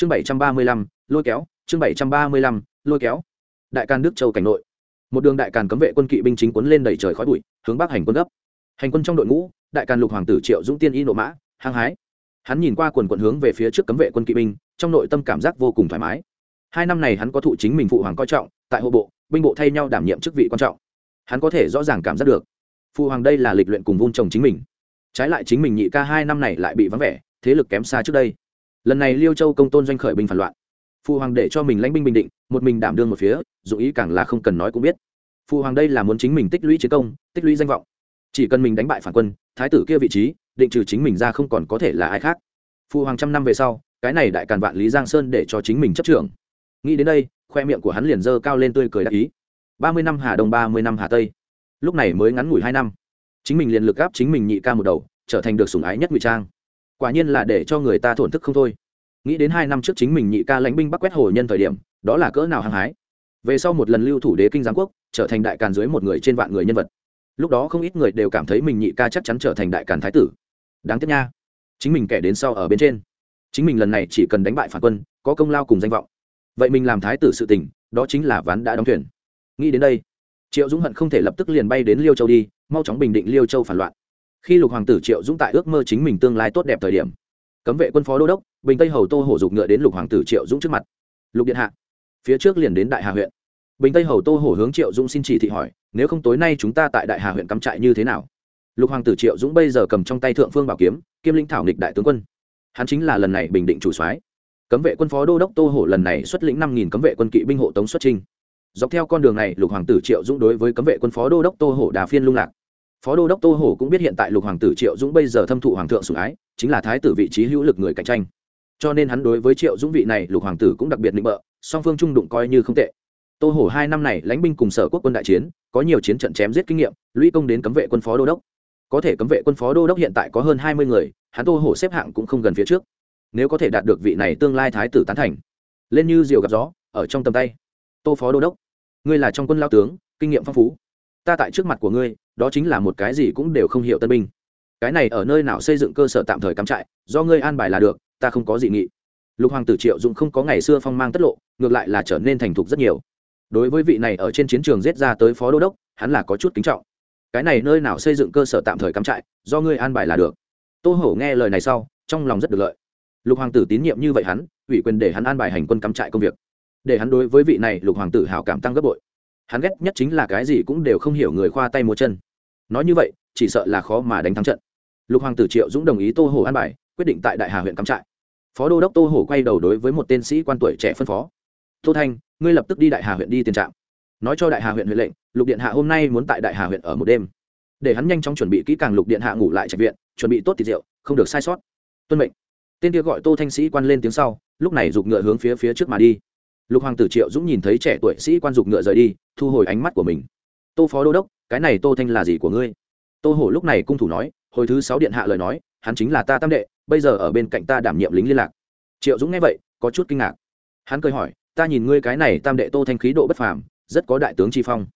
chương bảy trăm ba mươi lăm, lôi kéo, chương bảy trăm ba mươi lăm, lôi kéo. Đại can đức châu cảnh nội. Một đường đại càn cấm vệ quân kỵ binh chính cuốn lên đầy trời khói bụi, hướng bắc hành quân gấp. Hành quân trong đội ngũ, đại càn lục hoàng tử triệu dũng tiên y nộ mã, hăng hái. Hắn nhìn qua quần quận hướng về phía trước cấm vệ quân kỵ binh, trong nội tâm cảm giác vô cùng thoải mái. Hai năm này hắn có thụ chính mình phụ hoàng coi trọng, tại hộ bộ, binh bộ thay nhau đảm nhiệm chức vị quan trọng. Hắn có thể rõ ràng cảm giác được, phụ hoàng đây là lịch luyện cùng vun trồng chính mình. Trái lại chính mình nhị ca hai năm này lại bị vắng vẻ, thế lực kém xa trước đây lần này liêu châu công tôn doanh khởi binh phản loạn. Phụ hoàng để cho mình lãnh binh bình định, một mình đảm đương một phía, dù ý càng là không cần nói cũng biết. Phụ hoàng đây là muốn chính mình tích lũy chiến công, tích lũy danh vọng. Chỉ cần mình đánh bại phản quân, thái tử kia vị trí, định trừ chính mình ra không còn có thể là ai khác. Phụ hoàng trăm năm về sau, cái này đại càn vạn lý giang sơn để cho chính mình chấp trưởng. Nghĩ đến đây, khoe miệng của hắn liền dơ cao lên tươi cười đại ý. Ba mươi năm hà đông, ba mươi năm hà tây. Lúc này mới ngắn ngủi hai năm. Chính mình liền lực gáp chính mình nhị ca một đầu, trở thành được sủng ái nhất ngụy trang quả nhiên là để cho người ta thổn thức không thôi. Nghĩ đến hai năm trước chính mình nhị ca lãnh binh bắc quét hồ nhân thời điểm, đó là cỡ nào hăng hái. Về sau một lần lưu thủ đế kinh giáng quốc, trở thành đại càn dưới một người trên vạn người nhân vật. Lúc đó không ít người đều cảm thấy mình nhị ca chắc chắn trở thành đại càn thái tử. Đáng tiếc nha. Chính mình kẻ đến sau ở bên trên. Chính mình lần này chỉ cần đánh bại phản quân, có công lao cùng danh vọng. Vậy mình làm thái tử sự tình, đó chính là ván đã đóng thuyền. Nghĩ đến đây, triệu dũng hận không thể lập tức liền bay đến liêu châu đi, mau chóng bình định liêu châu phản loạn khi lục hoàng tử triệu dũng tại ước mơ chính mình tương lai tốt đẹp thời điểm, cấm vệ quân phó đô đốc, bình tây hầu tô hổ dục ngựa đến lục hoàng tử triệu dũng trước mặt. Lục điện hạ, phía trước liền đến đại hà huyện. Bình tây hầu tô hổ hướng triệu dũng xin chỉ thị hỏi, nếu không tối nay chúng ta tại đại hà huyện cắm trại như thế nào? Lục hoàng tử triệu dũng bây giờ cầm trong tay thượng phương bảo kiếm, kiêm linh thảo nghịch đại tướng quân. Hắn chính là lần này bình định chủ soái. Cấm vệ quân phó đô đốc tô hổ lần này xuất lĩnh năm nghìn cấm vệ quân kỵ binh hộ tống xuất trinh dọc theo con đường này, lục hoàng tử triệu dũng đối với cấm vệ quân phó đô đốc tô hổ đà phiên lung lạc phó đô đốc tô hổ cũng biết hiện tại lục hoàng tử triệu dũng bây giờ thâm thụ hoàng thượng sủng ái, chính là thái tử vị trí hữu lực người cạnh tranh. Cho nên hắn đối với triệu dũng vị này, lục hoàng tử cũng đặc biệt định bợ, song phương trung đụng coi như không tệ. Tô hổ hai năm này lãnh binh cùng sở quốc quân đại chiến, có nhiều chiến trận chém giết kinh nghiệm, lũy công đến cấm vệ quân phó đô đốc. Có thể cấm vệ quân phó đô đốc hiện tại có hơn hai mươi người, hắn tô hổ xếp hạng cũng không gần phía trước. Nếu có thể đạt được vị này tương lai thái tử tán thành, lên như diều gặp gió, ở trong tầm tay. Tô phó đô đốc, ngươi là trong quân lao tướng, kinh nghiệm phong phú. Ta tại trước mặt của ngươi đó chính là một cái gì cũng đều không hiểu tân binh. Cái này ở nơi nào xây dựng cơ sở tạm thời cắm trại, do ngươi an bài là được, ta không có gì nghị. Lục hoàng tử triệu dũng không có ngày xưa phong mang tất lộ, ngược lại là trở nên thành thục rất nhiều. Đối với vị này ở trên chiến trường giết ra tới phó đô đốc, hắn là có chút kính trọng. Cái này nơi nào xây dựng cơ sở tạm thời cắm trại, do ngươi an bài là được. Tô hổ nghe lời này sau, trong lòng rất được lợi. Lục hoàng tử tín nhiệm như vậy hắn, ủy quyền để hắn an bài hành quân cắm trại công việc. Để hắn đối với vị này lục hoàng tử hảo cảm tăng gấp bội. Hắn ghét nhất chính là cái gì cũng đều không hiểu người khoa tay múa chân nói như vậy, chỉ sợ là khó mà đánh thắng trận. Lục hoàng tử triệu dũng đồng ý tô hồ an bài, quyết định tại đại hà huyện cắm trại. Phó đô đốc tô hồ quay đầu đối với một tên sĩ quan tuổi trẻ phân phó. Tô thanh, ngươi lập tức đi đại hà huyện đi tiền trạm. Nói cho đại hà huyện huyện lệnh, lục điện hạ hôm nay muốn tại đại hà huyện ở một đêm. Để hắn nhanh chóng chuẩn bị kỹ càng lục điện hạ ngủ lại trạch viện, chuẩn bị tốt thịt rượu, không được sai sót. Tuân mệnh. Tên kia gọi tô thanh sĩ quan lên tiếng sau, lúc này giục ngựa hướng phía phía trước mà đi. Lục hoàng tử triệu dũng nhìn thấy trẻ tuổi sĩ quan giục ngựa rời đi, thu hồi ánh mắt của mình. Tô phó đô đốc cái này tô thanh là gì của ngươi? Tô hổ lúc này cung thủ nói, hồi thứ sáu điện hạ lời nói, hắn chính là ta tam đệ, bây giờ ở bên cạnh ta đảm nhiệm lính liên lạc. Triệu dũng nghe vậy, có chút kinh ngạc. Hắn cười hỏi, ta nhìn ngươi cái này tam đệ tô thanh khí độ bất phàm, rất có đại tướng tri phong.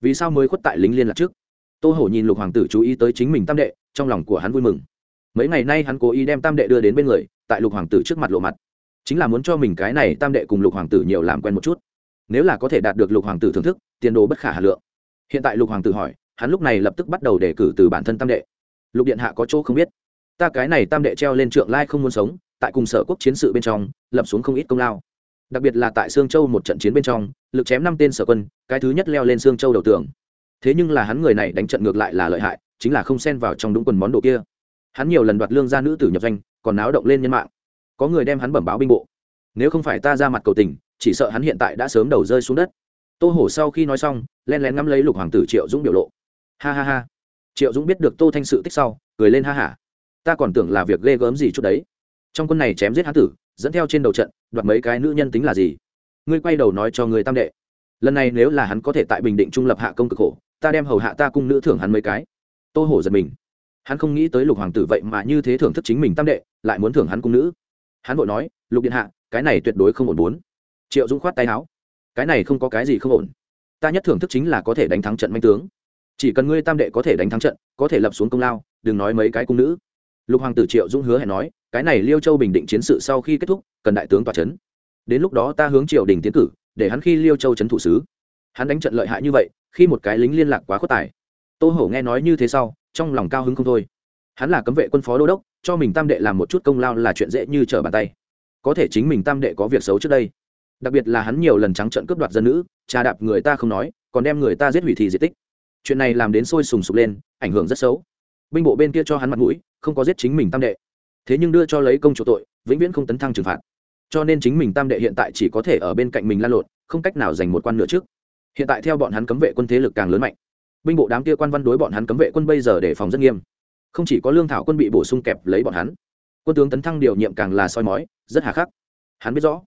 Vì sao mới khuất tại lính liên lạc trước? Tô hổ nhìn lục hoàng tử chú ý tới chính mình tam đệ, trong lòng của hắn vui mừng. Mấy ngày nay hắn cố ý đem tam đệ đưa đến bên người, tại lục hoàng tử trước mặt lộ mặt. Chính là muốn cho mình cái này tam đệ cùng lục hoàng tử nhiều làm quen một chút. Nếu là có thể đạt được lục hoàng tử thưởng thức, tiền đồ bất khả hà lượng hiện tại lục hoàng tử hỏi, hắn lúc này lập tức bắt đầu đề cử từ bản thân tam đệ. Lục điện hạ có chỗ không biết. Ta cái này tam đệ treo lên trượng lai không muốn sống, tại cùng sở quốc chiến sự bên trong, lập xuống không ít công lao. Đặc biệt là tại sương châu một trận chiến bên trong, lực chém năm tên sở quân, cái thứ nhất leo lên sương châu đầu tường. Thế nhưng là hắn người này đánh trận ngược lại là lợi hại, chính là không xen vào trong đúng quần món đồ kia. Hắn nhiều lần đoạt lương gia nữ tử nhập danh còn náo động lên nhân mạng. Có người đem hắn bẩm báo binh bộ. Nếu không phải ta ra mặt cầu tình, chỉ sợ hắn hiện tại đã sớm đầu rơi xuống đất tô hổ sau khi nói xong, len lén ngắm lấy lục hoàng tử triệu dũng biểu lộ. Ha ha ha. Triệu dũng biết được tô thanh sự tích sau, cười lên ha hả. Ta còn tưởng là việc ghê gớm gì chút đấy. Trong quân này chém giết hán tử, dẫn theo trên đầu trận, đoạt mấy cái nữ nhân tính là gì? Ngươi quay đầu nói cho người tam đệ. Lần này nếu là hắn có thể tại bình định trung lập hạ công cực khổ, ta đem hầu hạ ta cung nữ thưởng hắn mấy cái. Tô hổ giật mình. Hắn không nghĩ tới lục hoàng tử vậy mà như thế thưởng thức chính mình tam đệ, lại muốn thưởng hắn cung nữ. Hắn vội nói, lục điện hạ, cái này tuyệt đối không ổn bốn. Triệu dũng khoát tay áo cái này không có cái gì không ổn. Ta nhất thưởng thức chính là có thể đánh thắng trận manh tướng. Chỉ cần ngươi tam đệ có thể đánh thắng trận, có thể lập xuống công lao, đừng nói mấy cái cung nữ. Lục hoàng tử triệu dũng hứa hẹn nói, cái này liêu châu bình định chiến sự sau khi kết thúc, cần đại tướng tòa c đến lúc đó ta hướng triều đình tiến cử, để hắn khi liêu châu c thủ sứ. Hắn đánh trận lợi hại như vậy, khi một cái lính liên lạc quá khuất tài. Tô hổ nghe nói như thế sau, trong lòng cao hứng không thôi. Hắn là cấm vệ quân phó đô đốc, cho mình tam đệ làm một chút công lao là chuyện dễ như trở bàn tay. Có thể chính mình tam đệ có việc xấu trước đây đặc biệt là hắn nhiều lần trắng trận cướp đoạt dân nữ, trà đạp người ta không nói, còn đem người ta giết hủy thì di tích. Chuyện này làm đến sôi sùng sục lên, ảnh hưởng rất xấu. Binh bộ bên kia cho hắn mặt mũi, không có giết chính mình tam đệ. Thế nhưng đưa cho lấy công chủ tội, vĩnh viễn không tấn thăng trừng phạt. Cho nên chính mình tam đệ hiện tại chỉ có thể ở bên cạnh mình lan lộn, không cách nào giành một quan nữa trước. Hiện tại theo bọn hắn cấm vệ quân thế lực càng lớn mạnh. Binh bộ đám kia quan văn đối bọn hắn cấm vệ quân bây giờ để phòng rất nghiêm. Không chỉ có lương thảo quân bị bổ sung kẹp lấy bọn hắn, quân tướng tấn thăng điều nhiệm càng là soi mói, rất hà khắc. Hắn biết rõ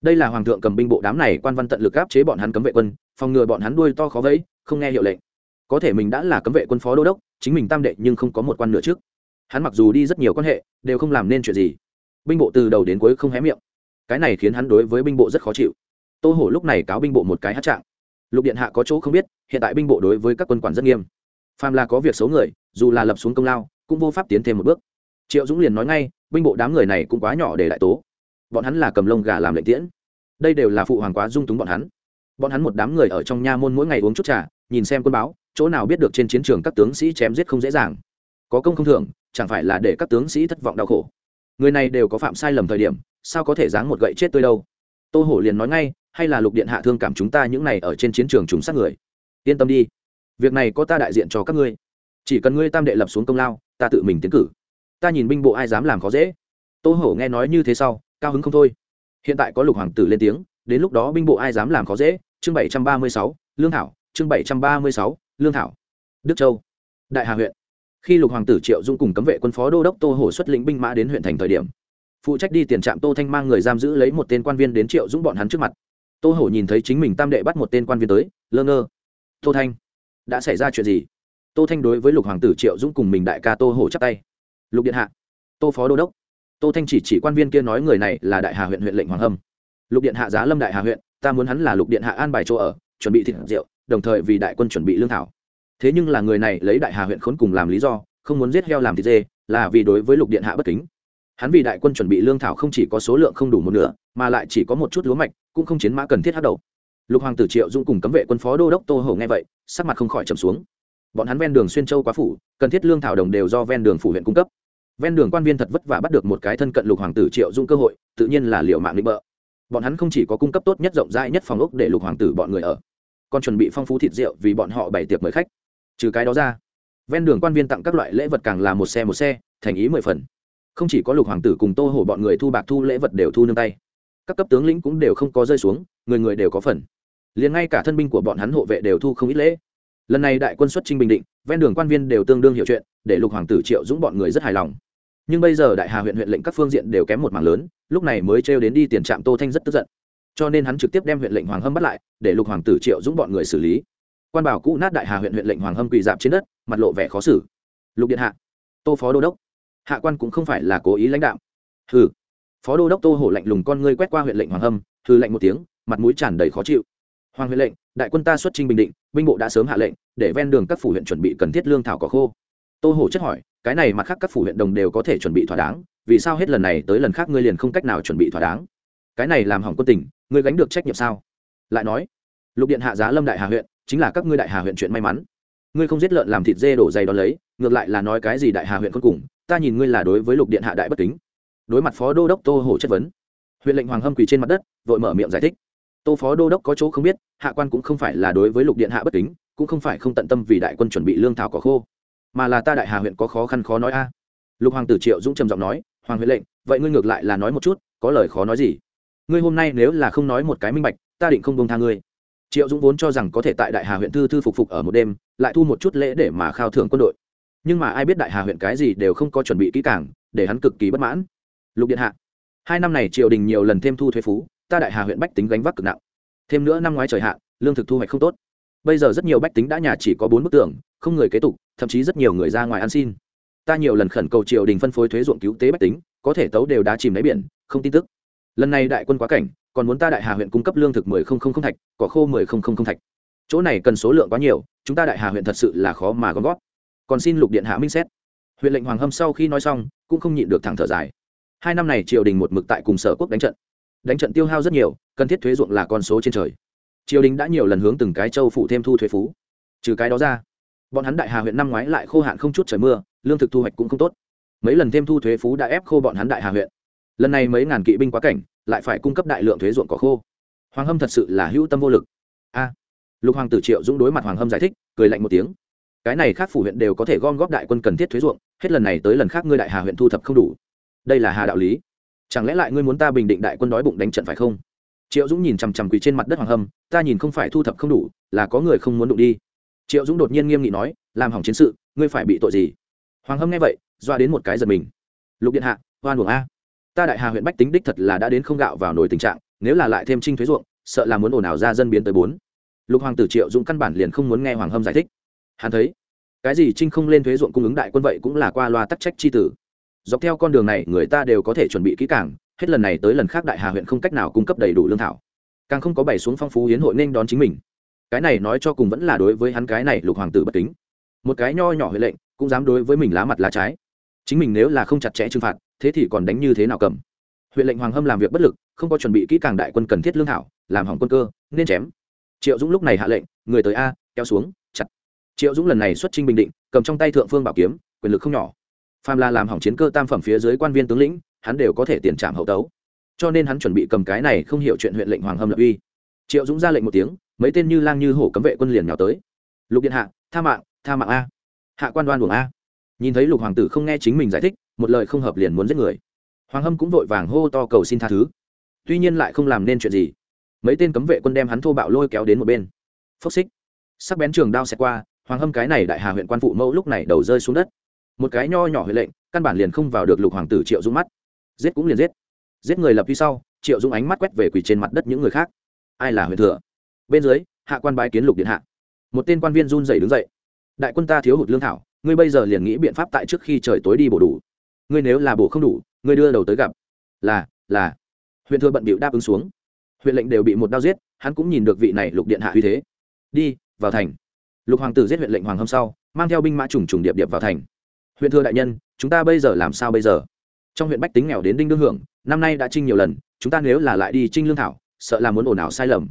đây là hoàng thượng cầm binh bộ đám này quan văn tận lực áp chế bọn hắn cấm vệ quân, phòng ngừa bọn hắn đuôi to khó vẫy, không nghe hiệu lệnh. Có thể mình đã là cấm vệ quân phó đô đốc, chính mình tam đệ nhưng không có một quan nữa trước. Hắn mặc dù đi rất nhiều quan hệ, đều không làm nên chuyện gì. Binh bộ từ đầu đến cuối không hé miệng. Cái này khiến hắn đối với binh bộ rất khó chịu. Tô hổ lúc này cáo binh bộ một cái hát trạng. Lục điện hạ có chỗ không biết, hiện tại binh bộ đối với các quân quản rất nghiêm. Phàm là có việc xấu người, dù là lập xuống công lao, cũng vô pháp tiến thêm một bước. Triệu dũng liền nói ngay, binh bộ đám người này cũng quá nhỏ để lại tố bọn hắn là cầm lông gà làm lệnh tiễn. Đây đều là phụ hoàng quá dung túng bọn hắn. Bọn hắn một đám người ở trong nha môn mỗi ngày uống chút trà, nhìn xem quân báo, chỗ nào biết được trên chiến trường các tướng sĩ chém giết không dễ dàng. Có công không thưởng, chẳng phải là để các tướng sĩ thất vọng đau khổ. Người này đều có phạm sai lầm thời điểm, sao có thể dáng một gậy chết tôi đâu? Tô hổ liền nói ngay, hay là lục điện hạ thương cảm chúng ta những này ở trên chiến trường trùng sát người? Yên tâm đi. Việc này có ta đại diện cho các ngươi. Chỉ cần ngươi tam đệ lập xuống công lao, ta tự mình tiến cử. Ta nhìn binh bộ ai dám làm khó dễ. Tô hổ nghe nói như thế sau cao hứng không thôi. Hiện tại có lục hoàng tử lên tiếng, đến lúc đó binh bộ ai dám làm khó dễ? Chương bảy trăm ba mươi sáu, lương thảo, chương bảy trăm ba mươi sáu, lương thảo. Đức châu. Đại hà huyện. Khi lục hoàng tử triệu dung cùng cấm vệ quân phó đô đốc tô hổ xuất lĩnh binh mã đến huyện thành thời điểm, phụ trách đi tiền trạm tô thanh mang người giam giữ lấy một tên quan viên đến triệu dũng bọn hắn trước mặt. Tô hổ nhìn thấy chính mình tam đệ bắt một tên quan viên tới, lơ ngơ. Tô thanh, đã xảy ra chuyện gì? Tô thanh đối với lục hoàng tử triệu dũng cùng mình đại ca tô hổ chắp tay. Lục điện hạ, tô phó đô đốc tô thanh chỉ chỉ quan viên kia nói người này là đại hà huyện huyện lệnh hoàng hâm. Lục điện hạ giá lâm đại hà huyện, ta muốn hắn là lục điện hạ an bài chỗ ở, chuẩn bị thịt rượu, đồng thời vì đại quân chuẩn bị lương thảo. Thế nhưng là người này lấy đại hà huyện khốn cùng làm lý do, không muốn giết heo làm thịt dê, là vì đối với lục điện hạ bất kính. Hắn vì đại quân chuẩn bị lương thảo không chỉ có số lượng không đủ một nửa, mà lại chỉ có một chút lúa mạch, cũng không chiến mã cần thiết hát đầu. Lục hoàng tử triệu dung cùng cấm vệ quân phó đô đốc tô hổ nghe vậy, sắc mặt không khỏi trầm xuống. Bọn hắn ven đường xuyên châu quá phủ, cần thiết lương thảo đồng đều do ven đường phủ huyện cung cấp ven đường quan viên thật vất vả bắt được một cái thân cận lục hoàng tử triệu dung cơ hội, tự nhiên là liệu mạng định bợ. Bọn hắn không chỉ có cung cấp tốt nhất rộng rãi nhất phòng ốc để lục hoàng tử bọn người ở, còn chuẩn bị phong phú thịt rượu vì bọn họ bày tiệc mời khách. Trừ cái đó ra, ven đường quan viên tặng các loại lễ vật càng là một xe một xe, thành ý mười phần. Không chỉ có lục hoàng tử cùng tô hổ bọn người thu bạc thu lễ vật đều thu nương tay, các cấp tướng lĩnh cũng đều không có rơi xuống, người người đều có phần. Liền ngay cả thân binh của bọn hắn hộ vệ đều thu không ít lễ. Lần này đại quân xuất trinh bình định, ven đường quan viên đều tương đương hiểu chuyện, để lục hoàng tử triệu dũng bọn người rất hài lòng nhưng bây giờ đại hà huyện huyện lệnh các phương diện đều kém một mảng lớn, lúc này mới trêu đến đi tiền trạm tô thanh rất tức giận. Cho nên hắn trực tiếp đem huyện lệnh hoàng hâm bắt lại, để lục hoàng tử triệu dũng bọn người xử lý. Quan bảo cũ nát đại hà huyện huyện lệnh hoàng hâm quỳ dạp trên đất, mặt lộ vẻ khó xử. Lục điện hạ, tô phó đô đốc, hạ quan cũng không phải là cố ý lãnh đạo hừ, phó đô đốc tô hổ lạnh lùng con ngươi quét qua huyện lệnh hoàng hâm hư lệnh một tiếng, mặt mũi tràn đầy khó chịu. Hoàng huyện lệnh, đại quân ta xuất trinh bình định, binh bộ đã sớm hạ lệnh, để ven đường các phủ huyện chuẩn bị cần thiết lương thảo cỏ khô. Tô hổ chất hỏi cái này mặt khác các phủ huyện đồng đều có thể chuẩn bị thỏa đáng, vì sao hết lần này tới lần khác ngươi liền không cách nào chuẩn bị thỏa đáng? Cái này làm hỏng quân tình, ngươi gánh được trách nhiệm sao? Lại nói, lục điện hạ giá lâm đại hà huyện, chính là các ngươi đại hà huyện chuyện may mắn. Ngươi không giết lợn làm thịt dê đổ dày đó lấy, ngược lại là nói cái gì đại hà huyện cuối cùng, ta nhìn ngươi là đối với lục điện hạ đại bất kính. Đối mặt phó đô đốc tô hồ chất vấn, huyện lệnh hoàng hâm quỳ trên mặt đất, vội mở miệng giải thích. Tô phó đô đốc có chỗ không biết, hạ quan cũng không phải là đối với lục điện hạ bất kính, cũng không phải không tận tâm vì đại quân chuẩn bị lương thảo cỏ khô mà là ta đại hà huyện có khó khăn khó nói a. Lục hoàng tử triệu dũng trầm giọng nói, hoàng huệ lệnh, vậy ngươi ngược lại là nói một chút, có lời khó nói gì? Ngươi hôm nay nếu là không nói một cái minh bạch, ta định không bông tha ngươi. Triệu dũng vốn cho rằng có thể tại đại hà huyện thư thư phục phục ở một đêm, lại thu một chút lễ để mà khao thưởng quân đội. Nhưng mà ai biết đại hà huyện cái gì đều không có chuẩn bị kỹ càng, để hắn cực kỳ bất mãn. Lục điện hạ, hai năm này triều đình nhiều lần thêm thu thuế phú, ta đại hà huyện bách tính gánh vác cực nặng. Thêm nữa năm ngoái trời hạn lương thực thu hoạch không tốt. Bây giờ rất nhiều bách tính đã nhà chỉ có bốn bức tường không người kế tục, thậm chí rất nhiều người ra ngoài ăn xin. Ta nhiều lần khẩn cầu triều đình phân phối thuế ruộng cứu tế bách tính, có thể tấu đều đã chìm đáy biển, không tin tức. Lần này đại quân quá cảnh, còn muốn ta đại hà huyện cung cấp lương thực mười không không không thạch, cỏ khô mười không không không thạch. Chỗ này cần số lượng quá nhiều, chúng ta đại hà huyện thật sự là khó mà gom góp. còn xin lục điện hạ minh xét. Huyện lệnh hoàng hâm sau khi nói xong, cũng không nhịn được thẳng thở dài. Hai năm này triều đình một mực tại cùng sở quốc đánh trận. Đánh trận tiêu hao rất nhiều, cần thiết thuế ruộng là con số trên trời. Triều đình đã nhiều lần hướng từng cái châu phụ thêm thu thuế phú. Trừ cái đó ra bọn hắn đại hà huyện năm ngoái lại khô hạn không chút trời mưa, lương thực thu hoạch cũng không tốt. Mấy lần thêm thu thuế phú đã ép khô bọn hắn đại hà huyện. Lần này mấy ngàn kỵ binh quá cảnh, lại phải cung cấp đại lượng thuế ruộng cỏ khô. Hoàng hâm thật sự là hữu tâm vô lực. A. Lục hoàng tử triệu dũng đối mặt hoàng hâm giải thích, cười lạnh một tiếng. Cái này khác phủ huyện đều có thể gom góp đại quân cần thiết thuế ruộng, hết lần này tới lần khác ngươi đại hà huyện thu thập không đủ. Đây là hà đạo lý. Chẳng lẽ lại ngươi muốn ta bình định đại quân đói bụng đánh trận phải không? Triệu dũng nhìn chằm chằm quỳ trên mặt đất hoàng hâm, ta nhìn không phải thu thập không đủ, là có người không muốn đụng đi triệu dũng đột nhiên nghiêm nghị nói làm hỏng chiến sự ngươi phải bị tội gì hoàng hâm nghe vậy doa đến một cái giật mình lục điện hạ hoan buồng a ta đại hà huyện bách tính đích thật là đã đến không gạo vào nổi tình trạng nếu là lại thêm trinh thuế ruộng sợ là muốn ồn ào ra dân biến tới bốn lục hoàng tử triệu dũng căn bản liền không muốn nghe hoàng hâm giải thích hắn thấy cái gì trinh không lên thuế ruộng cung ứng đại quân vậy cũng là qua loa tắc trách chi tử dọc theo con đường này người ta đều có thể chuẩn bị kỹ càng hết lần này tới lần khác đại hà huyện không cách nào cung cấp đầy đủ lương thảo càng không có bày xuống phong phú hiến hội nên đón chính mình cái này nói cho cùng vẫn là đối với hắn cái này lục hoàng tử bất kính. Một cái nho nhỏ huệ lệnh cũng dám đối với mình lá mặt lá trái. Chính mình nếu là không chặt chẽ trừng phạt, thế thì còn đánh như thế nào cầm? Huyện lệnh hoàng hâm làm việc bất lực, không có chuẩn bị kỹ càng đại quân cần thiết lương thảo, làm hỏng quân cơ, nên chém. Triệu dũng lúc này hạ lệnh, người tới a, kéo xuống, chặt. Triệu dũng lần này xuất trinh bình định, cầm trong tay thượng phương bảo kiếm, quyền lực không nhỏ. Phàm là làm hỏng chiến cơ tam phẩm phía dưới quan viên tướng lĩnh, hắn đều có thể tiền trảm hậu tấu. Cho nên hắn chuẩn bị cầm cái này không hiểu chuyện huyện lệnh hoàng hâm lập uy triệu dũng ra lệnh một tiếng mấy tên như lang như hổ cấm vệ quân liền nhào tới lục điện hạ tha mạng tha mạng a hạ quan đoan buồng a nhìn thấy lục hoàng tử không nghe chính mình giải thích một lời không hợp liền muốn giết người hoàng hâm cũng vội vàng hô to cầu xin tha thứ tuy nhiên lại không làm nên chuyện gì mấy tên cấm vệ quân đem hắn thô bạo lôi kéo đến một bên phốc xích sắc bén trường đao xẹt qua hoàng hâm cái này đại hà huyện quan phụ mẫu lúc này đầu rơi xuống đất một cái nho nhỏ huệ lệnh căn bản liền không vào được lục hoàng tử triệu dũng mắt giết cũng liền giết giết người lập phía sau triệu dũng ánh mắt quét về quỳ trên mặt đất những người khác ai là huyện thừa? Bên dưới, hạ quan bái kiến lục điện hạ. Một tên quan viên run rẩy đứng dậy. Đại quân ta thiếu hụt lương thảo, ngươi bây giờ liền nghĩ biện pháp tại trước khi trời tối đi bổ đủ. Ngươi nếu là bổ không đủ, ngươi đưa đầu tới gặp. Là là. Huyện thừa bận bịu đáp ứng xuống. Huyện lệnh đều bị một đao giết, hắn cũng nhìn được vị này lục điện hạ uy thế. Đi, vào thành. Lục hoàng tử giết huyện lệnh hoàng hôm sau, mang theo binh mã trùng trùng điệp điệp vào thành. Huyện thừa đại nhân, chúng ta bây giờ làm sao bây giờ? Trong huyện bách tính nghèo đến đinh đương hưởng, năm nay đã trinh nhiều lần, chúng ta nếu là lại đi trinh lương thảo sợ là muốn ồn ào sai lầm.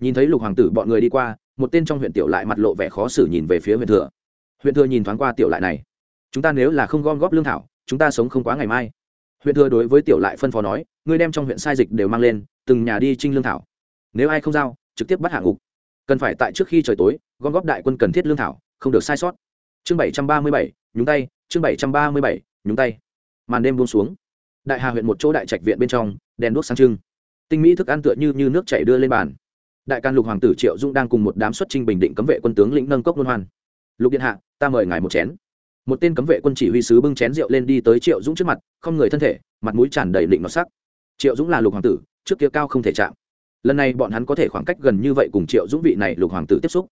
Nhìn thấy lục hoàng tử bọn người đi qua, một tên trong huyện tiểu lại mặt lộ vẻ khó xử nhìn về phía huyện thừa. Huyện thừa nhìn thoáng qua tiểu lại này. Chúng ta nếu là không gom góp lương thảo, chúng ta sống không quá ngày mai. Huyện thừa đối với tiểu lại phân phó nói, ngươi đem trong huyện sai dịch đều mang lên, từng nhà đi trinh lương thảo. Nếu ai không giao, trực tiếp bắt hạ ngục. Cần phải tại trước khi trời tối, gom góp đại quân cần thiết lương thảo, không được sai sót. Chương bảy trăm ba mươi bảy, nhúng tay, chương bảy trăm ba mươi bảy, nhúng tay. Màn đêm buông xuống. Đại hà huyện một chỗ đại trạch viện bên trong, đèn đuốc sáng trưng tinh mỹ thức ăn tựa như, như nước chảy đưa lên bàn. Đại can lục hoàng tử triệu dung đang cùng một đám xuất trinh bình định cấm vệ quân tướng lĩnh nâng cốc luân hoan. Lục điện hạ ta mời ngài một chén. Một tên cấm vệ quân chỉ huy sứ bưng chén rượu lên đi tới triệu dũng trước mặt không người thân thể mặt mũi tràn đầy định nó sắc. Triệu dũng là lục hoàng tử trước kia cao không thể chạm. Lần này bọn hắn có thể khoảng cách gần như vậy cùng triệu dũng vị này lục hoàng tử tiếp xúc.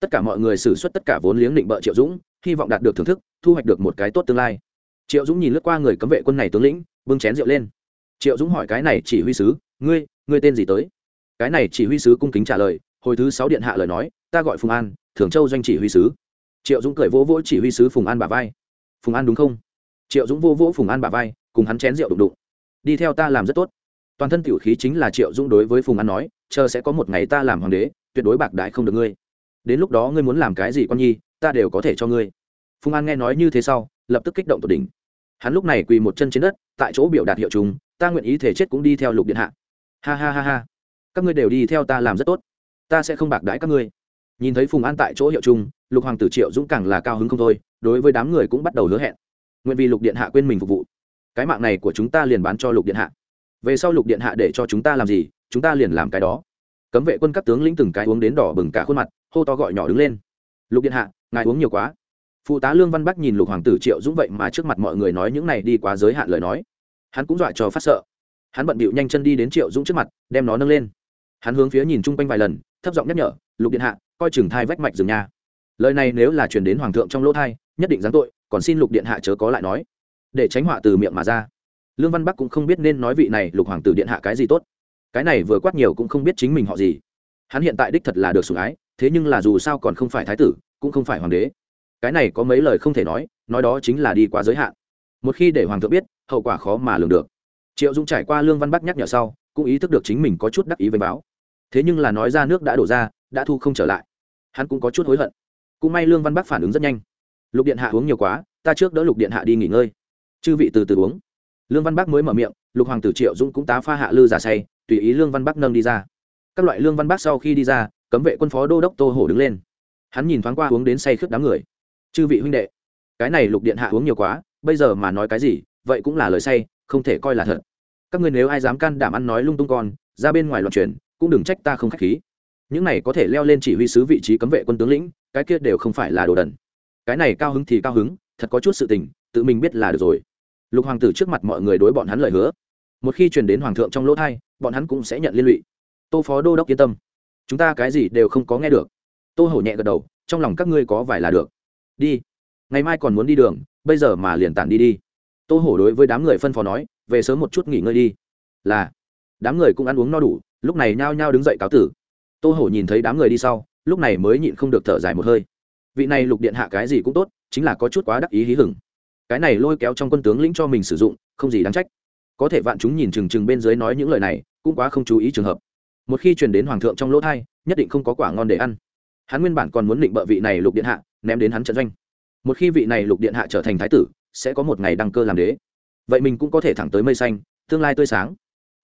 Tất cả mọi người xử suất tất cả vốn liếng định bợ triệu dũng hy vọng đạt được thưởng thức thu hoạch được một cái tốt tương lai. Triệu dũng nhìn lướt qua người cấm vệ quân này tướng lĩnh bưng chén rượu lên. Triệu dũng hỏi cái này chỉ huy sứ ngươi ngươi tên gì tới? Cái này chỉ huy sứ cung kính trả lời, hồi thứ sáu điện hạ lời nói, ta gọi phùng an, thường châu doanh chỉ huy sứ. Triệu dũng cười vỗ vỗ chỉ huy sứ phùng an bà vai. Phùng an đúng không? Triệu dũng vô vỗ phùng an bà vai, cùng hắn chén rượu đụng đụng. Đi theo ta làm rất tốt. Toàn thân tiểu khí chính là triệu dũng đối với phùng an nói, chờ sẽ có một ngày ta làm hoàng đế, tuyệt đối bạc đại không được ngươi. Đến lúc đó ngươi muốn làm cái gì con nhi, ta đều có thể cho ngươi. Phùng an nghe nói như thế sau, lập tức kích động tột đỉnh. Hắn lúc này quỳ một chân trên đất, tại chỗ biểu đạt hiệu chúng, ta nguyện ý thể chết cũng đi theo lục điện hạ ha ha ha ha. Các ngươi đều đi theo ta làm rất tốt. Ta sẽ không bạc đãi các ngươi. Nhìn thấy phùng an tại chỗ hiệu chung, lục hoàng tử triệu dũng càng là cao hứng không thôi, đối với đám người cũng bắt đầu hứa hẹn. Nguyện vì lục điện hạ quên mình phục vụ. Cái mạng này của chúng ta liền bán cho lục điện hạ. Về sau lục điện hạ để cho chúng ta làm gì, chúng ta liền làm cái đó. Cấm vệ quân các tướng lĩnh từng cái uống đến đỏ bừng cả khuôn mặt, hô to gọi nhỏ đứng lên. Lục điện hạ, ngài uống nhiều quá. Phụ tá lương văn bắc nhìn lục hoàng tử triệu dũng vậy mà trước mặt mọi người nói những này đi quá giới hạn lời nói. Hắn cũng dọa cho phát sợ hắn bận bịu nhanh chân đi đến triệu dũng trước mặt, đem nó nâng lên. Hắn hướng phía nhìn chung quanh vài lần, thấp giọng nhắc nhở, lục điện hạ, coi chừng thai vách mạch rừng nha. Lời này nếu là chuyển đến hoàng thượng trong lỗ thai, nhất định giáng tội, còn xin lục điện hạ chớ có lại nói. Để tránh họa từ miệng mà ra. Lương văn bắc cũng không biết nên nói vị này lục hoàng tử điện hạ cái gì tốt. Cái này vừa quát nhiều cũng không biết chính mình họ gì. Hắn hiện tại đích thật là được sủng ái, thế nhưng là dù sao còn không phải thái tử, cũng không phải hoàng đế. Cái này có mấy lời không thể nói nói đó chính là đi quá giới hạn. Một khi để hoàng thượng biết, hậu quả khó mà lường được triệu dũng trải qua lương văn bắc nhắc nhở sau, cũng ý thức được chính mình có chút đắc ý với báo. Thế nhưng là nói ra nước đã đổ ra, đã thu không trở lại. Hắn cũng có chút hối hận. Cũng may lương văn bắc phản ứng rất nhanh. Lục điện hạ uống nhiều quá, ta trước đỡ lục điện hạ đi nghỉ ngơi. Chư vị từ từ uống. Lương văn bắc mới mở miệng, lục hoàng tử triệu dũng cũng tá pha hạ lư giả say, tùy ý lương văn bắc nâng đi ra. Các loại lương văn bắc sau khi đi ra, cấm vệ quân phó đô đốc tô hổ đứng lên. Hắn nhìn thoáng qua uống đến say khướt đám người. Chư vị huynh đệ, cái này lục điện hạ uống nhiều quá, bây giờ mà nói cái gì, vậy cũng là lời say không thể coi là thật. Các ngươi nếu ai dám can đảm ăn nói lung tung con, ra bên ngoài loạn truyền, cũng đừng trách ta không khách khí. Những này có thể leo lên chỉ huy sứ vị trí cấm vệ quân tướng lĩnh, cái kia đều không phải là đồ đần. Cái này cao hứng thì cao hứng, thật có chút sự tình, tự mình biết là được rồi. Lục hoàng tử trước mặt mọi người đối bọn hắn lời hứa. Một khi truyền đến hoàng thượng trong lỗ thai, bọn hắn cũng sẽ nhận liên lụy. Tô phó đô đốc yên tâm. Chúng ta cái gì đều không có nghe được. Tô hổ nhẹ gật đầu, trong lòng các ngươi có vài là được. Đi. Ngày mai còn muốn đi đường, bây giờ mà liền tản đi đi tô hổ đối với đám người phân phó nói, về sớm một chút nghỉ ngơi đi. Là. Đám người cũng ăn uống no đủ, lúc này nhao nhao đứng dậy cáo tử. Tô hổ nhìn thấy đám người đi sau, lúc này mới nhịn không được thở dài một hơi. Vị này lục điện hạ cái gì cũng tốt, chính là có chút quá đắc ý hí hửng. Cái này lôi kéo trong quân tướng lĩnh cho mình sử dụng, không gì đáng trách. Có thể vạn chúng nhìn chừng chừng bên dưới nói những lời này, cũng quá không chú ý trường hợp. Một khi truyền đến hoàng thượng trong lỗ thai, nhất định không có quả ngon để ăn. Hắn nguyên bản còn muốn định bợ vị này lục điện hạ, ném đến hắn trận doanh. Một khi vị này lục điện hạ trở thành thái tử sẽ có một ngày đăng cơ làm đế. Vậy mình cũng có thể thẳng tới mây xanh, tương lai tươi sáng.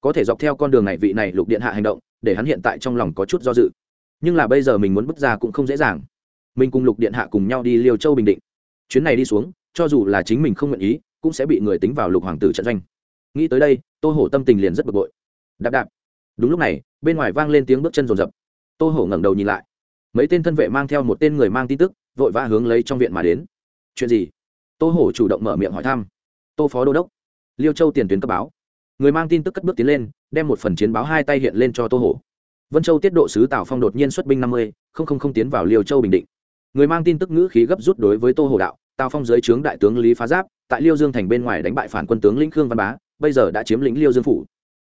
Có thể dọc theo con đường này vị này lục điện hạ hành động, để hắn hiện tại trong lòng có chút do dự. Nhưng là bây giờ mình muốn bước ra cũng không dễ dàng. Mình cùng lục điện hạ cùng nhau đi liêu châu bình định. Chuyến này đi xuống, cho dù là chính mình không nguyện ý, cũng sẽ bị người tính vào lục hoàng tử trận doanh. Nghĩ tới đây, tô hổ tâm tình liền rất bực bội. Đạp đạp. Đúng lúc này, bên ngoài vang lên tiếng bước chân rồn rập. Tô hổ ngẩng đầu nhìn lại. Mấy tên thân vệ mang theo một tên người mang tin tức, vội vã hướng lấy trong viện mà đến. Chuyện gì? Tô hổ chủ động mở miệng hỏi thăm. Tô phó đô đốc, liêu châu tiền tuyến cấp báo. Người mang tin tức cất bước tiến lên, đem một phần chiến báo hai tay hiện lên cho tô hổ. Vân châu tiết độ sứ tào phong đột nhiên xuất binh năm mươi, không không không tiến vào liêu châu bình định. Người mang tin tức ngữ khí gấp rút đối với tô hổ đạo, tào phong dưới trướng đại tướng lý phá giáp, tại liêu dương thành bên ngoài đánh bại phản quân tướng lĩnh khương văn bá, bây giờ đã chiếm lĩnh liêu dương phủ.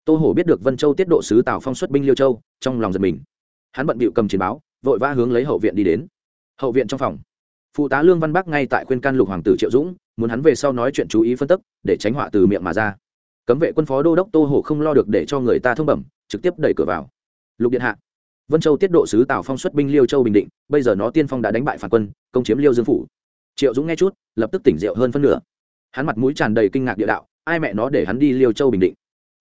Tô hổ biết được vân châu tiết độ sứ tào phong xuất binh liêu châu, trong lòng giật mình. Hắn bận bịu cầm chiến báo, vội vã hướng lấy hậu viện đi đến. Hậu viện trong phòng phụ tá lương văn bắc ngay tại khuyên can lục hoàng tử triệu dũng, muốn hắn về sau nói chuyện chú ý phân tức, để tránh họa từ miệng mà ra. Cấm vệ quân phó đô đốc tô hổ không lo được để cho người ta thông bẩm, trực tiếp đẩy cửa vào. Lục điện hạ, vân châu tiết độ sứ tào phong xuất binh liêu châu bình định, bây giờ nó tiên phong đã đánh bại phản quân, công chiếm liêu dương phủ. Triệu dũng nghe chút, lập tức tỉnh rượu hơn phân nửa. Hắn mặt mũi tràn đầy kinh ngạc địa đạo, ai mẹ nó để hắn đi liêu châu bình định?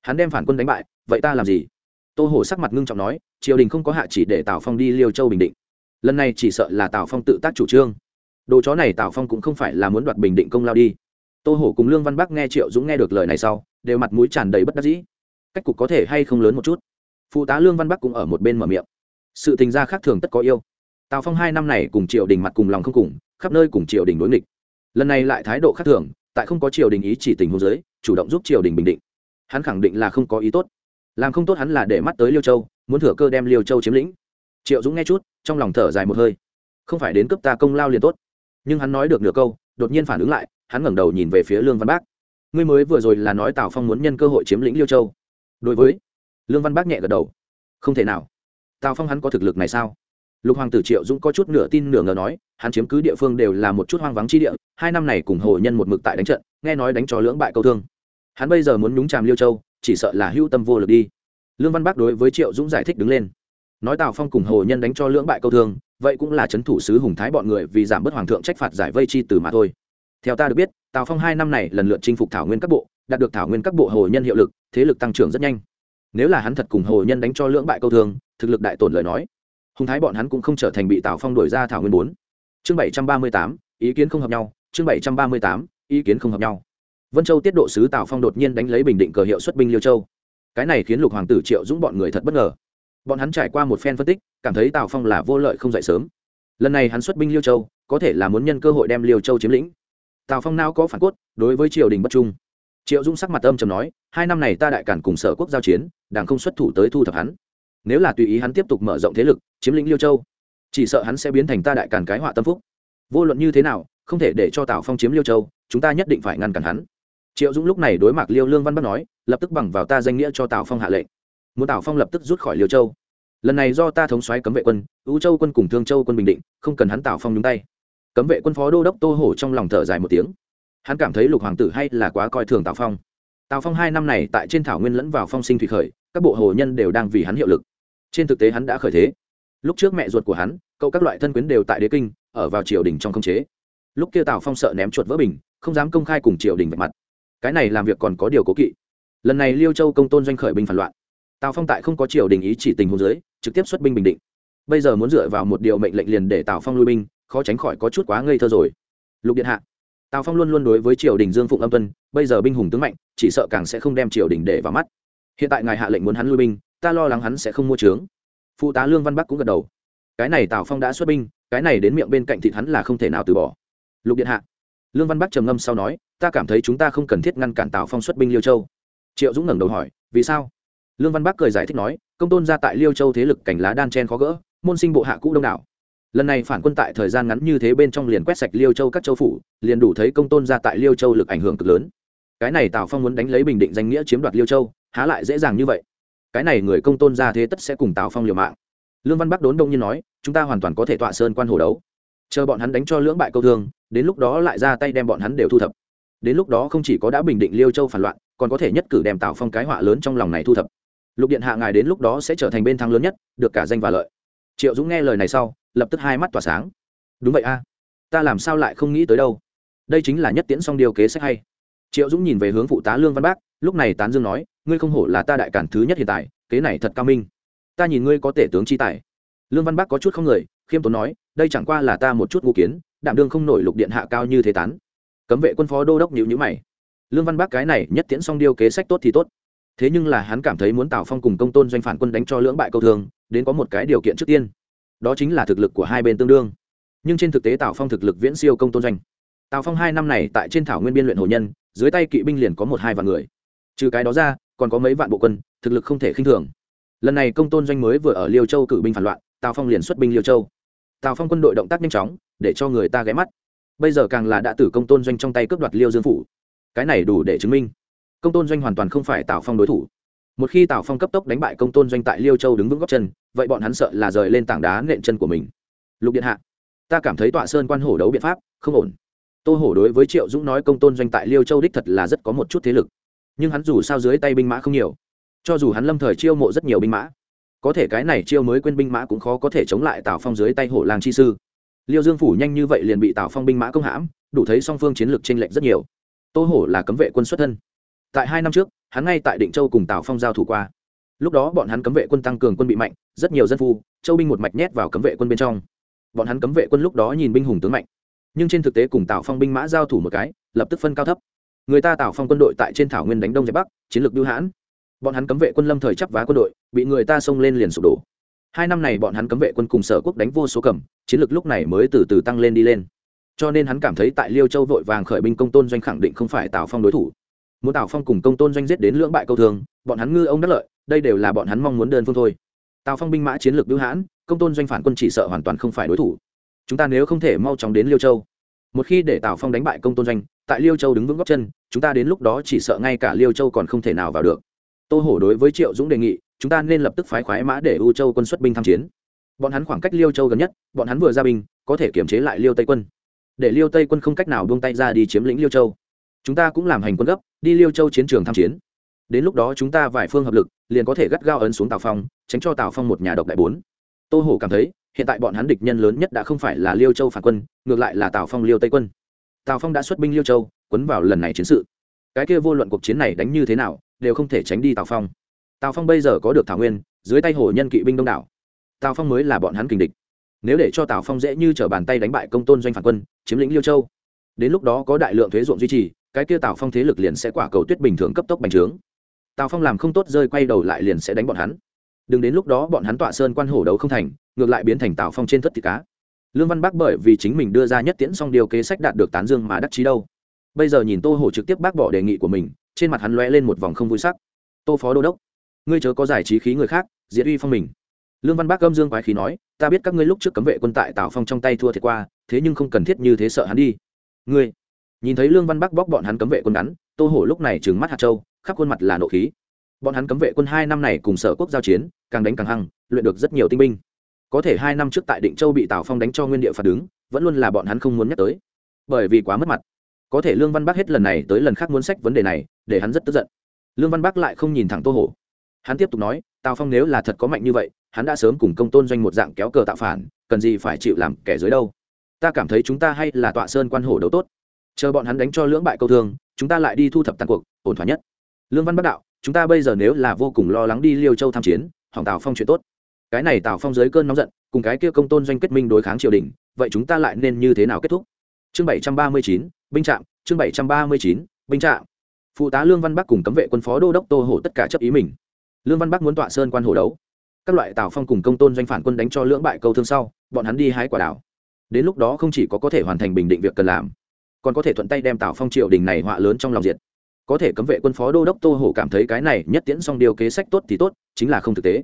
Hắn đem phản quân đánh bại, vậy ta làm gì? Tô hổ sắc mặt ngưng trọng nói, triều đình không có hạ chỉ để tào phong đi liêu châu bình định. Lần này chỉ sợ là tào phong tự tác chủ trương đồ chó này tào phong cũng không phải là muốn đoạt bình định công lao đi. Tô hổ cùng lương văn bắc nghe triệu dũng nghe được lời này sau, đều mặt mũi tràn đầy bất đắc dĩ. Cách cục có thể hay không lớn một chút? Phụ tá lương văn bắc cũng ở một bên mở miệng. Sự tình gia khác thường tất có yêu. Tào phong hai năm này cùng triều đình mặt cùng lòng không cùng, khắp nơi cùng triều đình đối nghịch. Lần này lại thái độ khác thường, tại không có triều đình ý chỉ tình hồ giới chủ động giúp triều đình bình định. Hắn khẳng định là không có ý tốt. Làm không tốt hắn là để mắt tới liêu châu, muốn thừa cơ đem liêu châu chiếm lĩnh. Triệu dũng nghe chút, trong lòng thở dài một hơi. Không phải đến cấp ta công lao liền tốt nhưng hắn nói được nửa câu, đột nhiên phản ứng lại, hắn ngẩng đầu nhìn về phía lương văn bác. Ngươi mới vừa rồi là nói tào phong muốn nhân cơ hội chiếm lĩnh liêu châu. Đối với, lương văn bác nhẹ gật đầu. Không thể nào. Tào phong hắn có thực lực này sao? Lục hoàng tử triệu dũng có chút nửa tin nửa ngờ nói, hắn chiếm cứ địa phương đều là một chút hoang vắng chi địa, hai năm này cùng hồ nhân một mực tại đánh trận, nghe nói đánh cho lưỡng bại câu thương. Hắn bây giờ muốn nhúng tràm liêu châu, chỉ sợ là hưu tâm vô lực đi. Lương văn Bác đối với triệu dũng giải thích đứng lên. Nói tào phong cùng hồ nhân đánh cho lưỡng bại câu thương vậy cũng là c h ấ n thủ sứ hùng thái bọn người vì giảm bớt hoàng thượng trách phạt giải vây chi từ mà thôi. Theo ta được biết, tào phong hai năm này lần lượt chinh phục thảo nguyên các bộ, đạt được thảo nguyên các bộ hồ nhân hiệu lực, thế lực tăng trưởng rất nhanh. Nếu là hắn thật cùng hồ nhân đánh cho lưỡng bại câu thương, thực lực đại tổn lời nói, hùng thái bọn hắn cũng không trở thành bị tào phong đuổi ra thảo nguyên bốn. Chương bảy trăm ba mươi tám, ý kiến không hợp nhau, chương bảy trăm ba mươi tám, ý kiến không hợp nhau. Vân châu tiết độ sứ tào phong đột nhiên đánh lấy bình định cờ hiệu xuất binh liêu châu. Cái này khiến lục hoàng tử triệu dũng bọn người thật bất ngờ bọn hắn trải qua một phen phân tích, cảm thấy tào phong là vô lợi không dậy sớm. Lần này hắn xuất binh liêu châu, có thể là muốn nhân cơ hội đem liêu châu chiếm lĩnh. Tào phong nào có phản cốt, đối với triều đình bất trung. Triệu Dung sắc mặt âm trầm nói, hai năm này ta đại cản cùng sở quốc giao chiến, đảng không xuất thủ tới thu thập hắn. Nếu là tùy ý hắn tiếp tục mở rộng thế lực, chiếm lĩnh liêu châu, chỉ sợ hắn sẽ biến thành ta đại cản cái họa tâm phúc. Vô luận như thế nào, không thể để cho tào phong chiếm liêu châu, chúng ta nhất định phải ngăn cản hắn. Triệu dũng lúc này đối mặt liêu lương văn bắc nói, lập tức bằng vào ta danh nghĩa cho tào phong hạ lệnh muốn tào phong lập tức rút khỏi liêu châu lần này do ta thống xoáy cấm vệ quân ưu châu quân cùng thương châu quân bình định không cần hắn tào phong nhúng tay cấm vệ quân phó đô đốc tô hổ trong lòng thở dài một tiếng hắn cảm thấy lục hoàng tử hay là quá coi thường tào phong tào phong hai năm này tại trên thảo nguyên lẫn vào phong sinh thủy khởi các bộ hồ nhân đều đang vì hắn hiệu lực trên thực tế hắn đã khởi thế lúc trước mẹ ruột của hắn cậu các loại thân quyến đều tại đế kinh ở vào triều đình trong không chế lúc kia tào phong sợ ném chuột vỡ bình không dám công khai cùng triều đình vạch mặt cái này làm việc còn có điều cố kỵ lần này liêu châu công tôn doanh khởi binh phản loạn tào phong tại không có triều đình ý chỉ tình huống dưới, trực tiếp xuất binh bình định. Bây giờ muốn dựa vào một điều mệnh lệnh liền để tào phong lui binh, khó tránh khỏi có chút quá ngây thơ rồi. Lục điện hạ. Tào phong luôn luôn đối với triều đình dương phụng âm tuân, bây giờ binh hùng tướng mạnh, chỉ sợ càng sẽ không đem triều đình để vào mắt. Hiện tại ngài hạ lệnh muốn hắn lui binh, ta lo lắng hắn sẽ không mua trướng. Phụ tá lương văn bắc cũng gật đầu. Cái này tào phong đã xuất binh, cái này đến miệng bên cạnh thịt hắn là không thể nào từ bỏ. Lục điện hạ. Lương văn bắc trầm ngâm sau nói, ta cảm thấy chúng ta không cần thiết ngăn cản tào phong xuất binh liêu châu. Triệu dũng ngẩng đầu hỏi, vì sao? Lương văn bắc cười giải thích nói, công tôn ra tại liêu châu thế lực cảnh lá đan chen khó gỡ, môn sinh bộ hạ cũ đông đảo. Lần này phản quân tại thời gian ngắn như thế bên trong liền quét sạch liêu châu các châu phủ, liền đủ thấy công tôn ra tại liêu châu lực ảnh hưởng cực lớn. Cái này tào phong muốn đánh lấy bình định danh nghĩa chiếm đoạt liêu châu, há lại dễ dàng như vậy. Cái này người công tôn ra thế tất sẽ cùng tào phong liều mạng. Lương văn bắc đốn đông như nói, chúng ta hoàn toàn có thể tọa sơn quan hồ đấu. Chờ bọn hắn đánh cho lưỡng bại câu thương, đến lúc đó lại ra tay đem bọn hắn đều thu thập. Đến lúc đó không chỉ có đã bình định liêu châu phản loạn, còn có thể nhất cử đem tào phong cái họa lớn trong lòng này thu thập lục điện hạ ngài đến lúc đó sẽ trở thành bên thắng lớn nhất, được cả danh và lợi. Triệu dũng nghe lời này sau, lập tức hai mắt tỏa sáng. Đúng vậy a, ta làm sao lại không nghĩ tới đâu? Đây chính là nhất tiễn song điều kế sách hay. Triệu dũng nhìn về hướng phụ tá lương văn bác, lúc này tán dương nói, ngươi không hổ là ta đại cản thứ nhất hiện tại, kế này thật cao minh. Ta nhìn ngươi có tể tướng chi tài. Lương văn bác có chút không người, khiêm tốn nói, đây chẳng qua là ta một chút ngũ kiến, đảm đương không nổi lục điện hạ cao như thế tán. Cấm vệ quân phó đô đốc nhữ nhữ mày. Lương văn bác cái này nhất tiễn song điêu kế sách tốt thì tốt thế nhưng là hắn cảm thấy muốn tào phong cùng công tôn doanh phản quân đánh cho lưỡng bại câu thường đến có một cái điều kiện trước tiên. Đó chính là thực lực của hai bên tương đương. Nhưng trên thực tế tào phong thực lực viễn siêu công tôn doanh. Tào phong hai năm này tại trên thảo nguyên biên luyện hồ nhân, dưới tay kỵ binh liền có một hai vạn người. Trừ cái đó ra, còn có mấy vạn bộ quân, thực lực không thể khinh thường. Lần này công tôn doanh mới vừa ở liêu châu cử binh phản loạn, tào phong liền xuất binh liêu châu. Tào phong quân đội động tác nhanh chóng, để cho người ta ghé mắt. Bây giờ càng là đã tử công tôn doanh trong tay cướp đoạt liêu dương phủ. Cái này đủ để chứng minh công tôn doanh hoàn toàn không phải tào phong đối thủ. Một khi tào phong cấp tốc đánh bại công tôn doanh tại liêu châu đứng vững góc chân, vậy bọn hắn sợ là rời lên tảng đá nện chân của mình. Lục điện hạ, ta cảm thấy tọa sơn quan hổ đấu biện pháp không ổn. Tô hổ đối với triệu dũng nói công tôn doanh tại liêu châu đích thật là rất có một chút thế lực. Nhưng hắn dù sao dưới tay binh mã không nhiều, cho dù hắn lâm thời chiêu mộ rất nhiều binh mã, có thể cái này chiêu mới quên binh mã cũng khó có thể chống lại tào phong dưới tay hổ làng chi sư. Liêu dương phủ nhanh như vậy liền bị tào phong binh mã công hãm, đủ thấy song phương chiến lược tranh lệch rất nhiều. Tô hổ là cấm vệ quân xuất thân tại hai năm trước, hắn ngay tại định châu cùng tào phong giao thủ qua. Lúc đó bọn hắn cấm vệ quân tăng cường quân bị mạnh, rất nhiều dân phu, châu binh một mạch nhét vào cấm vệ quân bên trong. Bọn hắn cấm vệ quân lúc đó nhìn binh hùng tướng mạnh. Nhưng trên thực tế cùng tào phong binh mã giao thủ một cái, lập tức phân cao thấp. Người ta tào phong quân đội tại trên thảo nguyên đánh đông giải bắc, chiến lược biêu hãn. Bọn hắn cấm vệ quân lâm thời chấp vá quân đội, bị người ta xông lên liền sụp đổ. Hai năm này bọn hắn cấm vệ quân cùng sở quốc đánh vô số cầm, chiến lược lúc này mới từ từ tăng lên đi lên. Cho nên hắn cảm thấy tại liêu châu vội vàng khởi binh công tôn doanh khẳng định không phải tào phong đối thủ muốn tào phong cùng công tôn doanh giết đến lưỡng bại câu thường, bọn hắn ngư ông đắc lợi, đây đều là bọn hắn mong muốn đơn phương thôi. Tào phong binh mã chiến lược bưu hãn, công tôn doanh phản quân chỉ sợ hoàn toàn không phải đối thủ. Chúng ta nếu không thể mau chóng đến liêu châu. Một khi để tào phong đánh bại công tôn doanh, tại liêu châu đứng vững góc chân, chúng ta đến lúc đó chỉ sợ ngay cả liêu châu còn không thể nào vào được. Tô hổ đối với triệu dũng đề nghị, chúng ta nên lập tức phái khoái mã để u châu quân xuất binh tham chiến. Bọn hắn khoảng cách liêu châu gần nhất, bọn hắn vừa ra binh, có thể kiểm chế lại liêu tây quân. Để liêu tây quân không cách nào buông tay ra đi chiếm lĩnh liêu châu. Chúng ta cũng làm hành quân gấp đi liêu châu chiến trường tham chiến. Đến lúc đó chúng ta vài phương hợp lực, liền có thể gắt gao ấn xuống tào phong, tránh cho tào phong một nhà độc đại bốn. Tô hổ cảm thấy, hiện tại bọn hắn địch nhân lớn nhất đã không phải là liêu châu phản quân, ngược lại là tào phong liêu tây quân. Tào phong đã xuất binh liêu châu, quấn vào lần này chiến sự. Cái kia vô luận cuộc chiến này đánh như thế nào, đều không thể tránh đi tào phong. Tào phong bây giờ có được thảo nguyên, dưới tay hổ nhân kỵ binh đông đảo. Tào phong mới là bọn hắn kình địch. Nếu để cho tào phong dễ như t r ở bàn tay đánh bại công tôn doanh phản quân, chiếm lĩnh liêu châu, đến lúc đó có đại lượng thuế ruộng duy trì cái kia tào phong thế lực liền sẽ quả cầu tuyết bình thường cấp tốc bành trướng. Tào phong làm không tốt rơi quay đầu lại liền sẽ đánh bọn hắn. Đừng đến lúc đó bọn hắn tọa sơn quan hổ đấu không thành, ngược lại biến thành tào phong trên thất thịt cá. Lương văn bác bởi vì chính mình đưa ra nhất tiễn xong điều kế sách đạt được tán dương mà đắc chí đâu. Bây giờ nhìn tô hổ trực tiếp bác bỏ đề nghị của mình, trên mặt hắn lóe lên một vòng không vui sắc. Tô phó đô đốc, ngươi chớ có giải trí khí người khác, diệt uy phong mình. Lương văn bác âm dương quái khí nói, ta biết các ngươi lúc trước cấm vệ quân tại tào phong trong tay thua thiệt qua, thế nhưng không cần thiết như thế sợ hắn đi. Ngươi nhìn thấy lương văn bắc bóc bọn hắn cấm vệ quân ngắn, tô hổ lúc này trừng mắt hạt châu, khắp khuôn mặt là nộ khí. Bọn hắn cấm vệ quân hai năm này cùng sở quốc giao chiến, càng đánh càng hăng, luyện được rất nhiều tinh binh. Có thể hai năm trước tại định châu bị tào phong đánh cho nguyên địa phạt đứng, vẫn luôn là bọn hắn không muốn nhắc tới. Bởi vì quá mất mặt. Có thể lương văn bắc hết lần này tới lần khác muốn sách vấn đề này, để hắn rất tức giận. Lương văn bắc lại không nhìn thẳng tô hổ. Hắn tiếp tục nói, tào phong nếu là thật có mạnh như vậy, hắn đã sớm cùng công tôn doanh một dạng kéo cờ tạo phản, cần gì phải chịu làm kẻ dưới đâu? Ta cảm thấy chúng ta hay là tọa sơn quan hổ đấu tốt chờ bọn hắn đánh cho lưỡng bại câu thương, chúng ta lại đi thu thập tàn cuộc, ổn thỏa nhất. Lương văn bắc đạo, chúng ta bây giờ nếu là vô cùng lo lắng đi liêu châu tham chiến, hỏng tào phong chuyện tốt. Cái này tào phong dưới cơn nóng giận, cùng cái kia công tôn doanh kết minh đối kháng triều đình, vậy chúng ta lại nên như thế nào kết thúc? Chương bảy trăm ba mươi chín, binh trạm, chương bảy trăm ba mươi chín, binh trạm. Phụ tá lương văn bắc cùng cấm vệ quân phó đô đốc tô hổ tất cả chấp ý mình. Lương văn bắc muốn tọa sơn quan hổ đấu. Các loại tào phong cùng công tôn doanh phản quân đánh cho lưỡng bại câu thương sau, bọn hắn đi hái quả đảo đến lúc đó không chỉ có có thể hoàn thành bình định việc cần làm còn có thể thuận tay đem tào phong triều đình này họa lớn trong lòng diệt. Có thể cấm vệ quân phó đô đốc tô hổ cảm thấy cái này nhất tiễn xong điều kế sách tốt thì tốt, chính là không thực tế.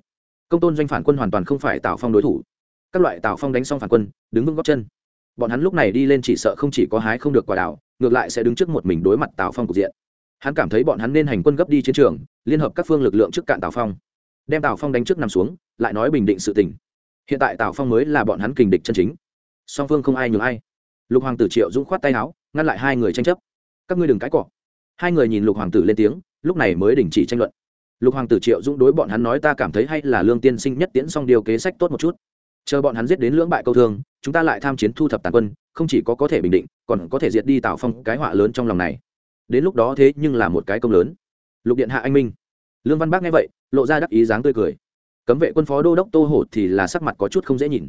Công tôn doanh phản quân hoàn toàn không phải tào phong đối thủ. Các loại tào phong đánh xong phản quân, đứng vững góc chân. Bọn hắn lúc này đi lên chỉ sợ không chỉ có hái không được quả đảo ngược lại sẽ đứng trước một mình đối mặt tào phong cục diện. Hắn cảm thấy bọn hắn nên hành quân gấp đi chiến trường, liên hợp các phương lực lượng trước cạn tào phong. Đem tào phong đánh trước nằm xuống, lại nói bình định sự tình. Hiện tại tào phong mới là bọn hắn kình địch chân chính. Song phương không ai nhường ai lục hoàng tử triệu dũng khoát tay áo, ngăn lại hai người tranh chấp. Các ngươi đừng cãi cọ. Hai người nhìn lục hoàng tử lên tiếng, lúc này mới đình chỉ tranh luận. Lục hoàng tử triệu dũng đối bọn hắn nói, ta cảm thấy hay là lương tiên sinh nhất tiễn xong điều kế sách tốt một chút. Chờ bọn hắn giết đến lưỡng bại câu thương, chúng ta lại tham chiến thu thập tàn quân, không chỉ có có thể bình định, còn có thể diệt đi tạo phong cái họa lớn trong lòng này. Đến lúc đó thế nhưng là một cái công lớn. Lục điện hạ anh minh. Lương văn bác nghe vậy, lộ ra đắc ý dáng tươi cười. Cấm vệ quân phó đô đốc tô hổ thì là sắc mặt có chút không dễ nhìn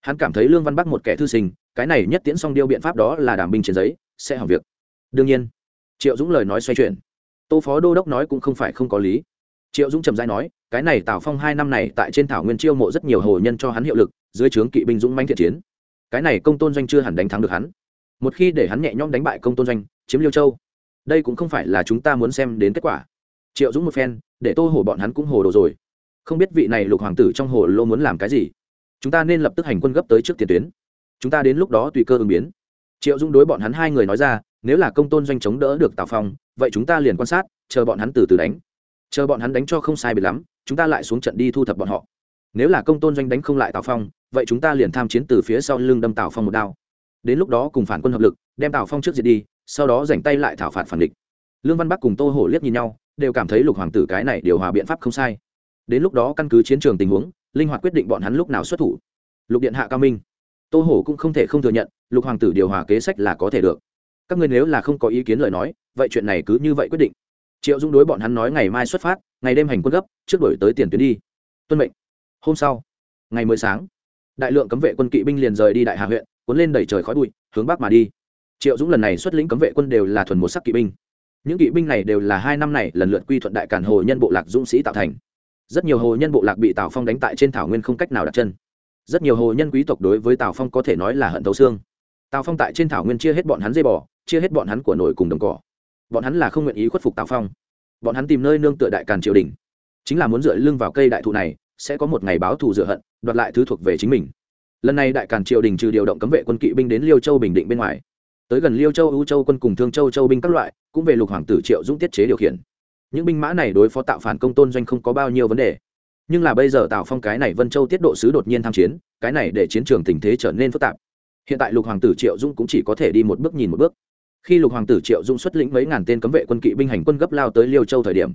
hắn cảm thấy lương văn bắc một kẻ thư sinh, cái này nhất tiễn xong điêu biện pháp đó là đảm binh trên giấy, sẽ hỏng việc. Đương nhiên, triệu dũng lời nói xoay chuyển. Tô phó đô đốc nói cũng không phải không có lý. Triệu dũng trầm dai nói, cái này tào phong hai năm này tại trên thảo nguyên chiêu mộ rất nhiều hồ nhân cho hắn hiệu lực, dưới trướng kỵ binh dũng manh thiện chiến. Cái này công tôn doanh chưa hẳn đánh thắng được hắn. Một khi để hắn nhẹ nhõm đánh bại công tôn doanh, chiếm liêu châu, đây cũng không phải là chúng ta muốn xem đến kết quả. Triệu dũng một phen, để tô hồ bọn hắn cũng hồ đồ rồi. Không biết vị này lục hoàng tử trong hồ lô muốn làm cái gì chúng ta nên lập tức hành quân gấp tới trước tiền tuyến. Chúng ta đến lúc đó tùy cơ ứng biến. Triệu dũng đối bọn hắn hai người nói ra, nếu là công tôn doanh chống đỡ được tào phong, vậy chúng ta liền quan sát, chờ bọn hắn từ từ đánh. Chờ bọn hắn đánh cho không sai biệt lắm, chúng ta lại xuống trận đi thu thập bọn họ. Nếu là công tôn doanh đánh không lại tào phong, vậy chúng ta liền tham chiến từ phía sau lưng đâm tào phong một đao. Đến lúc đó cùng phản quân hợp lực, đem tào phong trước diệt đi, sau đó dành tay lại thảo phạt phản địch. Lương văn bắc cùng tô hổ liếc nhìn nhau, đều cảm thấy lục hoàng tử cái này điều hòa biện pháp không sai. Đến lúc đó căn cứ chiến trường tình huống linh hoạt quyết định bọn hắn lúc nào xuất thủ. Lục điện hạ cao minh. Tô hổ cũng không thể không thừa nhận, lục hoàng tử điều hòa kế sách là có thể được. Các ngươi nếu là không có ý kiến lời nói, vậy chuyện này cứ như vậy quyết định. Triệu dung đối bọn hắn nói ngày mai xuất phát, ngày đêm hành quân gấp, trước đổi tới tiền tuyến đi. Tuân mệnh. Hôm sau, ngày mới sáng, đại lượng cấm vệ quân kỵ binh liền rời đi đại hà huyện, cuốn lên đẩy trời khói bụi, hướng bắc mà đi. Triệu dũng lần này xuất lĩnh cấm vệ quân đều là thuần một sắc kỵ binh. Những kỵ binh này đều là hai năm này lần lượt quy thuận đại cản hồ nhân bộ lạc dũng sĩ tạo thành rất nhiều hồ nhân bộ lạc bị tào phong đánh tại trên thảo nguyên không cách nào đặt chân rất nhiều hồ nhân quý tộc đối với tào phong có thể nói là hận thấu xương tào phong tại trên thảo nguyên chia hết bọn hắn dây bò chia hết bọn hắn của nổi cùng đồng cỏ bọn hắn là không nguyện ý khuất phục tào phong bọn hắn tìm nơi nương tựa đại càn triều đình chính là muốn dựa lưng vào cây đại thụ này sẽ có một ngày báo thù dựa hận đoạt lại thứ thuộc về chính mình lần này đại càn triều đình trừ điều động cấm vệ quân kỵ binh đến liêu châu bình định bên ngoài tới gần liêu châu ưu châu quân cùng thương châu châu binh các loại cũng về lục hoàng tử triệu dũng tiết chế điều khiển những binh mã này đối phó tạo phản công tôn doanh không có bao nhiêu vấn đề. Nhưng là bây giờ tạo phong cái này vân châu tiết độ sứ đột nhiên tham chiến, cái này để chiến trường tình thế trở nên phức tạp. Hiện tại lục hoàng tử triệu Dung cũng chỉ có thể đi một bước nhìn một bước. Khi lục hoàng tử triệu Dung xuất lĩnh mấy ngàn tên cấm vệ quân kỵ binh hành quân gấp lao tới liêu châu thời điểm,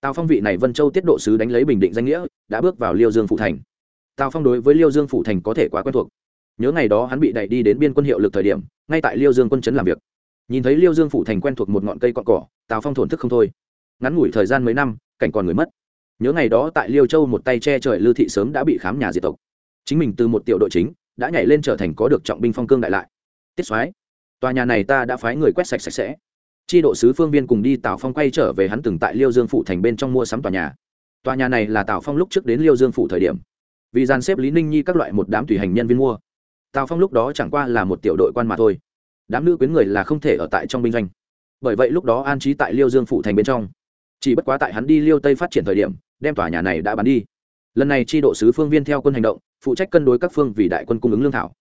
tào phong vị này vân châu tiết độ sứ đánh lấy bình định danh nghĩa, đã bước vào liêu dương phụ thành. Tào phong đối với liêu dương phụ thành có thể quá quen thuộc. Nhớ ngày đó hắn bị đẩy đi đến biên quân hiệu lực thời điểm, ngay tại liêu dương quân trấn làm việc. Nhìn thấy liêu dương phụ thành quen thuộc một ngọn cây cọn cỏ, tào phong thổn thức không thôi ngắn ngủi thời gian mấy năm, cảnh còn người mất. Nhớ ngày đó tại liêu châu một tay che trời lưu thị sớm đã bị khám nhà diệt tộc. Chính mình từ một tiểu đội chính, đã nhảy lên trở thành có được trọng binh phong cương đại lại. Tiết soái, tòa nhà này ta đã phái người quét sạch sạch sẽ. Chi độ sứ phương viên cùng đi tào phong quay trở về hắn từng tại liêu dương phủ thành bên trong mua sắm tòa nhà. Tòa nhà này là tào phong lúc trước đến liêu dương phủ thời điểm. Vì dàn xếp lý ninh nhi các loại một đám tùy hành nhân viên mua. Tào phong lúc đó chẳng qua là một tiểu đội quan mà thôi. Đám nữ quyến người là không thể ở tại trong binh doanh. Bởi vậy lúc đó an trí tại liêu dương phủ thành bên trong chỉ bất quá tại hắn đi liêu tây phát triển thời điểm, đem tòa nhà này đã bán đi. Lần này tri độ sứ phương viên theo quân hành động, phụ trách cân đối các phương vì đại quân cung ứng lương thảo.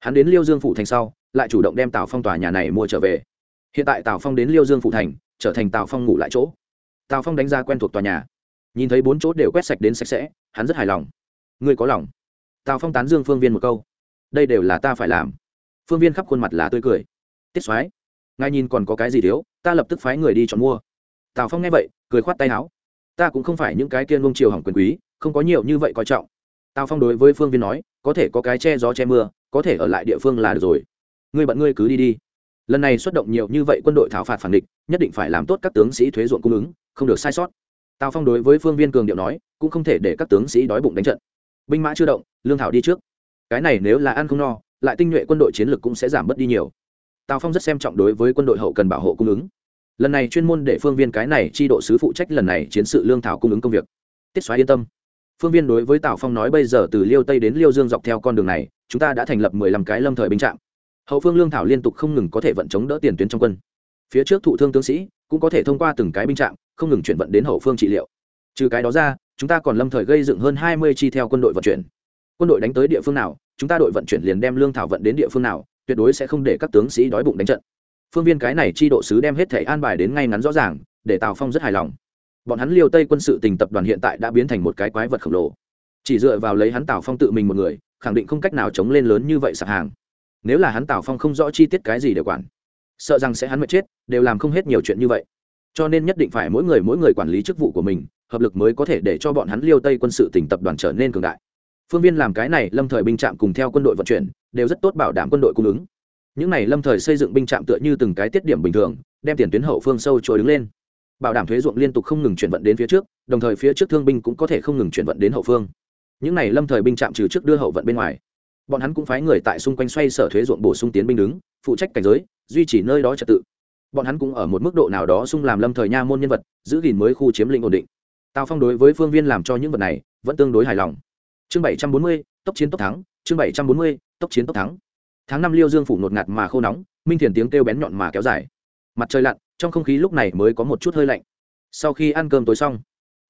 Hắn đến liêu dương phủ thành sau, lại chủ động đem tào phong tòa nhà này mua trở về. Hiện tại tào phong đến liêu dương phủ thành, trở thành tào phong ngủ lại chỗ. Tào phong đánh ra quen thuộc tòa nhà. Nhìn thấy bốn chỗ đều quét sạch đến sạch sẽ, hắn rất hài lòng. Ngươi có lòng. Tào phong tán dương phương viên một câu. Đây đều là ta phải làm. Phương viên khắp khuôn mặt là tươi cười. Tiết soái, ngài nhìn còn có cái gì thiếu, ta lập tức phái người đi chọn mua tào phong nghe vậy, cười khoát tay áo. Ta cũng không phải những cái kiên ngông triều hỏng quyền quý, không có nhiều như vậy coi trọng. Tào phong đối với phương viên nói, có thể có cái che gió che mưa, có thể ở lại địa phương là được rồi. Ngươi bận ngươi cứ đi đi. Lần này xuất động nhiều như vậy quân đội thảo phạt phản địch, nhất định phải làm tốt các tướng sĩ thuế ruộng cung ứng, không được sai sót. Tào phong đối với phương viên cường điệu nói, cũng không thể để các tướng sĩ đói bụng đánh trận. Binh mã chưa động, lương thảo đi trước. Cái này nếu là ăn không no, lại tinh nhuệ quân đội chiến lược cũng sẽ giảm bớt đi nhiều. Tào phong rất xem trọng đối với quân đội hậu cần bảo hộ cung ứng lần này chuyên môn để phương viên cái này chi độ sứ phụ trách lần này chiến sự lương thảo cung ứng công việc. Tiết xoáy yên tâm. Phương viên đối với tào phong nói bây giờ từ liêu tây đến liêu dương dọc theo con đường này, chúng ta đã thành lập mười lăm cái lâm thời binh trạm. Hậu phương lương thảo liên tục không ngừng có thể vận chống đỡ tiền tuyến trong quân. Phía trước thụ thương tướng sĩ cũng có thể thông qua từng cái binh trạm, không ngừng chuyển vận đến hậu phương trị liệu. Trừ cái đó ra, chúng ta còn lâm thời gây dựng hơn hai mươi chi theo quân đội vận chuyển. Quân đội đánh tới địa phương nào, chúng ta đội vận chuyển liền đem lương thảo vận đến địa phương nào, tuyệt đối sẽ không để các tướng sĩ đói bụng đánh trận phương viên cái này chi độ sứ đem hết thể an bài đến ngay ngắn rõ ràng, để tào phong rất hài lòng. Bọn hắn liêu tây quân sự tình tập đoàn hiện tại đã biến thành một cái quái vật khổng lồ. Chỉ dựa vào lấy hắn tào phong tự mình một người, khẳng định không cách nào chống lên lớn như vậy sạp hàng. Nếu là hắn tào phong không rõ chi tiết cái gì để quản, sợ rằng sẽ hắn mệt chết, đều làm không hết nhiều chuyện như vậy. Cho nên nhất định phải mỗi người mỗi người quản lý chức vụ của mình, hợp lực mới có thể để cho bọn hắn liêu tây quân sự tỉnh tập đoàn trở nên cường đại. Phương viên làm cái này, lâm thời binh trạm cùng theo quân đội vận chuyển, đều rất tốt bảo đảm quân đội cung ứng những này lâm thời xây dựng binh trạm tựa như từng cái tiết điểm bình thường, đem tiền tuyến hậu phương sâu trôi đứng lên. Bảo đảm thuế ruộng liên tục không ngừng chuyển vận đến phía trước, đồng thời phía trước thương binh cũng có thể không ngừng chuyển vận đến hậu phương. Những này lâm thời binh trạm trừ trước đưa hậu vận bên ngoài, bọn hắn cũng phái người tại xung quanh xoay sở thuế ruộng bổ sung tiến binh đứng, phụ trách cảnh giới, duy trì nơi đó trật tự. Bọn hắn cũng ở một mức độ nào đó xung làm lâm thời nha môn nhân vật, giữ gìn mới khu chiếm lĩnh ổn định. Tào phong đối với phương viên làm cho những vật này vẫn tương đối hài lòng. Chương bảy trăm bốn mươi, tốc chiến tốc thắng, chương bảy trăm bốn mươi, tốc chiến tốc thắng tháng năm liêu dương phủ nột ngạt mà khô nóng, minh thiền tiếng kêu bén nhọn mà kéo dài. Mặt trời lặn, trong không khí lúc này mới có một chút hơi lạnh. Sau khi ăn cơm tối xong,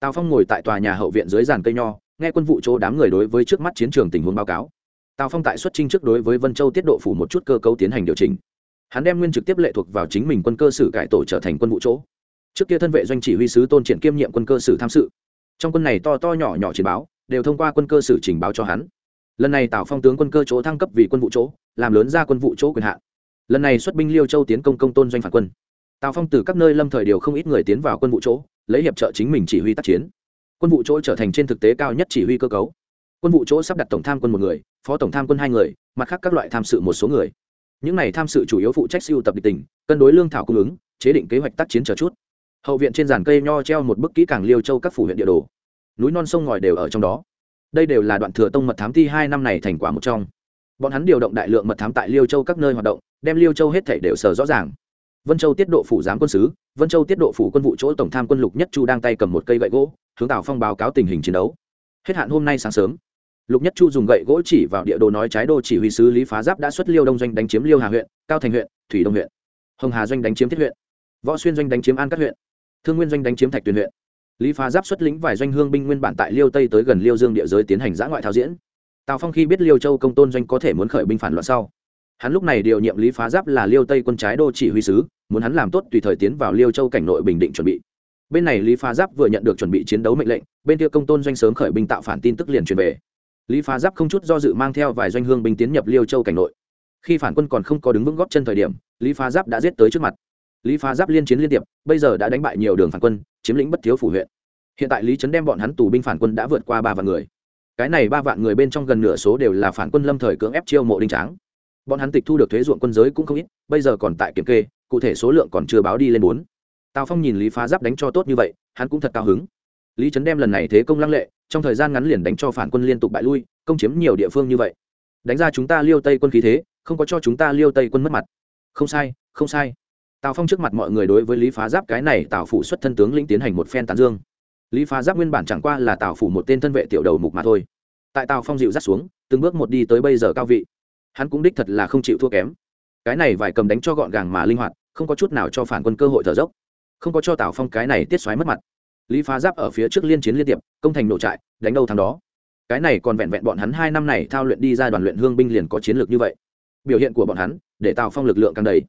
tào phong ngồi tại tòa nhà hậu viện dưới giàn cây nho, nghe quân vụ chỗ đám người đối với trước mắt chiến trường tình huống báo cáo. Tào phong tại xuất trinh trước đối với vân châu tiết độ phủ một chút cơ cấu tiến hành điều chỉnh. Hắn đem nguyên trực tiếp lệ thuộc vào chính mình quân cơ sử cải tổ trở thành quân vụ chỗ. Trước kia thân vệ doanh chỉ huy sứ tôn triển kiêm nhiệm quân cơ sử tham sự. Trong quân này to to nhỏ nhỏ chiến báo, đều thông qua quân cơ sử trình báo cho hắn lần này tào phong tướng quân cơ chỗ thăng cấp vì quân vụ chỗ, làm lớn ra quân vụ chỗ quyền hạn. Lần này xuất binh liêu châu tiến công công tôn doanh phản quân. Tào phong từ các nơi lâm thời điều không ít người tiến vào quân vụ chỗ, lấy hiệp trợ chính mình chỉ huy tác chiến. Quân vụ chỗ trở thành trên thực tế cao nhất chỉ huy cơ cấu. Quân vụ chỗ sắp đặt tổng tham quân một người, phó tổng tham quân hai người, mặt khác các loại tham sự một số người. Những này tham sự chủ yếu phụ trách siêu tập địch tỉnh cân đối lương thảo cung ứng, chế định kế hoạch tác chiến chờ chút. Hậu viện trên giàn cây nho treo một bức kỹ càng liêu châu các phủ huyện địa đồ. Núi non sông ngòi đều ở trong đó đây đều là đoạn thừa tông mật thám thi hai năm này thành quả một trong. Bọn hắn điều động đại lượng mật thám tại liêu châu các nơi hoạt động, đem liêu châu hết thể đều sờ rõ ràng. Vân châu tiết độ phủ giám quân sứ, vân châu tiết độ phủ quân vụ chỗ tổng tham quân lục nhất chu đang tay cầm một cây gậy gỗ, hướng tào phong báo cáo tình hình chiến đấu. Hết hạn hôm nay sáng sớm, lục nhất chu dùng gậy gỗ chỉ vào địa đồ nói trái đô chỉ huy sứ lý phá giáp đã xuất liêu đông doanh đánh chiếm liêu hà huyện, cao thành huyện, thủy đông huyện, hồng hà doanh đánh chiếm thiết huyện, võ xuyên doanh đánh chiếm an các huyện, thương nguyên doanh đánh chiếm thạch tuyền huyện lý phá giáp xuất lĩnh vài doanh hương binh nguyên bản tại liêu tây tới gần liêu dương địa giới tiến hành giã ngoại thao diễn. Tào phong khi biết liêu châu công tôn doanh có thể muốn khởi binh phản loạn sau, hắn lúc này điều nhiệm lý phá giáp là liêu tây quân trái đô chỉ huy sứ, muốn hắn làm tốt tùy thời tiến vào liêu châu cảnh nội bình định chuẩn bị. Bên này lý phá giáp vừa nhận được chuẩn bị chiến đấu mệnh lệnh, bên kia công tôn doanh sớm khởi binh tạo phản tin tức liền truyền về. Lý phá giáp không chút do dự mang theo vài doanh hương binh tiến nhập liêu châu cảnh nội. Khi phản quân còn không có đứng vững góp chân thời điểm, lý phá giáp đã giết tới trước mặt. Lý phá giáp liên chiến liên tiệp bây giờ đã đánh bại nhiều đường phản quân chiếm lĩnh bất thiếu phủ huyện. Hiện tại lý trấn đem bọn hắn tù binh phản quân đã vượt qua ba vạn người. Cái này ba vạn người bên trong gần nửa số đều là phản quân lâm thời cưỡng ép chiêu mộ đinh tráng. Bọn hắn tịch thu được thuế ruộng quân giới cũng không ít, bây giờ còn tại kiểm kê, cụ thể số lượng còn chưa báo đi lên bốn. Tào phong nhìn lý phá giáp đánh cho tốt như vậy, hắn cũng thật cao hứng. Lý trấn đem lần này thế công lăng lệ, trong thời gian ngắn liền đánh cho phản quân liên tục bại lui, công chiếm nhiều địa phương như vậy. Đánh ra chúng ta liêu tây quân khí thế, không có cho chúng ta liêu tây quân mất mặt. Không sai không sai tào phong trước mặt mọi người đối với lý phá giáp cái này tào phủ xuất thân tướng lĩnh tiến hành một phen tán dương. Lý phá giáp nguyên bản chẳng qua là tào phủ một tên thân vệ tiểu đầu mục mà thôi. Tại tào phong dịu dắt xuống, từng bước một đi tới bây giờ cao vị. Hắn cũng đích thật là không chịu thua kém. Cái này vài cầm đánh cho gọn gàng mà linh hoạt, không có chút nào cho phản quân cơ hội thở dốc. Không có cho tào phong cái này tiết xoáy mất mặt. Lý phá giáp ở phía trước liên chiến liên tiệp công thành nổ trại, đánh đâu thằng đó. Cái này còn vẹn vẹn bọn hắn hai năm này thao luyện đi ra đoàn luyện hương binh liền có chiến lược như vậy. Biểu hiện của bọn hắn, để tào phong lực lượng càng đầy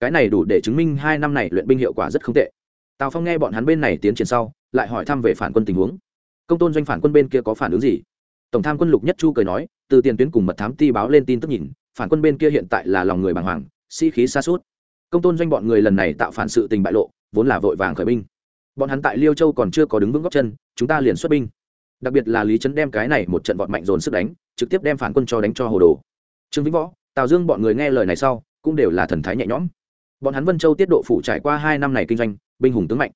cái này đủ để chứng minh hai năm này luyện binh hiệu quả rất không tệ. Tào phong nghe bọn hắn bên này tiến triển sau, lại hỏi thăm về phản quân tình huống. Công tôn doanh phản quân bên kia có phản ứng gì? Tổng tham quân lục nhất chu cười nói, từ tiền tuyến cùng mật thám ti báo lên tin tức nhìn, phản quân bên kia hiện tại là lòng người bàng hoàng, sĩ、si、khí xa suốt công tôn doanh bọn người lần này tạo phản sự tình bại lộ, vốn là vội vàng khởi binh. Bọn hắn tại liêu châu còn chưa có đứng vững góc chân, chúng ta liền xuất binh. Đặc biệt là lý trấn đem cái này một trận vọt mạnh dồn sức đánh, trực tiếp đem phản quân cho đánh cho hồ đồ. Trương vĩnh võ, tào dương bọn người nghe lời này sau, cũng đều là thần thái nhẹ nhõm bọn hắn vân châu tiết độ phủ trải qua hai năm này kinh doanh, binh hùng tướng mạnh.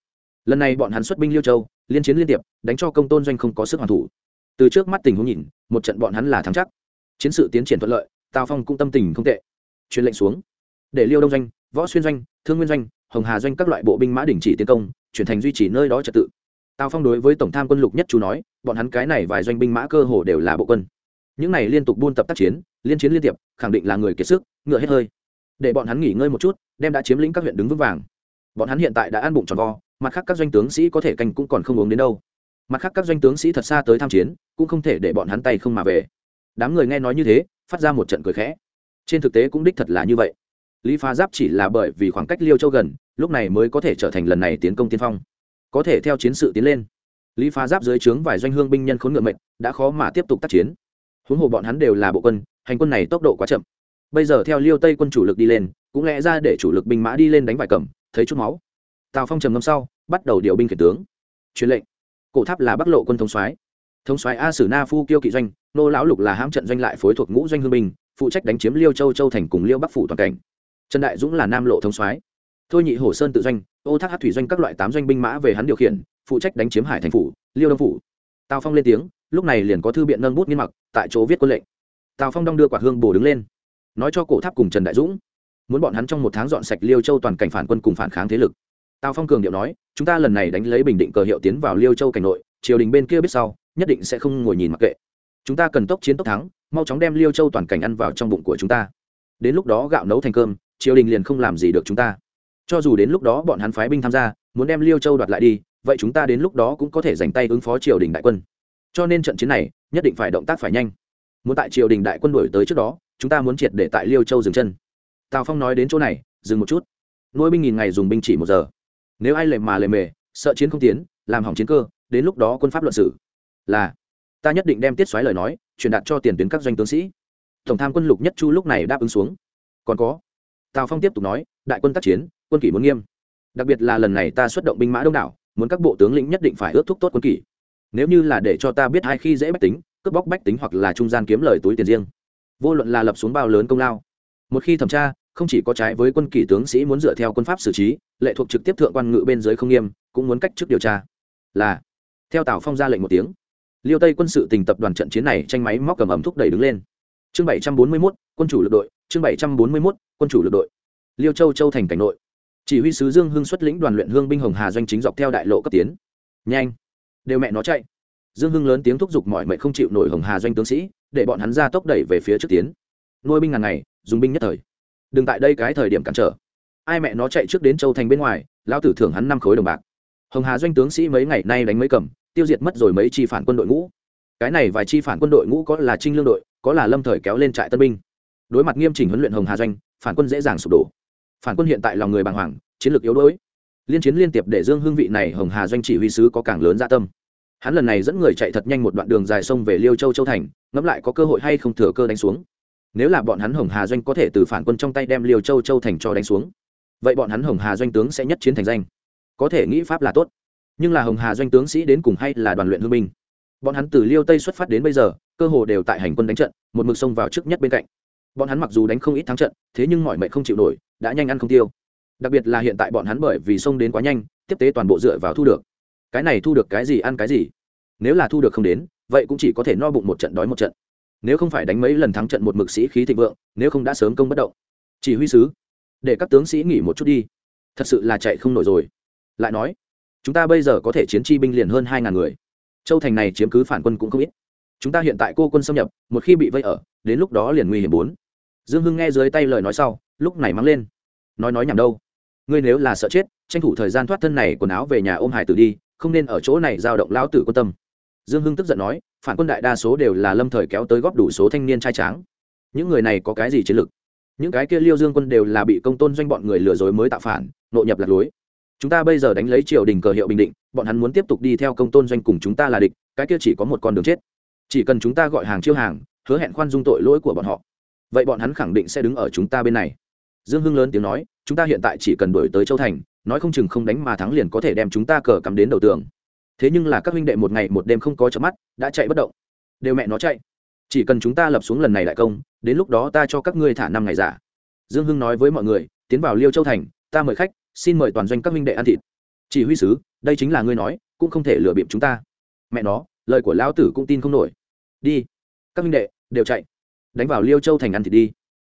Lần này bọn hắn xuất binh liêu châu, liên chiến liên tiệp, đánh cho công tôn doanh không có sức hoàn thủ. Từ trước mắt tình huống nhìn, một trận bọn hắn là thắng chắc. Chiến sự tiến triển thuận lợi, tào phong cũng tâm tình không tệ. Truyền lệnh xuống. Để liêu đông doanh, võ xuyên doanh, thương nguyên doanh, hồng hà doanh các loại bộ binh mã đình chỉ tiến công, chuyển thành duy trì nơi đó trật tự. Tào phong đối với tổng tham quân lục nhất chú nói, bọn hắn cái này vài doanh binh mã cơ hồ đều là bộ quân. Những này liên tục buôn tập tác chiến, liên chiến liên tiệp, khẳng định là người kiệt sức, ngựa hết hơi để bọn hắn nghỉ ngơi một chút, đem đã chiếm lĩnh các huyện đứng vững vàng. Bọn hắn hiện tại đã ăn bụng tròn vo, mặt khác các doanh tướng sĩ có thể canh cũng còn không uống đến đâu. Mặt khác các doanh tướng sĩ thật xa tới tham chiến, cũng không thể để bọn hắn tay không mà về. Đám người nghe nói như thế, phát ra một trận cười khẽ. Trên thực tế cũng đích thật là như vậy. Lý phá giáp chỉ là bởi vì khoảng cách liêu châu gần, lúc này mới có thể trở thành lần này tiến công tiên phong. Có thể theo chiến sự tiến lên. Lý phá giáp dưới trướng vài doanh hương binh nhân khốn ngựa mệnh, đã khó mà tiếp tục tác chiến. Huống hồ bọn hắn đều là bộ quân, hành quân này tốc độ quá chậm bây giờ theo liêu tây quân chủ lực đi lên, cũng lẽ ra để chủ lực binh mã đi lên đánh vài cầm, thấy chút máu. Tào phong trầm ngâm sau, bắt đầu điều binh khiển tướng. Truyền lệnh. Cổ tháp là bắc lộ quân thống soái. Thống soái a sử na phu kiêu kỵ doanh, nô lão lục là hãm trận doanh lại phối thuộc ngũ doanh hương binh, phụ trách đánh chiếm liêu châu châu thành cùng liêu bắc phủ toàn cảnh. Trần đại dũng là nam lộ thống soái. Thôi nhị Hồ sơn tự doanh, ô thác hát thủy doanh các loại tám doanh binh mã về hắn điều khiển, phụ trách đánh chiếm hải thành phủ, liêu đông phủ. Tào phong lên tiếng, lúc này liền có thư biện nâng bút nghiên mặc, tại chỗ viết quân lệnh. Tào phong đong đưa quả hương bồ đứng lên nói cho cổ tháp cùng trần đại dũng, muốn bọn hắn trong một tháng dọn sạch liêu châu toàn cảnh phản quân cùng phản kháng thế lực. Tào phong cường điệu nói, chúng ta lần này đánh lấy bình định cờ hiệu tiến vào liêu châu cảnh nội, triều đình bên kia biết sau, nhất định sẽ không ngồi nhìn mặc kệ. Chúng ta cần tốc chiến tốc thắng, mau chóng đem liêu châu toàn cảnh ăn vào trong bụng của chúng ta. Đến lúc đó gạo nấu thành cơm, triều đình liền không làm gì được chúng ta. Cho dù đến lúc đó bọn hắn phái binh tham gia, muốn đem liêu châu đoạt lại đi, vậy chúng ta đến lúc đó cũng có thể dành tay ứng phó triều đình đại quân. Cho nên trận chiến này, nhất định phải động tác phải nhanh. Muốn tại triều đình đại quân đổi tới trước đó chúng ta muốn triệt để tại liêu châu dừng chân. Tào phong nói đến chỗ này, dừng một chút. Nuôi binh nghìn ngày dùng binh chỉ một giờ. Nếu ai lệ mà lệ mề, sợ chiến không tiến, làm hỏng chiến cơ, đến lúc đó quân pháp luận sử. Là, ta nhất định đem tiết xoáy lời nói, truyền đạt cho tiền tuyến các doanh tướng sĩ. Tổng tham quân lục nhất chu lúc này đáp ứng xuống. Còn có, tào phong tiếp tục nói, đại quân tác chiến, quân kỷ muốn nghiêm. Đặc biệt là lần này ta xuất động binh mã đông đảo, muốn các bộ tướng lĩnh nhất định phải ước thúc tốt quân kỷ. Nếu như là để cho ta biết hai khi dễ bách tính, cướp bóc bách tính hoặc là trung gian kiếm lời túi tiền riêng vô luận là lập xuống bao lớn công lao. Một khi thẩm tra, không chỉ có trái với quân kỷ tướng sĩ muốn dựa theo quân pháp xử trí, lệ thuộc trực tiếp thượng quan ngự bên dưới không nghiêm, cũng muốn cách chức điều tra. Là, theo tào phong ra lệnh một tiếng, liêu tây quân sự tình tập đoàn trận chiến này tranh máy móc cầm ấm thúc đẩy đứng lên. Chương bảy trăm bốn mươi mốt, quân chủ lực đội, chương bảy trăm bốn mươi mốt, quân chủ lực đội. Liêu châu châu thành cảnh nội. Chỉ huy sứ dương hưng xuất lĩnh đoàn luyện hương binh hồng hà doanh chính dọc theo đại lộ cấp tiến. Nhanh, đều mẹ nó chạy dương hưng lớn tiếng thúc giục mọi mệnh không chịu nổi hồng hà doanh tướng sĩ, để bọn hắn ra tốc đẩy về phía trước tiến. Nuôi binh ngàn ngày, dùng binh nhất thời. Đừng tại đây cái thời điểm cản trở. Ai mẹ nó chạy trước đến châu thành bên ngoài lao tử thưởng hắn năm khối đồng bạc. Hồng hà doanh tướng sĩ mấy ngày nay đánh mấy cầm, tiêu diệt mất rồi mấy chi phản quân đội ngũ. Cái này vài chi phản quân đội ngũ có là trinh lương đội, có là lâm thời kéo lên trại tân binh. Đối mặt nghiêm chỉnh huấn luyện hồng hà doanh, phản quân dễ dàng sụp đổ. Phản quân hiện tại lòng người bàng hoàng, chiến lược yếu đuối. Liên chiến liên tiệp để dương hương vị này hồng hà doanh chỉ huy sứ có càng lớn dạ tâm hắn lần này dẫn người chạy thật nhanh một đoạn đường dài sông về liêu châu châu thành, ngẫm lại có cơ hội hay không thừa cơ đánh xuống. Nếu là bọn hắn hồng hà doanh có thể từ phản quân trong tay đem liêu châu châu thành cho đánh xuống, vậy bọn hắn hồng hà doanh tướng sẽ nhất chiến thành danh. Có thể nghĩ pháp là tốt. Nhưng là hồng hà doanh tướng sĩ đến cùng hay là đoàn luyện hương binh? Bọn hắn từ liêu tây xuất phát đến bây giờ, cơ hồ đều tại hành quân đánh trận, một mực sông vào trước nhất bên cạnh. Bọn hắn mặc dù đánh không ít thắng trận, thế nhưng mọi mệnh không chịu nổi, đã nhanh ăn không tiêu. Đặc biệt là hiện tại bọn hắn bởi vì sông đến quá nhanh, tiếp tế toàn bộ dựa vào thu được cái này thu được cái gì ăn cái gì. Nếu là thu được không đến, vậy cũng chỉ có thể no bụng một trận đói một trận. Nếu không phải đánh mấy lần thắng trận một mực sĩ khí thịnh vượng, nếu không đã sớm công bất động. Chỉ huy sứ, để các tướng sĩ nghỉ một chút đi. Thật sự là chạy không nổi rồi. Lại nói, chúng ta bây giờ có thể chiến chi binh liền hơn hai ngàn người. Châu thành này chiếm cứ phản quân cũng không ít. Chúng ta hiện tại cô quân xâm nhập, một khi bị vây ở, đến lúc đó liền nguy hiểm bốn. Dương hưng nghe dưới tay lời nói sau, lúc này mắng lên. Nói nói nhảm đâu. Ngươi nếu là sợ chết, tranh thủ thời gian thoát thân này quần áo về nhà ôm hải tử đi không nên ở chỗ này giao động lão tử quan tâm. Dương hưng tức giận nói, phản quân đại đa số đều là lâm thời kéo tới góp đủ số thanh niên trai tráng. Những người này có cái gì chiến lược? Những cái kia liêu dương quân đều là bị công tôn doanh bọn người lừa dối mới tạo phản, nội nhập lạc lối. Chúng ta bây giờ đánh lấy triều đình cờ hiệu bình định, bọn hắn muốn tiếp tục đi theo công tôn doanh cùng chúng ta là địch, cái kia chỉ có một con đường chết. Chỉ cần chúng ta gọi hàng chiêu hàng, hứa hẹn khoan dung tội lỗi của bọn họ. Vậy bọn hắn khẳng định sẽ đứng ở chúng ta bên này. Dương hưng lớn tiếng nói chúng ta hiện tại chỉ cần đổi tới châu thành, nói không chừng không đánh mà thắng liền có thể đem chúng ta cờ cắm đến đầu tường. Thế nhưng là các huynh đệ một ngày một đêm không có chớp mắt, đã chạy bất động. Đều mẹ nó chạy. Chỉ cần chúng ta lập xuống lần này đại công, đến lúc đó ta cho các ngươi thả năm ngày giả. Dương hưng nói với mọi người, tiến vào liêu châu thành, ta mời khách, xin mời toàn doanh các huynh đệ ăn thịt. Chỉ huy sứ, đây chính là ngươi nói, cũng không thể lừa bịp chúng ta. Mẹ nó, lời của lão tử cũng tin không nổi. Đi. Các huynh đệ, đều chạy. Đánh vào liêu châu thành ăn thịt đi.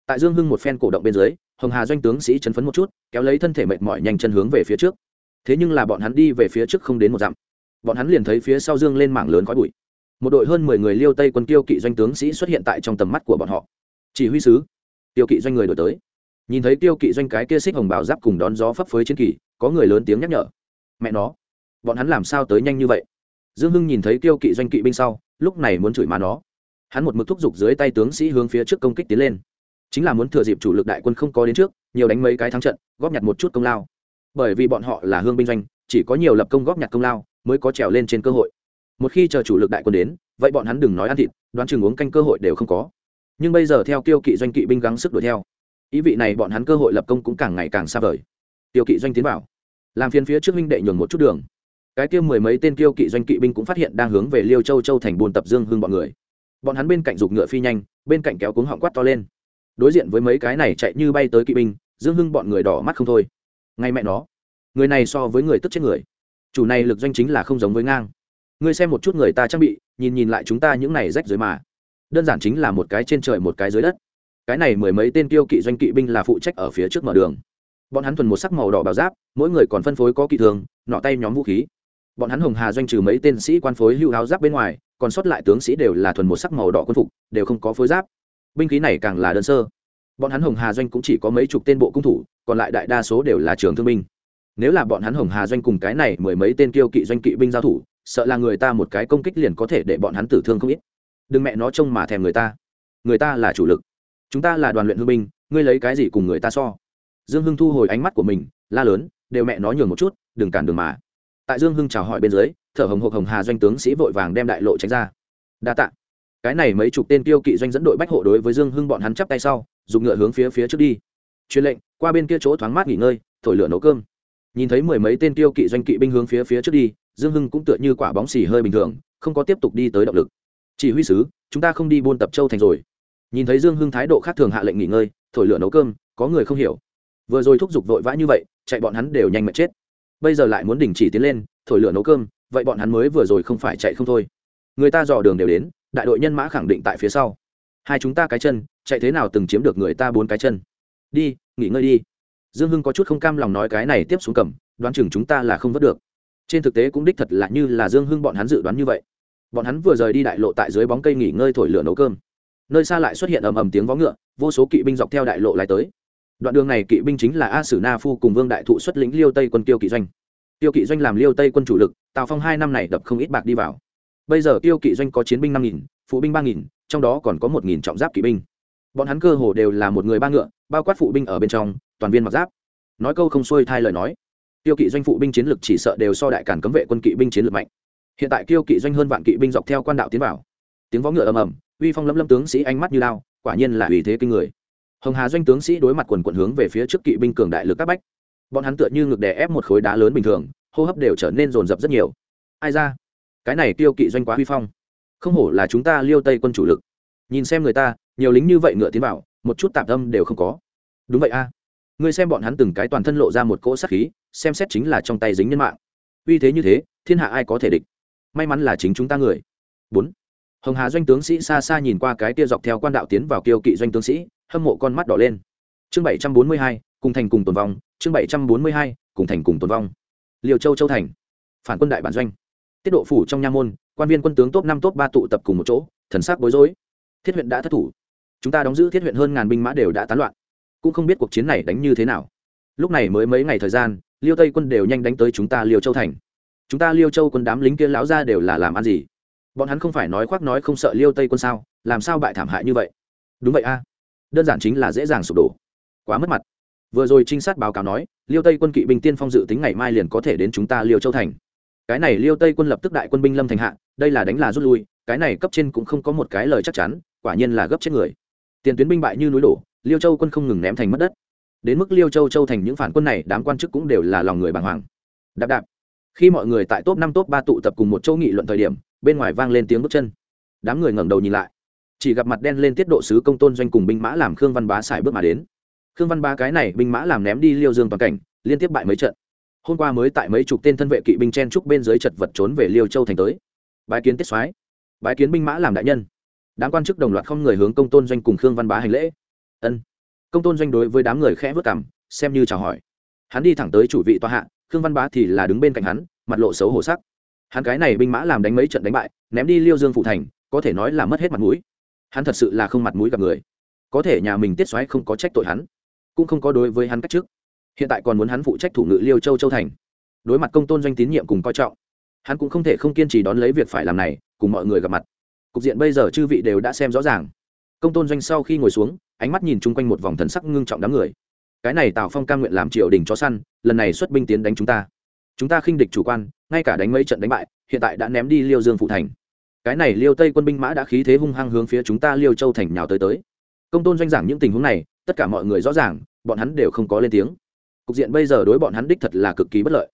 Tại dương hưng một phen cổ động bên dưới hồng hà doanh tướng sĩ chấn phấn một chút, kéo lấy thân thể mệt mỏi nhanh chân hướng về phía trước. Thế nhưng là bọn hắn đi về phía trước không đến một dặm. Bọn hắn liền thấy phía sau dương lên mảng lớn khói bụi. Một đội hơn mười người liêu tây quân Tiêu kỵ doanh tướng sĩ xuất hiện tại trong tầm mắt của bọn họ. Chỉ huy sứ tiêu kỵ doanh người đổi tới. Nhìn thấy tiêu kỵ doanh cái kia xích hồng bảo giáp cùng đón gió phấp phới chiến kỳ, có người lớn tiếng nhắc nhở. Mẹ nó, bọn hắn làm sao tới nhanh như vậy? Dương hưng nhìn thấy tiêu kỵ doanh kỵ binh sau, lúc này muốn chửi má nó. Hắn một mực thúc giục dưới tay tướng sĩ hướng phía trước công kích tiến lên chính là muốn thừa dịp chủ lực đại quân không có đến trước, nhiều đánh mấy cái thắng trận, góp nhặt một chút công lao. Bởi vì bọn họ là hương binh doanh, chỉ có nhiều lập công góp nhặt công lao, mới có trèo lên trên cơ hội. Một khi chờ chủ lực đại quân đến, vậy bọn hắn đừng nói ăn thịt, đoán chừng uống canh cơ hội đều không có. Nhưng bây giờ theo Tiêu kỵ doanh kỵ binh gắng sức đuổi theo, ý vị này bọn hắn cơ hội lập công cũng càng ngày càng xa vời. Tiêu kỵ doanh tiến vào, làm phiên phía trước minh đệ nhường một chút đường. Cái kia mười mấy tên Tiêu kỵ doanh kỵ binh cũng phát hiện đang hướng về liêu châu châu thành buôn tập dương hương bọn người. Bọn hắn bên cạnh giục ngựa phi nhanh, bên cạnh kéo cuống họng quát to lên đối diện với mấy cái này chạy như bay tới kỵ binh, dương hưng bọn người đỏ mắt không thôi. Ngay mẹ nó, người này so với người tức chết người. Chủ này lực doanh chính là không giống với ngang. Ngươi xem một chút người ta trang bị, nhìn nhìn lại chúng ta những này rách dưới mà. Đơn giản chính là một cái trên trời một cái dưới đất. Cái này mười mấy tên tiêu kỵ doanh kỵ binh là phụ trách ở phía trước mở đường. Bọn hắn thuần một sắc màu đỏ bào giáp, mỗi người còn phân phối có kỵ thường, nọ tay nhóm vũ khí. Bọn hắn hồng hà doanh trừ mấy tên sĩ quan phối hưu áo giáp bên ngoài, còn sót lại tướng sĩ đều là thuần một sắc màu đỏ quân phục, đều không có phối giáp binh khí này càng là đơn sơ. Bọn hắn hồng hà doanh cũng chỉ có mấy chục tên bộ cung thủ, còn lại đại đa số đều là trường thương binh. Nếu là bọn hắn hồng hà doanh cùng cái này mười mấy tên kiêu kỵ doanh kỵ binh giao thủ, sợ là người ta một cái công kích liền có thể để bọn hắn tử thương không ít. Đừng mẹ nó trông mà thèm người ta. Người ta là chủ lực. Chúng ta là đoàn luyện hương binh, ngươi lấy cái gì cùng người ta so? Dương hưng thu hồi ánh mắt của mình, la lớn, đều mẹ nó nhường một chút, đừng cản đường mà. Tại dương hưng chào hỏi bên dưới, thở hồng hộc hồng hà doanh tướng sĩ vội vàng đem đại lộ tránh ra. Đa tạ cái này mấy chục tên tiêu kỵ doanh dẫn đội bách hộ đối với dương hưng bọn hắn chắp tay sau, dùng ngựa hướng phía phía trước đi. Truyền lệnh, qua bên kia chỗ thoáng mát nghỉ ngơi, thổi lửa nấu cơm. Nhìn thấy mười mấy tên tiêu kỵ doanh kỵ binh hướng phía phía trước đi, dương hưng cũng tựa như quả bóng xì hơi bình thường, không có tiếp tục đi tới động lực. Chỉ huy sứ, chúng ta không đi buôn tập châu thành rồi. Nhìn thấy dương hưng thái độ khác thường hạ lệnh nghỉ ngơi, thổi lửa nấu cơm, có người không hiểu. Vừa rồi thúc giục vội vã như vậy, chạy bọn hắn đều nhanh mệt chết. Bây giờ lại muốn đình chỉ tiến lên, thổi lửa nấu cơm, vậy bọn hắn mới vừa rồi không phải chạy không thôi. Người ta dò đường đều đến đại đội nhân mã khẳng định tại phía sau. Hai chúng ta cái chân, chạy thế nào từng chiếm được người ta bốn cái chân? Đi, nghỉ ngơi đi. Dương hưng có chút không cam lòng nói cái này tiếp xuống cầm, đoán chừng chúng ta là không vớt được. Trên thực tế cũng đích thật là như là dương hưng bọn hắn dự đoán như vậy. Bọn hắn vừa rời đi đại lộ tại dưới bóng cây nghỉ ngơi thổi lửa nấu cơm. Nơi xa lại xuất hiện ầm ầm tiếng vó ngựa, vô số kỵ binh dọc theo đại lộ lại tới. Đoạn đường này kỵ binh chính là a sử na phu cùng vương đại thụ xuất lĩnh liêu tây quân tiêu kỵ doanh. Tiêu kỵ doanh làm liêu tây quân chủ lực, tào phong hai năm này đập không ít bạc đi vào bây giờ tiêu kỵ doanh có chiến binh năm nghìn, phụ binh ba nghìn, trong đó còn có một nghìn trọng giáp kỵ binh. Bọn hắn cơ hồ đều là một người ba ngựa, bao quát phụ binh ở bên trong, toàn viên mặc giáp. Nói câu không xuôi thai lời nói, tiêu kỵ doanh phụ binh chiến lược chỉ sợ đều so đại cản cấm vệ quân kỵ binh chiến lược mạnh. Hiện tại tiêu kỵ doanh hơn vạn kỵ binh dọc theo quan đạo tiến vào. Tiếng võ ngựa ầm ầm, uy phong lâm lâm tướng sĩ ánh mắt như lao, quả nhiên là uy thế kinh người. Hồng hà doanh tướng sĩ đối mặt quần quận hướng về phía trước kỵ binh cường đại lực các bách. Bọn hắn tựa như ngực đè ép một khối đá lớn bình thường, hô hấp đều trở nên rồn rập rất nhiều. Ai ra? Cái này tiêu kỵ doanh quá huy phong. Không hổ là chúng ta liêu tây quân chủ lực. Nhìn xem người ta, nhiều lính như vậy ngựa tiến vào, một chút tạm tâm đều không có. Đúng vậy a. Ngươi xem bọn hắn từng cái toàn thân lộ ra một cỗ sát khí, xem xét chính là trong tay dính nhân mạng. Uy thế như thế, thiên hạ ai có thể địch? May mắn là chính chúng ta người. Bốn. Hồng hà doanh tướng sĩ xa xa nhìn qua cái tia dọc theo quan đạo tiến vào kiêu kỵ doanh tướng sĩ, hâm mộ con mắt đỏ lên. Chương bảy trăm bốn mươi hai, cùng thành cùng tồn vong. Chương bảy trăm bốn mươi hai, cùng thành cùng tồn vong. Liều châu châu thành. Phản quân đại bản doanh tiết độ phủ trong nha môn, quan viên quân tướng top năm top ba tụ tập cùng một chỗ, thần sắc bối rối. Thiết huyện đã thất thủ. Chúng ta đóng giữ thiết huyện hơn ngàn binh mã đều đã tán loạn. Cũng không biết cuộc chiến này đánh như thế nào. Lúc này mới mấy ngày thời gian, liêu tây quân đều nhanh đánh tới chúng ta liêu châu thành. Chúng ta liêu châu quân đám lính kia lão ra đều là làm ăn gì? Bọn hắn không phải nói khoác nói không sợ liêu tây quân sao? Làm sao bại thảm hại như vậy? Đúng vậy a. Đơn giản chính là dễ dàng sụp đổ. Quá mất mặt. Vừa rồi trinh sát báo cáo nói, liêu tây quân kỵ binh tiên phong dự tính ngày mai liền có thể đến chúng ta liêu châu thành cái này liêu tây quân lập tức đại quân binh lâm thành hạ, đây là đánh là rút lui, cái này cấp trên cũng không có một cái lời chắc chắn, quả nhiên là gấp chết người. Tiền tuyến binh bại như núi đổ, liêu châu quân không ngừng ném thành mất đất. Đến mức liêu châu châu thành những phản quân này, đám quan chức cũng đều là lòng người bàng hoàng. Đạp đạp. Khi mọi người tại top năm, top ba tụ tập cùng một châu nghị luận thời điểm, bên ngoài vang lên tiếng bước chân. Đám người ngẩng đầu nhìn lại. Chỉ gặp mặt đen lên tiết độ sứ công tôn doanh cùng binh mã làm khương văn bá xài bước mà đến. Khương văn bá cái này binh mã làm ném đi liêu dương toàn cảnh, liên tiếp bại mấy trận hôm qua mới tại mấy chục tên thân vệ kỵ binh chen trúc bên dưới chật vật trốn về liêu châu thành tới. Bái kiến tiết soái, bái kiến binh mã làm đại nhân. Đám quan chức đồng loạt không người hướng công tôn doanh cùng khương văn bá hành lễ. Ân. Công tôn doanh đối với đám người khẽ vất cảm, xem như chào hỏi. Hắn đi thẳng tới chủ vị tòa hạ, khương văn bá thì là đứng bên cạnh hắn, mặt lộ xấu hổ sắc. Hắn cái này binh mã làm đánh mấy trận đánh bại, ném đi liêu dương phụ thành, có thể nói là mất hết mặt mũi. Hắn thật sự là không mặt mũi gặp người. Có thể nhà mình tiết xoáy không có trách tội hắn, cũng không có đối với hắn cách trước hiện tại còn muốn hắn phụ trách thủ ngự liêu châu châu thành. Đối mặt công tôn doanh tín nhiệm cùng coi trọng, hắn cũng không thể không kiên trì đón lấy việc phải làm này, cùng mọi người gặp mặt. Cục diện bây giờ chư vị đều đã xem rõ ràng. Công tôn doanh sau khi ngồi xuống, ánh mắt nhìn chung quanh một vòng thần sắc ngưng trọng đám người. Cái này tào phong cam nguyện làm triều đình chó săn, lần này xuất binh tiến đánh chúng ta. Chúng ta khinh địch chủ quan, ngay cả đánh mấy trận đánh bại, hiện tại đã ném đi liêu dương phụ thành. Cái này liêu tây quân binh mã đã khí thế hung hăng hướng phía chúng ta liêu châu thành nhào tới tới. Công tôn doanh giảng những tình huống này, tất cả mọi người rõ ràng, bọn hắn đều không có lên tiếng cục diện bây giờ đối bọn hắn đích thật là cực kỳ bất lợi.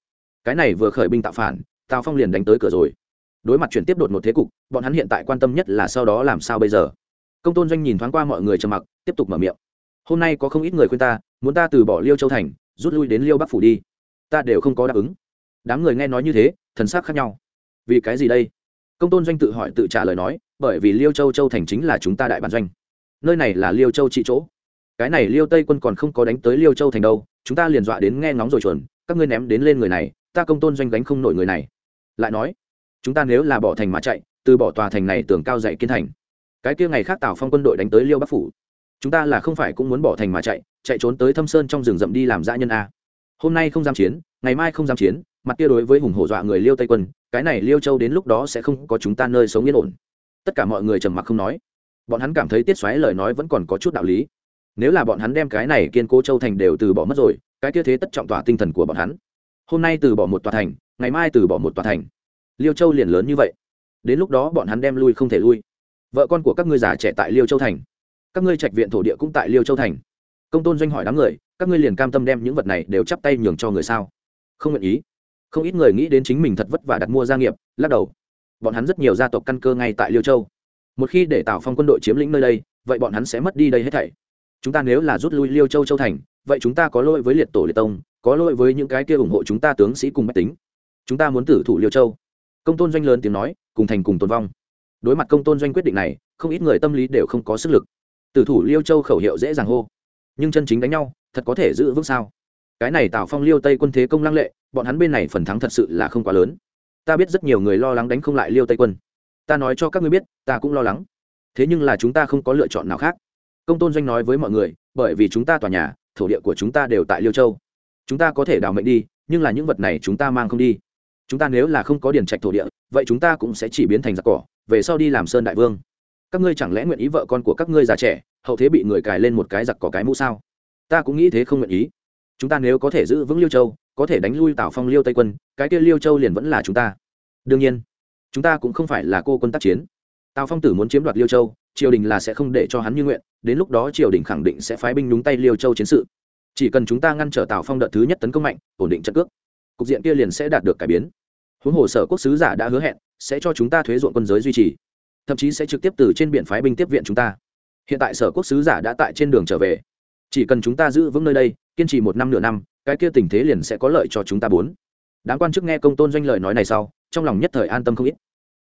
Cái này vừa khởi binh tạo phản, tào phong liền đánh tới cửa rồi. Đối mặt chuyển tiếp đột một thế cục, bọn hắn hiện tại quan tâm nhất là sau đó làm sao bây giờ. Công tôn doanh nhìn thoáng qua mọi người trầm mặc, tiếp tục mở miệng. Hôm nay có không ít người khuyên ta, muốn ta từ bỏ liêu châu thành, rút lui đến liêu bắc phủ đi. Ta đều không có đáp ứng. Đám người nghe nói như thế, thần sắc khác nhau. Vì cái gì đây? Công tôn doanh tự hỏi tự trả lời nói, bởi vì liêu châu châu thành chính là chúng ta đại bản doanh. Nơi này là liêu châu trị chỗ cái này liêu tây quân còn không có đánh tới liêu châu thành đâu, chúng ta liền dọa đến nghe ngóng rồi chuẩn, các ngươi ném đến lên người này, ta công tôn doanh gánh không nổi người này. Lại nói, chúng ta nếu là bỏ thành mà chạy, từ bỏ tòa thành này tường cao dậy kiên thành. Cái kia ngày khác tào phong quân đội đánh tới liêu bắc phủ. Chúng ta là không phải cũng muốn bỏ thành mà chạy chạy trốn tới thâm sơn trong rừng rậm đi làm dã nhân a. Hôm nay không dám chiến, ngày mai không dám chiến, mặt kia đối với hùng hổ dọa người liêu tây quân, cái này liêu châu đến lúc đó sẽ không có chúng ta nơi sống yên ổn. Tất cả mọi người trầm mặc không nói. Bọn hắn cảm thấy tiết xoáy lời nói vẫn còn có chút đạo lý nếu là bọn hắn đem cái này kiên cố châu thành đều từ bỏ mất rồi, cái kia thế tất trọng tỏa tinh thần của bọn hắn. Hôm nay từ bỏ một tòa thành, ngày mai từ bỏ một tòa thành. Liêu châu liền lớn như vậy. Đến lúc đó bọn hắn đem lui không thể lui. Vợ con của các ngươi già trẻ tại liêu châu thành. Các ngươi trạch viện thổ địa cũng tại liêu châu thành. Công tôn doanh hỏi đám người, các ngươi liền cam tâm đem những vật này đều chắp tay nhường cho người sao? Không nguyện ý. Không ít người nghĩ đến chính mình thật vất vả đặt mua gia nghiệp, lắc đầu. Bọn hắn rất nhiều gia tộc căn cơ ngay tại liêu châu. Một khi để tạo phong quân đội chiếm lĩnh nơi đây, vậy bọn hắn sẽ mất đi đây hết thảy chúng ta nếu là rút lui liêu châu châu thành, vậy chúng ta có lỗi với liệt tổ liệt tông, có lỗi với những cái kia ủng hộ chúng ta tướng sĩ cùng máy tính. Chúng ta muốn tử thủ liêu châu. Công tôn doanh lớn tiếng nói, cùng thành cùng tồn vong. Đối mặt công tôn doanh quyết định này, không ít người tâm lý đều không có sức lực. Tử thủ liêu châu khẩu hiệu dễ dàng hô. Nhưng chân chính đánh nhau, thật có thể giữ vững sao? Cái này tạo phong liêu tây quân thế công lăng lệ, bọn hắn bên này phần thắng thật sự là không quá lớn. Ta biết rất nhiều người lo lắng đánh không lại liêu tây quân. Ta nói cho các ngươi biết, ta cũng lo lắng. Thế nhưng là chúng ta không có lựa chọn nào khác công tôn doanh nói với mọi người, bởi vì chúng ta tòa nhà, thổ địa của chúng ta đều tại liêu châu. Chúng ta có thể đào mệnh đi, nhưng là những vật này chúng ta mang không đi. Chúng ta nếu là không có điền trạch thổ địa, vậy chúng ta cũng sẽ chỉ biến thành giặc cỏ, về sau đi làm sơn đại vương. Các ngươi chẳng lẽ nguyện ý vợ con của các ngươi già trẻ, hậu thế bị người cài lên một cái giặc cỏ cái mũ sao? Ta cũng nghĩ thế không nguyện ý. Chúng ta nếu có thể giữ vững liêu châu, có thể đánh lui tào phong liêu tây quân, cái kia liêu châu liền vẫn là chúng ta. Đương nhiên, chúng ta cũng không phải là cô quân tác chiến tào phong tử muốn chiếm đoạt liêu châu, triều đình là sẽ không để cho hắn như nguyện, đến lúc đó triều đình khẳng định sẽ phái binh đúng tay liêu châu chiến sự. Chỉ cần chúng ta ngăn trở tào phong đợt thứ nhất tấn công mạnh, ổn định trận cước, cục diện kia liền sẽ đạt được cải biến. Huống hồ sở quốc sứ giả đã hứa hẹn, sẽ cho chúng ta thuế ruộng quân giới duy trì, thậm chí sẽ trực tiếp từ trên biển phái binh tiếp viện chúng ta. Hiện tại sở quốc sứ giả đã tại trên đường trở về. Chỉ cần chúng ta giữ vững nơi đây, kiên trì một năm nửa năm, cái kia tình thế liền sẽ có lợi cho chúng ta bốn. Đáng quan chức nghe công tôn doanh lời nói này sau, trong lòng nhất thời an tâm không ít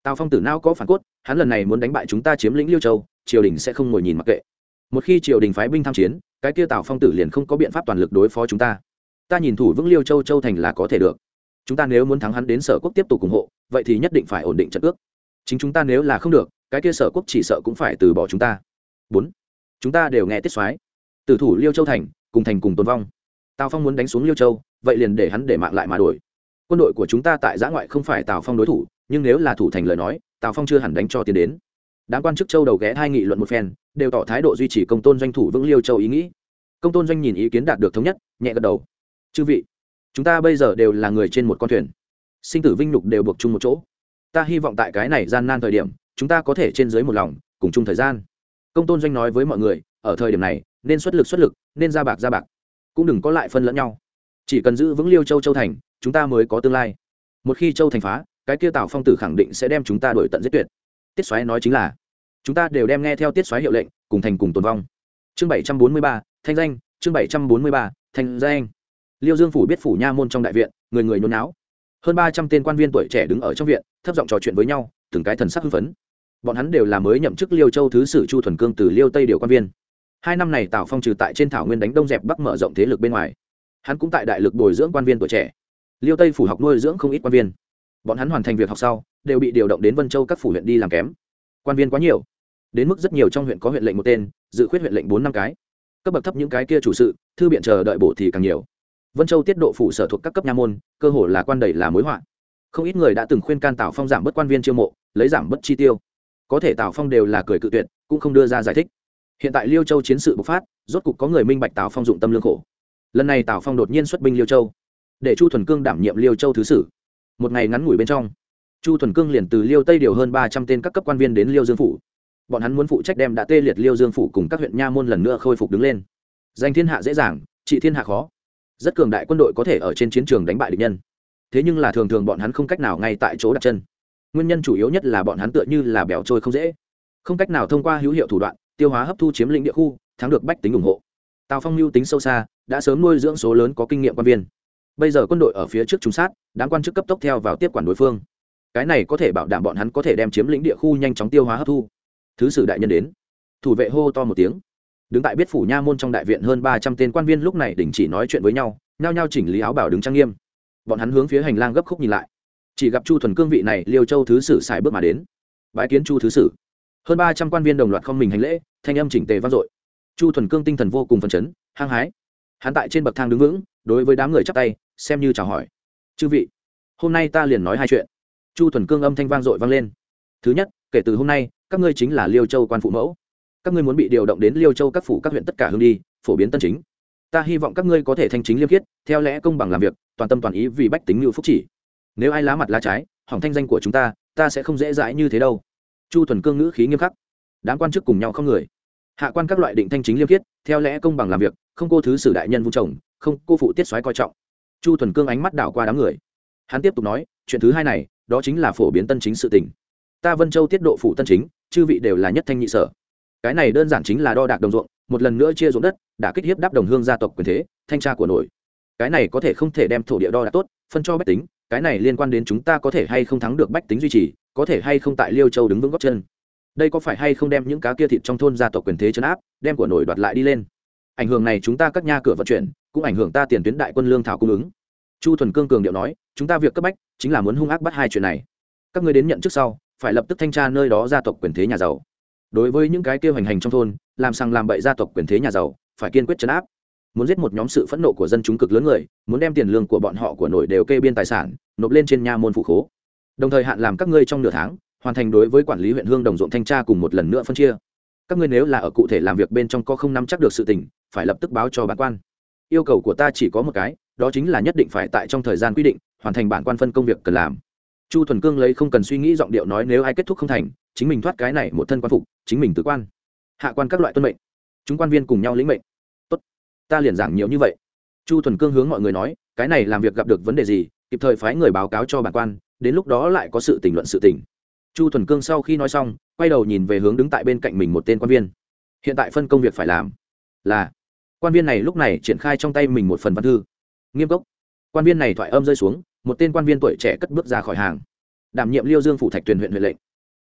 tào phong tử nào có phản cốt, hắn lần này muốn đánh bại chúng ta chiếm lĩnh liêu châu, triều đình sẽ không ngồi nhìn mặc kệ. Một khi triều đình phái binh tham chiến, cái kia tào phong tử liền không có biện pháp toàn lực đối phó chúng ta. Ta nhìn thủ vững liêu châu châu thành là có thể được. Chúng ta nếu muốn thắng hắn đến sở quốc tiếp tục ủng hộ, vậy thì nhất định phải ổn định trận ước. Chính chúng ta nếu là không được, cái kia sở quốc chỉ sợ cũng phải từ bỏ chúng ta. Bốn. Chúng ta đều nghe tiết soái. Tử thủ liêu châu thành, cùng thành cùng tồn vong. Tào phong muốn đánh xuống liêu châu, vậy liền để hắn để mạng lại mà đổi. Quân đội của chúng ta tại giã ngoại không phải tào phong đối thủ nhưng nếu là thủ thành lời nói, tào phong chưa hẳn đánh cho tiền đến. Đám quan chức châu đầu ghé hai nghị luận một phen, đều tỏ thái độ duy trì công tôn doanh thủ vững liêu châu ý nghĩ. Công tôn doanh nhìn ý kiến đạt được thống nhất, nhẹ gật đầu. Chư vị, chúng ta bây giờ đều là người trên một con thuyền. Sinh tử vinh nhục đều buộc chung một chỗ. Ta hy vọng tại cái này gian nan thời điểm, chúng ta có thể trên dưới một lòng, cùng chung thời gian. Công tôn doanh nói với mọi người, ở thời điểm này, nên xuất lực xuất lực, nên ra bạc ra bạc. Cũng đừng có lại phân lẫn nhau. Chỉ cần giữ vững liêu châu châu thành, chúng ta mới có tương lai. Một khi châu thành phá cái kia tào phong tử khẳng định sẽ đem chúng ta đổi tận giết tuyệt. Tiết xoáy nói chính là, chúng ta đều đem nghe theo tiết xoáy hiệu lệnh, cùng thành cùng tồn vong. Chương bảy trăm bốn mươi ba, thanh danh, chương bảy trăm bốn mươi ba, thanh danh. Liêu dương phủ biết phủ nha môn trong đại viện, người người nôn náo hơn ba trăm tên quan viên tuổi trẻ đứng ở trong viện, thấp giọng trò chuyện với nhau, từng cái thần sắc hưng phấn. Bọn hắn đều là mới nhậm chức liêu châu thứ sử chu thuần cương từ liêu tây điều quan viên. Hai năm này tào phong trừ tại trên thảo nguyên đánh đông dẹp bắc mở rộng thế lực bên ngoài, hắn cũng tại đại lực bồi dưỡng quan viên tuổi trẻ. Liêu tây phủ học nuôi dưỡng không ít quan viên bọn hắn hoàn thành việc học sau, đều bị điều động đến vân châu các phủ huyện đi làm kém. Quan viên quá nhiều. Đến mức rất nhiều trong huyện có huyện lệnh một tên, dự khuyết huyện lệnh bốn năm cái. Cấp bậc thấp những cái kia chủ sự, thư biện chờ đợi bổ thì càng nhiều. Vân châu tiết độ phủ sở thuộc các cấp nha môn, cơ hồ là quan đầy là mối họa. Không ít người đã từng khuyên can tào phong giảm bớt quan viên chiêu mộ, lấy giảm bớt chi tiêu. Có thể tào phong đều là cười cự tuyệt, cũng không đưa ra giải thích. Hiện tại liêu châu chiến sự bộc phát, rốt cục có người minh bạch tào phong dụng tâm lương khổ. Lần này tào phong đột nhiên xuất binh liêu châu. Để chu thuần cương đảm nhiệm liêu châu thứ sử một ngày ngắn ngủi bên trong, chu thuần cương liền từ liêu tây điều hơn ba trăm tên các cấp quan viên đến liêu dương phủ. Bọn hắn muốn phụ trách đem đã tê liệt liêu dương phủ cùng các huyện nha môn lần nữa khôi phục đứng lên. Danh thiên hạ dễ dàng, trị thiên hạ khó. Rất cường đại quân đội có thể ở trên chiến trường đánh bại địch nhân. Thế nhưng là thường thường bọn hắn không cách nào ngay tại chỗ đặt chân. Nguyên nhân chủ yếu nhất là bọn hắn tựa như là bèo trôi không dễ. Không cách nào thông qua hữu hiệu thủ đoạn, tiêu hóa hấp thu chiếm lĩnh địa khu, thắng được bách tính ủng hộ. Tào phong mưu tính sâu xa, đã sớm nuôi dưỡng số lớn có kinh nghiệm quan viên bây giờ quân đội ở phía trước trung sát đáng quan chức cấp tốc theo vào tiếp quản đối phương. Cái này có thể bảo đảm bọn hắn có thể đem chiếm lĩnh địa khu nhanh chóng tiêu hóa hấp thu. Thứ sử đại nhân đến. Thủ vệ hô to một tiếng. Đứng tại biết phủ nha môn trong đại viện hơn ba trăm tên quan viên lúc này đình chỉ nói chuyện với nhau, nhao nhao chỉnh lý áo bảo đứng trang nghiêm. Bọn hắn hướng phía hành lang gấp khúc nhìn lại. Chỉ gặp chu thuần cương vị này, liêu châu thứ sử xài bước mà đến. Bãi kiến chu thứ sử. Hơn ba trăm quan viên đồng loạt không mình hành lễ, thanh âm chỉnh tề vang dội. Chu thuần cương tinh thần vô cùng phấn chấn, hăng hái. Hắn tại trên bậc thang đứng vững, đối với đám người chắp tay xem như chào hỏi. Chư vị, hôm nay ta liền nói hai chuyện. Chu thuần cương âm thanh vang dội vang lên. Thứ nhất, kể từ hôm nay, các ngươi chính là liêu châu quan phụ mẫu. Các ngươi muốn bị điều động đến liêu châu các phủ các huyện tất cả hương đi, phổ biến tân chính. Ta hy vọng các ngươi có thể thanh chính liêm khiết, theo lẽ công bằng làm việc, toàn tâm toàn ý vì bách tính ngự phúc chỉ. Nếu ai lá mặt lá trái, hỏng thanh danh của chúng ta ta sẽ không dễ dãi như thế đâu. Chu thuần cương ngữ khí nghiêm khắc. Đáng quan chức cùng nhau không người. Hạ quan các loại định thanh chính liêm khiết, theo lẽ công bằng làm việc, không cô thứ sử đại nhân vung chồng, không cô phụ tiết soái coi trọng chu thuần cương ánh mắt đảo qua đám người. Hắn tiếp tục nói, chuyện thứ hai này, đó chính là phổ biến tân chính sự tình. ta vân châu tiết độ phủ tân chính, chư vị đều là nhất thanh nhị sở. Cái này đơn giản chính là đo đạc đồng ruộng, một lần nữa chia ruộng đất đã kích hiếp đáp đồng hương gia tộc quyền thế, thanh tra của nội cái này có thể không thể đem thổ địa đo đạc tốt, phân cho bách tính, cái này liên quan đến chúng ta có thể hay không thắng được bách tính duy trì, có thể hay không tại liêu châu đứng vững góc chân. Đây có phải hay không đem những cá kia thịt trong thôn gia tộc quyền thế chấn áp, đem của nổi đoạt lại đi lên. Ảnh hưởng này chúng ta các nhà cửa vận chuyển cũng ảnh hưởng ta tiền tuyến đại quân lương thảo cung ứng. Chu thuần cương cường điệu nói, chúng ta việc cấp bách chính là muốn hung ác bắt hai chuyện này. Các người đến nhận trước sau, phải lập tức thanh tra nơi đó gia tộc quyền thế nhà giàu. Đối với những cái kêu hành hành trong thôn, làm sang làm bậy gia tộc quyền thế nhà giàu, phải kiên quyết chấn áp. Muốn giết một nhóm sự phẫn nộ của dân chúng cực lớn người, muốn đem tiền lương của bọn họ của nổi đều kê biên tài sản, nộp lên trên nha môn phụ khố. Đồng thời hạn làm các ngươi trong nửa tháng, hoàn thành đối với quản lý huyện hương đồng ruộng thanh tra cùng một lần nữa phân chia. Các ngươi nếu là ở cụ thể làm việc bên trong có không nắm chắc được sự tình, phải lập tức báo cho bản quan yêu cầu của ta chỉ có một cái, đó chính là nhất định phải tại trong thời gian quy định, hoàn thành bản quan phân công việc cần làm. Chu thuần cương lấy không cần suy nghĩ giọng điệu nói nếu ai kết thúc không thành, chính mình thoát cái này một thân quan phục, chính mình tự quan. Hạ quan các loại tuân mệnh. Chúng quan viên cùng nhau lĩnh mệnh. Tốt. Ta liền giảng nhiều như vậy. Chu thuần cương hướng mọi người nói, cái này làm việc gặp được vấn đề gì, kịp thời phái người báo cáo cho bản quan, đến lúc đó lại có sự tình luận sự tình. Chu thuần cương sau khi nói xong, quay đầu nhìn về hướng đứng tại bên cạnh mình một tên quan viên. Hiện tại phân công việc phải làm là quan viên này lúc này triển khai trong tay mình một phần văn thư. Nghiêm cốc quan viên này thoại âm rơi xuống, một tên quan viên tuổi trẻ cất bước ra khỏi hàng. Đảm nhiệm liêu dương phủ thạch tuyền huyện huyện lệnh.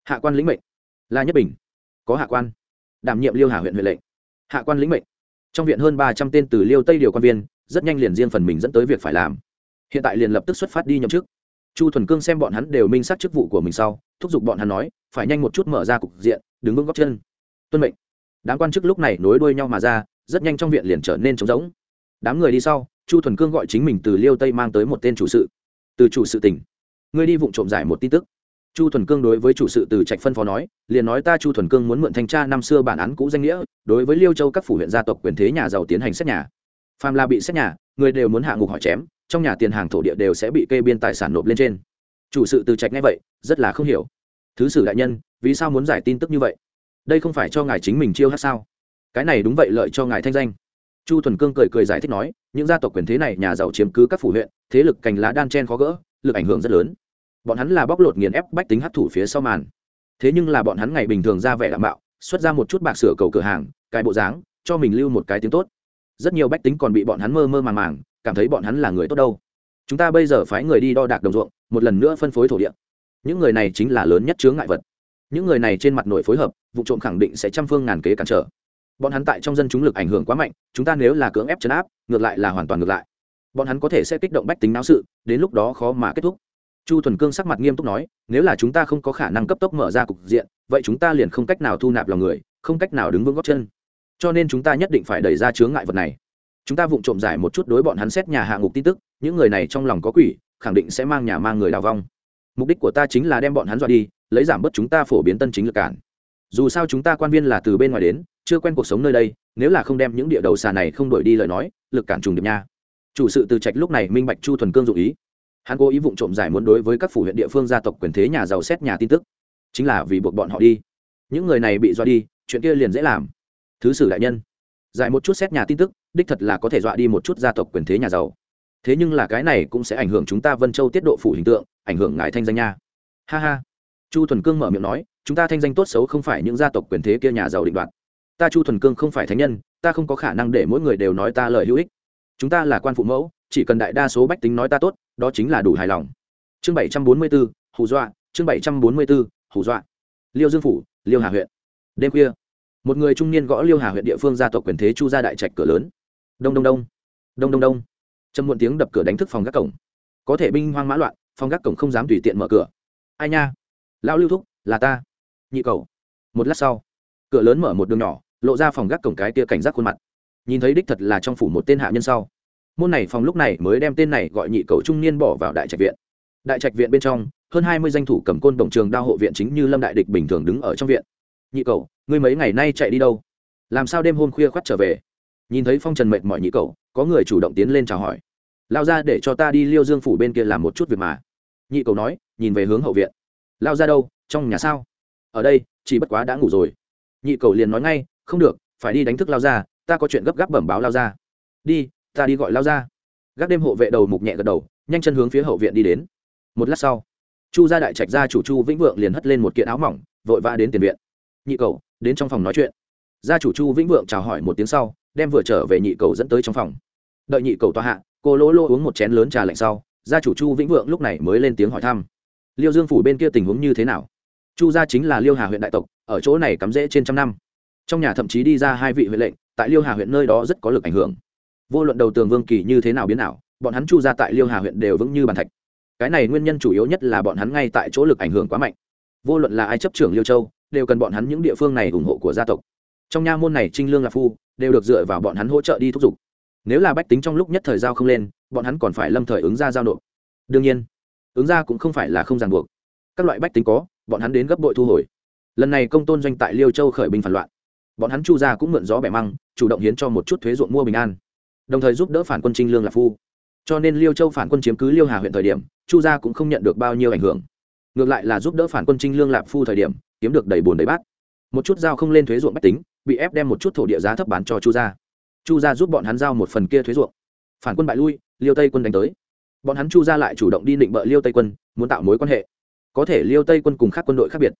Hạ quan lĩnh mệnh. La nhất bình. Có hạ quan. Đảm nhiệm liêu hà huyện huyện lệnh. Hạ quan lĩnh mệnh. Trong viện hơn ba trăm tên từ liêu tây điều quan viên, rất nhanh liền riêng phần mình dẫn tới việc phải làm. Hiện tại liền lập tức xuất phát đi nhậm chức. Chu thuần cương xem bọn hắn đều minh sát chức vụ của mình sau, thúc giục bọn hắn nói, phải nhanh một chút mở ra cục diện, đứng vững góc chân. Tuân mệnh. Đám quan chức lúc này nối đuôi nhau mà ra rất nhanh trong viện liền trở nên trống rỗng. Đám người đi sau, chu thuần cương gọi chính mình từ liêu tây mang tới một tên chủ sự. Từ chủ sự tỉnh, ngươi đi vụng trộm giải một tin tức. Chu thuần cương đối với chủ sự từ trạch phân phó nói, liền nói ta chu thuần cương muốn mượn thanh tra năm xưa bản án cũ danh nghĩa, đối với liêu châu các phủ huyện gia tộc quyền thế nhà giàu tiến hành xét nhà. Phàm là bị xét nhà, người đều muốn hạ ngục hỏi chém, trong nhà tiền hàng thổ địa đều sẽ bị kê biên tài sản nộp lên trên. Chủ sự từ trạch ngay vậy, rất là không hiểu. Thứ sử đại nhân, vì sao muốn giải tin tức như vậy? Đây không phải cho ngài chính mình chiêu hát sao? Cái này đúng vậy lợi cho ngài thanh danh. Chu thuần cương cười cười giải thích nói, những gia tộc quyền thế này nhà giàu chiếm cứ các phủ huyện, thế lực cành lá đan chen khó gỡ, lực ảnh hưởng rất lớn. Bọn hắn là bóc lột nghiền ép bách tính hấp thủ phía sau màn. Thế nhưng là bọn hắn ngày bình thường ra vẻ đảm bảo xuất ra một chút bạc sửa cầu cửa hàng, cài bộ dáng, cho mình lưu một cái tiếng tốt. Rất nhiều bách tính còn bị bọn hắn mơ mơ màng màng, cảm thấy bọn hắn là người tốt đâu. Chúng ta bây giờ phái người đi đo đạc đồng ruộng, một lần nữa phân phối thổ địa. Những người này chính là lớn nhất chướng ngại vật. Những người này trên mặt nổi phối hợp, vụ trộm khẳng định sẽ trăm phương ngàn kế cản trở bọn hắn tại trong dân chúng lực ảnh hưởng quá mạnh, chúng ta nếu là cưỡng ép chấn áp, ngược lại là hoàn toàn ngược lại. Bọn hắn có thể sẽ kích động bách tính não sự, đến lúc đó khó mà kết thúc. Chu thuần cương sắc mặt nghiêm túc nói, nếu là chúng ta không có khả năng cấp tốc mở ra cục diện, vậy chúng ta liền không cách nào thu nạp lòng người, không cách nào đứng vững góc chân. Cho nên chúng ta nhất định phải đẩy ra chướng ngại vật này. Chúng ta vụng trộm giải một chút đối bọn hắn xét nhà hạ ngục tin tức, những người này trong lòng có quỷ, khẳng định sẽ mang nhà mang người đào vong. Mục đích của ta chính là đem bọn hắn dọa đi, lấy giảm bớt chúng ta phổ biến tân chính lực cản. Dù sao chúng ta quan viên là từ bên ngoài đến chưa quen cuộc sống nơi đây, nếu là không đem những địa đầu xà này không đổi đi lời nói, lực cản trùng điệp nha. Chủ sự từ trạch lúc này minh bạch chu thuần cương dụ ý. Hắn cố ý vụng trộm giải muốn đối với các phủ huyện địa phương gia tộc quyền thế nhà giàu xét nhà tin tức. Chính là vì buộc bọn họ đi. Những người này bị dọa đi, chuyện kia liền dễ làm. Thứ sử đại nhân, giải một chút xét nhà tin tức, đích thật là có thể dọa đi một chút gia tộc quyền thế nhà giàu. Thế nhưng là cái này cũng sẽ ảnh hưởng chúng ta vân châu tiết độ phủ hình tượng, ảnh hưởng ngài thanh danh nha. Ha ha. Chu thuần cương mở miệng nói, chúng ta thanh danh tốt xấu không phải những gia tộc quyền thế kia nhà giàu định đoạt ta chu thuần cương không phải thánh nhân, ta không có khả năng để mỗi người đều nói ta lời hữu ích. Chúng ta là quan phụ mẫu, chỉ cần đại đa số bách tính nói ta tốt, đó chính là đủ hài lòng. Chương bảy trăm bốn mươi bốn hù dọa, chương bảy trăm bốn mươi bốn hù dọa. Liêu dương phủ, liêu hà huyện. Đêm khuya, một người trung niên gõ liêu hà huyện địa phương gia tộc quyền thế chu ra đại trạch cửa lớn. Đông đông đông đông đông đông. Trầm muộn tiếng đập cửa đánh thức phòng gác cổng. Có thể binh hoang mã loạn, phòng gác cổng không dám tùy tiện mở cửa. Ai nha? Lão lưu thúc, là ta. Nhị cầu. Một lát sau cửa lớn mở một đường nhỏ, lộ ra phòng gác cổng cái tia cảnh giác khuôn mặt. Nhìn thấy đích thật là trong phủ một tên hạ nhân sau. Môn này phòng lúc này mới đem tên này gọi nhị cầu trung niên bỏ vào đại trạch viện. Đại trạch viện bên trong, hơn hai mươi danh thủ cầm côn đồng trường đao hộ viện chính như lâm đại địch bình thường đứng ở trong viện. Nhị cầu, ngươi mấy ngày nay chạy đi đâu? Làm sao đêm hôm khuya khoắt trở về? Nhìn thấy phong trần mệt mỏi nhị cầu, có người chủ động tiến lên chào hỏi. Lao ra để cho ta đi liêu dương phủ bên kia làm một chút việc mà. Nhị cầu nói, nhìn về hướng hậu viện. Lao ra đâu? Trong nhà sao? Ở đây, chỉ bất quá đã ngủ rồi nhị cầu liền nói ngay, không được, phải đi đánh thức lao ra ta có chuyện gấp gáp bẩm báo lao ra đi, ta đi gọi lao ra gác đêm hộ vệ đầu mục nhẹ gật đầu, nhanh chân hướng phía hậu viện đi đến. Một lát sau, chu gia đại trạch gia chủ chu vĩnh vượng liền hất lên một kiện áo mỏng, vội vã đến tiền viện. Nhị cầu, đến trong phòng nói chuyện. Gia chủ chu vĩnh vượng chào hỏi một tiếng sau, đem vừa trở về nhị cầu dẫn tới trong phòng. Đợi nhị cầu tòa hạ, cô lỗ lỗ uống một chén lớn trà lạnh sau, gia chủ chu vĩnh vượng lúc này mới lên tiếng hỏi thăm. Liêu dương phủ bên kia tình huống như thế nào? Chu gia chính là liêu hà huyện đại tộc, ở chỗ này cắm rễ trên trăm năm. Trong nhà thậm chí đi ra hai vị huyện lệnh, tại liêu hà huyện nơi đó rất có lực ảnh hưởng. Vô luận đầu tường vương kỳ như thế nào biến nào bọn hắn chu ra tại liêu hà huyện đều vững như bàn thạch. Cái này nguyên nhân chủ yếu nhất là bọn hắn ngay tại chỗ lực ảnh hưởng quá mạnh. Vô luận là ai chấp trưởng liêu châu, đều cần bọn hắn những địa phương này ủng hộ của gia tộc. Trong nha môn này trinh lương là phu, đều được dựa vào bọn hắn hỗ trợ đi thúc giục. Nếu là bách tính trong lúc nhất thời giao không lên, bọn hắn còn phải lâm thời ứng ra giao nộp. Đương nhiên, ứng ra cũng không phải là không ràng buộc. Các loại bách tính có bọn hắn đến gấp bội thu hồi. Lần này công tôn doanh tại liêu châu khởi binh phản loạn. Bọn hắn chu gia cũng mượn gió bẻ măng, chủ động hiến cho một chút thuế ruộng mua bình an, đồng thời giúp đỡ phản quân trinh lương lạc phu. Cho nên liêu châu phản quân chiếm cứ liêu hà huyện thời điểm, chu gia cũng không nhận được bao nhiêu ảnh hưởng. Ngược lại là giúp đỡ phản quân trinh lương lạc phu thời điểm, kiếm được đầy bùn đầy bát. Một chút giao không lên thuế ruộng bách tính, bị ép đem một chút thổ địa giá thấp bán cho chu gia. Chu gia giúp bọn hắn giao một phần kia thuế ruộng. Phản quân bại lui, liêu tây quân đánh tới. Bọn hắn chu gia lại chủ động đi định bợ liêu tây quân, muốn tạo mối quan hệ có thể liêu tây quân cùng các quân đội khác biệt.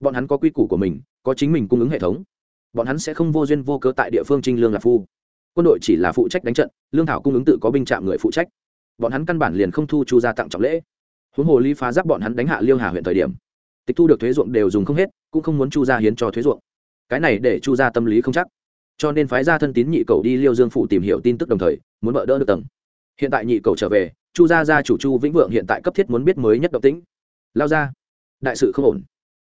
Bọn hắn có quy củ của mình, có chính mình cung ứng hệ thống. Bọn hắn sẽ không vô duyên vô cớ tại địa phương trinh lương là phu. Quân đội chỉ là phụ trách đánh trận, lương thảo cung ứng tự có binh trạm người phụ trách. Bọn hắn căn bản liền không thu chu gia tặng trọng lễ. Huống hồ ly phá giáp bọn hắn đánh hạ liêu hà huyện thời điểm, tịch thu được thuế ruộng đều dùng không hết, cũng không muốn chu gia hiến cho thuế ruộng. Cái này để chu gia tâm lý không chắc. Cho nên phái ra thân tín nhị cầu đi liêu dương phủ tìm hiểu tin tức đồng thời, muốn mở đỡ được tầng. Hiện tại nhị cầu trở về, chu gia gia chủ chu vĩnh vượng hiện tại cấp thiết muốn biết mới nhất động tĩnh lao ra. Đại sự không ổn.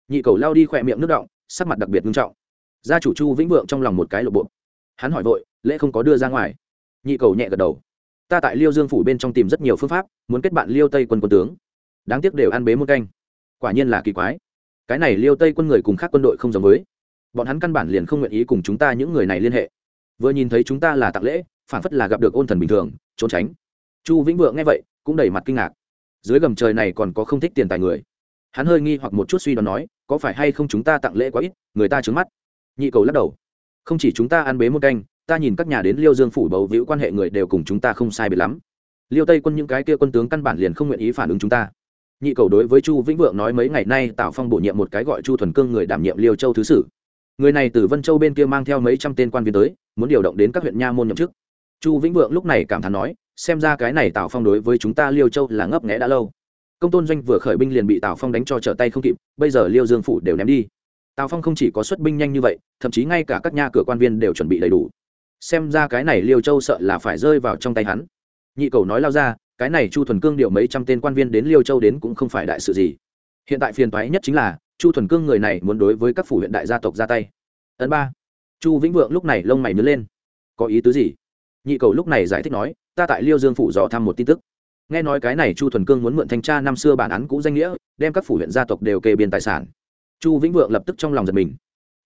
Nhị cầu lao đi khỏe miệng nước động sắc mặt đặc biệt nghiêm trọng. Gia chủ chu vĩnh vượng trong lòng một cái lộ bộ. Hắn hỏi vội, lễ không có đưa ra ngoài. Nhị cầu nhẹ gật đầu. Ta tại liêu dương phủ bên trong tìm rất nhiều phương pháp, muốn kết bạn liêu tây quân quân tướng. Đáng tiếc đều ăn bế một canh. Quả nhiên là kỳ quái. Cái này liêu tây quân người cùng khác quân đội không giống với. Bọn hắn căn bản liền không nguyện ý cùng chúng ta những người này liên hệ. Vừa nhìn thấy chúng ta là tặng lễ phản phất là gặp được ôn thần bình thường, trốn tránh. Chu vĩnh vượng nghe vậy, cũng đầy mặt kinh ngạc dưới gầm trời này còn có không thích tiền tài người. Hắn hơi nghi hoặc một chút suy đoán nói, có phải hay không chúng ta tặng lễ quá ít, người ta trứng mắt. Nhị cầu lắc đầu. Không chỉ chúng ta ăn bế một canh, ta nhìn các nhà đến liêu dương phủ bầu víu quan hệ người đều cùng chúng ta không sai biệt lắm. Liêu tây quân những cái kia quân tướng căn bản liền không nguyện ý phản ứng chúng ta. Nhị cầu đối với chu vĩnh vượng nói mấy ngày nay tào phong bổ nhiệm một cái gọi chu thuần cương người đảm nhiệm liêu châu thứ sử. Người này từ vân châu bên kia mang theo mấy trăm tên quan viên tới, muốn điều động đến các huyện nha môn nhậm chức. Chu vĩnh vượng lúc này cảm thán nói xem ra cái này tào phong đối với chúng ta liêu châu là ngấp nghẽ đã lâu. Công tôn doanh vừa khởi binh liền bị tào phong đánh cho trở tay không kịp, bây giờ liêu dương phủ đều ném đi. Tào phong không chỉ có xuất binh nhanh như vậy, thậm chí ngay cả các nha cửa quan viên đều chuẩn bị đầy đủ. Xem ra cái này liêu châu sợ là phải rơi vào trong tay hắn. Nhị cầu nói lao ra, cái này chu thuần cương điều mấy trăm tên quan viên đến liêu châu đến cũng không phải đại sự gì. Hiện tại phiền toái nhất chính là, chu thuần cương người này muốn đối với các phủ huyện đại gia tộc ra tay. Ấn ba. Chu vĩnh vượng lúc này lông mày nứt lên. Có ý tứ gì? Nhị cầu lúc này giải thích nói ta tại liêu dương phủ dò thăm một tin tức. Nghe nói cái này chu thuần cương muốn mượn thanh tra năm xưa bản án cũ danh nghĩa, đem các phủ huyện gia tộc đều kê biên tài sản. Chu vĩnh vượng lập tức trong lòng giật mình.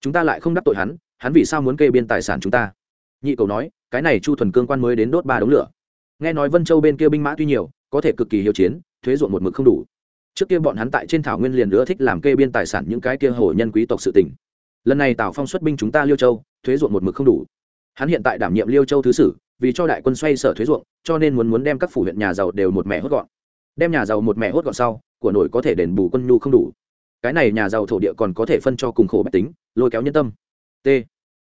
Chúng ta lại không đắc tội hắn hắn vì sao muốn kê biên tài sản chúng ta? Nhị cầu nói, cái này chu thuần cương quan mới đến đốt ba đống lửa. Nghe nói vân châu bên kia binh mã tuy nhiều, có thể cực kỳ hiệu chiến, thuế ruộng một mực không đủ. Trước kia bọn hắn tại trên thảo nguyên liền nữa thích làm kê biên tài sản những cái kia hồ nhân quý tộc sự tỉnh lần này tào phong xuất binh chúng ta liêu châu, thuế ruộng một mực không đủ. Hắn hiện tại đảm nhiệm liêu châu thứ sử vì cho đại quân xoay sở thuế ruộng, cho nên muốn muốn đem các phủ huyện nhà giàu đều một mẹ hốt gọn. Đem nhà giàu một mẹ hốt gọn sau, của nổi có thể đền bù quân nhu không đủ. Cái này nhà giàu thổ địa còn có thể phân cho cùng khổ bách tính, lôi kéo nhân tâm. T.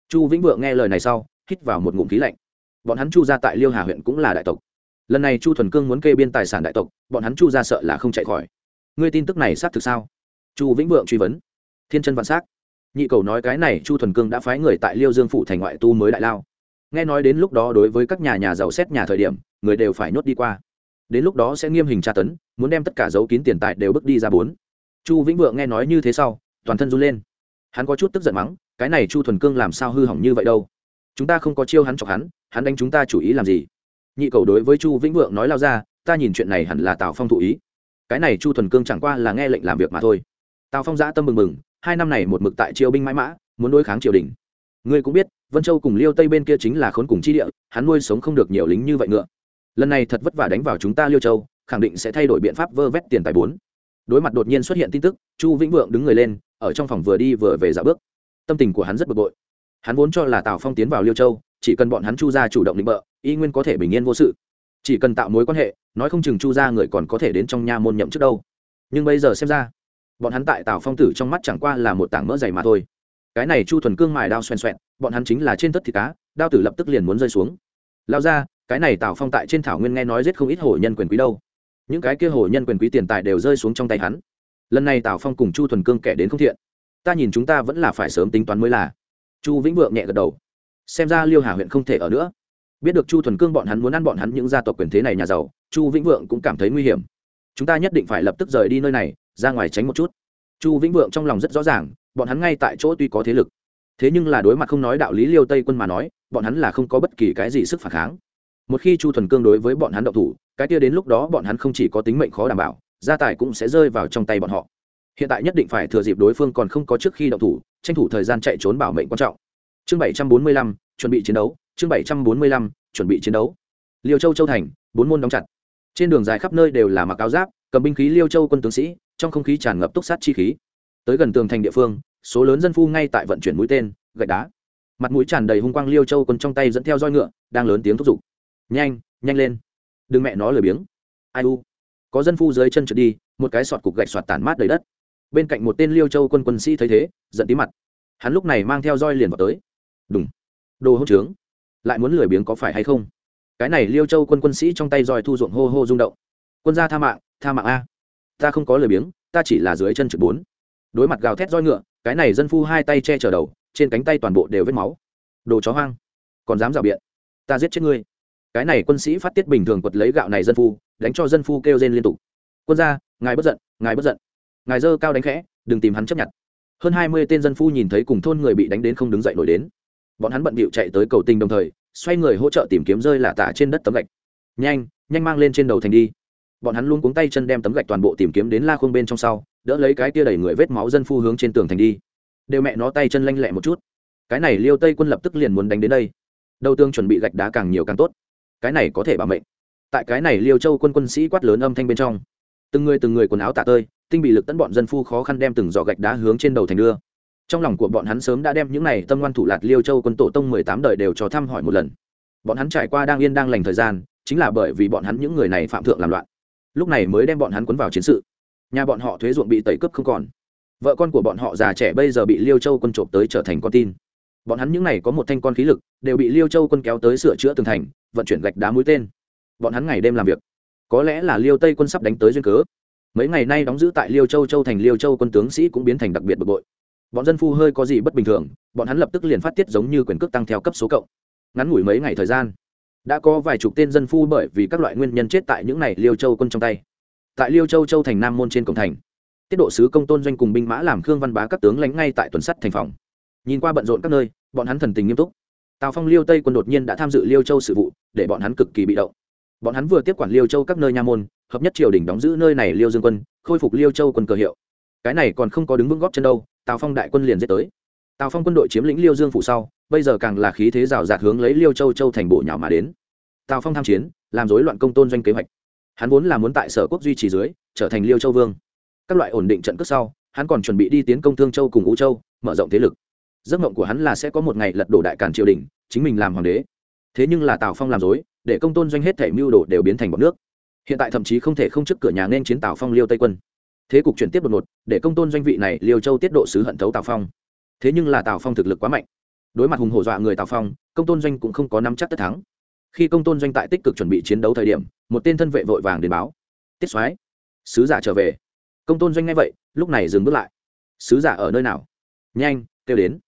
Chu vĩnh vượng nghe lời này sau, hít vào một ngụm khí lạnh. Bọn hắn chu ra tại liêu hà huyện cũng là đại tộc. Lần này chu thuần cương muốn kê biên tài sản đại tộc, bọn hắn chu ra sợ là không chạy khỏi. Ngươi tin tức này xác thực sao? Chu vĩnh vượng truy vấn. Thiên chân vạn s á c nhị cầu nói cái này chu thuần cương đã phái người tại liêu dương phụ thành ngoại tu mới đại lao nghe nói đến lúc đó đối với các nhà nhà giàu xét nhà thời điểm, người đều phải nhốt đi qua. Đến lúc đó sẽ nghiêm hình tra tấn, muốn đem tất cả dấu kín tiền tài đều bước đi ra bốn. Chu vĩnh vượng nghe nói như thế sau, toàn thân run lên. Hắn có chút tức giận mắng, cái này chu thuần cương làm sao hư hỏng như vậy đâu? Chúng ta không có chiêu hắn chọc hắn hắn đánh chúng ta chủ ý làm gì? Nhị cầu đối với chu vĩnh vượng nói lao ra, ta nhìn chuyện này hẳn là tào phong thụ ý. Cái này chu thuần cương chẳng qua là nghe lệnh làm việc mà thôi. Tào phong giã tâm mừng mừng, hai năm này một mực tại triều binh mãi mã, muốn đối kháng triều đình. Ngươi cũng biết vân châu cùng liêu tây bên kia chính là khốn cùng chi địa, hắn nuôi sống không được nhiều lính như vậy ngựa. Lần này thật vất vả đánh vào chúng ta liêu châu, khẳng định sẽ thay đổi biện pháp vơ vét tiền tài bốn. Đối mặt đột nhiên xuất hiện tin tức, chu vĩnh vượng đứng người lên, ở trong phòng vừa đi vừa về dạo bước. Tâm tình của hắn rất bực bội. Hắn vốn cho là tào phong tiến vào liêu châu, chỉ cần bọn hắn chu gia chủ động định bợ, y nguyên có thể bình yên vô sự. Chỉ cần tạo mối quan hệ, nói không chừng chu gia người còn có thể đến trong nha môn nhậm trước đâu. Nhưng bây giờ xem ra, bọn hắn tại tào phong tử trong mắt chẳng qua là một tảng mỡ dày mà thôi cái này chu thuần cương mài đao xoèn xoẹn, bọn hắn chính là trên tất thịt cá, đao tử lập tức liền muốn rơi xuống. Lao ra cái này tào phong tại trên thảo nguyên nghe nói giết không ít hồ nhân quyền quý đâu. Những cái kia hồ nhân quyền quý tiền tài đều rơi xuống trong tay hắn. Lần này tào phong cùng chu thuần cương kẻ đến không thiện. Ta nhìn chúng ta vẫn là phải sớm tính toán mới là. Chu vĩnh vượng nhẹ gật đầu. Xem ra liêu hà huyện không thể ở nữa. Biết được chu thuần cương bọn hắn muốn ăn bọn hắn những gia tộc quyền thế này nhà giàu, chu vĩnh vượng cũng cảm thấy nguy hiểm. Chúng ta nhất định phải lập tức rời đi nơi này, ra ngoài tránh một chút. Chu vĩnh vượng trong lòng rất rõ ràng bọn hắn ngay tại chỗ tuy có thế lực, thế nhưng là đối mặt không nói đạo lý liêu tây quân mà nói, bọn hắn là không có bất kỳ cái gì sức phản kháng. Một khi chu thuần cương đối với bọn hắn động thủ, cái kia đến lúc đó bọn hắn không chỉ có tính mệnh khó đảm bảo, gia tài cũng sẽ rơi vào trong tay bọn họ. Hiện tại nhất định phải thừa dịp đối phương còn không có trước khi động thủ, tranh thủ thời gian chạy trốn bảo mệnh quan trọng. Chương bảy trăm bốn mươi lăm, chuẩn bị chiến đấu, chương bảy trăm bốn mươi lăm, chuẩn bị chiến đấu. Liêu châu châu thành, bốn môn đóng chặt. Trên đường dài khắp nơi đều là mặc áo giáp, cầm binh khí liêu châu quân tướng sĩ, trong không khí tràn ngập túc sát chi khí tới gần tường thành địa phương, số lớn dân phu ngay tại vận chuyển mũi tên, gạch đá. Mặt mũi tràn đầy hung quang liêu châu quân trong tay dẫn theo roi ngựa, đang lớn tiếng thúc giục. Nhanh nhanh lên. Đừng mẹ nó lười biếng. Ai u? Có dân phu dưới chân trượt đi, một cái sọt cục gạch soạt tản mát đầy đất. Bên cạnh một tên liêu châu quân quân sĩ thấy thế, giận tí mặt. Hắn lúc này mang theo roi liền vào tới. Đúng đồ hỗn trướng. Lại muốn lười biếng có phải hay không? Cái này liêu châu quân quân sĩ trong tay roi thu ruộng hô hô rung động. Quân gia tha mạng tha mạng a. Ta không có lười biếng, ta chỉ là dưới chân trượt bốn đối mặt gào thét roi ngựa, cái này dân phu hai tay che chở đầu, trên cánh tay toàn bộ đều vết máu. Đồ chó hoang, còn dám rào biện? Ta giết chết ngươi. Cái này quân sĩ phát tiết bình thường quật lấy gạo này dân phu, đánh cho dân phu kêu rên liên tục. Quân gia, ngài bất giận, ngài bất giận. Ngài dơ cao đánh khẽ, đừng tìm hắn chấp nhận. Hơn hai mươi tên dân phu nhìn thấy cùng thôn người bị đánh đến không đứng dậy nổi đến. Bọn hắn bận bịu chạy tới cầu tình đồng thời, xoay người hỗ trợ tìm kiếm rơi lạ tả trên đất tấm gạch. Nhanh nhanh mang lên trên đầu thành đi. Bọn hắn luôn cuống tay chân đem tấm gạch toàn bộ tìm kiếm đến la khung bên trong sau đỡ lấy cái tia đẩy người vết máu dân phu hướng trên tường thành đi. Đều mẹ nó tay chân lanh lẹ một chút. Cái này liêu tây quân lập tức liền muốn đánh đến đây. Đầu tương chuẩn bị gạch đá càng nhiều càng tốt. Cái này có thể bảo mệnh. Tại cái này liêu châu quân quân sĩ quát lớn âm thanh bên trong, từng người từng người quần áo tạ tơi, tinh bị lực tấn bọn dân phu khó khăn đem từng giỏ gạch đá hướng trên đầu thành đưa. Trong lòng của bọn hắn sớm đã đem những này tâm ngoan thủ lạt liêu châu quân tổ tông mười tám đời đều cho thăm hỏi một lần. Bọn hắn trải qua đang yên đang lành thời gian, chính là bởi vì bọn hắn những người này phạm thượng làm loạn. Lúc này mới đem bọn hắn quấn vào chiến sự nhà bọn họ thuế ruộng bị tẩy cướp không còn. Vợ con của bọn họ già trẻ bây giờ bị liêu châu quân trộm tới trở thành con tin. Bọn hắn những n à y có một thanh con khí lực, đều bị liêu châu quân kéo tới sửa chữa tường thành, vận chuyển gạch đá mũi tên. Bọn hắn ngày đêm làm việc. Có lẽ là liêu tây quân sắp đánh tới duyên cớ. Mấy ngày nay đóng giữ tại liêu châu châu thành liêu châu quân tướng sĩ cũng biến thành đặc biệt bực bội. Bọn dân phu hơi có gì bất bình thường, bọn hắn lập tức liền phát tiết giống như quyền cước tăng theo cấp số cộng. Ngắn ngủi mấy ngày thời gian, đã có vài chục tên dân phu bởi vì các loại nguyên nhân chết tại những n à y liêu châu quân trong tay tại liêu châu châu thành nam môn trên cổng thành. Tiết độ sứ công tôn doanh cùng binh mã làm khương văn bá các tướng lánh ngay tại tuần sắt thành phòng. Nhìn qua bận rộn các nơi, bọn hắn thần tình nghiêm túc. Tào phong liêu tây quân đột nhiên đã tham dự liêu châu sự vụ, để bọn hắn cực kỳ bị động. Bọn hắn vừa tiếp quản liêu châu các nơi nha môn, hợp nhất triều đình đóng giữ nơi này liêu dương quân, khôi phục liêu châu quân cờ hiệu. Cái này còn không có đứng vững góp chân đâu, tào phong đại quân liền dễ tới. Tào phong quân đội chiếm lĩnh liêu dương phủ sau, bây giờ càng là khí thế rào rạt hướng lấy liêu châu châu thành bộ nhỏ mà đến. Tào phong tham chiến, làm rối loạn công tôn doanh kế hoạch hắn vốn là muốn tại sở quốc duy trì dưới, trở thành liêu châu vương. Các loại ổn định trận cướp sau, hắn còn chuẩn bị đi tiến công thương châu cùng ú châu, mở rộng thế lực. Giấc mộng của hắn là sẽ có một ngày lật đổ đại càn triều đình, chính mình làm hoàng đế. Thế nhưng là tào phong làm dối, để công tôn doanh hết thể mưu đồ đều biến thành bọc nước. Hiện tại thậm chí không thể không trước cửa nhà nên chiến tào phong liêu tây quân. Thế cục chuyển tiếp đột ngột, để công tôn doanh vị này liêu châu tiết độ sứ hận thấu tào phong. Thế nhưng là tào phong thực lực quá mạnh. Đối mặt hùng hổ dọa người tào phong, công tôn doanh cũng không có nắm chắc tất thắng khi công tôn doanh tại tích cực chuẩn bị chiến đấu thời điểm, một tên thân vệ vội vàng đến báo. Tiết soái, sứ giả trở về. Công tôn doanh ngay vậy, lúc này dừng bước lại. Sứ giả ở nơi nào? Nhanh, kêu đến.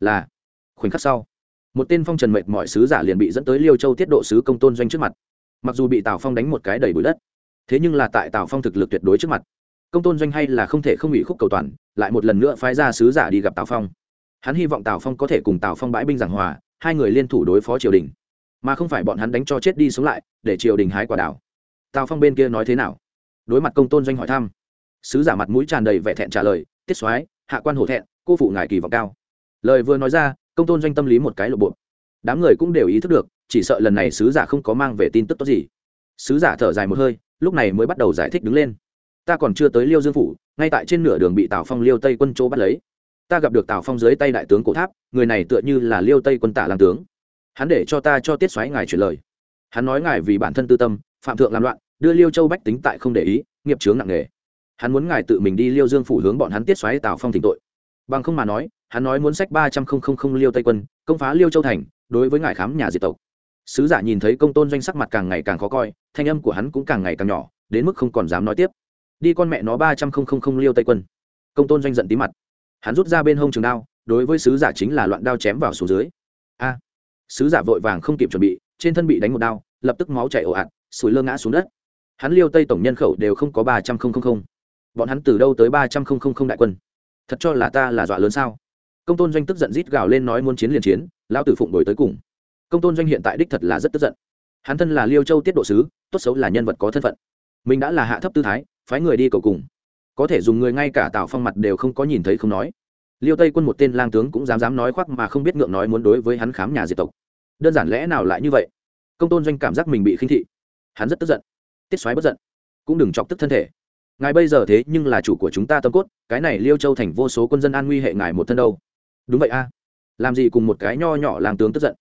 Là, khoảnh khắc sau. Một tên phong trần mệt mọi sứ giả liền bị dẫn tới liêu châu tiết độ sứ công tôn doanh trước mặt. Mặc dù bị tào phong đánh một cái đầy bụi đất, thế nhưng là tại tào phong thực lực tuyệt đối trước mặt. Công tôn doanh hay là không thể không bị khúc cầu toàn, lại một lần nữa phái ra sứ giả đi gặp tào phong. Hắn hy vọng tào phong có thể cùng tào phong bãi binh giảng hòa, hai người liên thủ đối phó triều đình mà không phải bọn hắn đánh cho chết đi sống lại, để triều đình hái quả đảo tào phong bên kia nói thế nào? Đối mặt công tôn doanh hỏi thăm, sứ giả mặt mũi tràn đầy vẻ thẹn trả lời, tiết soái, hạ quan hổ thẹn, cô phụ ngài kỳ vọng cao. Lời vừa nói ra, công tôn doanh tâm lý một cái lộ bộ. Đám người cũng đều ý thức được, chỉ sợ lần này sứ giả không có mang về tin tức tốt gì. Sứ giả thở dài một hơi, lúc này mới bắt đầu giải thích đứng lên. Ta còn chưa tới liêu dương phủ, ngay tại trên nửa đường bị tào phong liêu tây quân chỗ bắt lấy. Ta gặp được tào phong dưới tay đại tướng cổ tháp, người này tựa như là liêu tây quân tả làm tướng hắn để cho ta cho tiết xoáy ngài chuyển lời. Hắn nói ngài vì bản thân tư tâm, phạm thượng làm loạn, đưa liêu châu bách tính tại không để ý, nghiệp chướng nặng nề. Hắn muốn ngài tự mình đi liêu dương phủ hướng bọn hắn tiết xoáy tào phong thỉnh tội. Bằng không mà nói, hắn nói muốn sách ba trăm không không không liêu tây quân, công phá liêu châu thành, đối với ngài khám nhà diệt tộc. Sứ giả nhìn thấy công tôn doanh sắc mặt càng ngày càng khó coi, thanh âm của hắn cũng càng ngày càng nhỏ, đến mức không còn dám nói tiếp. Đi con mẹ nó ba trăm không không không liêu tây quân. Công tôn doanh giận tí mặt. Hắn rút ra bên hông trường đao, đối với sứ giả chính là loạn đao chém vào xuống dưới. A sứ giả vội vàng không kịp chuẩn bị, trên thân bị đánh một đao, lập tức máu chảy ồ ạt, sủi lơ ngã xuống đất. Hắn liêu tây tổng nhân khẩu đều không có ba trăm linh bọn hắn từ đâu tới ba trăm linh đại quân? Thật cho là ta là dọa lớn sao? Công tôn doanh tức giận rít gào lên nói muốn chiến liền chiến, lão tử phụng đổi tới cùng. Công tôn doanh hiện tại đích thật là rất tức giận. Hắn thân là liêu châu tiết độ sứ, tốt xấu là nhân vật có thân phận. Mình đã là hạ thấp tư thái, phái người đi cầu cùng. Có thể dùng người ngay cả tào phong mặt đều không có nhìn thấy không nói liêu tây quân một tên lang tướng cũng dám dám nói khoác mà không biết ngượng nói muốn đối với hắn khám nhà diệt tộc. Đơn giản lẽ nào lại như vậy? Công tôn doanh cảm giác mình bị khinh thị. Hắn rất tức giận, tiết xoáy bất giận, cũng đừng chọc tức thân thể. Ngài bây giờ thế nhưng là chủ của chúng ta tâm cốt, cái này liêu châu thành vô số quân dân an nguy hệ ngài một thân đâu. Đúng vậy a. Làm gì cùng một cái nho nhỏ làng tướng tức giận?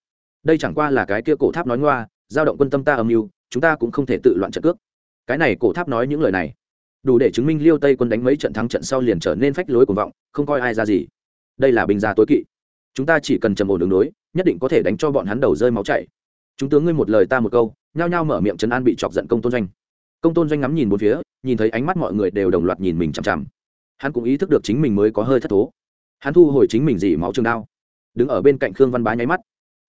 Đây chẳng qua là cái kia cổ tháp nói ngoa, giao động quân tâm ta âm mưu, chúng ta cũng không thể tự loạn trận cước. Cái này cổ tháp nói những lời này đủ để chứng minh liêu tây quân đánh mấy trận thắng trận sau liền trở nên phách lối cuồng vọng, không coi ai ra gì. Đây là binh gia tối kỵ. Chúng ta chỉ cần trầm ổn đường đối, nhất định có thể đánh cho bọn hắn đầu rơi máu chảy. Chúng tướng ngươi một lời ta một câu, nhao nhao mở miệng trấn an bị chọc giận công tôn doanh. Công tôn doanh ngắm nhìn một phía, nhìn thấy ánh mắt mọi người đều đồng loạt nhìn mình chằm chằm. Hắn cũng ý thức được chính mình mới có hơi thất thố. Hắn thu hồi chính mình dỉ máu trường đao, đứng ở bên cạnh khương văn bá nháy mắt.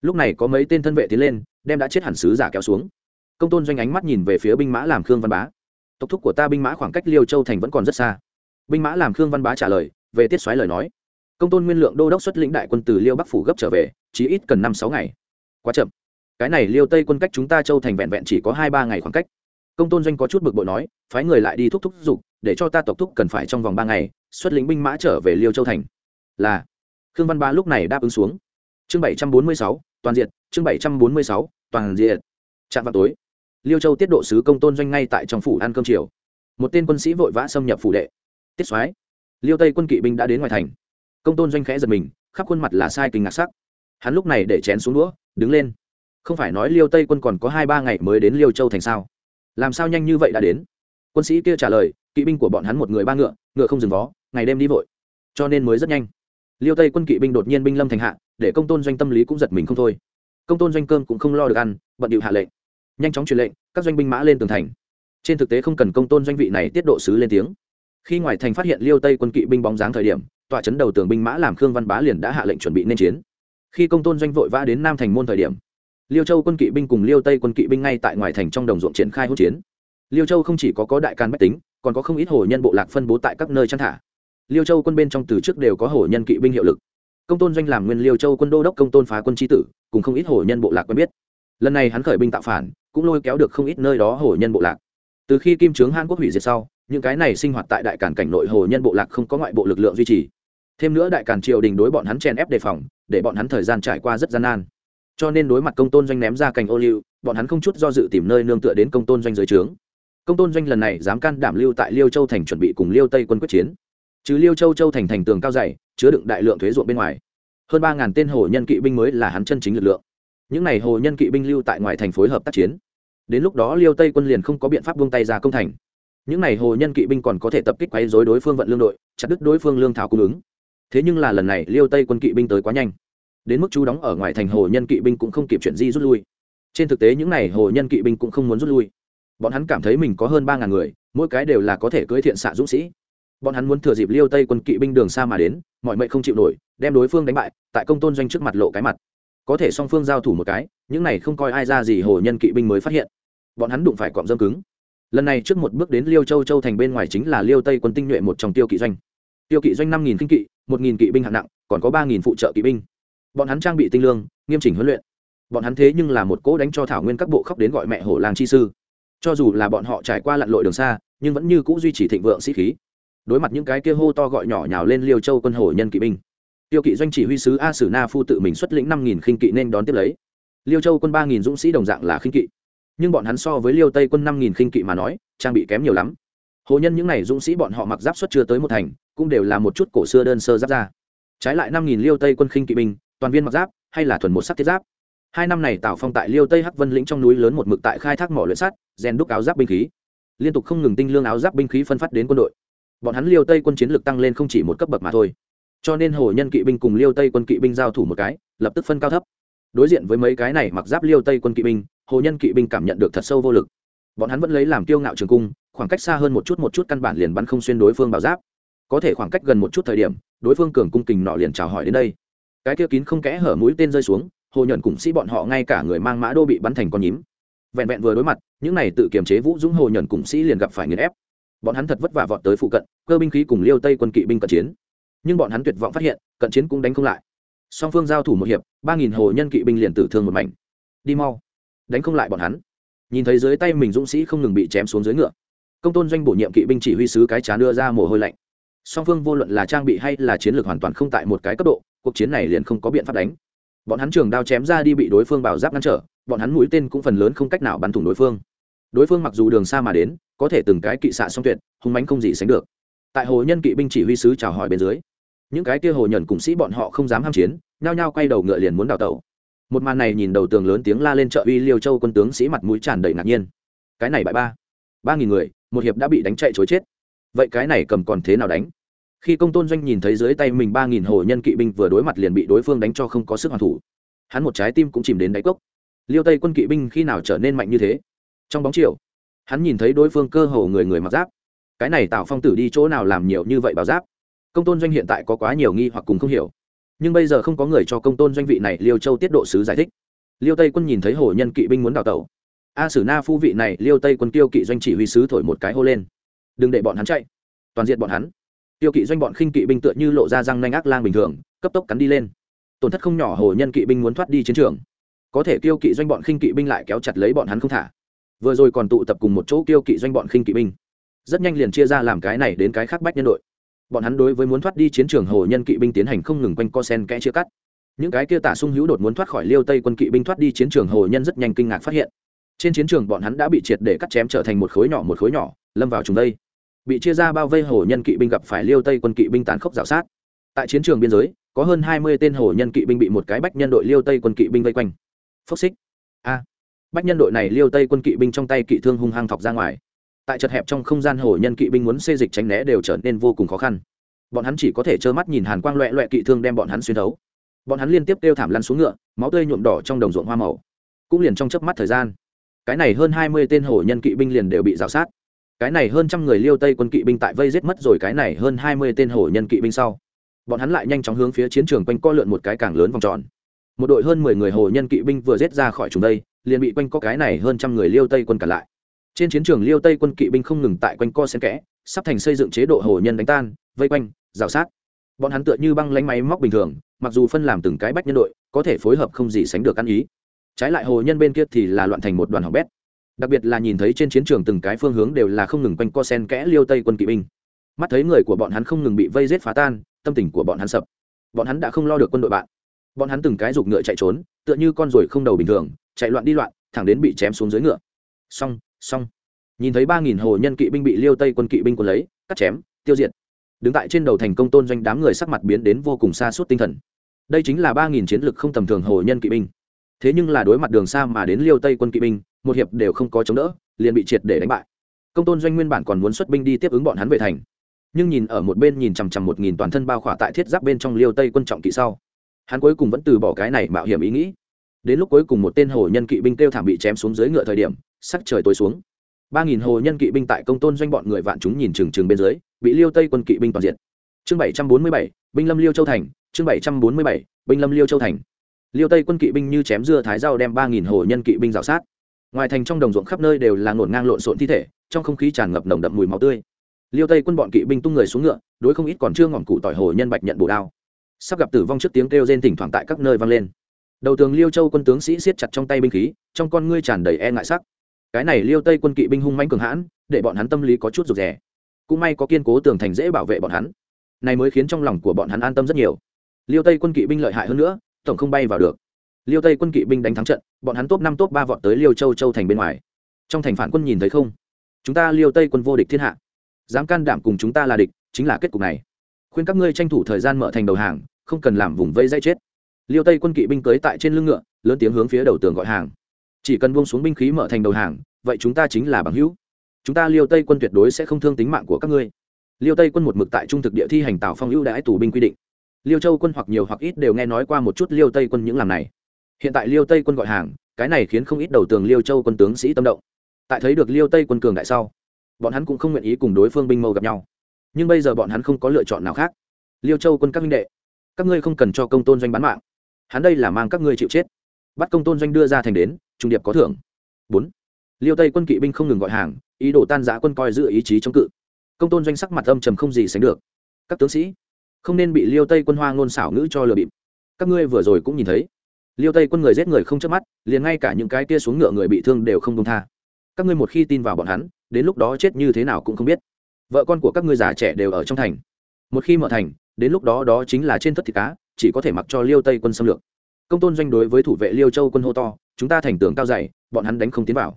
Lúc này có mấy tên thân vệ tiến lên, đem đã chết hẳn sứ giả kéo xuống. Công tôn doanh ánh mắt nhìn về phía binh mã làm khương văn bá tộc thúc của ta binh mã khoảng cách liêu châu thành vẫn còn rất xa. Binh mã làm khương văn bá trả lời, về tiết xoáy lời nói. Công tôn nguyên lượng đô đốc xuất lĩnh đại quân từ liêu bắc phủ gấp trở về, chỉ ít cần năm sáu ngày. Quá chậm. Cái này liêu tây quân cách chúng ta châu thành vẹn vẹn chỉ có hai ba ngày khoảng cách. Công tôn doanh có chút bực bội nói, phái người lại đi thúc thúc giục để cho ta tộc thúc cần phải trong vòng ba ngày, xuất lĩnh binh mã trở về liêu châu thành. Là. Khương văn ba lúc này đáp ứng xuống. Chương bảy trăm bốn mươi sáu, toàn diện. Chương bảy trăm bốn mươi sáu, toàn diện. Chạm vào tối liêu châu tiết độ sứ công tôn doanh ngay tại trong phủ ăn cơm chiều. Một tên quân sĩ vội vã xâm nhập phủ đệ. Tiết soái, liêu tây quân kỵ binh đã đến ngoài thành. Công tôn doanh khẽ giật mình, khắp khuôn mặt là sai kinh ngạc sắc. Hắn lúc này để chén xuống đũa, đứng lên. Không phải nói liêu tây quân còn có hai ba ngày mới đến liêu châu thành sao? Làm sao nhanh như vậy đã đến? Quân sĩ kia trả lời, kỵ binh của bọn hắn một người ba ngựa ngựa không dừng vó, ngày đêm đi vội. Cho nên mới rất nhanh. Liêu tây quân kỵ binh đột nhiên binh lâm thành hạ, để công tôn doanh tâm lý cũng giật mình không thôi. Công tôn doanh cơm cũng không lo được ăn, bận điệu hạ lệnh nhanh chóng truyền lệnh, các doanh binh mã lên tường thành. Trên thực tế không cần công tôn doanh vị này tiết độ sứ lên tiếng. Khi ngoài thành phát hiện liêu tây quân kỵ binh bóng dáng thời điểm, tọa chấn đầu tường binh mã làm khương văn bá liền đã hạ lệnh chuẩn bị nên chiến. Khi công tôn doanh vội vã đến nam thành môn thời điểm, liêu châu quân kỵ binh cùng liêu tây quân kỵ binh ngay tại ngoài thành trong đồng ruộng triển khai hỗn chiến. Liêu châu không chỉ có có đại can bách tính, còn có không ít hồ nhân bộ lạc phân bố tại các nơi chăn thả. Liêu châu quân bên trong từ trước đều có hồ nhân kỵ binh hiệu lực. Công tôn doanh làm nguyên liêu châu quân đô đốc công tôn phá quân tri tử, cùng không ít hồ nhân bộ lạc quen biết. Lần này hắn khởi binh tạo phản cũng lôi kéo được không ít nơi đó hồ nhân bộ lạc. Từ khi kim trướng hàn quốc hủy diệt sau, những cái này sinh hoạt tại đại cản cảnh nội hồ nhân bộ lạc không có ngoại bộ lực lượng duy trì. Thêm nữa đại cản triều đình đối bọn hắn chen ép đề phòng, để bọn hắn thời gian trải qua rất gian nan. Cho nên đối mặt công tôn doanh ném ra cành ô liu, bọn hắn không chút do dự tìm nơi nương tựa đến công tôn doanh dưới trướng. Công tôn doanh lần này dám can đảm lưu tại liêu châu thành chuẩn bị cùng liêu tây quân quyết chiến. Chứ liêu châu châu thành thành tường cao dày, chứa đựng đại lượng thuế ruộng bên ngoài. Hơn ba ngàn tên hồ nhân kỵ binh mới là hắn chân chính lực lượng. Những n à y hồ nhân kỵ binh lưu tại ngoài thành phối hợp tác chiến đến lúc đó liêu tây quân liền không có biện pháp buông tay ra công thành. Những n à y hồ nhân kỵ binh còn có thể tập kích quấy dối đối phương vận lương đội, chặt đứt đối phương lương thảo cung ứng. Thế nhưng là lần này liêu tây quân kỵ binh tới quá nhanh. Đến mức chú đóng ở ngoài thành hồ nhân kỵ binh cũng không kịp chuyển di rút lui. Trên thực tế những n à y hồ nhân kỵ binh cũng không muốn rút lui. Bọn hắn cảm thấy mình có hơn ba ngàn người, mỗi cái đều là có thể cưỡi thiện xạ dũng sĩ. Bọn hắn muốn thừa dịp liêu tây quân kỵ binh đường xa mà đến, mọi mệnh không chịu nổi, đem đối phương đánh bại, tại công tôn doanh trước mặt lộ cái mặt có thể song phương giao thủ một cái, những này không coi ai ra gì hồ nhân kỵ binh mới phát hiện. Bọn hắn đụng phải cọm dâm cứng. Lần này trước một bước đến liêu châu châu thành bên ngoài chính là liêu tây quân tinh nhuệ một trong tiêu kỵ doanh. Tiêu kỵ doanh năm nghìn kinh kỵ, một nghìn kỵ binh hạng nặng, còn có ba nghìn phụ trợ kỵ binh. Bọn hắn trang bị tinh lương, nghiêm chỉnh huấn luyện. Bọn hắn thế nhưng là một cỗ đánh cho thảo nguyên các bộ khóc đến gọi mẹ hổ làng chi sư. Cho dù là bọn họ trải qua lặn lội đường xa, nhưng vẫn như c ũ duy trì thịnh vượng sĩ khí. Đối mặt những cái kia hô to gọi nhỏ nhào lên liêu châu quân hổ nhân kỵ binh tiêu kỵ doanh chỉ huy sứ a sử na phu tự mình xuất lĩnh năm nghìn khinh kỵ nên đón tiếp lấy. Liêu châu quân ba nghìn dũng sĩ đồng dạng là khinh kỵ. Nhưng bọn hắn so với liêu tây quân năm nghìn khinh kỵ mà nói, trang bị kém nhiều lắm. Hồ nhân những n à y dũng sĩ bọn họ mặc giáp xuất chưa tới một thành, cũng đều là một chút cổ xưa đơn sơ giáp ra trái lại năm nghìn liêu tây quân khinh kỵ binh, toàn viên mặc giáp, hay là thuần một sắc thiết giáp. Hai năm này tào phong tại liêu tây hắc vân lĩnh trong núi lớn một mực tại khai thác mỏ luyện sắt, rèn đúc áo giáp binh khí. Liên tục không ngừng tinh lương áo giáp binh khí phân phát đến quân đội. Bọn hắn liêu tây quân chiến lược tăng lên không chỉ một cấp bậc mà thôi cho nên hồ nhân kỵ binh cùng liêu tây quân kỵ binh giao thủ một cái, lập tức phân cao thấp. Đối diện với mấy cái này mặc giáp liêu tây quân kỵ binh, hồ nhân kỵ binh cảm nhận được thật sâu vô lực. Bọn hắn vẫn lấy làm kiêu ngạo trường cung, khoảng cách xa hơn một chút một chút căn bản liền bắn không xuyên đối phương bảo giáp. Có thể khoảng cách gần một chút thời điểm, đối phương cường cung kình nọ liền chào hỏi đến đây. Cái kia kín không kẽ hở mũi tên rơi xuống, hồ nhuận cùng sĩ bọn họ ngay cả người mang mã đô bị bắn thành con nhím. Vẹn vẹn vừa đối mặt, những này tự kiềm chế vũ dũng hồ nhuận cùng sĩ liền gặp phải nghiền ép. Bọn hắn thật vất vả vọt tới phụ cận, cơ binh khí cùng liêu tây quân kỵ binh cận chiến nhưng bọn hắn tuyệt vọng phát hiện, cận chiến cũng đánh không lại. Song phương giao thủ một hiệp, ba nghìn hồ nhân kỵ binh liền tử thương một mảnh. Đi mau. Đánh không lại bọn hắn. Nhìn thấy dưới tay mình dũng sĩ không ngừng bị chém xuống dưới ngựa. Công tôn doanh bổ nhiệm kỵ binh chỉ huy sứ cái chán đưa ra mồ hôi lạnh. Song phương vô luận là trang bị hay là chiến lược hoàn toàn không tại một cái cấp độ, cuộc chiến này liền không có biện pháp đánh. Bọn hắn trường đao chém ra đi bị đối phương bảo giáp ngăn trở, bọn hắn mũi tên cũng phần lớn không cách nào bắn thủng đối phương. Đối phương mặc dù đường xa mà đến, có thể từng cái kỵ xạ song tuyệt, hung mánh không gì sánh được. Tại hồ nhân kỵ binh chỉ huy sứ chào hỏi bên dưới những cái kia hồ nhẫn cùng sĩ bọn họ không dám ham chiến, nhao nhao quay đầu ngựa liền muốn đào tẩu. Một màn này nhìn đầu tường lớn tiếng la lên chợ uy liêu châu quân tướng sĩ mặt mũi tràn đầy ngạc nhiên. Cái này bại ba ba nghìn người, một hiệp đã bị đánh chạy chối chết. Vậy cái này cầm còn thế nào đánh? Khi công tôn doanh nhìn thấy dưới tay mình ba nghìn hồ nhân kỵ binh vừa đối mặt liền bị đối phương đánh cho không có sức hoàn thủ. Hắn một trái tim cũng chìm đến đáy cốc. Liêu tây quân kỵ binh khi nào trở nên mạnh như thế? Trong bóng chiều, hắn nhìn thấy đối phương cơ hồ người người mặc giáp. Cái này tạo phong tử đi chỗ nào làm nhiều như vậy bảo giáp? Công tôn doanh hiện tại có quá nhiều nghi hoặc cùng không hiểu. Nhưng bây giờ không có người cho công tôn doanh vị này liêu châu tiết độ sứ giải thích. Liêu tây quân nhìn thấy hồ nhân kỵ binh muốn đào tẩu. A sử na phu vị này liêu tây quân tiêu kỵ doanh chỉ huy sứ thổi một cái hô lên. Đừng để bọn hắn chạy. Toàn diện bọn hắn. Tiêu kỵ doanh bọn khinh kỵ binh tựa như lộ ra răng nanh ác lang bình thường, cấp tốc cắn đi lên. Tổn thất không nhỏ hồ nhân kỵ binh muốn thoát đi chiến trường. Có thể tiêu kỵ doanh bọn khinh kỵ binh lại kéo chặt lấy bọn hắn không thả. Vừa rồi còn tụ tập cùng một chỗ tiêu kỵ doanh bọn khinh kỵ binh. Rất nhanh liền chia ra làm cái này đến cái khác bách nhân đội bọn hắn đối với muốn thoát đi chiến trường hồ nhân kỵ binh tiến hành không ngừng quanh co sen kẽ chia cắt. Những cái kia tả sung hữu đột muốn thoát khỏi liêu tây quân kỵ binh thoát đi chiến trường hồ nhân rất nhanh kinh ngạc phát hiện. Trên chiến trường bọn hắn đã bị triệt để cắt chém trở thành một khối nhỏ một khối nhỏ, lâm vào chúng đây bị chia ra bao vây hồ nhân kỵ binh gặp phải liêu tây quân kỵ binh tàn khốc rào sát. Tại chiến trường biên giới, có hơn hai mươi tên hồ nhân kỵ binh bị một cái bách nhân đội liêu tây quân kỵ binh vây quanh. Phốc xích. A. Bách nhân đội này liêu tây quân kỵ binh trong tay kỵ thương hung hăng thọc ra ngoài tại chật hẹp trong không gian hồ nhân kỵ binh muốn xê dịch tránh né đều trở nên vô cùng khó khăn. Bọn hắn chỉ có thể trơ mắt nhìn hàn quang loẹ loẹ kỵ thương đem bọn hắn xuyên thấu. Bọn hắn liên tiếp kêu thảm lăn xuống ngựa, máu tươi nhuộm đỏ trong đồng ruộng hoa màu. Cũng liền trong chớp mắt thời gian, cái này hơn hai mươi tên hồ nhân kỵ binh liền đều bị rào sát. Cái này hơn trăm người liêu tây quân kỵ binh tại vây giết mất rồi cái này hơn hai mươi tên hồ nhân kỵ binh sau, bọn hắn lại nhanh chóng hướng phía chiến trường quanh co lượn một cái càng lớn vòng tròn. Một đội hơn mười người hồ nhân kỵ binh vừa giết ra khỏi chúng đây, liền bị quanh co cái này hơn trăm người liêu tây quân cả lại trên chiến trường liêu tây quân kỵ binh không ngừng tại quanh co xen kẽ, sắp thành xây dựng chế độ hồ nhân đánh tan, vây quanh, rào sát. Bọn hắn tựa như băng lánh máy móc bình thường, mặc dù phân làm từng cái bách nhân đội, có thể phối hợp không gì sánh được ăn ý. Trái lại hồ nhân bên kia thì là loạn thành một đoàn hỏng bét. Đặc biệt là nhìn thấy trên chiến trường từng cái phương hướng đều là không ngừng quanh co sen kẽ liêu tây quân kỵ binh. Mắt thấy người của bọn hắn không ngừng bị vây giết phá tan, tâm tình của bọn hắn sập. Bọn hắn đã không lo được quân đội bạn. Bọn hắn từng cái giục ngựa chạy trốn, tựa như con ruồi không đầu bình thường, chạy loạn đi loạn, thẳng đến bị chém xuống dưới ngựa. Xong xong. Nhìn thấy ba nghìn hồ nhân kỵ binh bị liêu tây quân kỵ binh quân lấy, cắt chém, tiêu diệt. Đứng tại trên đầu thành công tôn doanh đám người sắc mặt biến đến vô cùng xa suốt tinh thần. Đây chính là ba nghìn chiến lực không tầm thường hồ nhân kỵ binh. Thế nhưng là đối mặt đường xa mà đến liêu tây quân kỵ binh, một hiệp đều không có chống đỡ, liền bị triệt để đánh bại. Công tôn doanh nguyên bản còn muốn xuất binh đi tiếp ứng bọn hắn về thành. Nhưng nhìn ở một bên nhìn chằm chằm một nghìn toàn thân bao khỏa tại thiết giáp bên trong liêu tây quân trọng kỵ sau, hắn cuối cùng vẫn từ bỏ cái này mạo hiểm ý nghĩ. Đến lúc cuối cùng một tên hồ nhân kỵ binh kêu thảm bị chém xuống dưới ngựa thời điểm sắc trời tối xuống. Ba nghìn hồ nhân kỵ binh tại công tôn doanh bọn người vạn chúng nhìn trừng trừng bên dưới, bị liêu tây quân kỵ binh toàn diện. Chương bảy trăm bốn mươi bảy, binh lâm liêu châu thành, chương bảy trăm bốn mươi bảy, binh lâm liêu châu thành. Liêu tây quân kỵ binh như chém dưa thái rau đem ba nghìn hồ nhân kỵ binh rào sát. Ngoài thành trong đồng ruộng khắp nơi đều là ngổn ngang lộn xộn thi thể, trong không khí tràn ngập nồng đậm mùi máu tươi. Liêu tây quân bọn kỵ binh tung người xuống ngựa, đối không ít còn chưa ngọn cụ tỏi hồ nhân bạch nhận bổ đao. Sắp gặp tử vong trước tiếng kêu rên thỉnh thoảng tại các nơi vang lên. Đầu tường liêu châu quân tướng sĩ siết chặt trong tay binh khí, trong con ngươi tràn đầy e ngại sắc cái này liêu tây quân kỵ binh hung manh cường hãn, để bọn hắn tâm lý có chút rụt rè. Cũng may có kiên cố tường thành dễ bảo vệ bọn hắn. Này mới khiến trong lòng của bọn hắn an tâm rất nhiều. Liêu tây quân kỵ binh lợi hại hơn nữa, tổng không bay vào được. Liêu tây quân kỵ binh đánh thắng trận, bọn hắn top năm, top ba vọt tới liêu châu châu thành bên ngoài. Trong thành phản quân nhìn thấy không? Chúng ta liêu tây quân vô địch thiên hạ. Dám can đảm cùng chúng ta là địch, chính là kết cục này. Khuyên các ngươi tranh thủ thời gian mở thành đầu hàng, không cần làm vùng vây dây chết. Liêu tây quân kỵ binh cưới tại trên lưng ngựa, lớn tiếng hướng phía đầu tường gọi hàng chỉ cần buông xuống binh khí mở thành đầu hàng, vậy chúng ta chính là bằng hữu. Chúng ta liêu tây quân tuyệt đối sẽ không thương tính mạng của các ngươi. Liêu tây quân một mực tại trung thực địa thi hành tào phong ưu đãi tù binh quy định. Liêu châu quân hoặc nhiều hoặc ít đều nghe nói qua một chút liêu tây quân những làm này. Hiện tại liêu tây quân gọi hàng, cái này khiến không ít đầu tường liêu châu quân tướng sĩ tâm động. Tại thấy được liêu tây quân cường đại sau, bọn hắn cũng không nguyện ý cùng đối phương binh mâu gặp nhau. Nhưng bây giờ bọn hắn không có lựa chọn nào khác. Liêu châu quân các minh đệ, các ngươi không cần cho công tôn doanh bán mạng. Hắn đây là mang các ngươi chịu chết. Bắt công tôn doanh đưa ra thành đến trung điệp có thưởng. Bốn, liêu tây quân kỵ binh không ngừng gọi hàng, ý đồ tan giã quân coi giữ ý chí chống cự. Công tôn doanh sắc mặt âm trầm không gì sánh được. Các tướng sĩ, không nên bị liêu tây quân hoa ngôn xảo ngữ cho lừa bịp. Các ngươi vừa rồi cũng nhìn thấy, liêu tây quân người giết người không chớp mắt, liền ngay cả những cái tia xuống ngựa người bị thương đều không công tha. Các ngươi một khi tin vào bọn hắn, đến lúc đó chết như thế nào cũng không biết. Vợ con của các ngươi già trẻ đều ở trong thành. Một khi mở thành, đến lúc đó đó chính là trên thất thịt cá, chỉ có thể mặc cho liêu tây quân xâm lược. Công tôn doanh đối với thủ vệ liêu châu quân hô to chúng ta thành tường cao dày, bọn hắn đánh không tiến vào.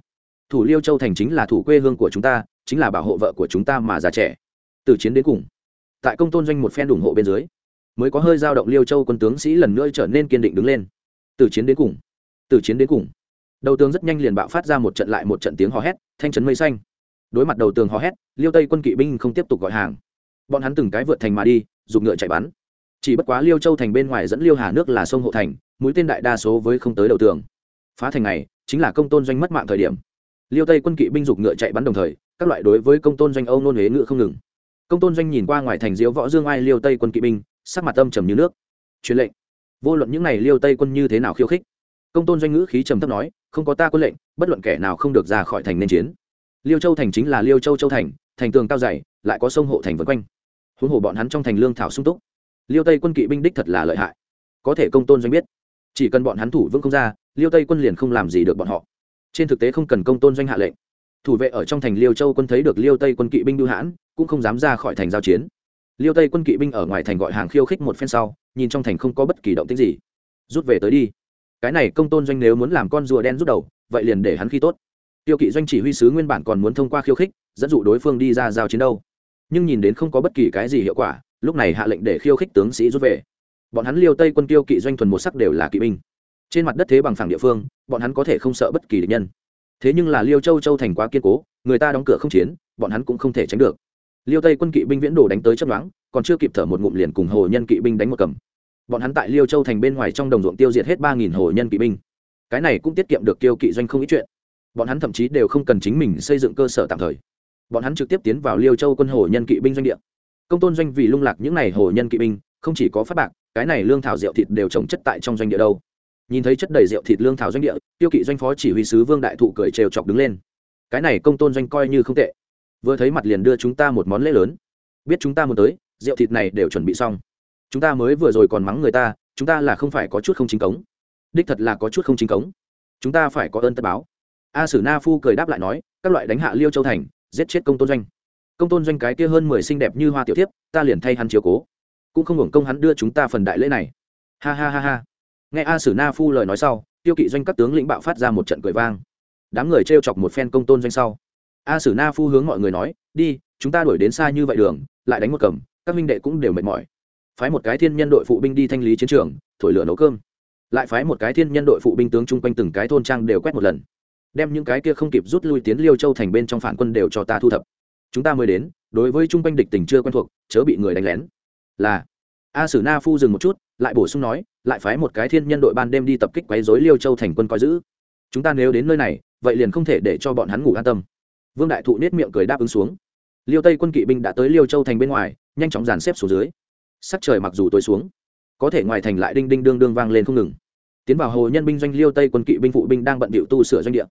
Thủ liêu châu thành chính là thủ quê hương của chúng ta, chính là bảo hộ vợ của chúng ta mà già trẻ. Từ chiến đến cùng, tại công tôn doanh một phen ủng hộ bên dưới, mới có hơi dao động liêu châu quân tướng sĩ lần nữa trở nên kiên định đứng lên. Từ chiến đến cùng, từ chiến đến cùng, đầu tướng rất nhanh liền bạo phát ra một trận lại một trận tiếng hò hét, thanh trấn mây xanh. Đối mặt đầu tường hò hét, liêu tây quân kỵ binh không tiếp tục gọi hàng. Bọn hắn từng cái vượt thành mà đi dùng ngựa chạy bắn. Chỉ bất quá liêu châu thành bên ngoài dẫn liêu hà nước là sông hộ thành, mũi tên đại đa số với không tới đầu tường phá thành này chính là công tôn doanh mất mạng thời điểm. Liêu tây quân kỵ binh dục ngựa chạy bắn đồng thời, các loại đối với công tôn doanh âu nôn huế ngựa không ngừng. Công tôn doanh nhìn qua ngoài thành diễu võ dương ai liêu tây quân kỵ binh, sắc mặt âm trầm như nước. Truyền lệnh. Vô luận những n à y liêu tây quân như thế nào khiêu khích, công tôn doanh ngữ khí trầm thấp nói, không có ta quân lệnh, bất luận kẻ nào không được ra khỏi thành nên chiến. Liêu châu thành chính là liêu châu châu thành thành tường cao dày, lại có sông hộ thành vân quanh. Huống hồ bọn hắn trong thành lương thảo sung túc. Liêu tây quân kỵ binh đích thật là lợi hại. Có thể công tôn doanh biết, chỉ cần bọn hắn thủ vững không ra liêu tây quân liền không làm gì được bọn họ. Trên thực tế không cần công tôn doanh hạ lệnh. Thủ vệ ở trong thành liêu châu quân thấy được liêu tây quân kỵ binh bưu hãn, cũng không dám ra khỏi thành giao chiến. Liêu tây quân kỵ binh ở ngoài thành gọi hàng khiêu khích một phen sau, nhìn trong thành không có bất kỳ động tích gì. Rút về tới đi. Cái này công tôn doanh nếu muốn làm con rùa đen rút đầu, vậy liền để hắn khi tốt. Tiêu kỵ doanh chỉ huy sứ nguyên bản còn muốn thông qua khiêu khích, dẫn dụ đối phương đi ra giao chiến đâu. Nhưng nhìn đến không có bất kỳ cái gì hiệu quả, lúc này hạ lệnh để khiêu khích tướng sĩ rút về. Bọn hắn liêu tây quân tiêu kỵ doanh thuần một sắc đều là kỵ binh trên mặt đất thế bằng phẳng địa phương, bọn hắn có thể không sợ bất kỳ địch nhân. Thế nhưng là liêu châu châu thành quá kiên cố, người ta đóng cửa không chiến, bọn hắn cũng không thể tránh được. Liêu tây quân kỵ binh viễn đồ đánh tới chấp đoán còn chưa kịp thở một ngụm liền cùng hồ nhân kỵ binh đánh một cầm. Bọn hắn tại liêu châu thành bên ngoài trong đồng ruộng tiêu diệt hết ba nghìn hồ nhân kỵ binh. Cái này cũng tiết kiệm được tiêu kỵ doanh không ít chuyện. Bọn hắn thậm chí đều không cần chính mình xây dựng cơ sở tạm thời. Bọn hắn trực tiếp tiến vào liêu châu quân hồ nhân kỵ binh doanh địa. Công tôn doanh vì lung lạc những n à y hồ nhân kỵ binh, không chỉ có phát bạc, cái này lương thảo rượu thịt đều trồng chất tại trong doanh địa đâu nhìn thấy chất đầy rượu thịt lương thảo doanh địa, tiêu kỵ doanh phó chỉ huy sứ vương đại thụ cười trêu chọc đứng lên. Cái này công tôn doanh coi như không tệ. Vừa thấy mặt liền đưa chúng ta một món lễ lớn. Biết chúng ta muốn tới, rượu thịt này đều chuẩn bị xong. Chúng ta mới vừa rồi còn mắng người ta, chúng ta là không phải có chút không chính cống. Đích thật là có chút không chính cống. Chúng ta phải có ơn tất báo. A sử na phu cười đáp lại nói, các loại đánh hạ liêu châu thành, giết chết công tôn doanh. Công tôn doanh cái kia hơn mười xinh đẹp như hoa tiểu tiếp ta liền thay hắn chiều cố. Cũng không hưởng công hắn đưa chúng ta phần đại lễ này. Ha ha ha ha nghe a sử na phu lời nói sau, tiêu kỵ doanh các tướng lĩnh bạo phát ra một trận cười vang. Đám người t chọc một phen công tôn doanh sau. A sử na phu hướng mọi người nói, đi, chúng ta đuổi đến xa như vậy đường, lại đánh một cầm, các minh đệ cũng đều mệt mỏi. Phái một cái thiên nhân đội phụ binh đi thanh lý chiến trường, thổi lửa nấu cơm. Lại phái một cái thiên nhân đội phụ binh tướng chung quanh từng cái thôn trang đều quét một lần. Đem những cái kia không kịp rút lui tiến liêu châu thành bên trong phản quân đều cho ta thu thập. Chúng ta mới đến, đối với chung quanh địch tình chưa quen thuộc, chớ bị người đánh lén. Là a sử na phu dừng một chút, lại bổ sung nói, lại phái một cái thiên nhân đội ban đêm đi tập kích quấy dối liêu châu thành quân coi giữ. Chúng ta nếu đến nơi này, vậy liền không thể để cho bọn hắn ngủ an tâm. Vương đại thụ nết miệng cười đáp ứng xuống. Liêu tây quân kỵ binh đã tới liêu châu thành bên ngoài, nhanh chóng dàn xếp xuống dưới. Sắc trời mặc dù tối xuống, có thể ngoài thành lại đinh đinh đương đương vang lên không ngừng. Tiến vào hồ nhân binh doanh liêu tây quân kỵ binh phụ binh đang bận bịu tu sửa doanh địa.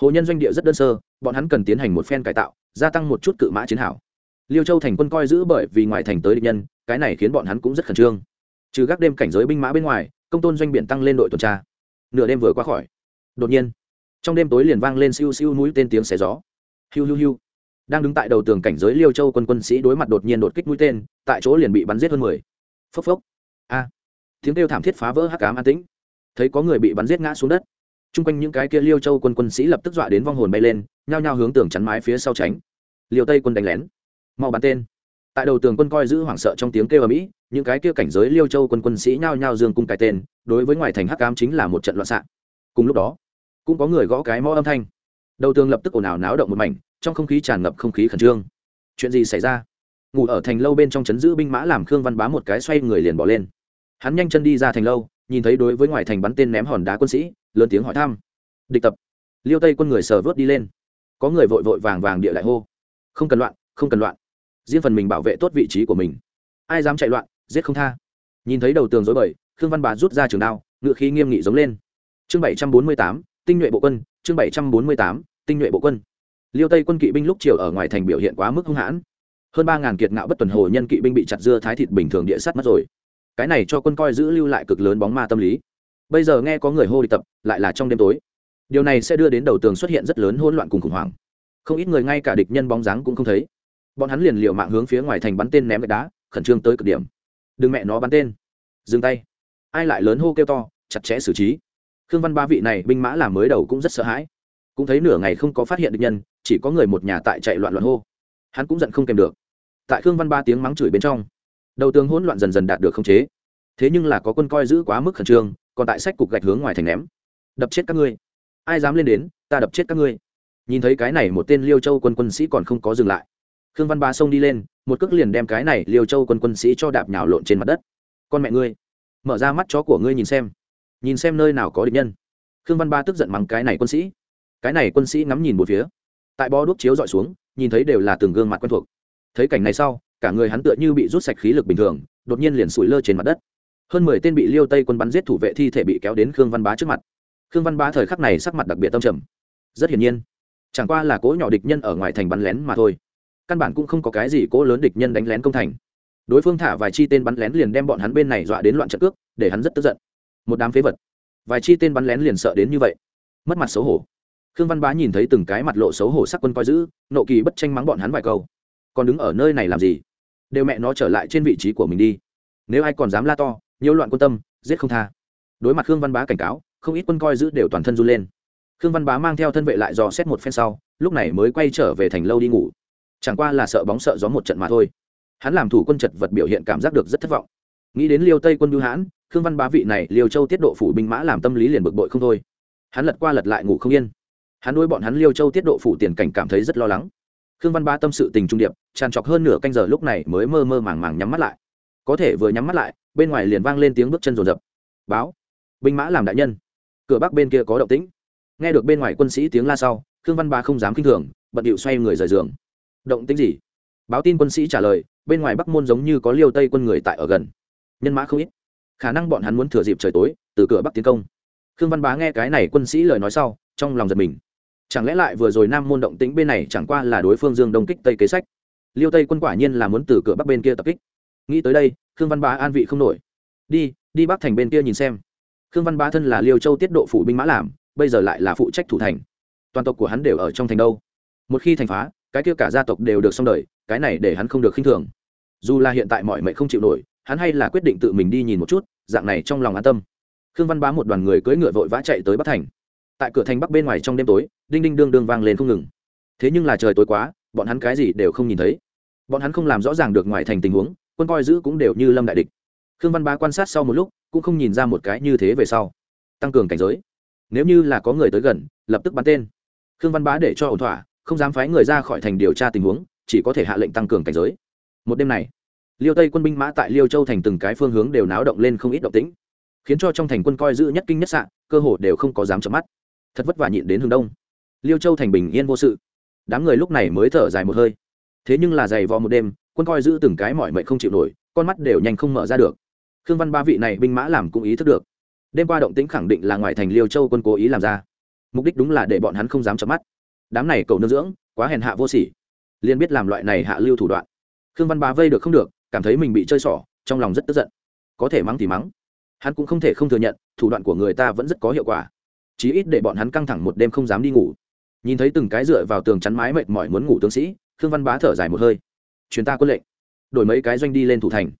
Hồ nhân doanh địa rất đơn sơ, bọn hắn cần tiến hành một phen cải tạo, gia tăng một chút cự mã chiến hảo liêu châu thành quân coi giữ bởi vì ngoài thành tới địch nhân cái này khiến bọn hắn cũng rất khẩn trương. Trừ gác đêm cảnh giới binh mã bên ngoài, công tôn doanh biển tăng lên đội tuần tra. Nửa đêm vừa qua khỏi, đột nhiên, trong đêm tối liền vang lên siêu siêu núi tên tiếng xé gió. Hiu hiu hiu. Đang đứng tại đầu tường cảnh giới liêu châu quân quân sĩ đối mặt đột nhiên đột kích mũi tên, tại chỗ liền bị bắn giết hơn mười. Phốc phốc. A. Tiếng kêu thảm thiết phá vỡ hắc cám an tĩnh. Thấy có người bị bắn giết ngã xuống đất. Chung quanh những cái kia liêu châu quân quân sĩ lập tức dọa đến vong hồn bay lên, nhao nhao hướng tường chắn mái phía sau tránh. Liều tây quân đánh lén. Mau bắn tên tại đầu tường quân coi giữ hoảng sợ trong tiếng kêu ở mỹ những cái kia cảnh giới liêu châu quân quân sĩ nhao nhao dương cung cái tên, đối với ngoài thành hắc cám chính là một trận loạn xạ. Cùng lúc đó, cũng có người gõ cái mõ âm thanh. Đầu tường lập tức ồn ào náo động một mảnh, trong không khí tràn ngập không khí khẩn trương. Chuyện gì xảy ra? Ngủ ở thành lâu bên trong chấn giữ binh mã làm khương văn bá một cái xoay người liền bỏ lên. Hắn nhanh chân đi ra thành lâu, nhìn thấy đối với ngoài thành bắn tên ném hòn đá quân sĩ, lớn tiếng hỏi thăm. Địch tập. Liêu tây quân người sờ vớt đi lên. Có người vội vội vàng vàng địa lại hô. Không cần loạn, không cần loạn riêng phần mình bảo vệ tốt vị trí của mình. Ai dám chạy loạn, giết không tha. Nhìn thấy đầu tường dối bời, khương văn bá rút ra trường đao ngự khí nghiêm nghị giống lên. Chương bảy trăm bốn mươi tám, tinh nhuệ bộ quân, chương bảy trăm bốn mươi tám, tinh nhuệ bộ quân. Liêu tây quân kỵ binh lúc chiều ở ngoài thành biểu hiện quá mức hung hãn. Hơn ba ngàn kiệt ngạo bất tuần hồ nhân kỵ binh bị chặt dưa thái thịt bình thường địa sắt mất rồi. Cái này cho quân coi giữ lưu lại cực lớn bóng ma tâm lý. Bây giờ nghe có người hô đi tập, lại là trong đêm tối. Điều này sẽ đưa đến đầu tường xuất hiện rất lớn hỗn loạn cùng khủng hoảng. Không ít người ngay cả địch nhân bóng dáng cũng không thấy bọn hắn liền liều mạng hướng phía ngoài thành bắn tên ném gạch đá, khẩn trương tới cực điểm. Đừng mẹ nó bắn tên. Dừng tay. Ai lại lớn hô kêu to, chặt chẽ xử trí. Khương văn ba vị này binh mã làm mới đầu cũng rất sợ hãi. Cũng thấy nửa ngày không có phát hiện được nhân, chỉ có người một nhà tại chạy loạn loạn hô. Hắn cũng giận không kèm được. Tại khương văn ba tiếng mắng chửi bên trong, đầu tướng hỗn loạn dần dần đạt được khống chế. Thế nhưng là có quân coi giữ quá mức khẩn trương, còn tại sách cục gạch hướng ngoài thành ném. Đập chết các ngươi. Ai dám lên đến, ta đập chết các ngươi. Nhìn thấy cái này một tên liêu châu quân quân sĩ còn không có dừng lại khương văn ba xông đi lên, một cước liền đem cái này liều châu quân quân sĩ cho đạp nhào lộn trên mặt đất. Con mẹ ngươi, mở ra mắt chó của ngươi nhìn xem nhìn xem nơi nào có địch nhân. Khương văn ba tức giận mắng cái này quân sĩ. Cái này quân sĩ ngắm nhìn một phía, tại bó đuốc chiếu dọi xuống, nhìn thấy đều là từng gương mặt quen thuộc. Thấy cảnh này sau, cả người hắn tựa như bị rút sạch khí lực bình thường, đột nhiên liền sủi lơ trên mặt đất. Hơn mười tên bị liêu tây quân bắn giết thủ vệ thi thể bị kéo đến khương văn bá trước mặt. Khương văn bá thời khắc này sắc mặt đặc biệt tâm trầm. Rất hiển nhiên, chẳng qua là cố nhỏ địch nhân ở ngoài thành bắn lén mà thôi căn bản cũng không có cái gì cố lớn địch nhân đánh lén công thành. Đối phương thả vài chi tên bắn lén liền đem bọn hắn bên này dọa đến loạn trận cước, để hắn rất tức giận. Một đám phế vật. Vài chi tên bắn lén liền sợ đến như vậy. Mất mặt xấu hổ. Khương văn bá nhìn thấy từng cái mặt lộ xấu hổ sắc quân coi giữ, nộ kỳ bất tranh mắng bọn hắn vài câu. Còn đứng ở nơi này làm gì? Đều mẹ nó trở lại trên vị trí của mình đi. Nếu ai còn dám la to nhiễu loạn quân tâm, giết không tha. Đối mặt khương văn bá cảnh cáo, không ít quân coi giữ đều toàn thân run lên. Khương văn bá mang theo thân vệ lại dò xét một phen sau, lúc này mới quay trở về thành lâu đi ngủ chẳng qua là sợ bóng sợ gió một trận mà thôi. Hắn làm thủ quân chật vật biểu hiện cảm giác được rất thất vọng. Nghĩ đến liêu tây quân bưu hãn, khương văn bá vị này liêu châu tiết độ phủ binh mã làm tâm lý liền bực bội không thôi. Hắn lật qua lật lại ngủ không yên. Hắn nuôi bọn hắn liêu châu tiết độ phủ tiền cảnh cảm thấy rất lo lắng. Khương văn bá tâm sự tình trung điệp, tràn trọc hơn nửa canh giờ lúc này mới mơ mơ màng màng nhắm mắt lại. Có thể vừa nhắm mắt lại, bên ngoài liền vang lên tiếng bước chân rồn rập. Báo, binh mã làm đại nhân. Cửa bắc bên kia có động tĩnh. Nghe được bên ngoài quân sĩ tiếng la sau, khương văn bá không dám k i n h thường, bận điệu xoay người rời giường động tĩnh gì? Báo tin quân sĩ trả lời, bên ngoài bắc môn giống như có liêu tây quân người tại ở gần. Nhân mã không ít. Khả năng bọn hắn muốn thừa dịp trời tối, từ cửa bắc tiến công. Khương văn bá nghe cái này quân sĩ lời nói sau, trong lòng giật mình. Chẳng lẽ lại vừa rồi nam môn động tĩnh bên này chẳng qua là đối phương dương đông kích tây kế sách? Liêu tây quân quả nhiên là muốn từ cửa bắc bên kia tập kích. Nghĩ tới đây, khương văn bá an vị không nổi. Đi đi bắc thành bên kia nhìn xem. Khương văn bá thân là liêu châu tiết độ phủ binh mã làm, bây giờ lại là phụ trách thủ thành. Toàn tộc của hắn đều ở trong thành đâu? Một khi thành phá cái kia cả gia tộc đều được xong đời, cái này để hắn không được khinh thường. Dù là hiện tại mọi mệnh không chịu nổi, hắn hay là quyết định tự mình đi nhìn một chút, dạng này trong lòng an tâm. Khương văn bá một đoàn người cưỡi ngựa vội vã chạy tới bắc thành. Tại cửa thành bắc bên ngoài trong đêm tối, đinh đinh đương đương vang lên không ngừng. Thế nhưng là trời tối quá, bọn hắn cái gì đều không nhìn thấy. Bọn hắn không làm rõ ràng được ngoài thành tình huống, quân coi giữ cũng đều như lâm đại địch. Khương văn bá quan sát sau một lúc, cũng không nhìn ra một cái như thế về sau. Tăng cường cảnh giới. Nếu như là có người tới gần, lập tức bắn tên. Khương văn bá để cho ổn thỏa không dám phái người ra khỏi thành điều tra tình huống, chỉ có thể hạ lệnh tăng cường cảnh giới. Một đêm này, liêu tây quân binh mã tại liêu châu thành từng cái phương hướng đều náo động lên không ít động tĩnh, khiến cho trong thành quân coi giữ nhất kinh nhất sạn cơ hồ đều không có dám chợp mắt. Thật vất vả nhịn đến hướng đông. Liêu châu thành bình yên vô sự. Đám người lúc này mới thở dài một hơi. Thế nhưng là dày vò một đêm, quân coi giữ từng cái mỏi mệt không chịu nổi, con mắt đều nhanh không mở ra được. Khương văn ba vị này binh mã làm cũng ý thức được. Đêm qua động tĩnh khẳng định là ngoài thành liêu châu quân cố ý làm ra. Mục đích đúng là để bọn hắn không dám chợp mắt đám này cầu nương dưỡng, quá hèn hạ vô sỉ. Liền biết làm loại này hạ lưu thủ đoạn. Khương văn bá vây được không được, cảm thấy mình bị chơi xỏ, trong lòng rất tức giận. Có thể mắng thì mắng. Hắn cũng không thể không thừa nhận, thủ đoạn của người ta vẫn rất có hiệu quả. Chí ít để bọn hắn căng thẳng một đêm không dám đi ngủ. Nhìn thấy từng cái dựa vào tường chắn mái mệt mỏi muốn ngủ tướng sĩ, khương văn bá thở dài một hơi. Chuyến ta quân lệnh, đổi mấy cái doanh đi lên thủ thành,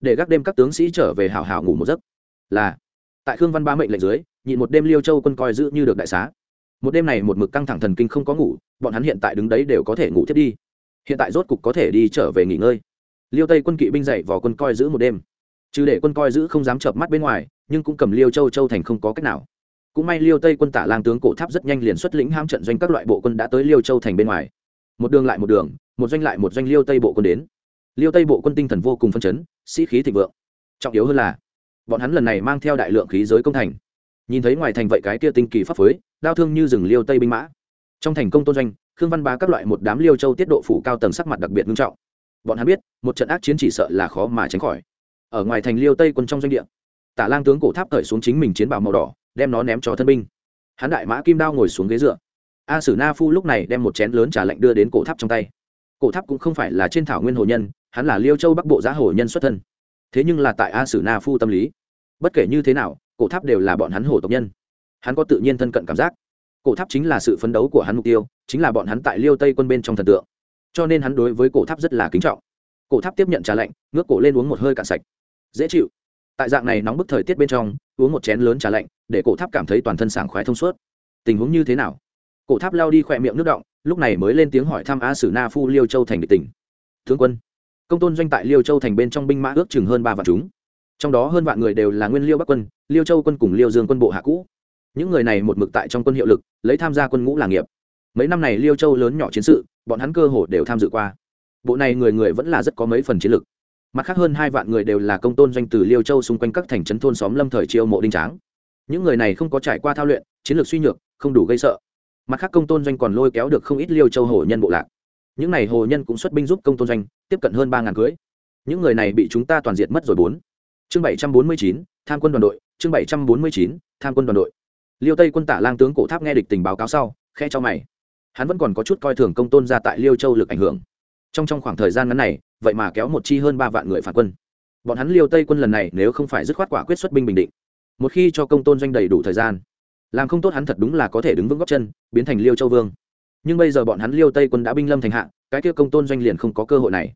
để gác đêm các tướng sĩ trở về hào hào ngủ một giấc. Là, tại khương văn bá mệnh lệnh dưới, nhịn một đêm liêu châu quân coi giữ như được đại xá một đêm này một mực căng thẳng thần kinh không có ngủ, bọn hắn hiện tại đứng đấy đều có thể ngủ thiết đi. Hiện tại rốt cục có thể đi trở về nghỉ ngơi. Liêu tây quân kỵ binh dậy vào quân coi giữ một đêm. Chứ để quân coi giữ không dám chợp mắt bên ngoài, nhưng cũng cầm liêu châu châu thành không có cách nào. Cũng may liêu tây quân tả lang tướng cổ tháp rất nhanh liền xuất lĩnh ham trận doanh các loại bộ quân đã tới liêu châu thành bên ngoài. Một đường lại một đường, một doanh lại một doanh liêu tây bộ quân đến. Liêu tây bộ quân tinh thần vô cùng phân chấn, sĩ khí thịnh vượng. Trọng yếu hơn là, bọn hắn lần này mang theo đại lượng khí giới công thành nhìn thấy ngoài thành vậy cái kia tinh kỳ pháp phối, đao thương như rừng liêu tây binh mã. Trong thành công tôn doanh, khương văn bá các loại một đám liêu châu tiết độ phủ cao tầng sắc mặt đặc biệt nghiêm trọng. Bọn hắn biết, một trận ác chiến chỉ sợ là khó mà tránh khỏi. Ở ngoài thành liêu tây quân trong doanh địa, tả lang tướng cổ tháp cởi xuống chính mình chiến bào màu đỏ, đem nó ném cho thân binh. Hắn đại mã kim đao ngồi xuống ghế dựa. A sử na phu lúc này đem một chén lớn trà lạnh đưa đến cổ tháp trong tay. Cổ tháp cũng không phải là trên thảo nguyên hồ nhân, hắn là liêu châu bắc bộ giá hồ nhân xuất thân. Thế nhưng là tại a sử na phu tâm lý, bất kể như thế nào cổ tháp đều là bọn hắn hồ tộc nhân. Hắn có tự nhiên thân cận cảm giác. Cổ tháp chính là sự phấn đấu của hắn mục tiêu, chính là bọn hắn tại liêu tây quân bên trong thần tượng. Cho nên hắn đối với cổ tháp rất là kính trọng. Cổ tháp tiếp nhận trà lạnh, ngước cổ lên uống một hơi cạn sạch. Dễ chịu. Tại dạng này nóng bức thời tiết bên trong, uống một chén lớn trà lạnh, để cổ tháp cảm thấy toàn thân sảng khoái thông suốt. Tình huống như thế nào? Cổ tháp lao đi khỏe miệng nước động, lúc này mới lên tiếng hỏi thăm a sử na phu liêu châu thành địch tỉnh. Thương quân, công tôn doanh tại liêu châu thành bên trong binh mã ước chừng hơn ba vạn chúng trong đó hơn vạn người đều là nguyên liêu bắc quân, liêu châu quân cùng liêu dương quân bộ hạ cũ. Những người này một mực tại trong quân hiệu lực, lấy tham gia quân ngũ là nghiệp. Mấy năm này liêu châu lớn nhỏ chiến sự, bọn hắn cơ hồ đều tham dự qua. Bộ này người người vẫn là rất có mấy phần chiến lực. Mặt khác hơn hai vạn người đều là công tôn doanh từ liêu châu xung quanh các thành trấn thôn xóm lâm thời chiêu mộ đinh tráng. Những người này không có trải qua thao luyện, chiến lược suy nhược, không đủ gây sợ. Mặt khác công tôn doanh còn lôi kéo được không ít liêu châu hồ nhân bộ lạc. Những n à y hồ nhân cũng xuất binh giúp công tôn doanh, tiếp cận hơn ba ngàn cưới. Những người này bị chúng ta toàn diệt mất rồi bốn chương bảy trăm bốn mươi chín, tham quân đoàn đội. Chương bảy trăm bốn mươi chín, tham quân đoàn đội. Liêu tây quân tả lang tướng cổ tháp nghe địch tình báo cáo sau khe cho mày. Hắn vẫn còn có chút coi thường công tôn ra tại liêu châu lực ảnh hưởng. Trong trong khoảng thời gian ngắn này, vậy mà kéo một chi hơn ba vạn người phản quân. Bọn hắn liêu tây quân lần này nếu không phải dứt khoát quả quyết xuất binh bình định, một khi cho công tôn doanh đầy đủ thời gian, làm không tốt hắn thật đúng là có thể đứng vững góc chân, biến thành liêu châu vương. Nhưng bây giờ bọn hắn liêu tây quân đã binh lâm thành hạ, cái kia công tôn doanh liền không có cơ hội này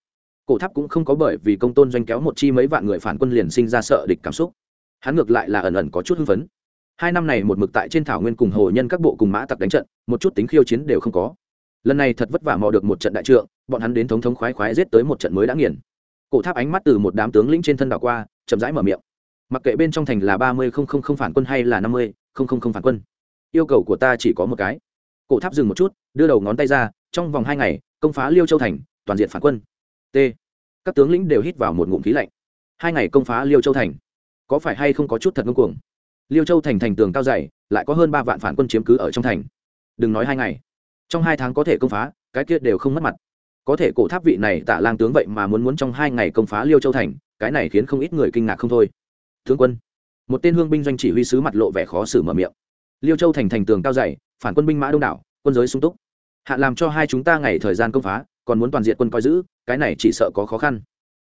cổ tháp cũng không có bởi vì công tôn doanh kéo một chi mấy vạn người phản quân liền sinh ra sợ địch cảm xúc. Hắn ngược lại là ẩn ẩn có chút hưng phấn. Hai năm này một mực tại trên thảo nguyên cùng hồ nhân các bộ cùng mã tặc đánh trận, một chút tính khiêu chiến đều không có. Lần này thật vất vả mò được một trận đại trượng, bọn hắn đến thống thống khoái khoái giết tới một trận mới đã nghiền. Cổ tháp ánh mắt từ một đám tướng lĩnh trên thân đảo qua, chậm rãi mở miệng. Mặc kệ bên trong thành là ba mươi không không không phản quân hay là năm mươi không không không phản quân, yêu cầu của ta chỉ có một cái. Cổ tháp dừng một chút, đưa đầu ngón tay ra, trong vòng hai ngày, công phá liêu châu thành, toàn diện phản quân t. Các tướng lĩnh đều hít vào một ngụm khí lạnh. Hai ngày công phá liêu châu thành, có phải hay không có chút thật ngưng cuồng? Liêu châu thành thành tường cao dày, lại có hơn ba vạn phản quân chiếm cứ ở trong thành. Đừng nói hai ngày, trong hai tháng có thể công phá, cái kia đều không mất mặt. Có thể cổ tháp vị này tạ lang tướng vậy mà muốn muốn trong hai ngày công phá liêu châu thành, cái này khiến không ít người kinh ngạc không thôi. Tướng quân, một tên hương binh doanh chỉ huy sứ mặt lộ vẻ khó xử mở miệng. Liêu châu thành thành tường cao dày, phản quân binh mã đông đảo, quân giới sung túc. Hạ làm cho hai chúng ta ngày thời gian công phá còn muốn toàn diện quân coi giữ, cái này chỉ sợ có khó khăn.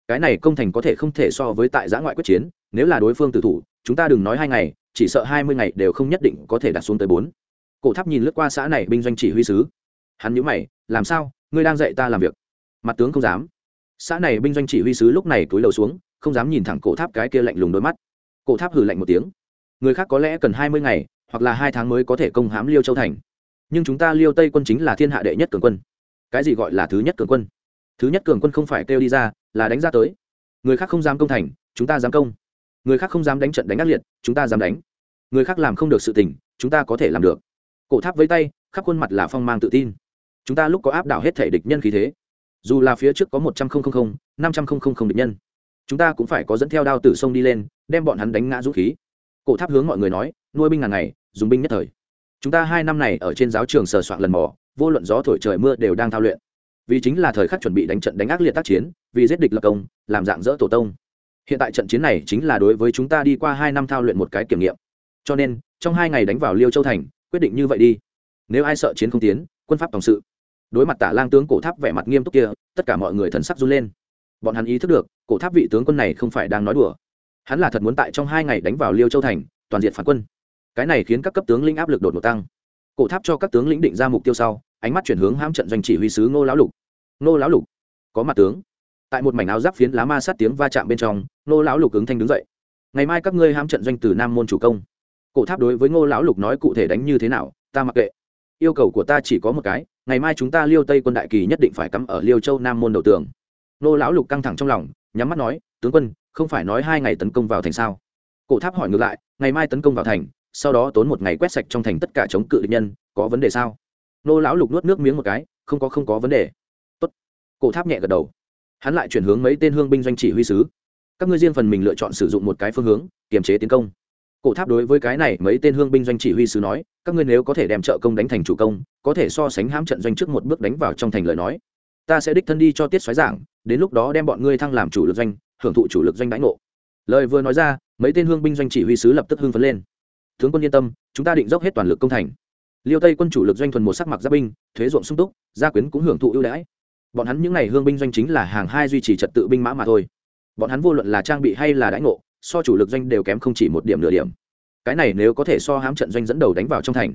Cái này công thành có thể không thể so với tại giã ngoại quyết chiến, nếu là đối phương tử thủ, chúng ta đừng nói hai ngày, chỉ sợ hai mươi ngày đều không nhất định có thể đặt xuống tới bốn. Cổ tháp nhìn lướt qua xã này binh doanh chỉ huy sứ. Hắn nhữ mày, làm sao? Ngươi đang dạy ta làm việc? Mặt tướng không dám. Xã này binh doanh chỉ huy sứ lúc này túi đầu xuống, không dám nhìn thẳng cổ tháp cái kia lạnh lùng đôi mắt. Cổ tháp hử lạnh một tiếng. Người khác có lẽ cần hai mươi ngày, hoặc là hai tháng mới có thể công hãm liêu châu thành. Nhưng chúng ta liêu tây quân chính là thiên hạ đệ nhất cường quân cái gì gọi là thứ nhất cường quân? Thứ nhất cường quân không phải kêu đi ra, là đánh ra tới. Người khác không dám công thành, chúng ta dám công. Người khác không dám đánh trận đánh ác liệt, chúng ta dám đánh. Người khác làm không được sự tình, chúng ta có thể làm được. Cổ tháp với tay, khắp khuôn mặt là phong mang tự tin. Chúng ta lúc có áp đảo hết thể địch nhân khí thế. Dù là phía trước có một trăm linh năm trăm linh địch nhân, chúng ta cũng phải có dẫn theo đao tử sông đi lên, đem bọn hắn đánh ngã dũng khí. Cổ tháp hướng mọi người nói, nuôi binh ngàn ngày, dùng binh nhất thời. Chúng ta hai năm này ở trên giáo trường sờ soạn lần mò vô luận gió thổi trời mưa đều đang thao luyện. Vì chính là thời khắc chuẩn bị đánh trận đánh ác liệt tác chiến, vì giết địch lập công, làm dạng dỡ tổ tông. Hiện tại trận chiến này chính là đối với chúng ta đi qua hai năm thao luyện một cái kiểm nghiệm. Cho nên, trong hai ngày đánh vào liêu châu thành, quyết định như vậy đi. Nếu ai sợ chiến không tiến, quân pháp tổng sự. Đối mặt tả lang tướng cổ tháp vẻ mặt nghiêm túc kia, tất cả mọi người thần sắc run lên. Bọn hắn ý thức được, cổ tháp vị tướng quân này không phải đang nói đùa. Hắn là thật muốn tại trong hai ngày đánh vào liêu châu thành, toàn diện phản quân. Cái này khiến các cấp tướng lĩnh áp lực đột ngột tăng cổ tháp cho các tướng lĩnh định ra mục tiêu sau, ánh mắt chuyển hướng hãm trận doanh chỉ huy sứ ngô lão lục. Ngô lão lục, có mặt tướng. Tại một mảnh áo giáp phiến lá ma sát tiếng va chạm bên trong, ngô lão lục ứng thanh đứng dậy. Ngày mai các ngươi hãm trận doanh từ nam môn chủ công. Cổ tháp đối với ngô lão lục nói cụ thể đánh như thế nào, ta mặc kệ. Yêu cầu của ta chỉ có một cái, ngày mai chúng ta liêu tây quân đại kỳ nhất định phải cắm ở liêu châu nam môn đầu tường. Ngô lão lục căng thẳng trong lòng, nhắm mắt nói, tướng quân, không phải nói hai ngày tấn công vào thành sao? Cổ tháp hỏi ngược lại, ngày mai tấn công vào thành sau đó tốn một ngày quét sạch trong thành tất cả chống cự địch nhân, có vấn đề sao? Nô lão lục nuốt nước miếng một cái, không có không có vấn đề. Tốt. cổ tháp nhẹ gật đầu. Hắn lại chuyển hướng mấy tên hương binh doanh chỉ huy sứ. Các ngươi riêng phần mình lựa chọn sử dụng một cái phương hướng, kiềm chế tiến công. Cổ tháp đối với cái này mấy tên hương binh doanh chỉ huy sứ nói, các ngươi nếu có thể đem trợ công đánh thành chủ công, có thể so sánh hãm trận doanh trước một bước đánh vào trong thành lời nói. Ta sẽ đích thân đi cho tiết xoáy giảng, đến lúc đó đem bọn ngươi thăng làm chủ lực doanh, hưởng thụ chủ lực doanh đãi ngộ. Lời vừa nói ra, mấy tên hương binh doanh chỉ huy sứ lập tức hưng phấn lên tướng quân yên tâm, chúng ta định dốc hết toàn lực công thành. Liêu tây quân chủ lực doanh thuần một sắc mặc gia binh, thuế ruộng sung túc, gia quyến cũng hưởng thụ ưu đãi. Bọn hắn những n à y hương binh doanh chính là hàng hai duy trì trật tự binh mã mà thôi. Bọn hắn vô luận là trang bị hay là đãi ngộ, so chủ lực doanh đều kém không chỉ một điểm nửa điểm. Cái này nếu có thể so hám trận doanh dẫn đầu đánh vào trong thành,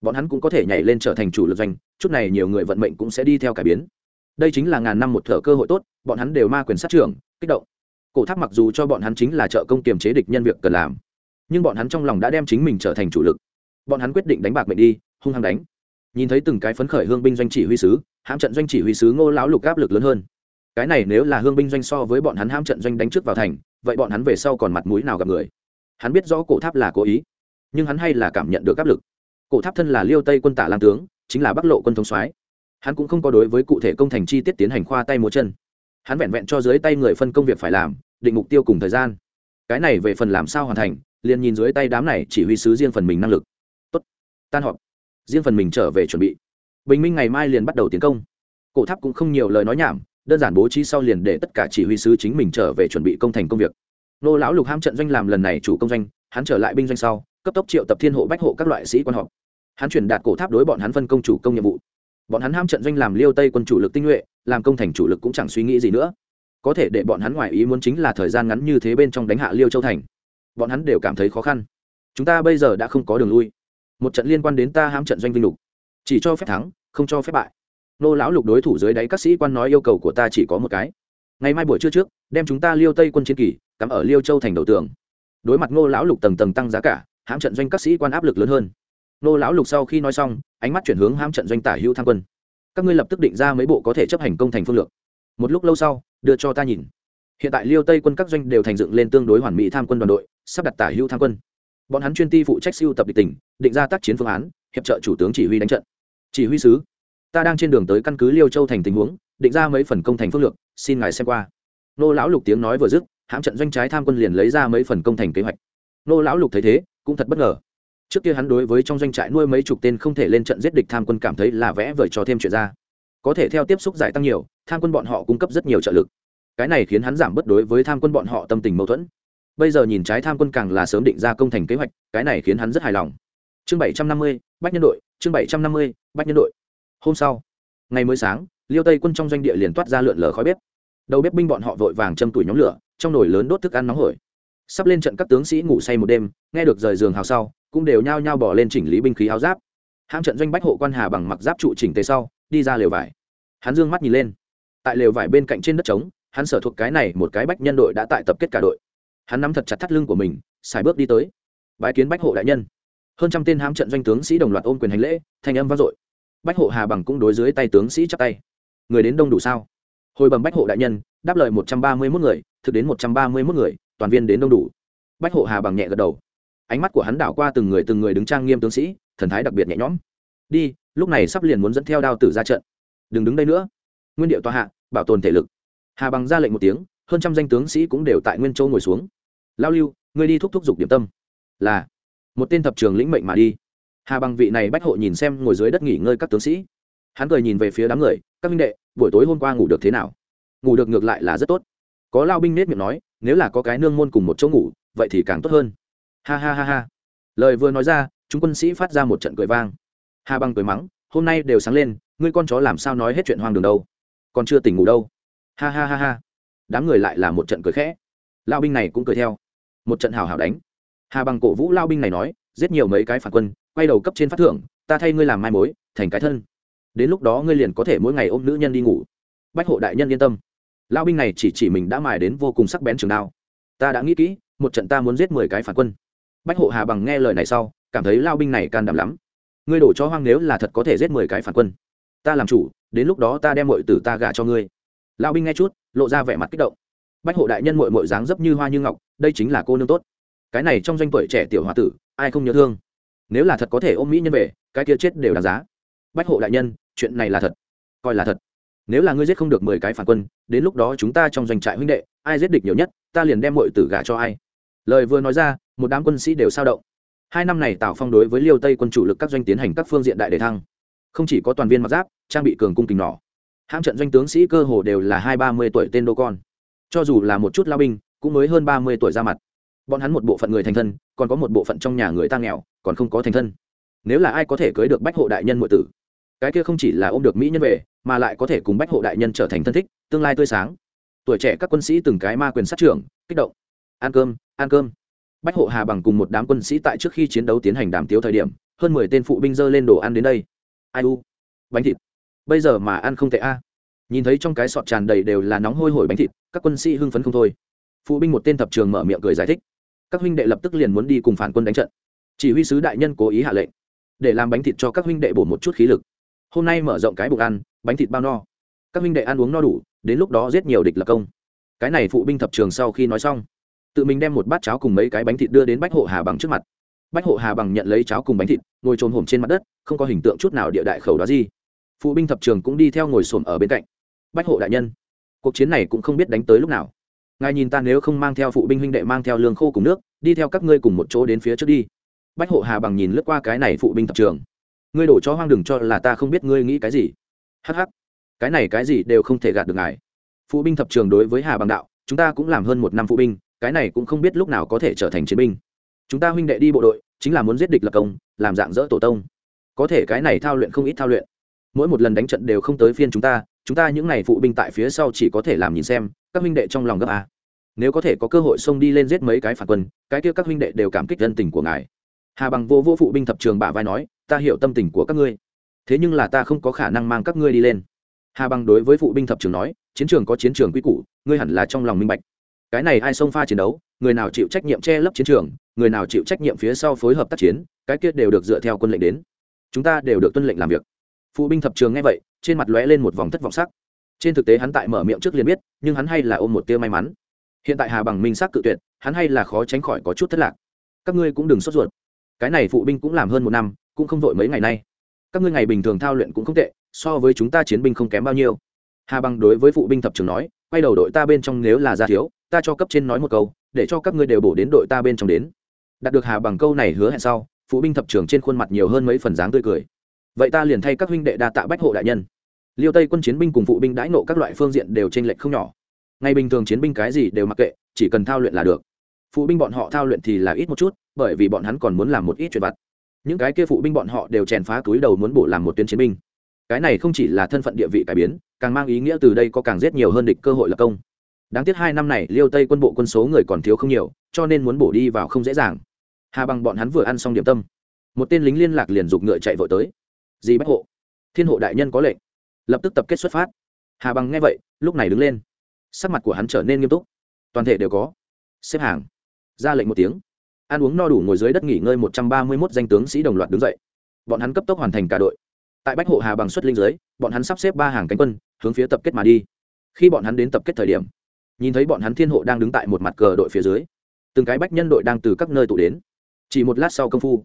bọn hắn cũng có thể nhảy lên trở thành chủ lực doanh, chút này nhiều người vận mệnh cũng sẽ đi theo cải biến. Đây chính là ngàn năm một thở cơ hội tốt, bọn hắn đều ma quyền sát trưởng, kích động. Cổ tháp mặc dù cho bọn hắn chính là trợ công kiềm chế địch nhân việc cần làm nhưng bọn hắn trong lòng đã đem chính mình trở thành chủ lực. Bọn hắn quyết định đánh bạc mệnh đi, hung hăng đánh. Nhìn thấy từng cái phấn khởi hương binh doanh chỉ huy sứ, hãm trận doanh chỉ huy sứ ngô lão lục áp lực lớn hơn. Cái này nếu là hương binh doanh so với bọn hắn hãm trận doanh đánh trước vào thành, vậy bọn hắn về sau còn mặt mũi nào gặp người? Hắn biết rõ cổ tháp là cố ý, nhưng hắn hay là cảm nhận được áp lực. Cổ tháp thân là liêu tây quân tả Lam tướng, chính là bắc lộ quân thống soái. Hắn cũng không có đối với cụ thể công thành chi tiết tiến hành khoa tay múa chân. Hắn vẹn vẹn cho dưới tay người phân công việc phải làm, định mục tiêu cùng thời gian. Cái này về phần làm sao hoàn thành liền nhìn dưới tay đám này chỉ huy sứ riêng phần mình năng lực. Tốt, tan họp. Riêng phần mình trở về chuẩn bị. Bình minh ngày mai liền bắt đầu tiến công. Cổ tháp cũng không nhiều lời nói nhảm, đơn giản bố trí sau liền để tất cả chỉ huy sứ chính mình trở về chuẩn bị công thành công việc. Nô lão lục ham trận doanh làm lần này chủ công doanh, hắn trở lại binh doanh sau, cấp tốc triệu tập thiên hộ bách hộ các loại sĩ quan họp. Hắn chuyển đạt cổ tháp đối bọn hắn phân công chủ công nhiệm vụ. Bọn hắn ham trận doanh làm liêu tây quân chủ lực tinh nhuệ, làm công thành chủ lực cũng chẳng suy nghĩ gì nữa. Có thể để bọn hắn ngoài ý muốn chính là thời gian ngắn như thế bên trong đánh hạ liêu châu thành bọn hắn đều cảm thấy khó khăn. Chúng ta bây giờ đã không có đường lui. Một trận liên quan đến ta hãm trận doanh vinh lục. Chỉ cho phép thắng, không cho phép bại. Nô lão lục đối thủ dưới đáy các sĩ quan nói yêu cầu của ta chỉ có một cái. Ngày mai buổi trưa trước, đem chúng ta liêu tây quân chiến kỳ, cắm ở liêu châu thành đầu tường. Đối mặt ngô lão lục tầng tầng tăng giá cả, hãm trận doanh các sĩ quan áp lực lớn hơn. Nô lão lục sau khi nói xong, ánh mắt chuyển hướng hãm trận doanh tả hữu tham quân. Các ngươi lập tức định ra mấy bộ có thể chấp hành công thành phương lược. Một lúc lâu sau, đưa cho ta nhìn hiện tại liêu tây quân các doanh đều thành dựng lên tương đối hoàn mỹ tham quân đoàn đội, sắp đặt tả hữu tham quân. Bọn hắn chuyên ti phụ trách siêu tập địch tỉnh, định ra tác chiến phương án, hiệp trợ chủ tướng chỉ huy đánh trận. Chỉ huy sứ, ta đang trên đường tới căn cứ liêu châu thành tình huống, định ra mấy phần công thành phương lược, xin ngài xem qua. Nô lão lục tiếng nói vừa dứt, hãm trận doanh trái tham quân liền lấy ra mấy phần công thành kế hoạch. Nô lão lục thấy thế, cũng thật bất ngờ. Trước kia hắn đối với trong doanh trại nuôi mấy chục tên không thể lên trận giết địch tham quân cảm thấy là vẽ vời cho thêm chuyện ra. Có thể theo tiếp xúc giải tăng nhiều, tham quân bọn họ cung cấp rất nhiều trợ lực cái này khiến hắn giảm bất đối với tham quân bọn họ tâm tình mâu thuẫn. Bây giờ nhìn trái tham quân càng là sớm định ra công thành kế hoạch, cái này khiến hắn rất hài lòng. Chương bảy trăm năm mươi, bách nhân đội, chương bảy trăm năm mươi, bách nhân đội. Hôm sau, ngày mới sáng, liêu tây quân trong doanh địa liền toát ra lượn lờ khói bếp. Đầu bếp binh bọn họ vội vàng châm tuổi nhóm lửa, trong nồi lớn đốt thức ăn nóng hổi. Sắp lên trận các tướng sĩ ngủ say một đêm, nghe được rời giường hào sau, cũng đều nhao nhao bỏ lên chỉnh lý binh khí áo giáp. Hãm trận doanh bách hộ quan hà bằng mặc giáp trụ chỉnh tề sau, đi ra lều vải. Hắn dương mắt nhìn lên. Tại lều vải bên cạnh trên đất trống hắn sở thuộc cái này một cái bách nhân đội đã tại tập kết cả đội. Hắn nắm thật chặt thắt lưng của mình, xài bước đi tới. Bái kiến bách hộ đại nhân. Hơn trăm tên hám trận doanh tướng sĩ đồng loạt ôm quyền hành lễ, thanh âm vang dội. Bách hộ hà bằng cũng đối dưới tay tướng sĩ chắp tay. Người đến đông đủ sao? Hồi bẩm bách hộ đại nhân, đáp lời một trăm ba mươi mốt người, thực đến một trăm ba mươi mốt người, toàn viên đến đông đủ. Bách hộ hà bằng nhẹ gật đầu. Ánh mắt của hắn đảo qua từng người từng người đứng trang nghiêm tướng sĩ, thần thái đặc biệt nhẹ nhõm. Đi, lúc này sắp liền muốn dẫn theo đao tử ra trận. Đừng đứng đây nữa. Nguyên điệu tòa hạ, bảo tồn thể lực hà bằng ra lệnh một tiếng, hơn trăm danh tướng sĩ cũng đều tại nguyên châu ngồi xuống. Lao lưu, ngươi đi thúc thúc giục điểm tâm. Là. Một tên thập trường lĩnh mệnh mà đi. Hà bằng vị này bách hộ nhìn xem ngồi dưới đất nghỉ ngơi các tướng sĩ. Hắn cười nhìn về phía đám người, các minh đệ, buổi tối hôm qua ngủ được thế nào? Ngủ được ngược lại là rất tốt. Có lao binh nết miệng nói, nếu là có cái nương môn cùng một chỗ ngủ, vậy thì càng tốt hơn. Ha ha ha ha. Lời vừa nói ra, chúng quân sĩ phát ra một trận cười vang. Hà bằng cười mắng, hôm nay đều sáng lên, ngươi con chó làm sao nói hết chuyện hoang đường đâu? Còn chưa tỉnh ngủ đâu? Ha ha ha ha. Đám người lại là một trận cười khẽ. Lao binh này cũng cười theo. Một trận hào hào đánh. Hà bằng cổ vũ lao binh này nói, giết nhiều mấy cái phản quân, quay đầu cấp trên phát thưởng, ta thay ngươi làm mai mối, thành cái thân. Đến lúc đó ngươi liền có thể mỗi ngày ôm nữ nhân đi ngủ. Bách hộ đại nhân yên tâm. Lao binh này chỉ chỉ mình đã mài đến vô cùng sắc bén trường đao. Ta đã nghĩ kỹ, một trận ta muốn giết mười cái phản quân. Bách hộ hà bằng nghe lời này sau, cảm thấy lao binh này can đảm lắm. Ngươi đổ cho hoang nếu là thật có thể giết mười cái phản quân. Ta làm chủ, đến lúc đó ta đem mọi tử ta gả cho ngươi. Lão binh nghe chút, lộ ra vẻ mặt kích động. Bách hộ đại nhân mội mội dáng dấp như hoa như ngọc, đây chính là cô nương tốt. Cái này trong doanh tuổi trẻ tiểu h o a tử, ai không nhớ thương? Nếu là thật có thể ôm mỹ nhân về, cái kia chết đều đáng giá. Bách hộ đại nhân, chuyện này là thật. Coi là thật. Nếu là ngươi giết không được mười cái phản quân, đến lúc đó chúng ta trong doanh trại huynh đệ, ai giết địch nhiều nhất, ta liền đem mội tử gả cho ai. Lời vừa nói ra, một đám quân sĩ đều sao động. Hai năm này tào phong đối với liêu tây quân chủ lực các doanh tiến hành các phương diện đại đề thăng. Không chỉ có toàn viên mặc giáp, trang bị cường cung kính nỏ hãm trận doanh tướng sĩ cơ hồ đều là hai ba mươi tuổi tên đô con. Cho dù là một chút lao binh, cũng mới hơn ba mươi tuổi ra mặt. Bọn hắn một bộ phận người thành thân, còn có một bộ phận trong nhà người ta nghèo, còn không có thành thân. Nếu là ai có thể cưới được bách hộ đại nhân mọi tử, cái kia không chỉ là ôm được mỹ nhân về, mà lại có thể cùng bách hộ đại nhân trở thành thân thích, tương lai tươi sáng. Tuổi trẻ các quân sĩ từng cái ma quyền sát trưởng, kích động. Ăn cơm ăn cơm. Bách hộ hà bằng cùng một đám quân sĩ tại trước khi chiến đấu tiến hành đàm tiếu thời điểm, hơn mười tên phụ binh dơ lên đồ ăn đến đây. Ai u? Bánh thịt bây giờ mà ăn không tệ a. Nhìn thấy trong cái sọt tràn đầy đều là nóng hôi hổi bánh thịt, các quân sĩ hưng phấn không thôi. Phụ binh một tên thập trường mở miệng cười giải thích. Các huynh đệ lập tức liền muốn đi cùng phản quân đánh trận. Chỉ huy sứ đại nhân cố ý hạ lệnh, để làm bánh thịt cho các huynh đệ bổ một chút khí lực. Hôm nay mở rộng cái bụng ăn, bánh thịt bao no. Các huynh đệ ăn uống no đủ, đến lúc đó giết nhiều địch lập công. Cái này phụ binh thập trường sau khi nói xong, tự mình đem một bát cháo cùng mấy cái bánh thịt đưa đến bách hộ hà bằng trước mặt. Bách hộ hà bằng nhận lấy cháo cùng bánh thịt, ngồi trồn hổm trên mặt đất, không có hình tượng chút nào địa đại khẩu đó gì phụ binh thập trường cũng đi theo ngồi xổm ở bên cạnh. Bách hộ đại nhân, cuộc chiến này cũng không biết đánh tới lúc nào. Ngài nhìn ta nếu không mang theo phụ binh huynh đệ mang theo lương khô cùng nước, đi theo các ngươi cùng một chỗ đến phía trước đi. Bách hộ hà bằng nhìn lướt qua cái này phụ binh thập trường. Ngươi đổ cho hoang đừng cho là ta không biết ngươi nghĩ cái gì. Hh cái này cái gì đều không thể gạt được ngài. Phụ binh thập trường đối với hà bằng đạo, chúng ta cũng làm hơn một năm phụ binh, cái này cũng không biết lúc nào có thể trở thành chiến binh. Chúng ta huynh đệ đi bộ đội, chính là muốn giết địch lập công, làm dạng dỡ tổ tông. Có thể cái này thao luyện không ít thao luyện mỗi một lần đánh trận đều không tới phiên chúng ta chúng ta những n à y phụ binh tại phía sau chỉ có thể làm nhìn xem, các huynh đệ trong lòng gấp a nếu có thể có cơ hội xông đi lên giết mấy cái phản quân, cái kia các huynh đệ đều cảm kích dân tình của ngài. Hà bằng vô vô phụ binh thập trường bả vai nói, ta hiểu tâm tình của các ngươi. Thế nhưng là ta không có khả năng mang các ngươi đi lên. Hà bằng đối với phụ binh thập trường nói, chiến trường có chiến trường quy củ, ngươi hẳn là trong lòng minh bạch. Cái này ai xông pha chiến đấu, người nào chịu trách nhiệm che lấp chiến trường, người nào chịu trách nhiệm phía sau phối hợp tác chiến, cái kia đều được dựa theo quân lệnh đến. Chúng ta đều được tuân lệnh làm việc phụ binh thập trường nghe vậy, trên mặt lóe lên một vòng thất vọng sắc. Trên thực tế hắn tại mở miệng trước liền biết, nhưng hắn hay là ôm một tia may mắn. Hiện tại hà bằng minh xác cự tuyệt, hắn hay là khó tránh khỏi có chút thất lạc. Các ngươi cũng đừng sốt ruột. Cái này phụ binh cũng làm hơn một năm, cũng không vội mấy ngày nay. Các ngươi ngày bình thường thao luyện cũng không tệ, so với chúng ta chiến binh không kém bao nhiêu. Hà bằng đối với phụ binh thập trường nói, quay đầu đội ta bên trong nếu là gia thiếu, ta cho cấp trên nói một câu, để cho các ngươi đều bổ đến đội ta bên trong đến. Đạt được hà bằng câu này hứa hẹn sau, phụ binh thập trường trên khuôn mặt nhiều hơn mấy phần dáng tươi cười vậy ta liền thay các huynh đệ đa tạ bách hộ đại nhân. Liêu tây quân chiến binh cùng phụ binh đãi nộ các loại phương diện đều t r ê n lệch không nhỏ. Ngày bình thường chiến binh cái gì đều mặc kệ, chỉ cần thao luyện là được. Phụ binh bọn họ thao luyện thì là ít một chút, bởi vì bọn hắn còn muốn làm một ít chuyện vặt. Những cái kia phụ binh bọn họ đều chèn phá túi đầu muốn bổ làm một tuyến chiến binh. Cái này không chỉ là thân phận địa vị cải biến, càng mang ý nghĩa từ đây có càng rất nhiều hơn địch cơ hội lập công. Đáng tiếc hai năm này, liêu tây quân bộ quân số người còn thiếu không nhiều, cho nên muốn bổ đi vào không dễ dàng. Hà bằng bọn hắn vừa ăn xong điểm tâm. Một tên lính liên lạc liền giục ngựa chạy vội tới dì bách hộ. Thiên hộ đại nhân có lệnh. Lập tức tập kết xuất phát. Hà bằng nghe vậy, lúc này đứng lên. Sắc mặt của hắn trở nên nghiêm túc. Toàn thể đều có. Xếp hàng. Ra lệnh một tiếng. Ăn uống no đủ ngồi dưới đất nghỉ ngơi một trăm ba mươi mốt danh tướng sĩ đồng loạt đứng dậy. Bọn hắn cấp tốc hoàn thành cả đội. Tại bách hộ hà bằng xuất linh dưới, bọn hắn sắp xếp ba hàng cánh quân, hướng phía tập kết mà đi. Khi bọn hắn đến tập kết thời điểm, nhìn thấy bọn hắn thiên hộ đang đứng tại một mặt cờ đội phía dưới, từng cái bách nhân đội đang từ các nơi tụ đến. Chỉ một lát sau công phu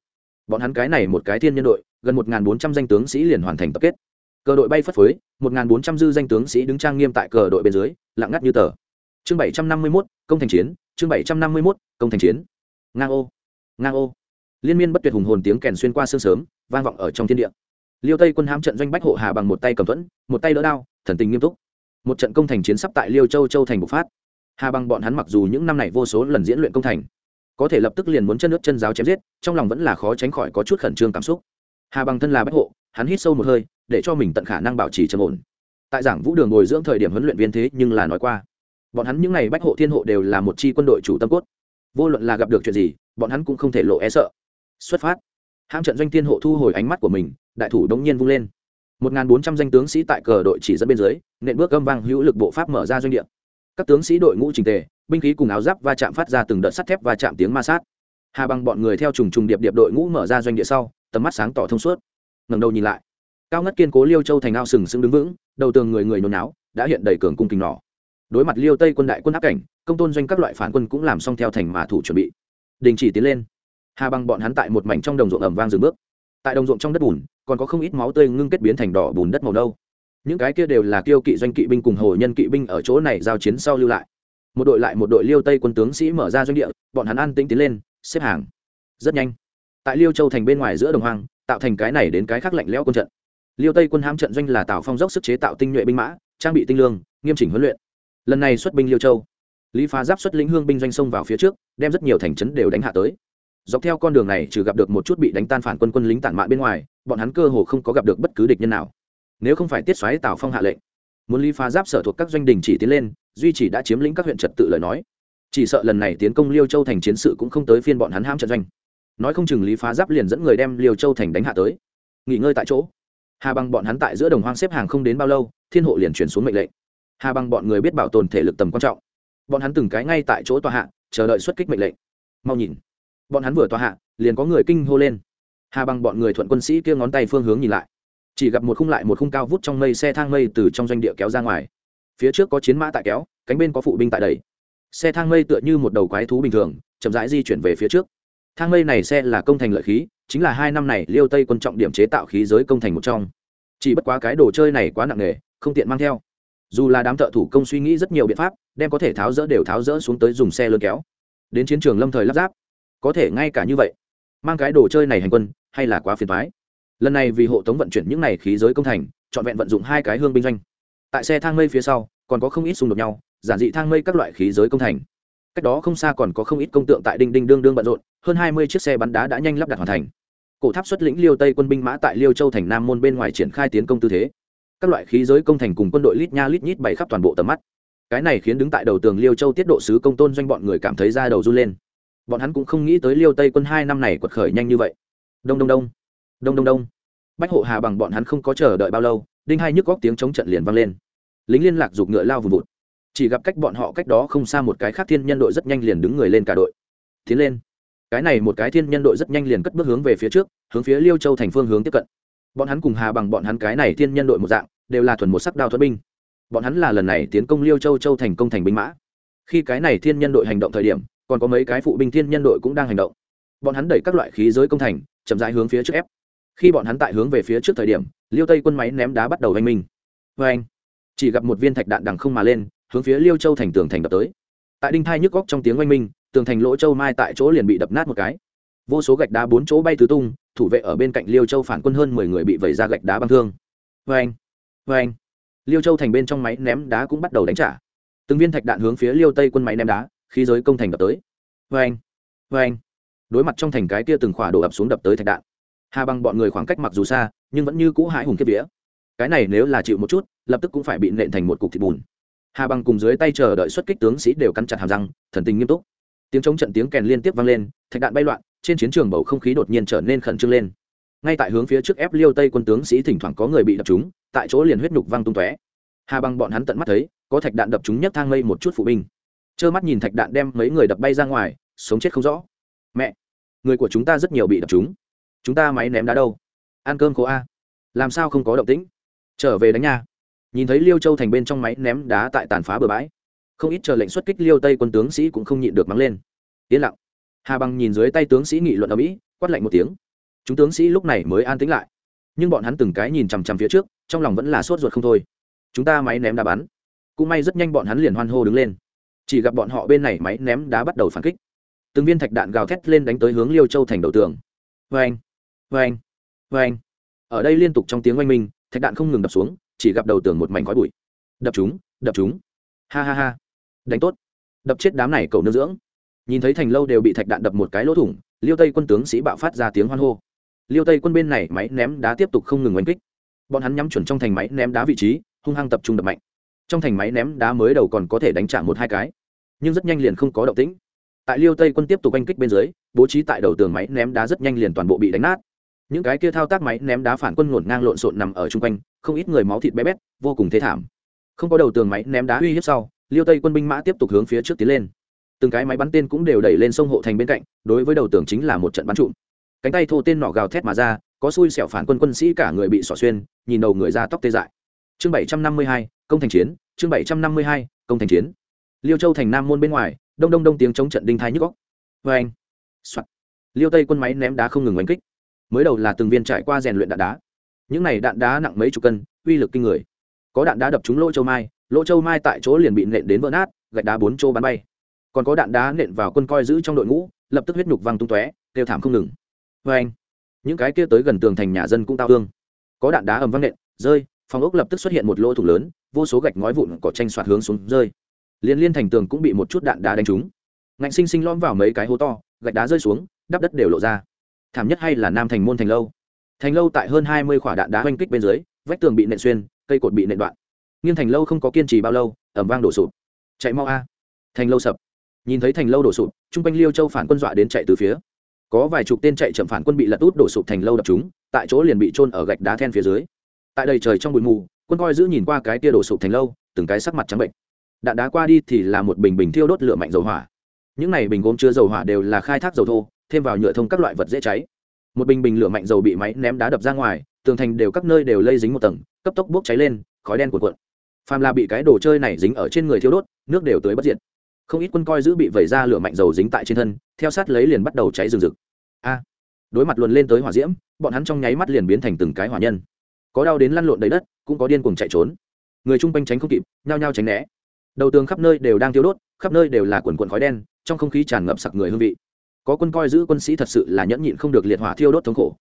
bọn hắn cái này một cái thiên nhân đội, gần một bốn trăm danh tướng sĩ liền hoàn thành tập kết. Cờ đội bay phất phới, một bốn trăm dư danh tướng sĩ đứng trang nghiêm tại cờ đội bên dưới, lặng ngắt như tờ. Chương bảy trăm năm mươi mốt, công thành chiến, chương bảy trăm năm mươi mốt, công thành chiến. Ngang ô ngang ô. Liên miên bất tuyệt hùng hồn tiếng kèn xuyên qua sương sớm, vang vọng ở trong thiên địa. Liêu tây quân hám trận doanh bách hộ hà bằng một tay cầm thuẫn, một tay đỡ đao, thần tình nghiêm túc. Một trận công thành chiến sắp tại liêu châu châu thành bộc phát. Hà bằng bọn hắn mặc dù những năm này vô số lần diễn luyện công thành có thể lập tức liền muốn chân nước chân giáo chém giết, trong lòng vẫn là khó tránh khỏi có chút khẩn trương cảm xúc. Hà bằng thân là bách hộ, hắn hít sâu một hơi, để cho mình tận khả năng bảo trì trầm ổn. Tại giảng vũ đường ngồi dưỡng thời điểm huấn luyện viên thế nhưng là nói qua, bọn hắn những n à y bách hộ thiên hộ đều là một chi quân đội chủ tâm cốt. Vô luận là gặp được chuyện gì, bọn hắn cũng không thể lộ e sợ. Xuất phát, hãm trận doanh thiên hộ thu hồi ánh mắt của mình, đại thủ đống nhiên vung lên. Một bốn trăm danh tướng sĩ tại cờ đội chỉ dẫn bên dưới, nện bước gâm vang hữu lực bộ pháp mở ra doanh địa các tướng sĩ đội ngũ trình tề, binh khí cùng áo giáp va chạm phát ra từng đợt sắt thép và chạm tiếng ma sát. Hà bằng bọn người theo trùng trùng điệp điệp đội ngũ mở ra doanh địa sau, tầm mắt sáng tỏ thông suốt. Ngẩng đầu nhìn lại, cao ngất kiên cố liêu châu thành ao sừng sững đứng vững, đầu tường người người nôn náo, đã hiện đầy cường cung kính nỏ. Đối mặt liêu tây quân đại quân áp cảnh, công tôn doanh các loại phản quân cũng làm xong theo thành mà thủ chuẩn bị. Đình chỉ tiến lên. Hà bằng bọn hắn tại một mảnh trong đồng ruộng ẩm vang dừng bước. Tại đồng ruộng trong đất bùn, còn có không ít máu tươi ngưng kết biến thành đỏ bùn đất màu đâu những cái kia đều là kiêu kỵ doanh kỵ binh cùng hồ nhân kỵ binh ở chỗ này giao chiến sau lưu lại. Một đội lại một đội liêu tây quân tướng sĩ mở ra doanh địa, bọn hắn an tĩnh tiến lên, xếp hàng. Rất nhanh, tại liêu châu thành bên ngoài giữa đồng hoang, tạo thành cái này đến cái khác lạnh lẽo quân trận. Liêu tây quân hãm trận doanh là tào phong dốc sức chế tạo tinh nhuệ binh mã, trang bị tinh lương, nghiêm chỉnh huấn luyện. Lần này xuất binh liêu châu, lý phá giáp xuất lĩnh hương binh doanh sông vào phía trước, đem rất nhiều thành trấn đều đánh hạ tới. Dọc theo con đường này, trừ gặp được một chút bị đánh tan phản quân quân lính tản mạn bên ngoài, bọn hắn cơ hồ không có gặp được bất cứ địch nhân nào nếu không phải tiết xoáy tào phong hạ lệnh, muốn lý phá giáp sở thuộc các doanh đình chỉ tiến lên, duy chỉ đã chiếm lĩnh các huyện trật tự lời nói. Chỉ sợ lần này tiến công liêu châu thành chiến sự cũng không tới phiên bọn hắn ham trận doanh. Nói không chừng lý phá giáp liền dẫn người đem liêu châu thành đánh hạ tới. Nghỉ ngơi tại chỗ. Hà bằng bọn hắn tại giữa đồng hoang xếp hàng không đến bao lâu, thiên hộ liền chuyển xuống mệnh lệnh. Hà bằng bọn người biết bảo tồn thể lực tầm quan trọng. Bọn hắn từng cái ngay tại chỗ tòa hạ, chờ đợi xuất kích mệnh lệnh. Mau nhìn. Bọn hắn vừa tòa hạ, liền có người kinh hô lên. Hà bằng bọn người thuận quân sĩ kia ngón tay phương hướng nhìn lại chỉ gặp một khung lại một khung cao vút trong mây xe thang mây từ trong doanh địa kéo ra ngoài. Phía trước có chiến mã tại kéo, cánh bên có phụ binh tại đầy xe thang mây tựa như một đầu quái thú bình thường, chậm rãi di chuyển về phía trước. Thang mây này xe là công thành lợi khí, chính là hai năm này liêu tây quân trọng điểm chế tạo khí giới công thành một trong. Chỉ bất quá cái đồ chơi này quá nặng nề, không tiện mang theo. Dù là đám thợ thủ công suy nghĩ rất nhiều biện pháp, đem có thể tháo rỡ đều tháo rỡ xuống tới dùng xe lôi kéo. Đến chiến trường lâm thời lắp ráp. Có thể ngay cả như vậy, mang cái đồ chơi này hành quân, hay là quá phiền thoái lần này vì hộ tống vận chuyển những này khí giới công thành, trọn vẹn vận dụng hai cái hương binh doanh. Tại xe thang mây phía sau, còn có không ít xung đột nhau, giản dị thang mây các loại khí giới công thành. Cách đó không xa còn có không ít công tượng tại đinh đinh đương đương bận rộn, hơn hai mươi chiếc xe bắn đá đã nhanh lắp đặt hoàn thành. Cổ tháp xuất lĩnh liêu tây quân binh mã tại liêu châu thành nam môn bên ngoài triển khai tiến công tư thế. Các loại khí giới công thành cùng quân đội lít nha lít nhít bày khắp toàn bộ tầm mắt. Cái này khiến đứng tại đầu tường liêu châu tiết độ sứ công tôn doanh bọn người cảm thấy da đầu run lên. Bọn hắn cũng không nghĩ tới liêu tây quân hai năm này quật khởi nhanh như vậy. Đông đông đông đông đông đông. Bách hộ hà bằng bọn hắn không có chờ đợi bao lâu, đinh hai nhức góc tiếng chống trận liền vang lên. Lính liên lạc giục ngựa lao vùng vụt. Chỉ gặp cách bọn họ cách đó không xa một cái khác thiên nhân đội rất nhanh liền đứng người lên cả đội. Tiến lên. Cái này một cái thiên nhân đội rất nhanh liền cất bước hướng về phía trước, hướng phía liêu châu thành phương hướng tiếp cận. Bọn hắn cùng hà bằng bọn hắn cái này thiên nhân đội một dạng, đều là thuần một sắc đao thuật binh. Bọn hắn là lần này tiến công liêu châu châu thành công thành binh mã. Khi cái này thiên nhân đội hành động thời điểm, còn có mấy cái phụ binh thiên nhân đội cũng đang hành động. Bọn hắn đẩy các loại khí giới công thành, chậm rãi hướng phía trước ép khi bọn hắn tại hướng về phía trước thời điểm, liêu tây quân máy ném đá bắt đầu oanh minh vê anh, chỉ gặp một viên thạch đạn đằng không mà lên, hướng phía liêu châu thành tường thành đập tới. Tại đinh thai nhức góc trong tiếng oanh minh tường thành lỗ châu mai tại chỗ liền bị đập nát một cái. Vô số gạch đá bốn chỗ bay tứ tung, thủ vệ ở bên cạnh liêu châu phản quân hơn mười người bị vẩy ra gạch đá băng thương. Vê anh vê anh, liêu châu thành bên trong máy ném đá cũng bắt đầu đánh trả. Từng viên thạch đạn hướng phía liêu tây quân máy ném đá, khí giới công thành đập tới. Vê anh vê anh, đối mặt trong thành cái kia từng khỏa đổ ập xuống đập tới thạch đạn hà bằng bọn người khoảng cách mặc dù xa, nhưng vẫn như cũ hãi hùng kiếp vía. Cái này nếu là chịu một chút, lập tức cũng phải bị nện thành một cục thịt bùn. Hà bằng cùng dưới tay chờ đợi xuất kích tướng sĩ đều cắn chặt hàm răng, thần tình nghiêm túc. Tiếng chống trận tiếng kèn liên tiếp vang lên, thạch đạn bay loạn, trên chiến trường bầu không khí đột nhiên trở nên khẩn trương lên. Ngay tại hướng phía trước ép liêu tây quân tướng sĩ thỉnh thoảng có người bị đập trúng, tại chỗ liền huyết nhục văng tung tóe. Hà bằng bọn hắn tận mắt thấy, có thạch đạn đập trúng nhất thang lây một chút phụ binh. Trơ mắt nhìn thạch đạn đem mấy người đập bay ra ngoài, sống chết không rõ. Mẹ, người của chúng ta rất nhiều bị đập trúng chúng ta máy ném đá đâu? Ăn cơm khô a. Làm sao không có động tĩnh? Trở về đánh nhà. nhìn thấy liêu châu thành bên trong máy ném đá tại tàn phá bờ bãi, không ít chờ lệnh xuất kích liêu tây quân tướng sĩ cũng không nhịn được mắng lên. Yên lặng. Hà bằng nhìn dưới tay tướng sĩ nghị luận ở mỹ, quát lạnh một tiếng. Chúng tướng sĩ lúc này mới an tĩnh lại. Nhưng bọn hắn từng cái nhìn chằm chằm phía trước, trong lòng vẫn là sốt ruột không thôi. Chúng ta máy ném đá bắn. Cũng may rất nhanh bọn hắn liền hoan hô đứng lên. Chỉ gặp bọn họ bên này máy ném đá bắt đầu phản kích. Từng viên thạch đạn gào thét lên đánh tới hướng liêu châu thành đầu tường. Vê anh vê anh vê anh. Ở đây liên tục trong tiếng oanh minh, thạch đạn không ngừng đập xuống, chỉ gặp đầu tường một mảnh khói bụi. Đập chúng đập chúng. Ha ha ha. Đánh tốt. Đập chết đám này cầu nương dưỡng. Nhìn thấy thành lâu đều bị thạch đạn đập một cái lỗ thủng, liêu tây quân tướng sĩ bạo phát ra tiếng hoan hô. Liêu tây quân bên này máy ném đá tiếp tục không ngừng oanh kích. Bọn hắn nhắm chuẩn trong thành máy ném đá vị trí, hung hăng tập trung đập mạnh. Trong thành máy ném đá mới đầu còn có thể đánh trả một hai cái, nhưng rất nhanh liền không có động tĩnh. Tại liêu tây quân tiếp tục oanh kích bên dưới, bố trí tại đầu tường máy ném đá rất nhanh liền toàn bộ bị đánh nát những cái kia thao tác máy ném đá phản quân ngổn ngang lộn xộn nằm ở chung quanh, không ít người máu thịt bé bét, vô cùng thế thảm. Không có đầu tường máy ném đá uy hiếp sau, liêu tây quân binh mã tiếp tục hướng phía trước tiến lên. Từng cái máy bắn tên cũng đều đẩy lên sông hộ thành bên cạnh, đối với đầu tường chính là một trận bắn trụm. Cánh tay thô tên nỏ gào thét mà ra, có xui xẻo phản quân quân sĩ cả người bị xỏ xuyên, nhìn đầu người ra tóc tê dại. Chương bảy trăm năm mươi hai, công thành chiến, chương bảy trăm năm mươi hai, công thành chiến. Liêu châu thành nam môn bên ngoài, đông đông đông tiếng chống trận đinh thái nhức góc vê anh liêu tây quân máy ném đá không ngừng oanh kích mới đầu là từng viên trải qua rèn luyện đạn đá. Những này đạn đá nặng mấy chục cân, uy lực kinh người. Có đạn đá đập trúng lỗ châu mai, lỗ châu mai tại chỗ liền bị nện đến vỡ nát, gạch đá bốn chỗ bắn bay. Còn có đạn đá nện vào quân coi giữ trong đội ngũ, lập tức huyết nhục văng tung tóe, kêu thảm không ngừng. Vê anh, những cái kia tới gần tường thành nhà dân cũng tao thương. Có đạn đá ầm văng nện, rơi, phòng ốc lập tức xuất hiện một lỗ thủng lớn, vô số gạch ngói vụn cỏ tranh soạt hướng xuống rơi. Liên liên thành tường cũng bị một chút đạn đá đánh trúng. Ngạnh xinh xinh lõm vào mấy cái hố to, gạch đá rơi xuống, đắp đất đều lộ ra thảm nhất hay là nam thành môn thành lâu? Thành lâu tại hơn hai mươi quả đạn đá oanh kích bên dưới, vách tường bị nện xuyên, cây cột bị nện đoạn. Nghiêng thành lâu không có kiên trì bao lâu ẩm vang đổ sụp. Chạy mau a. Thành lâu sập. Nhìn thấy thành lâu đổ sụp, chung quanh liêu châu phản quân dọa đến chạy từ phía. Có vài chục tên chạy chậm phản quân bị lật út đổ sụp thành lâu đập chúng tại chỗ liền bị trôn ở gạch đá then phía dưới. Tại đầy trời trong bụi mù, quân coi giữ nhìn qua cái tia đổ sụp thành lâu, từng cái sắc mặt trắng bệnh. Đạn đá qua đi thì là một bình bình thiêu đốt lửa mạnh dầu hỏa. Những này bình gốm chứa dầu hỏa đều là khai thác dầu thô thêm vào nhựa thông các loại vật dễ cháy. Một bình bình lửa mạnh dầu bị máy ném đá đập ra ngoài, tường thành đều các nơi đều lây dính một tầng, cấp tốc bốc cháy lên, khói đen cuộn cuộn. Phàm là bị cái đồ chơi này dính ở trên người thiêu đốt, nước đều tới bất diệt. Không ít quân coi giữ bị vẩy ra lửa mạnh dầu dính tại trên thân, theo sát lấy liền bắt đầu cháy rừng rực. A! Đối mặt luồn lên tới hỏa diễm, bọn hắn trong nháy mắt liền biến thành từng cái hỏa nhân. Có đau đến lăn lộn đầy đất, cũng có điên cuồng chạy trốn. Người chung quanh tránh không kịp, nhao nhao tránh né. Đầu tường khắp nơi đều đang thiêu đốt, khắp nơi đều là quần quần khói đen, trong không khí tràn ngập sặc người hương vị có quân coi giữ quân sĩ thật sự là nhẫn nhịn không được liệt hỏa thiêu đốt thống khổ.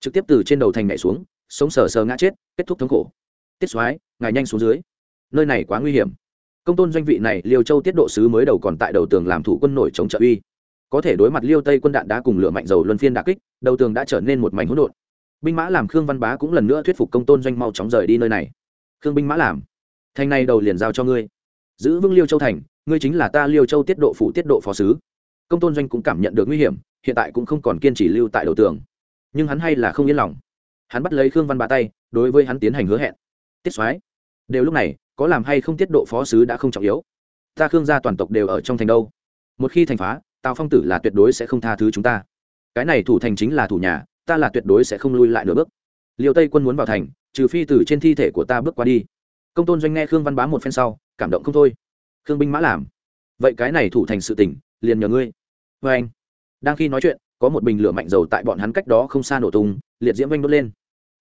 Trực tiếp từ trên đầu thành nhảy xuống, sống sờ sờ ngã chết, kết thúc thống khổ. Tiết soái, ngài nhanh xuống dưới. Nơi này quá nguy hiểm. Công tôn doanh vị này, liêu châu tiết độ sứ mới đầu còn tại đầu tường làm thủ quân nổi chống trợ uy. Có thể đối mặt liêu tây quân đạn đã cùng lửa mạnh dầu luân phiên đà kích, đầu tường đã trở nên một mảnh hỗn độn. Binh mã làm khương văn bá cũng lần nữa thuyết phục công tôn doanh mau chóng rời đi nơi này. Khương binh mã làm, thành này đầu liền giao cho ngươi. Giữ vững liêu châu thành, ngươi chính là ta liêu châu tiết độ phủ tiết độ phó sứ công tôn doanh cũng cảm nhận được nguy hiểm, hiện tại cũng không còn kiên trì lưu tại đầu tường. Nhưng hắn hay là không yên lòng. Hắn bắt lấy khương văn bá tay, đối với hắn tiến hành hứa hẹn. Tiết soái, đều lúc này, có làm hay không tiết độ phó sứ đã không trọng yếu. Ta khương gia toàn tộc đều ở trong thành đâu. Một khi thành phá, tào phong tử là tuyệt đối sẽ không tha thứ chúng ta. Cái này thủ thành chính là thủ nhà, ta là tuyệt đối sẽ không lui lại nửa bước. Liệu tây quân muốn vào thành, trừ phi từ trên thi thể của ta bước qua đi. Công tôn doanh nghe khương văn bá một phen sau, cảm động không thôi. Khương binh mã làm. Vậy cái này thủ thành sự tỉnh liền nhờ ngươi vê anh. Đang khi nói chuyện, có một bình lửa mạnh dầu tại bọn hắn cách đó không xa nổ tung, liệt diễm vanh đốt lên.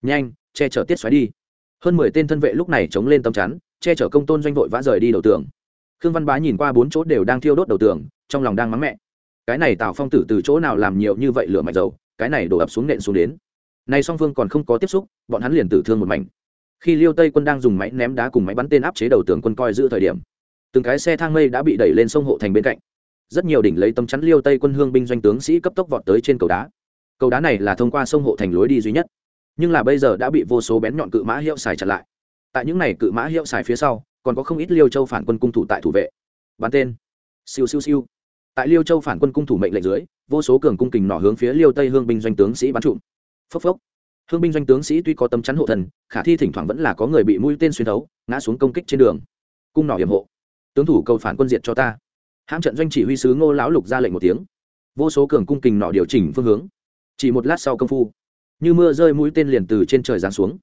Nhanh, che chở tiết xoáy đi. Hơn mười tên thân vệ lúc này chống lên tấm chắn, che chở công tôn doanh vội vã rời đi đầu tường. Khương văn bá nhìn qua bốn chỗ đều đang thiêu đốt đầu tường, trong lòng đang mắng mẹ. Cái này tào phong tử từ chỗ nào làm nhiều như vậy lửa mạnh dầu, cái này đổ ập xuống nện xuống đến. Nay song phương còn không có tiếp xúc, bọn hắn liền tử thương một mảnh. Khi liêu tây quân đang dùng máy ném đá cùng máy bắn tên áp chế đầu tường quân coi giữ thời điểm, từng cái xe thang mây đã bị đẩy lên sông hộ thành bên cạnh rất nhiều đỉnh lấy tấm chắn liêu tây quân hương binh doanh tướng sĩ cấp tốc vọt tới trên cầu đá. Cầu đá này là thông qua sông hộ thành lối đi duy nhất. Nhưng là bây giờ đã bị vô số bén nhọn cự mã hiệu xài chặn lại. Tại những này cự mã hiệu xài phía sau, còn có không ít liêu châu phản quân cung thủ tại thủ vệ. Bắn tên. Siêu siêu siêu. Tại liêu châu phản quân cung thủ mệnh lệnh dưới, vô số cường cung kình nỏ hướng phía liêu tây hương binh doanh tướng sĩ bắn trụm. Phốc phốc. Hương binh doanh tướng sĩ tuy có tấm chắn hộ thần, khả thi thỉnh thoảng vẫn là có người bị mũi tên xuyên thấu, ngã xuống công kích trên đường. Cung nỏ hiểm hộ. Tướng thủ cầu phản quân diệt cho ta hãm trận doanh chỉ huy sứ ngô lão lục ra lệnh một tiếng. Vô số cường cung kình nọ điều chỉnh phương hướng. Chỉ một lát sau công phu, như mưa rơi mũi tên liền từ trên trời giáng xuống.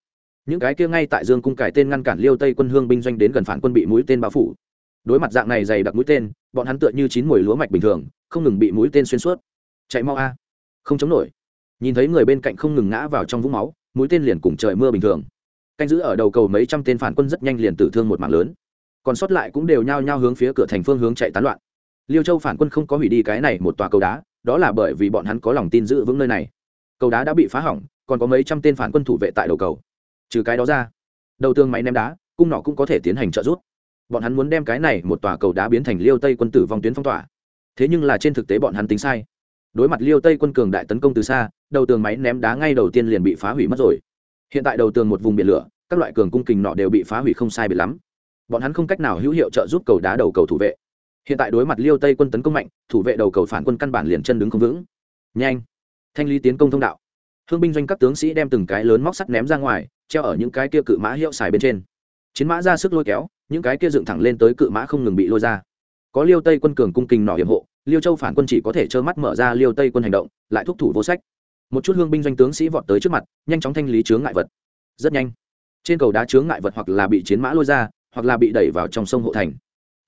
Những cái kia ngay tại dương cung cải tên ngăn cản liêu tây quân hương binh doanh đến gần phản quân bị mũi tên bao phủ. Đối mặt dạng này dày đặc mũi tên, bọn hắn tựa như chín mồi lúa mạch bình thường, không ngừng bị mũi tên xuyên suốt. Chạy mau a. Không chống nổi. Nhìn thấy người bên cạnh không ngừng ngã vào trong vũng máu, mũi tên liền cùng trời mưa bình thường. Canh giữ ở đầu cầu mấy trăm tên phản quân rất nhanh liền tử thương một mạng lớn. Còn sót lại cũng đều nhao nhao hướng phía cửa thành phương hướng chạy tán loạn liêu châu phản quân không có hủy đi cái này một tòa cầu đá, đó là bởi vì bọn hắn có lòng tin giữ vững nơi này. Cầu đá đã bị phá hỏng, còn có mấy trăm tên phản quân thủ vệ tại đầu cầu. Trừ cái đó ra, đầu tương máy ném đá, cung nọ cũng có thể tiến hành trợ giúp. Bọn hắn muốn đem cái này một tòa cầu đá biến thành liêu tây quân tử vong tuyến phong tỏa. Thế nhưng là trên thực tế bọn hắn tính sai. Đối mặt liêu tây quân cường đại tấn công từ xa, đầu tường máy ném đá ngay đầu tiên liền bị phá hủy mất rồi. Hiện tại đầu tường một vùng biển lửa, các loại cường cung kình nọ đều bị phá hủy không sai bị lắm. Bọn hắn không cách nào hữu hiệu trợ giúp cầu đá đầu cầu thủ vệ hiện tại đối mặt liêu tây quân tấn công mạnh, thủ vệ đầu cầu phản quân căn bản liền chân đứng không vững. Nhanh! Thanh lý tiến công thông đạo. Hương binh doanh các tướng sĩ đem từng cái lớn móc sắt ném ra ngoài, treo ở những cái kia cự mã hiệu xài bên trên. Chiến mã ra sức lôi kéo, những cái kia dựng thẳng lên tới cự mã không ngừng bị lôi ra. Có liêu tây quân cường cung kình nỏ hiểm hộ, liêu châu phản quân chỉ có thể trơ mắt mở ra liêu tây quân hành động, lại thúc thủ vô sách. Một chút hương binh doanh tướng sĩ vọt tới trước mặt, nhanh chóng thanh lý chướng ngại vật. Rất nhanh. Trên cầu đá chướng ngại vật hoặc là bị chiến mã lôi ra, hoặc là bị đẩy vào trong sông hộ thành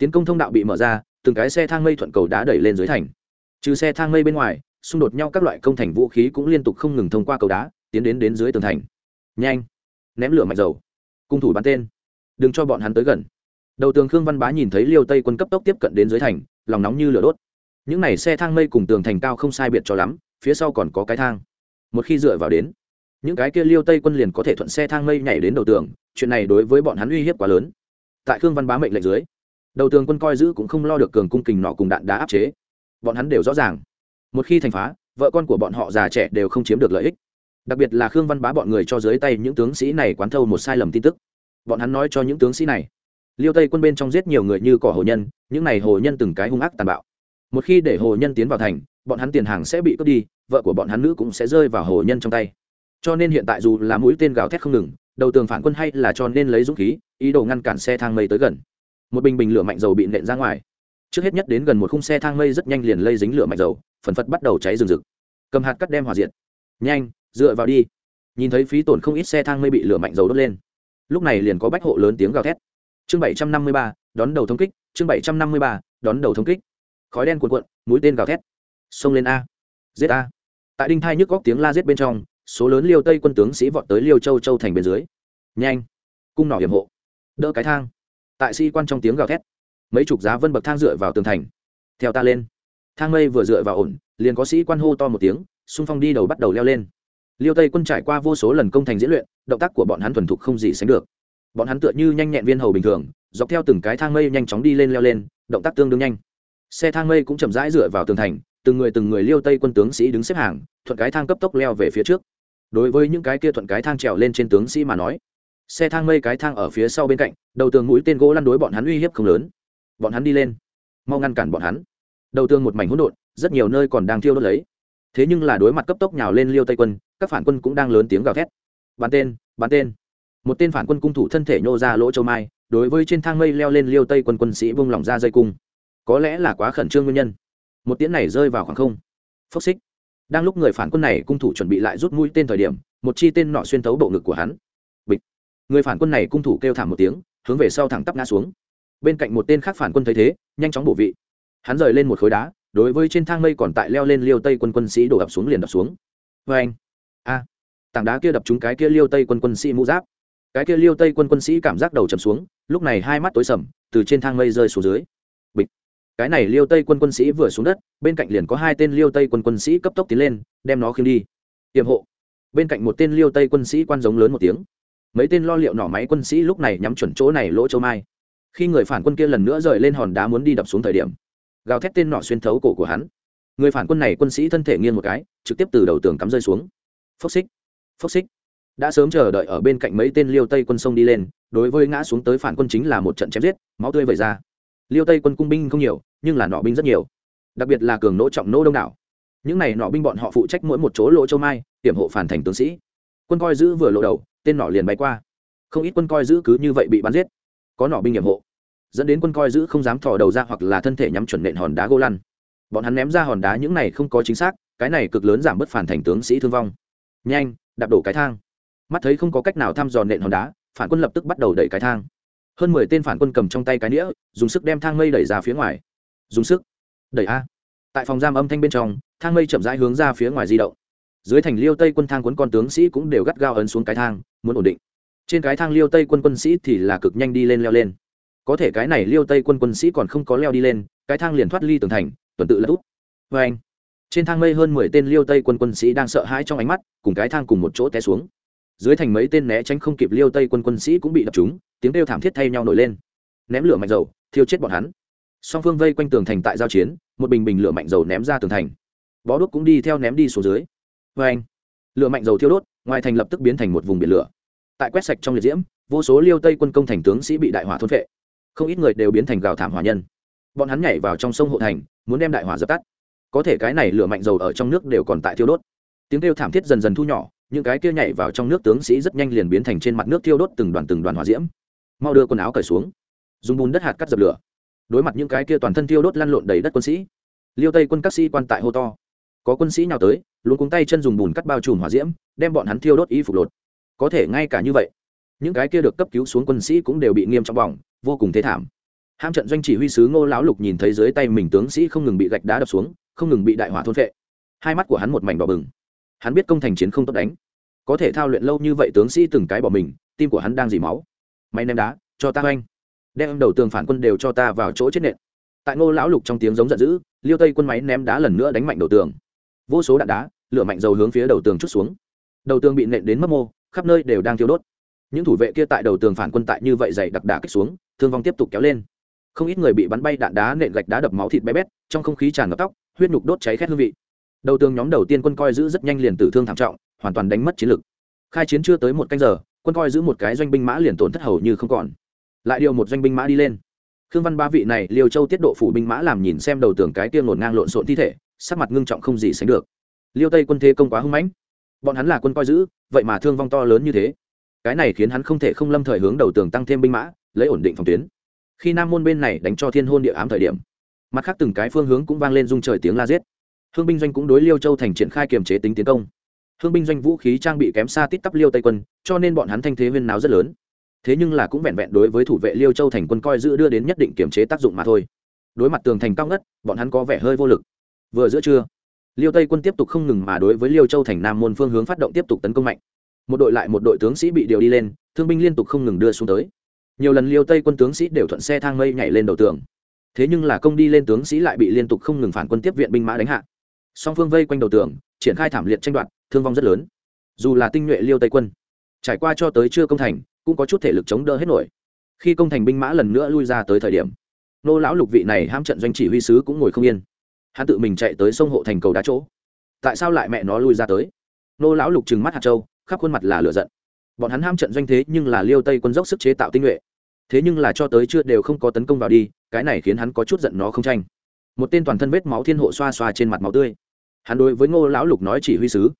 tiến công thông đạo bị mở ra, từng cái xe thang mây thuận cầu đá đẩy lên dưới thành. Trừ xe thang mây bên ngoài, xung đột nhau các loại công thành vũ khí cũng liên tục không ngừng thông qua cầu đá, tiến đến đến dưới tường thành. Nhanh! Ném lửa mạnh dầu. Cung thủ bắn tên. Đừng cho bọn hắn tới gần. Đầu tường khương văn bá nhìn thấy liêu tây quân cấp tốc tiếp cận đến dưới thành, lòng nóng như lửa đốt. Những n à y xe thang mây cùng tường thành cao không sai biệt cho lắm, phía sau còn có cái thang. Một khi dựa vào đến, những cái kia liêu tây quân liền có thể thuận xe thang mây nhảy đến đầu tường, chuyện này đối với bọn hắn uy hiếp quá lớn. Tại khương văn bá mệnh lệnh dưới đầu tường quân coi giữ cũng không lo được cường cung kình nọ cùng đạn đá áp chế. Bọn hắn đều rõ ràng. Một khi thành phá, vợ con của bọn họ già trẻ đều không chiếm được lợi ích. Đặc biệt là khương văn bá bọn người cho dưới tay những tướng sĩ này quán thâu một sai lầm tin tức. Bọn hắn nói cho những tướng sĩ này, liêu tây quân bên trong giết nhiều người như cỏ hồ nhân, những này hồ nhân từng cái hung ác tàn bạo. Một khi để hồ nhân tiến vào thành, bọn hắn tiền hàng sẽ bị cướp đi, vợ của bọn hắn nữ cũng sẽ rơi vào hồ nhân trong tay. Cho nên hiện tại dù là mũi tên gào thét không ngừng, đầu tường phản quân hay là cho nên lấy dũng khí, ý đồ ngăn cản xe thang mây tới gần một bình bình lửa mạnh dầu bị nện ra ngoài. Trước hết nhất đến gần một khung xe thang mây rất nhanh liền lây dính lửa mạnh dầu, phần phật bắt đầu cháy rừng rực. Cầm hạt cắt đem hòa diện nhanh, dựa vào đi. Nhìn thấy phí tổn không ít xe thang mây bị lửa mạnh dầu đốt lên. Lúc này liền có bách hộ lớn tiếng gào thét. Chương bảy trăm năm mươi ba, đón đầu thống kích. Chương bảy trăm năm mươi ba, đón đầu thống kích. Khói đen cuộn cuộn, mũi tên gào thét. Xông lên a. Giết a. Tại đinh thai nhức góc tiếng la giết bên trong, số lớn liêu tây quân tướng sĩ vọt tới liêu châu châu thành bên dưới. Nhanh. Cung nỏ hiểm hộ. Đỡ cái thang tại sĩ quan trong tiếng gào thét. Mấy chục giá vân bậc thang dựa vào tường thành. Theo ta lên. Thang mây vừa dựa vào ổn, liền có sĩ quan hô to một tiếng, xung phong đi đầu bắt đầu leo lên. Liêu tây quân trải qua vô số lần công thành diễn luyện, động tác của bọn hắn thuần thục không gì sánh được. Bọn hắn tựa như nhanh nhẹn viên hầu bình thường, dọc theo từng cái thang mây nhanh chóng đi lên leo lên, động tác tương đương nhanh. Xe thang mây cũng chậm rãi dựa vào tường thành, từng người từng người liêu tây quân tướng sĩ đứng xếp hàng, thuận cái thang cấp tốc leo về phía trước. Đối với những cái kia thuận cái thang trèo lên trên tướng sĩ mà nói xe thang mây cái thang ở phía sau bên cạnh, đầu tường mũi tên gỗ lăn đối bọn hắn uy hiếp không lớn. Bọn hắn đi lên, mau ngăn cản bọn hắn. Đầu tường một mảnh hỗn độn, rất nhiều nơi còn đang thiêu đốt lấy. Thế nhưng là đối mặt cấp tốc nhào lên liêu tây quân, các phản quân cũng đang lớn tiếng gào thét. Bắn tên bắn tên. Một tên phản quân cung thủ thân thể nhô ra lỗ châu mai, đối với trên thang mây leo lên liêu tây quân quân sĩ vung lỏng ra dây cung. Có lẽ là quá khẩn trương nguyên nhân. Một tiễn này rơi vào khoảng không. Phốc xích. Đang lúc người phản quân này cung thủ chuẩn bị lại rút mũi tên thời điểm, một chi tên nọ xuyên thấu bộ ngực của hắn người phản quân này cung thủ kêu thảm một tiếng, hướng về sau thẳng tắp ngã xuống. Bên cạnh một tên khác phản quân thấy thế, nhanh chóng bổ vị. Hắn rời lên một khối đá, đối với trên thang mây còn tại leo lên liêu tây quân quân sĩ đổ ập xuống liền đập xuống. Vê anh, a, tảng đá kia đập trúng cái kia liêu tây quân quân sĩ mũ giáp. Cái kia liêu tây quân quân sĩ cảm giác đầu chầm xuống, lúc này hai mắt tối sầm, từ trên thang mây rơi xuống dưới. Bịch. Cái này liêu tây quân quân sĩ vừa xuống đất, bên cạnh liền có hai tên liêu tây quân quân sĩ cấp tốc tiến lên, đem nó khiêng đi. Tiềm hộ. Bên cạnh một tên liêu tây quân sĩ quan giống lớn một tiếng mấy tên lo liệu nỏ máy quân sĩ lúc này nhắm chuẩn chỗ này lỗ châu mai. Khi người phản quân kia lần nữa rời lên hòn đá muốn đi đập xuống thời điểm, gào thét tên nọ xuyên thấu cổ của hắn. Người phản quân này quân sĩ thân thể nghiêng một cái, trực tiếp từ đầu tường cắm rơi xuống. Phốc xích phốc xích. Đã sớm chờ đợi ở bên cạnh mấy tên liêu tây quân sông đi lên, đối với ngã xuống tới phản quân chính là một trận chém giết, máu tươi vẩy ra. Liêu tây quân cung binh không nhiều, nhưng là nọ binh rất nhiều. Đặc biệt là cường nỗ trọng nỗ đông đảo. Những này nọ binh bọn họ phụ trách mỗi một chỗ lỗ châu mai, hiểm hộ phản thành tướng sĩ. Quân coi giữ vừa lộ đầu tên nọ liền bay qua. Không ít quân coi giữ cứ như vậy bị bắn giết. Có nỏ binh nghiệm hộ. Dẫn đến quân coi giữ không dám thò đầu ra hoặc là thân thể nhắm chuẩn nện hòn đá gô lăn. Bọn hắn ném ra hòn đá những này không có chính xác, cái này cực lớn giảm bớt phản thành tướng sĩ thương vong. Nhanh, đạp đổ cái thang. Mắt thấy không có cách nào thăm dò nện hòn đá, phản quân lập tức bắt đầu đẩy cái thang. Hơn mười tên phản quân cầm trong tay cái nĩa, dùng sức đem thang mây đẩy ra phía ngoài. Dùng sức. Đẩy a. Tại phòng giam âm thanh bên trong, thang mây chậm rãi hướng ra phía ngoài di động. Dưới thành liêu tây quân thang quấn con tướng sĩ cũng đều gắt gao ấn xuống cái thang muốn ổn định. Trên cái thang liêu tây quân quân sĩ thì là cực nhanh đi lên leo lên. Có thể cái này liêu tây quân quân sĩ còn không có leo đi lên, cái thang liền thoát ly tường thành, tuần tự là úp vê anh, trên thang mây hơn mười tên liêu tây quân quân sĩ đang sợ hãi trong ánh mắt, cùng cái thang cùng một chỗ té xuống. Dưới thành mấy tên né tránh không kịp liêu tây quân quân sĩ cũng bị đập trúng, tiếng kêu thảm thiết thay nhau nổi lên. Ném lửa mạnh dầu, thiêu chết bọn hắn. Song phương vây quanh tường thành tại giao chiến, một bình bình lửa mạnh dầu ném ra tường thành. Bó đuốc cũng đi theo ném đi xuống dưới. Vê anh, lửa mạnh dầu thiêu đốt ngoài thành lập tức biến thành một vùng biển lửa. Tại quét sạch trong liệt diễm, vô số liêu tây quân công thành tướng sĩ bị đại hỏa thôn vệ không ít người đều biến thành gào thảm hỏa nhân. Bọn hắn nhảy vào trong sông hộ thành, muốn đem đại hỏa dập tắt. Có thể cái này lửa mạnh dầu ở trong nước đều còn tại thiêu đốt. Tiếng kêu thảm thiết dần dần thu nhỏ, những cái kia nhảy vào trong nước tướng sĩ rất nhanh liền biến thành trên mặt nước thiêu đốt từng đoàn từng đoàn hỏa diễm. Mau đưa quần áo cởi xuống. Dùng bùn đất hạt cắt dập lửa. Đối mặt những cái kia toàn thân thiêu đốt lăn lộn đầy đất quân sĩ, liêu tây quân các sĩ quan tại hô to. Có quân sĩ nào tới luôn cuống tay chân dùng bùn cắt bao trùm hỏa diễm, đem bọn hắn thiêu đốt y phục lột. Có thể ngay cả như vậy, những cái kia được cấp cứu xuống quân sĩ cũng đều bị nghiêm trọng bỏng, vô cùng thế thảm. Ham trận doanh chỉ huy sứ ngô lão lục nhìn thấy dưới tay mình tướng sĩ không ngừng bị gạch đá đập xuống, không ngừng bị đại hỏa thôn vệ hai mắt của hắn một mảnh đỏ bừng. Hắn biết công thành chiến không tốt đánh. Có thể thao luyện lâu như vậy tướng sĩ từng cái bỏ mình, tim của hắn đang dỉ máu. Máy ném đá, cho ta oanh. Đem đầu tường phản quân đều cho ta vào chỗ chết nện. Tại ngô lão lục trong tiếng giống giận dữ, liêu tây quân máy ném đá lần nữa đánh mạnh đầu tường vô số đạn đá, lửa mạnh dầu hướng phía đầu tường chút xuống. Đầu tường bị nện đến mất mô, khắp nơi đều đang thiêu đốt. Những thủ vệ kia tại đầu tường phản quân tại như vậy dày đặc đà kích xuống, thương vong tiếp tục kéo lên. Không ít người bị bắn bay đạn đá nện gạch đá đập máu thịt bé bét, trong không khí tràn ngập tóc, huyết nhục đốt cháy khét hương vị. Đầu tường nhóm đầu tiên quân coi giữ rất nhanh liền tử thương thảm trọng, hoàn toàn đánh mất chiến lực. Khai chiến chưa tới một canh giờ, quân coi giữ một cái doanh binh mã liền tổn thất hầu như không còn. Lại điều một doanh binh mã đi lên. Khương văn ba vị này liều châu tiết độ phủ binh mã làm nhìn xem đầu tường cái tiêm ngổn ngang lộn xộn thi thể sắc mặt ngưng trọng không gì sánh được. Liêu tây quân thế công quá hưng mãnh. Bọn hắn là quân coi giữ, vậy mà thương vong to lớn như thế. Cái này khiến hắn không thể không lâm thời hướng đầu tường tăng thêm binh mã, lấy ổn định phòng tuyến. Khi nam môn bên này đánh cho thiên hôn địa ám thời điểm, mặt khác từng cái phương hướng cũng vang lên dung trời tiếng la giết. Hương binh doanh cũng đối liêu châu thành triển khai kiềm chế tính tiến công. Hương binh doanh vũ khí trang bị kém xa tít tắp liêu tây quân, cho nên bọn hắn thanh thế huyên náo rất lớn. Thế nhưng là cũng vẹn vẹn đối với thủ vệ liêu châu thành quân coi giữ đưa đến nhất định kiềm chế tác dụng mà thôi. Đối mặt tường thành cao ngất, bọn hắn có vẻ hơi vô lực vừa giữa trưa, liêu tây quân tiếp tục không ngừng mà đối với liêu châu thành nam môn phương hướng phát động tiếp tục tấn công mạnh. Một đội lại một đội tướng sĩ bị điều đi lên, thương binh liên tục không ngừng đưa xuống tới. Nhiều lần liêu tây quân tướng sĩ đều thuận xe thang mây nhảy lên đầu tường. Thế nhưng là công đi lên tướng sĩ lại bị liên tục không ngừng phản quân tiếp viện binh mã đánh hạ. Song phương vây quanh đầu tường, triển khai thảm liệt tranh đoạt, thương vong rất lớn. Dù là tinh nhuệ liêu tây quân, trải qua cho tới chưa công thành, cũng có chút thể lực chống đỡ hết nổi. Khi công thành binh mã lần nữa lui ra tới thời điểm, nô lão lục vị này ham trận doanh chỉ huy sứ cũng ngồi không yên hắn tự mình chạy tới sông hộ thành cầu đá chỗ. Tại sao lại mẹ nó lui ra tới? Nô lão lục trừng mắt hạt châu, khắp khuôn mặt là lửa giận. Bọn hắn ham trận doanh thế nhưng là liêu tây quân dốc sức chế tạo tinh nhuệ. Thế nhưng là cho tới chưa đều không có tấn công vào đi, cái này khiến hắn có chút giận nó không tranh. Một tên toàn thân vết máu thiên hộ xoa xoa trên mặt máu tươi. Hắn đối với ngô lão lục nói chỉ huy sứ,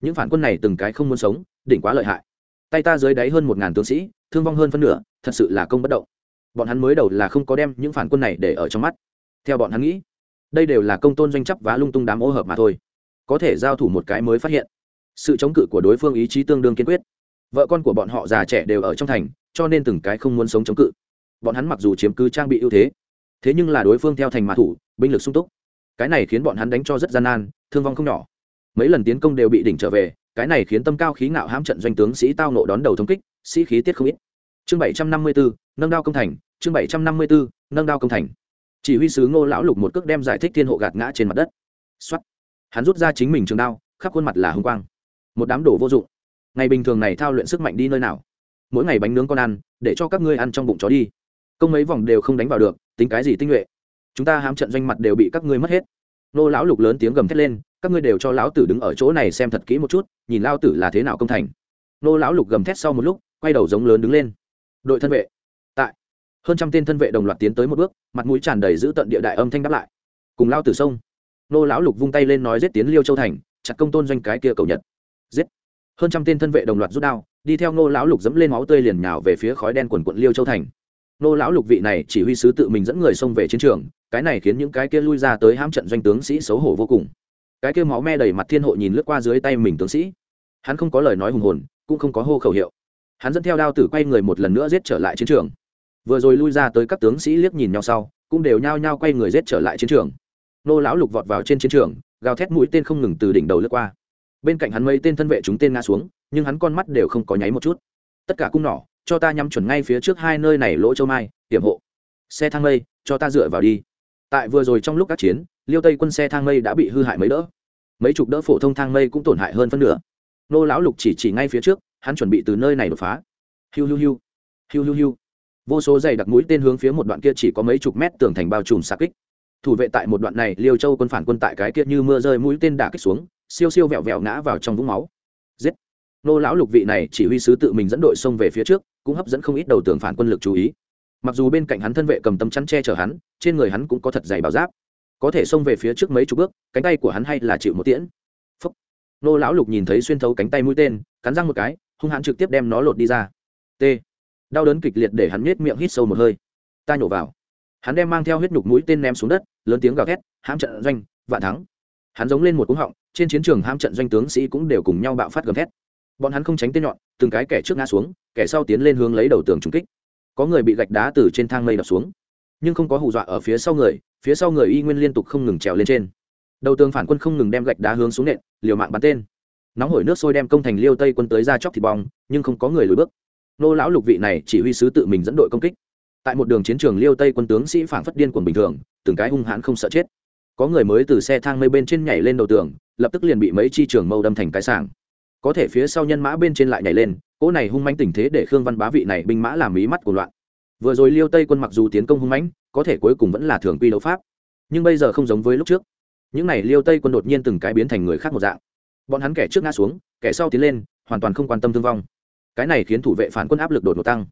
những phản quân này từng cái không muốn sống, đỉnh quá lợi hại. Tay ta dưới đáy hơn một ngàn tướng sĩ, thương vong hơn phân nửa, thật sự là công bất động. Bọn hắn mới đầu là không có đem những phản quân này để ở trong mắt. Theo bọn hắn nghĩ đây đều là công tôn doanh chấp và lung tung đám ô hợp mà thôi. Có thể giao thủ một cái mới phát hiện. Sự chống cự của đối phương ý chí tương đương kiên quyết. Vợ con của bọn họ già trẻ đều ở trong thành, cho nên từng cái không muốn sống chống cự. Bọn hắn mặc dù chiếm cứ trang bị ưu thế thế nhưng là đối phương theo thành mã thủ, binh lực sung túc. Cái này khiến bọn hắn đánh cho rất gian nan, thương vong không nhỏ. Mấy lần tiến công đều bị đỉnh trở về, cái này khiến tâm cao khí ngạo hãm trận doanh tướng sĩ tao nộ đón đầu thống kích, sĩ khí tiết không ít. Chương bảy trăm năm mươi bốn nâng đao công thành, chương bảy trăm năm mươi bốn nâng đao công thành chỉ huy sứ ngô lão lục một cước đem giải thích thiên hộ gạt ngã trên mặt đất. Xuất hắn rút ra chính mình trường đao, khắp khuôn mặt là hung quang. Một đám đồ vô dụng. Ngày bình thường này thao luyện sức mạnh đi nơi nào? Mỗi ngày bánh nướng con ăn, để cho các ngươi ăn trong bụng chó đi. Công mấy vòng đều không đánh vào được, tính cái gì tinh nhuệ? Chúng ta hám trận doanh mặt đều bị các ngươi mất hết. Nô lão lục lớn tiếng gầm thét lên, các ngươi đều cho lão tử đứng ở chỗ này xem thật kỹ một chút, nhìn lao tử là thế nào công thành. Nô lão lục gầm thét sau một lúc, quay đầu giống lớn đứng lên. Đội thân vệ hơn trăm tên thân vệ đồng loạt tiến tới một bước, mặt mũi tràn đầy giữ tận địa đại âm thanh đáp lại. Cùng lao tử sông. Nô lão lục vung tay lên nói giết tiến liêu châu thành, chặt công tôn doanh cái kia cầu nhật. Giết. Hơn trăm tên thân vệ đồng loạt rút đao, đi theo nô lão lục dẫm lên máu tươi liền nhào về phía khói đen quần quận liêu châu thành. Nô lão lục vị này chỉ huy sứ tự mình dẫn người xông về chiến trường, cái này khiến những cái kia lui ra tới hãm trận doanh tướng sĩ xấu hổ vô cùng. Cái kia máu me đầy mặt thiên hộ nhìn lướt qua dưới tay mình tướng sĩ. Hắn không có lời nói hùng hồn, cũng không có hô khẩu hiệu. Hắn dẫn theo đao tử quay người một lần nữa giết trở lại chiến trường vừa rồi lui ra tới các tướng sĩ liếc nhìn nhau sau, cũng đều nhao nhao quay người rết trở lại chiến trường. Nô lão lục vọt vào trên chiến trường, gào thét mũi tên không ngừng từ đỉnh đầu lướt qua. Bên cạnh hắn mấy tên thân vệ chúng tên ngã xuống, nhưng hắn con mắt đều không có nháy một chút. Tất cả cung nỏ, cho ta nhắm chuẩn ngay phía trước hai nơi này lỗ châu mai, hiểm hộ. Xe thang mây, cho ta dựa vào đi. Tại vừa rồi trong lúc các chiến, liêu tây quân xe thang mây đã bị hư hại mấy đỡ. Mấy chục đỡ phổ thông thang mây cũng tổn hại hơn phân nửa. Nô lão lục chỉ chỉ ngay phía trước, hắn chuẩn bị từ nơi này đột phá. Hiu hiu hiu. Hiu hiu hiu vô số dày đặc mũi tên hướng phía một đoạn kia chỉ có mấy chục mét tường thành bao trùm xa kích. Thủ vệ tại một đoạn này, liêu châu quân phản quân tại cái kia như mưa rơi mũi tên đả kích xuống, siêu siêu vẹo vẹo ngã vào trong vũng máu. Giết! Nô lão lục vị này chỉ huy sứ tự mình dẫn đội xông về phía trước, cũng hấp dẫn không ít đầu tường phản quân lực chú ý. Mặc dù bên cạnh hắn thân vệ cầm tấm chắn che chở hắn, trên người hắn cũng có thật dày bảo giáp. Có thể xông về phía trước mấy chục bước, cánh tay của hắn hay là chịu một tiễn. Phúc. nô lão lục nhìn thấy xuyên thấu cánh tay mũi tên, cắn răng một cái, hung hãn trực tiếp đem nó lột đi ra. T! Đau đớn kịch liệt để hắn nhếch miệng hít sâu một hơi. Ta nhổ vào. Hắn đem mang theo huyết nhục mũi tên ném xuống đất, lớn tiếng gào thét, hãm trận doanh, vạn thắng. Hắn giống lên một cúng họng, trên chiến trường hãm trận doanh tướng sĩ cũng đều cùng nhau bạo phát gầm thét. Bọn hắn không tránh tên nhọn, từng cái kẻ trước ngã xuống, kẻ sau tiến lên hướng lấy đầu tường trúng kích. Có người bị gạch đá từ trên thang mây đập xuống, nhưng không có hù dọa ở phía sau người, phía sau người y nguyên liên tục không ngừng trèo lên trên. Đầu tường phản quân không ngừng đem gạch đá hướng xuống nện, liều mạng bắn tên. Nóng hổi nước sôi đem công thành liêu tây quân tới ra chóc thịt bong, nhưng không có người lùi bước nô lão lục vị này chỉ huy sứ tự mình dẫn đội công kích. Tại một đường chiến trường liêu tây quân tướng sĩ phản phất điên quần bình thường, từng cái hung hãn không sợ chết. Có người mới từ xe thang mây bên trên nhảy lên đầu tường, lập tức liền bị mấy chi trường mâu đâm thành cái sảng. Có thể phía sau nhân mã bên trên lại nhảy lên, cỗ này hung manh tình thế để khương văn bá vị này binh mã làm mí mắt của loạn. Vừa rồi liêu tây quân mặc dù tiến công hung mãnh, có thể cuối cùng vẫn là thường quy đấu pháp. Nhưng bây giờ không giống với lúc trước. Những n à y liêu tây quân đột nhiên từng cái biến thành người khác một dạng. Bọn hắn kẻ trước ngã xuống, kẻ sau tiến lên, hoàn toàn không quan tâm thương vong cái này khiến thủ vệ phản quân áp lực đột ngột tăng.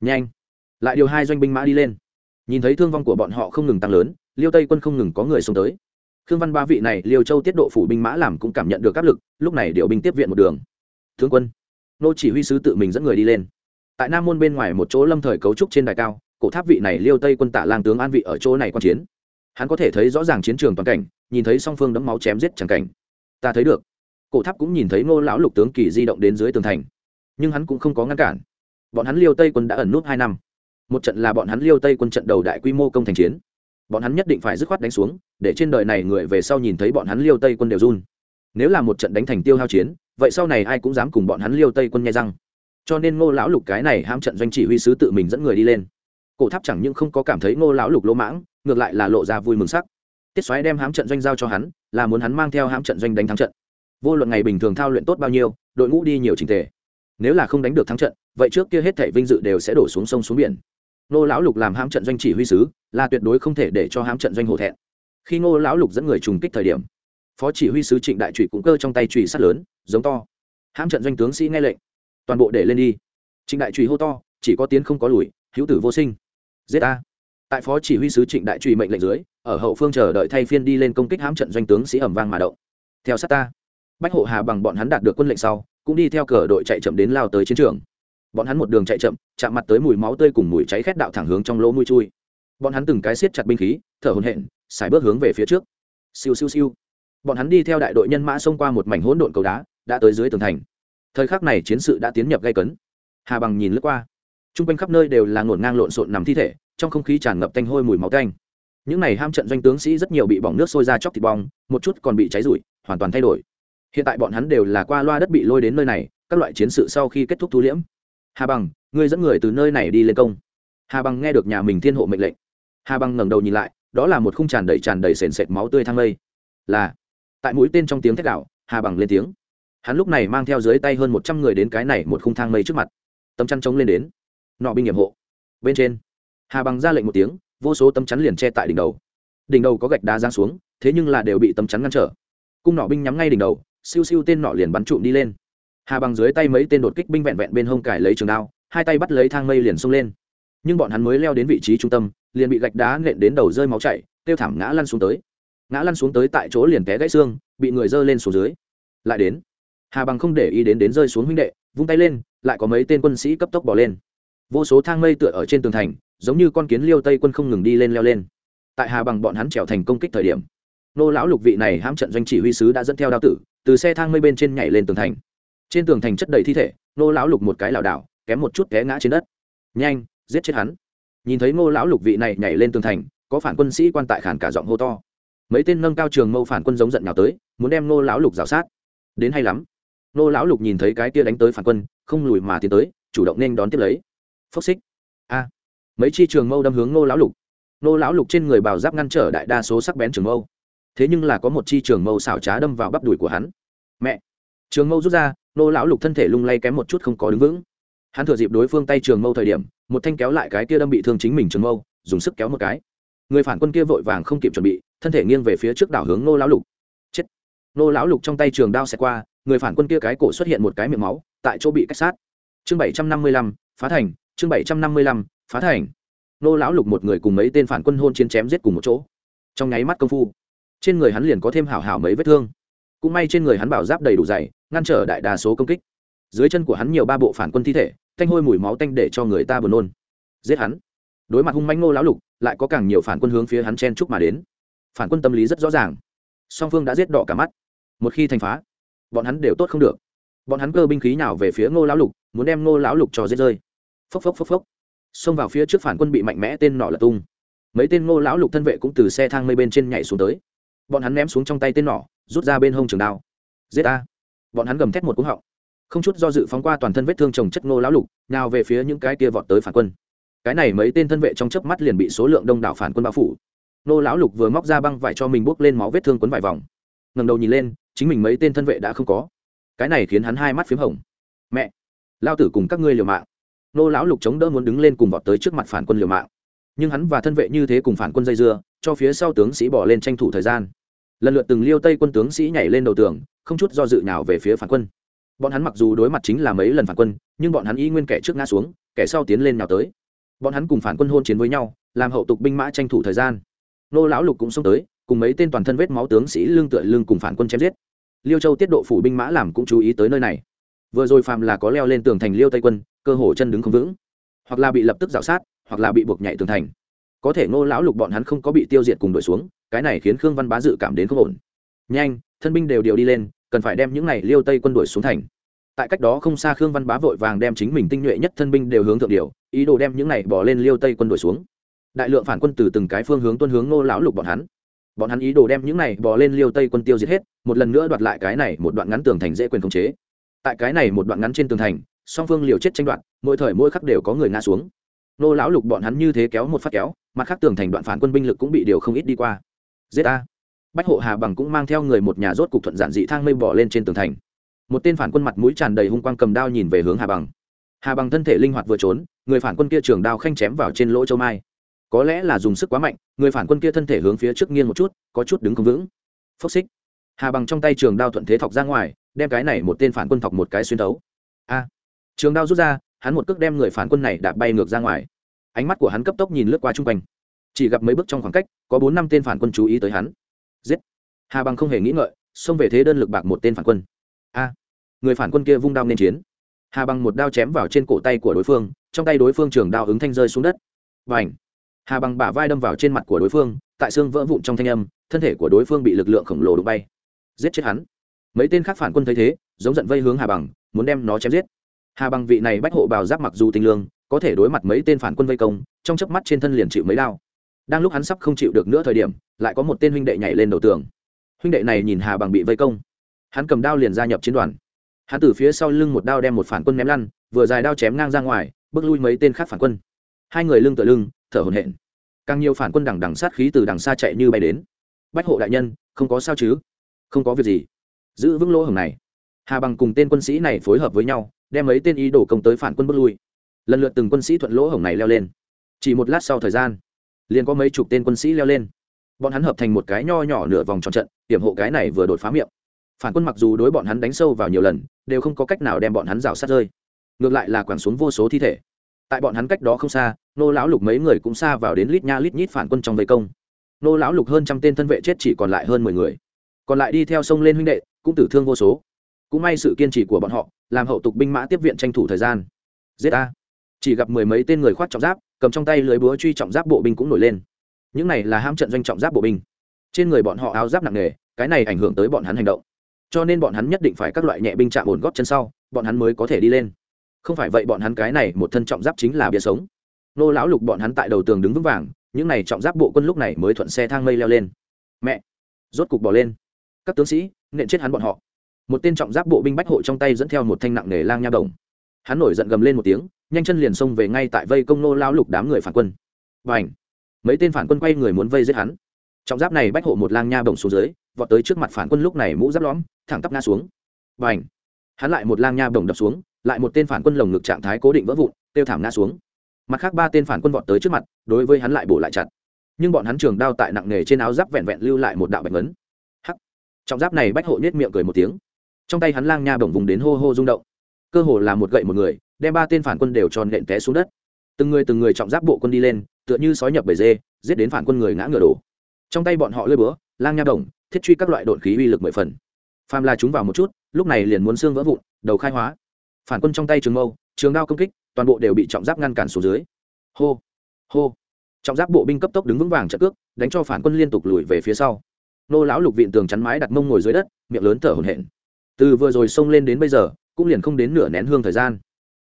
Nhanh. Lại điều hai doanh binh mã đi lên. Nhìn thấy thương vong của bọn họ không ngừng tăng lớn, liêu tây quân không ngừng có người xông tới. Khương văn ba vị này, liêu châu tiết độ phủ binh mã làm cũng cảm nhận được áp lực, lúc này điều binh tiếp viện một đường. Thương quân. Nô chỉ huy sứ tự mình dẫn người đi lên. Tại nam môn bên ngoài một chỗ lâm thời cấu trúc trên đài cao, cổ tháp vị này liêu tây quân tạ lang tướng an vị ở chỗ này quan chiến. Hắn có thể thấy rõ ràng chiến trường toàn cảnh, nhìn thấy song phương đấm máu chém giết chẳng cảnh. Ta thấy được. Cổ tháp cũng nhìn thấy ngô lão lục tướng kỳ di động đến dưới tường thành nhưng hắn cũng không có ngăn cản. Bọn hắn liêu tây quân đã ẩn nút hai năm. Một trận là bọn hắn liêu tây quân trận đầu đại quy mô công thành chiến. Bọn hắn nhất định phải dứt khoát đánh xuống, để trên đời này người về sau nhìn thấy bọn hắn liêu tây quân đều run. Nếu là một trận đánh thành tiêu hao chiến, vậy sau này ai cũng dám cùng bọn hắn liêu tây quân nghe răng. Cho nên ngô lão lục cái này ham trận doanh chỉ huy sứ tự mình dẫn người đi lên. Cổ tháp chẳng những không có cảm thấy ngô lão lục lỗ mãng, ngược lại là lộ ra vui mừng sắc. Tiết xoáy đem hám trận doanh giao cho hắn, là muốn hắn mang theo hám trận doanh đánh thắng trận. Vô luận ngày bình thường thao luyện tốt bao nhiêu, đội ngũ đi nhiều trình tề nếu là không đánh được thắng trận, vậy trước kia hết thảy vinh dự đều sẽ đổ xuống sông xuống biển. Ngô lão lục làm hãm trận doanh chỉ huy sứ, là tuyệt đối không thể để cho hãm trận doanh hổ thẹn. Khi ngô lão lục dẫn người trùng kích thời điểm, phó chỉ huy sứ trịnh đại trụy cũng cơ trong tay trụy sắt lớn, giống to. Hãm trận doanh tướng sĩ nghe lệnh, toàn bộ để lên đi. Trịnh đại trụy hô to, chỉ có tiến không có lùi, hữu tử vô sinh. Giết ta. Tại phó chỉ huy sứ trịnh đại trụy mệnh lệnh dưới, ở hậu phương chờ đợi thay phiên đi lên công kích hãm trận doanh tướng sĩ ẩm vang mà động. Theo sát ta. Bách hộ hà bằng bọn hắn đạt được quân lệnh sau cũng đi theo cờ đội chạy chậm đến lao tới chiến trường. Bọn hắn một đường chạy chậm, chạm mặt tới mùi máu tươi cùng mùi cháy khét đạo thẳng hướng trong lỗ mũi chui. Bọn hắn từng cái siết chặt binh khí, thở hồn hện xài bước hướng về phía trước. Siêu siêu siêu. Bọn hắn đi theo đại đội nhân mã xông qua một mảnh hỗn độn cầu đá, đã tới dưới tường thành. Thời khắc này chiến sự đã tiến nhập gây cấn. Hà bằng nhìn lướt qua. T r u n g quanh khắp nơi đều là ngổn ngang lộn xộn nằm thi thể, trong không khí tràn ngập tanh hôi mùi máu tanh. Những này ham trận doanh tướng sĩ rất nhiều bị bỏng nước sôi ra chóc thịt bong, một chút còn bị cháy rụi, hoàn toàn thay đổi hiện tại bọn hắn đều là qua loa đất bị lôi đến nơi này, các loại chiến sự sau khi kết thúc thu liễm. Hà bằng, ngươi dẫn người từ nơi này đi lên công. Hà bằng nghe được nhà mình thiên hộ mệnh lệnh. Hà bằng ngẩng đầu nhìn lại, đó là một khung tràn đầy tràn đầy sền sệt máu tươi thang lây là, tại mũi tên trong tiếng thét đạo hà bằng lên tiếng. Hắn lúc này mang theo dưới tay hơn một trăm người đến cái này một khung thang mây trước mặt. Tấm chắn chống lên đến. Nọ binh nghiệm hộ. Bên trên, hà bằng ra lệnh một tiếng, vô số tấm chắn liền che tại đỉnh đầu. Đỉnh đầu có gạch đá giáng xuống, thế nhưng là đều bị tấm chắn ngăn trở. Cung nọ binh nhắm ngay đỉnh đầu siêu siêu tên nọ liền bắn trụm đi lên. Hà bằng dưới tay mấy tên đột kích binh vẹn vẹn bên hông cải lấy trường đao, hai tay bắt lấy thang mây liền xông lên. Nhưng bọn hắn mới leo đến vị trí trung tâm, liền bị gạch đá nện đến đầu rơi máu chảy tiêu thảm ngã lăn xuống tới. Ngã lăn xuống tới tại chỗ liền té gãy xương, bị người dơ lên xuống dưới. Lại đến. Hà bằng không để ý đến đến rơi xuống huynh đệ, vung tay lên, lại có mấy tên quân sĩ cấp tốc bỏ lên. Vô số thang mây tựa ở trên tường thành, giống như con kiến liêu tây quân không ngừng đi lên leo lên. Tại hà bằng bọn hắn trèo thành công kích thời điểm, nô lão lục vị này hãm trận doanh chỉ huy sứ đã dẫn theo đao tử từ xe thang mây bên trên nhảy lên tường thành. Trên tường thành chất đầy thi thể nô lão lục một cái lảo đảo, kém một chút té ngã trên đất. Nhanh, giết chết hắn. Nhìn thấy ngô lão lục vị này nhảy lên tường thành, có phản quân sĩ quan tại khản cả giọng hô to. Mấy tên nâng cao trường mâu phản quân giống giận nào tới, muốn đem ngô lão lục rào sát. Đến hay lắm. Ngô lão lục nhìn thấy cái kia đánh tới phản quân, không lùi mà tiến tới, chủ động nên đón tiếp lấy. Phốc xích. A. Mấy chi trường mâu đâm hướng ngô lão lục. Ngô lão lục trên người bào giáp ngăn trở đại đa số sắc bén trường mâu thế nhưng là có một chi trường mâu xảo trá đâm vào bắp đùi của hắn. Mẹ! Trường mâu rút ra, nô lão lục thân thể lung lay kém một chút không có đứng vững. Hắn thừa dịp đối phương tay trường mâu thời điểm, một thanh kéo lại cái kia đâm bị thương chính mình trường mâu, dùng sức kéo một cái. Người phản quân kia vội vàng không kịp chuẩn bị, thân thể nghiêng về phía trước đảo hướng nô lão lục. Chết! Nô lão lục trong tay trường đao xẹt qua, người phản quân kia cái cổ xuất hiện một cái miệng máu, tại chỗ bị cách sát. Chương bảy trăm năm mươi lăm, phá thành, chương bảy trăm năm mươi lăm, phá thành. Nô lão lục một người cùng mấy tên phản quân hôn chiến chém giết cùng một chỗ. Trong nháy mắt công phu trên người hắn liền có thêm hảo hảo mấy vết thương. Cũng may trên người hắn bảo giáp đầy đủ dày, ngăn trở đại đa số công kích. Dưới chân của hắn nhiều ba bộ phản quân thi thể, thanh hôi mùi máu tanh để cho người ta buồn nôn. Giết hắn. Đối mặt hung manh ngô lão lục, lại có càng nhiều phản quân hướng phía hắn chen chúc mà đến. Phản quân tâm lý rất rõ ràng. Song phương đã giết đỏ cả mắt. Một khi thành phá, bọn hắn đều tốt không được. Bọn hắn cơ binh khí nào về phía ngô lão lục, muốn đem ngô lão lục cho giết rơi. Phốc phốc phốc phốc. Xông vào phía trước phản quân bị mạnh mẽ tên nọ lật tung. Mấy tên ngô lão lục thân vệ cũng từ xe thang mây bên trên nhảy xuống tới bọn hắn ném xuống trong tay tên nỏ, rút ra bên hông trường đao. Giết a bọn hắn gầm thét một cú họng. Không chút do dự phóng qua toàn thân vết thương trồng chất ngô lão lục nào về phía những cái kia vọt tới phản quân. Cái này mấy tên thân vệ trong chớp mắt liền bị số lượng đông đảo phản quân bao phủ. Ngô lão lục vừa móc ra băng vải cho mình bốc lên máu vết thương quấn vài vòng. Ngầm đầu nhìn lên chính mình mấy tên thân vệ đã không có. Cái này khiến hắn hai mắt p h í m hồng. Mẹ! Lao tử cùng các ngươi liều mạng. Nô lão lục chống đỡ muốn đứng lên cùng vọt tới trước mặt phản quân liều mạng. Nhưng hắn và thân vệ như thế cùng phản quân dây dưa cho phía sau tướng sĩ bỏ lên tranh thủ thời gian. Lần lượt từng liêu tây quân tướng sĩ nhảy lên đầu tường, không chút do dự nào về phía phản quân. Bọn hắn mặc dù đối mặt chính là mấy lần phản quân, nhưng bọn hắn y nguyên kẻ trước ngã xuống, kẻ sau tiến lên nào tới. Bọn hắn cùng phản quân hôn chiến với nhau, làm hậu tục binh mã tranh thủ thời gian. Nô lão lục cũng xông tới, cùng mấy tên toàn thân vết máu tướng sĩ lương tựa lương cùng phản quân chém giết. Liêu châu tiết độ phủ binh mã làm cũng chú ý tới nơi này. Vừa rồi phàm là có leo lên tường thành liêu tây quân, cơ hồ chân đứng không vững. Hoặc là bị lập tức rào sát, hoặc là bị buộc nhảy tường thành có thể ngô lão lục bọn hắn không có bị tiêu diệt cùng đuổi xuống cái này khiến khương văn bá dự cảm đến không ổn. Nhanh thân binh đều điều đi lên cần phải đem những này liêu tây quân đuổi xuống thành. Tại cách đó không xa khương văn bá vội vàng đem chính mình tinh nhuệ nhất thân binh đều hướng thượng điều ý đồ đem những này bỏ lên liêu tây quân đuổi xuống. Đại lượng phản quân từ từng cái phương hướng tuân hướng Ngô lão lục bọn hắn. Bọn hắn ý đồ đem những này bỏ lên liêu tây quân tiêu diệt hết một lần nữa đoạt lại cái này một đoạn ngắn tường thành dễ quyền khống chế. Tại cái này một đoạn ngắn trên tường thành song phương liều chết tranh đoạt, mỗi thời mỗi khắc đều có người ngã xuống. Nô lão lục bọn hắn như thế kéo một phát kéo mặt khác tường thành đoạn phản quân binh lực cũng bị điều không ít đi qua. Giết a. Bách hộ hà bằng cũng mang theo người một nhà rốt cục thuận giản dị thang mây bỏ lên trên tường thành. Một tên phản quân mặt mũi tràn đầy hung quang cầm đao nhìn về hướng hà bằng. Hà bằng thân thể linh hoạt vừa trốn, người phản quân kia trường đao khanh chém vào trên lỗ châu mai. Có lẽ là dùng sức quá mạnh, người phản quân kia thân thể hướng phía trước nghiêng một chút, có chút đứng không vững. Phốc xích. Hà bằng trong tay trường đao thuận thế thọc ra ngoài, đem cái này một tên phản quân thọc một cái xuyên thấu. A. Trường đao rút ra, hắn một cước đem người phản quân này đạp bay ngược ra ngoài ánh mắt của hắn cấp tốc nhìn lướt qua chung quanh. Chỉ gặp mấy bước trong khoảng cách, có bốn năm tên phản quân chú ý tới hắn. Giết! Hà bằng không hề nghĩ ngợi, xông về thế đơn lực bạc một tên phản quân. A! Người phản quân kia vung đao nên chiến. Hà bằng một đao chém vào trên cổ tay của đối phương, trong tay đối phương trường đao ứng thanh rơi xuống đất. Và ảnh hà bằng bả vai đâm vào trên mặt của đối phương, tại xương vỡ vụn trong thanh âm, thân thể của đối phương bị lực lượng khổng lồ đụng bay. Giết chết hắn! Mấy tên khác phản quân thấy thế, giống giận vây hướng hà bằng, muốn đem nó chém giết. Hà bằng vị này bách hộ bào giáp mặc dù tinh lương có thể đối mặt mấy tên phản quân vây công, trong chớp mắt trên thân liền chịu mấy đao. Đang lúc hắn sắp không chịu được nữa thời điểm, lại có một tên huynh đệ nhảy lên đầu tường. Huynh đệ này nhìn hà bằng bị vây công. Hắn cầm đao liền gia nhập chiến đoàn. Hắn từ phía sau lưng một đao đem một phản quân ném lăn, vừa dài đao chém ngang ra ngoài, bước lui mấy tên khác phản quân. Hai người lưng tựa lưng, thở hổn hển. Càng nhiều phản quân đằng đằng sát khí từ đằng xa chạy như bay đến. Bách hộ đại nhân, không có sao chứ? Không có việc gì. Giữ vững lỗ hồng này. Hà bằng cùng tên quân sĩ này phối hợp với nhau, đem mấy tên ý đồ công tới phản quân bước lui lần lượt từng quân sĩ thuận lỗ hổng này leo lên. Chỉ một lát sau thời gian, liền có mấy chục tên quân sĩ leo lên. Bọn hắn hợp thành một cái nho nhỏ nửa vòng tròn trận, hiểm hộ cái này vừa đột phá miệng. Phản quân mặc dù đối bọn hắn đánh sâu vào nhiều lần, đều không có cách nào đem bọn hắn rào sát rơi. Ngược lại là quẳng xuống vô số thi thể. Tại bọn hắn cách đó không xa, nô lão lục mấy người cũng xa vào đến lít nha lít nhít phản quân trong vây công. Nô lão lục hơn trăm tên thân vệ chết chỉ còn lại hơn mười người. Còn lại đi theo sông lên huynh đệ, cũng tử thương vô số. Cũng may sự kiên trì của bọn họ, làm hậu tục binh mã tiếp viện tranh thủ thời gian. Giết a chỉ gặp mười mấy tên người khoác trọng giáp, cầm trong tay lưới búa truy trọng giáp bộ binh cũng nổi lên. Những này là ham trận doanh trọng giáp bộ binh. Trên người bọn họ áo giáp nặng nề, cái này ảnh hưởng tới bọn hắn hành động. Cho nên bọn hắn nhất định phải các loại nhẹ binh chạm ổn góp chân sau, bọn hắn mới có thể đi lên. Không phải vậy bọn hắn cái này một thân trọng giáp chính là bia sống. Nô lão lục bọn hắn tại đầu tường đứng vững vàng, những này trọng giáp bộ quân lúc này mới thuận xe thang mây leo lên. Mẹ! Rốt cục bỏ lên. Các tướng sĩ, nện chết hắn bọn họ. Một tên trọng giáp bộ binh bách hộ trong tay dẫn theo một thanh nặng nề lang nha đồng hắn nổi giận gầm lên một tiếng, nhanh chân liền xông về ngay tại vây công nô lao lục đám người phản quân. Và ảnh mấy tên phản quân quay người muốn vây giết hắn. Trọng giáp này bách hộ một lang nha bổng xuống dưới, vọt tới trước mặt phản quân lúc này mũ giáp lõm, thẳng tắp ngã xuống. Và ảnh hắn lại một lang nha bổng đập xuống, lại một tên phản quân lồng ngực trạng thái cố định vỡ vụn, tiêu thảm ngã xuống. Mặt khác ba tên phản quân vọt tới trước mặt, đối với hắn lại bổ lại chặt. Nhưng bọn hắn trường đao tại nặng nề trên áo giáp vẹn vẹn lưu lại một đạo bạch ấn hắc! Trọng giáp này bách hộ nhếch miệng cười một tiếng. Trong tay hắn lang nha bổng vùng đến hô hô rung động cơ hồ là một gậy một người, đem ba tên phản quân đều tròn nện té xuống đất. Từng người từng người trọng giáp bộ quân đi lên, tựa như sói nhập bầy dê, giết đến phản quân người ngã ngựa đổ. Trong tay bọn họ lơi búa, lang nha đồng, thiết truy các loại đột khí uy lực mười phần. Phàm là chúng vào một chút, lúc này liền muốn xương vỡ vụn, đầu khai hóa. Phản quân trong tay trường mâu, trường đao công kích, toàn bộ đều bị trọng giáp ngăn cản xuống dưới. Hô hô. Trọng giáp bộ binh cấp tốc đứng vững vàng trận cước, đánh cho phản quân liên tục lùi về phía sau. Nô lão lục viện tường chắn mái đặt mông ngồi dưới đất, miệng lớn thở hổn hển. Từ vừa rồi xông lên đến bây giờ cũng liền không đến nửa nén hương thời gian.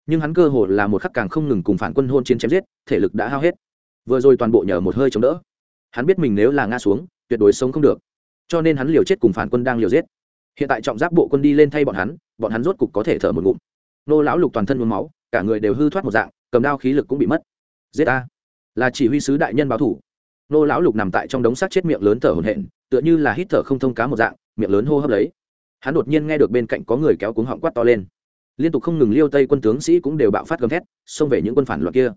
Nhưng hắn cơ hồ là một khắc càng không ngừng cùng phản quân hôn chiến chém giết, thể lực đã hao hết. Vừa rồi toàn bộ nhờ một hơi chống đỡ. Hắn biết mình nếu là ngã xuống, tuyệt đối sống không được. Cho nên hắn liều chết cùng phản quân đang liều giết. Hiện tại trọng giáp bộ quân đi lên thay bọn hắn bọn hắn rốt cục có thể thở một ngụm. Nô lão lục toàn thân nhuốm máu, cả người đều hư thoát một dạng, cầm đao khí lực cũng bị mất. Giết ta. Là chỉ huy sứ đại nhân báo thủ. Nô lão lục nằm tại trong đống xác chết miệng lớn thở hổn hển, tựa như là hít thở không thông cá một dạng, miệng lớn hô hấp lấy hắn đột nhiên nghe được bên cạnh có người kéo cuống họng quát to lên. Liên tục không ngừng liêu tây quân tướng sĩ cũng đều bạo phát gầm thét, xông về những quân phản loạn kia.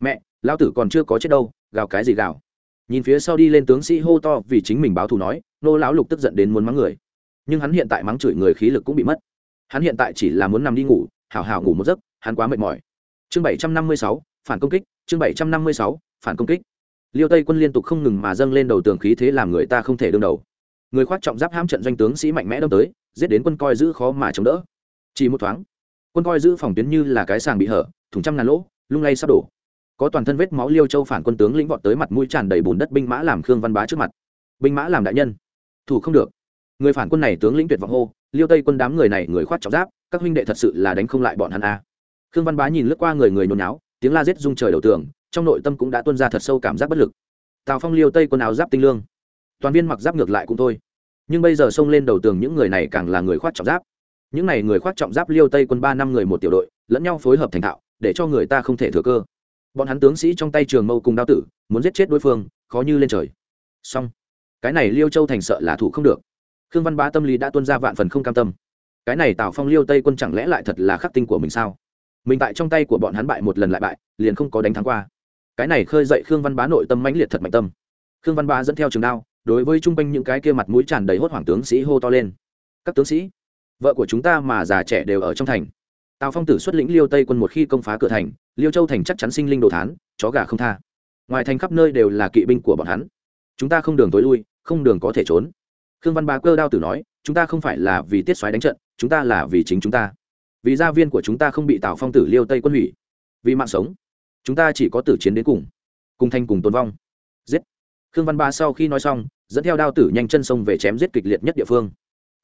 Mẹ, lão tử còn chưa có chết đâu, gào cái gì gào? Nhìn phía sau đi lên tướng sĩ hô to vì chính mình báo thù nói, nô lão lục tức giận đến muốn mắng người. Nhưng hắn hiện tại mắng chửi người khí lực cũng bị mất. Hắn hiện tại chỉ là muốn nằm đi ngủ hào hào ngủ một giấc, hắn quá mệt mỏi. Chương bảy trăm năm mươi sáu, phản công kích, chương bảy trăm năm mươi sáu, phản công kích. Liêu tây quân liên tục không ngừng mà dâng lên đầu tường khí thế làm người ta không thể đương đầu người khoác trọng giáp ham trận doanh tướng sĩ mạnh mẽ đâm tới, giết đến quân coi giữ khó mà chống đỡ. Chỉ một thoáng, quân coi giữ phòng tuyến như là cái sàng bị hở, thủng trăm ngàn lỗ, lung lay sắp đổ. Có toàn thân vết máu liêu châu phản quân tướng lĩnh vọt tới mặt mũi tràn đầy bùn đất binh mã làm khương văn bá trước mặt. Binh mã làm đại nhân. Thủ không được. Người phản quân này tướng lĩnh tuyệt vọng hô, liêu tây quân đám người này, người khoát trọng giáp, các huynh đệ thật sự là đánh không lại bọn hắn a. Khương văn bá nhìn lướt qua người người nhốn náo tiếng la giết rung trời đầu tường, trong nội tâm cũng đã tuân ra thật sâu cảm giác bất lực. Tào phong liêu tây quân áo giáp tinh lương toàn viên mặc giáp ngược lại cũng thôi. Nhưng bây giờ xông lên đầu tường những người này càng là người khoát trọng giáp. Những n à y người khoát trọng giáp liêu tây quân ba năm người một tiểu đội, lẫn nhau phối hợp thành thạo, để cho người ta không thể thừa cơ. Bọn hắn tướng sĩ trong tay trường mâu cùng đao tử, muốn giết chết đối phương, khó như lên trời. Song cái này liêu châu thành sợ là thủ không được. Khương văn bá tâm lý đã tuân ra vạn phần không cam tâm. Cái này tào phong liêu tây quân chẳng lẽ lại thật là khắc tinh của mình sao? Mình tại trong tay của bọn hắn bại một lần lại bại, liền không có đánh thắng qua. Cái này khơi dậy khương văn bá nội tâm mãnh liệt thật mạnh tâm. Khương văn bá dẫn theo trường đao đối với chung quanh những cái kia mặt mũi tràn đầy hốt hoảng tướng sĩ hô to lên. Các tướng sĩ, vợ của chúng ta mà già trẻ đều ở trong thành. Tào phong tử xuất lĩnh liêu tây quân một khi công phá cửa thành, liêu châu thành chắc chắn sinh linh đồ thán, chó gà không tha. Ngoài thành khắp nơi đều là kỵ binh của bọn hắn. Chúng ta không đường tối lui, không đường có thể trốn. Khương văn bá cơ đao tử nói, chúng ta không phải là vì tiết xoáy đánh trận, chúng ta là vì chính chúng ta. Vì gia viên của chúng ta không bị tào phong tử liêu tây quân hủy. Vì mạng sống, chúng ta chỉ có tử chiến đến cùng. Cùng thanh cùng tồn vong. Giết. Khương văn ba sau khi nói xong dẫn theo đao tử nhanh chân sông về chém giết kịch liệt nhất địa phương.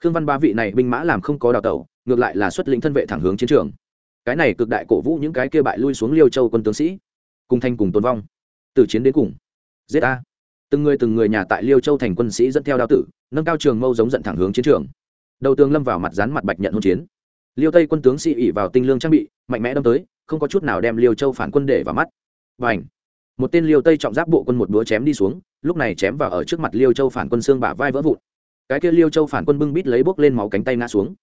Khương văn ba vị này binh mã làm không có đào tẩu, ngược lại là xuất lĩnh thân vệ thẳng hướng chiến trường. Cái này cực đại cổ vũ những cái kia bại lui xuống liêu châu quân tướng sĩ, cùng thanh cùng tồn vong, từ chiến đến cùng, giết a từng người từng người nhà tại liêu châu thành quân sĩ dẫn theo đao tử, nâng cao trường mâu giống giận thẳng hướng chiến trường. Đầu tường lâm vào mặt rán mặt bạch nhận hôn chiến. Liêu tây quân tướng sĩ ỉ vào tinh lương trang bị, mạnh mẽ đâm tới, không có chút nào đem liêu châu phản quân để vào mắt. Và ảnh một tên liêu tây trọng giáp bộ quân một búa chém đi xuống, lúc này chém vào ở trước mặt liêu châu phản quân xương bả vai vỡ vụn. Cái kia liêu châu phản quân bưng bít lấy bốc lên máu cánh tay ngã xuống.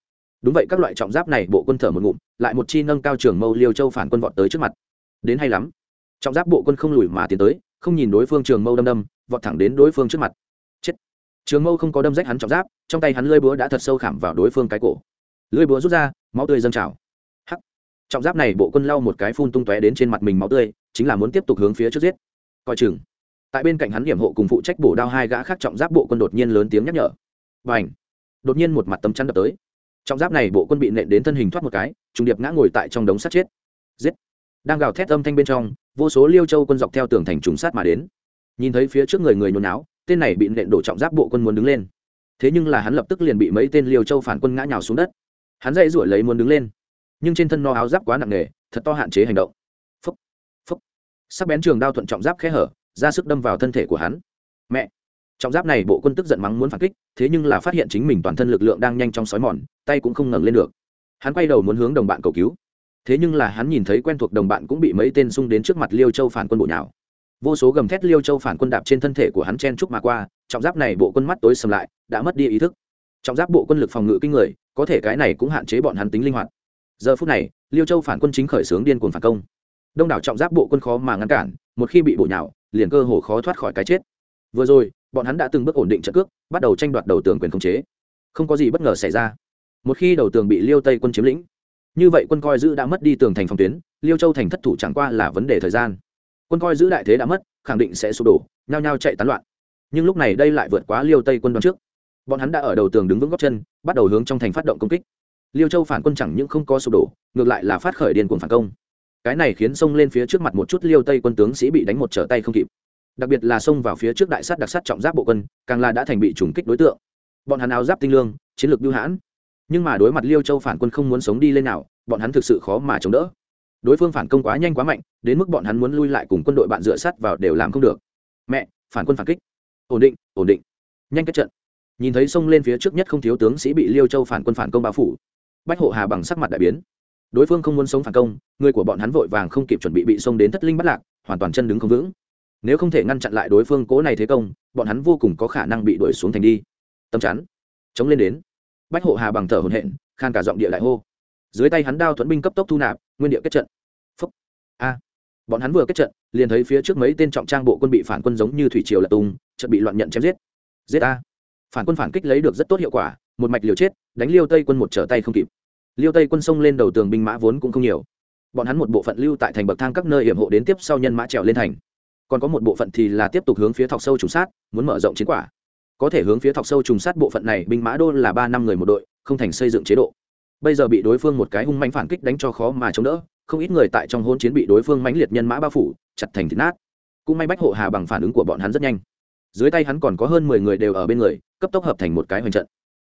Đúng vậy, các loại trọng giáp này bộ quân thở một ngụm, lại một chi nâng cao trường mâu liêu châu phản quân vọt tới trước mặt. Đến hay lắm. Trọng giáp bộ quân không lùi mà tiến tới, không nhìn đối phương trường mâu đâm đâm, vọt thẳng đến đối phương trước mặt. Chết. Trường mâu không có đâm rách hắn trọng giáp, trong tay hắn lơi búa đã thật sâu khảm vào đối phương cái cổ. Lưỡi búa rút ra, máu tươi dâng trào. Hắc. Trọng giáp này bộ quân lau một cái phun tung tóe đến trên mặt mình máu tươi chính là muốn tiếp tục hướng phía trước giết. Coi chừng. Tại bên cạnh hắn điểm hộ cùng phụ trách bổ đao hai gã khác trọng giáp bộ quân đột nhiên lớn tiếng nhắc nhở. Và ảnh đột nhiên một mặt tấm chắn đập tới. Trọng giáp này bộ quân bị nện đến thân hình thoát một cái, trùng điệp ngã ngồi tại trong đống sát chết. Giết! Đang gào thét âm thanh bên trong, vô số liêu châu quân dọc theo tường thành trùng sát mà đến. Nhìn thấy phía trước người người nhốn náo tên này bị nện đổ trọng giáp bộ quân muốn đứng lên. Thế nhưng là hắn lập tức liền bị mấy tên liêu châu phản quân ngã nhào xuống đất. Hắn dậy rủi lấy muốn đứng lên, nhưng trên thân no áo giáp quá nặng nề, thật to hạn chế hành động sắc bén trường đao thuận trọng giáp khẽ hở, ra sức đâm vào thân thể của hắn. Mẹ! Trọng giáp này bộ quân tức giận mắng muốn phản kích, thế nhưng là phát hiện chính mình toàn thân lực lượng đang nhanh trong sói mòn, tay cũng không ngẩng lên được. Hắn quay đầu muốn hướng đồng bạn cầu cứu. Thế nhưng là hắn nhìn thấy quen thuộc đồng bạn cũng bị mấy tên xung đến trước mặt liêu châu phản quân bộ nhào. Vô số gầm thét liêu châu phản quân đạp trên thân thể của hắn chen trúc mà qua, trọng giáp này bộ quân mắt tối sầm lại, đã mất đi ý thức. Trọng giáp bộ quân lực phòng ngự kinh người, có thể cái này cũng hạn chế bọn hắn tính linh hoạt. Giờ phút này, liêu châu phản quân chính khởi xướng điên cuồng phản công đông đảo trọng giáp bộ quân khó mà ngăn cản, một khi bị bộ nhào, liền cơ hồ khó thoát khỏi cái chết. Vừa rồi, bọn hắn đã từng bước ổn định trận cước, bắt đầu tranh đoạt đầu tường quyền khống chế. Không có gì bất ngờ xảy ra. Một khi đầu tường bị liêu tây quân chiếm lĩnh, như vậy quân coi giữ đã mất đi tường thành phòng tuyến, liêu châu thành thất thủ chẳng qua là vấn đề thời gian. Quân coi giữ đại thế đã mất, khẳng định sẽ sụp đổ, nhao nhao chạy tán loạn. Nhưng lúc này đây lại vượt quá liêu tây quân đoán trước. Bọn hắn đã ở đầu tường đứng vững góc chân, bắt đầu hướng trong thành phát động công kích. Liêu châu phản quân chẳng những không có sụp đổ, ngược lại là phát khởi điên cuồng phản công cái này khiến xông lên phía trước mặt một chút liêu tây quân tướng sĩ bị đánh một trở tay không kịp. Đặc biệt là xông vào phía trước đại sát đặc sát trọng giáp bộ quân, càng là đã thành bị trùng kích đối tượng. Bọn hắn áo giáp tinh lương, chiến lược biêu hãn. Nhưng mà đối mặt liêu châu phản quân không muốn sống đi lên nào, bọn hắn thực sự khó mà chống đỡ. Đối phương phản công quá nhanh quá mạnh, đến mức bọn hắn muốn lui lại cùng quân đội bạn dựa sát vào đều làm không được. Mẹ, phản quân phản kích. Ổn định ổn định. Nhanh kết trận. Nhìn thấy xông lên phía trước nhất không thiếu tướng sĩ bị liêu châu phản quân phản công bao phủ, bách hộ hà bằng sắc mặt đại biến đối phương không muốn sống phản công, người của bọn hắn vội vàng không kịp chuẩn bị bị xông đến thất linh bắt lạc, hoàn toàn chân đứng không vững. Nếu không thể ngăn chặn lại đối phương cố này thế công, bọn hắn vô cùng có khả năng bị đuổi xuống thành đi. Tâm chắn. Chống lên đến. Bách hộ hà bằng thở hồn hện khan cả giọng địa đại hô. Dưới tay hắn đao thuẫn binh cấp tốc thu nạp, nguyên địa kết trận. Phúc. A. Bọn hắn vừa kết trận, liền thấy phía trước mấy tên trọng trang bộ quân bị phản quân giống như thủy triều lật tung, trận bị loạn nhận chém giết. Giết a. Phản quân phản kích lấy được rất tốt hiệu quả, một mạch liều chết, đánh liêu tây quân một trở tay không kịp liêu tây quân xông lên đầu tường binh mã vốn cũng không nhiều. Bọn hắn một bộ phận lưu tại thành bậc thang các nơi hiểm hộ đến tiếp sau nhân mã trèo lên thành. Còn có một bộ phận thì là tiếp tục hướng phía thọc sâu trùng sát, muốn mở rộng chiến quả. Có thể hướng phía thọc sâu trùng sát bộ phận này, binh mã đô là ba năm người một đội, không thành xây dựng chế độ. Bây giờ bị đối phương một cái hung manh phản kích đánh cho khó mà chống đỡ, không ít người tại trong hôn chiến bị đối phương mãnh liệt nhân mã bao phủ, chặt thành thịt nát. Cũng may bách hộ hà bằng phản ứng của bọn hắn rất nhanh. Dưới tay hắn còn có hơn mười người đều ở bên người, cấp tốc hợp thành một cái hoành trận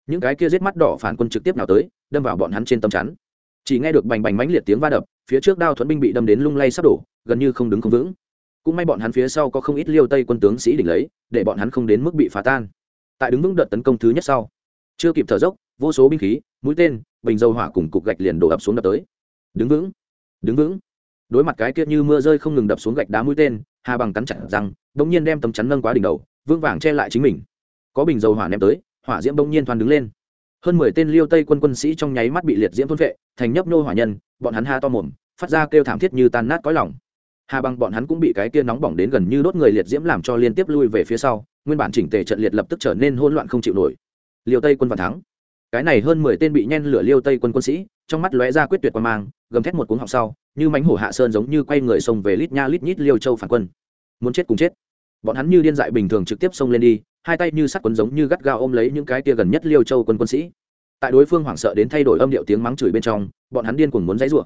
những cái kia giết mắt đỏ phản quân trực tiếp nào tới, đâm vào bọn hắn trên tấm chắn. Chỉ nghe được bành bành mãnh liệt tiếng va đập, phía trước đao thuẫn binh bị đâm đến lung lay sắp đổ, gần như không đứng không vững. Cũng may bọn hắn phía sau có không ít liêu tây quân tướng sĩ đỉnh lấy, để bọn hắn không đến mức bị phá tan. Tại đứng vững đợt tấn công thứ nhất sau, chưa kịp thở dốc, vô số binh khí, mũi tên, bình dầu hỏa cùng cục gạch liền đổ ập xuống đập tới. Đứng vững đứng vững. Đối mặt cái kia như mưa rơi không ngừng đập xuống gạch đá mũi tên, hà bằng cắn chặt răng bỗng nhiên đem tấm chắn nâng quá đỉnh đầu vương vàng che lại chính mình. Có bình dầu hỏa ném tới hỏa diễm bỗng nhiên thoàn đứng lên. Hơn mười tên liêu tây quân quân sĩ trong nháy mắt bị liệt diễm thôn vệ, thành nhấp nô hỏa nhân, bọn hắn ha to mồm, phát ra kêu thảm thiết như tan nát cõi lòng. Hà bằng bọn hắn cũng bị cái kia nóng bỏng đến gần như đốt người liệt diễm làm cho liên tiếp lui về phía sau, nguyên bản chỉnh tề trận liệt lập tức trở nên hỗn loạn không chịu nổi. Liêu tây quân và thắng. Cái này hơn mười tên bị nhen lửa liêu tây quân quân sĩ, trong mắt lóe ra quyết tuyệt qua mang, gầm thét một cuống họng sau, như mánh hổ hạ sơn giống như quay người xông về lít nha lít nhít liêu châu phản quân. Muốn chết cùng chết bọn hắn như điên dại bình thường trực tiếp xông lên đi, hai tay như sắt quấn giống như gắt gao ôm lấy những cái tia gần nhất liêu châu quân quân sĩ. Tại đối phương hoảng sợ đến thay đổi âm điệu tiếng mắng chửi bên trong, bọn hắn điên cuồng muốn dãy rủa.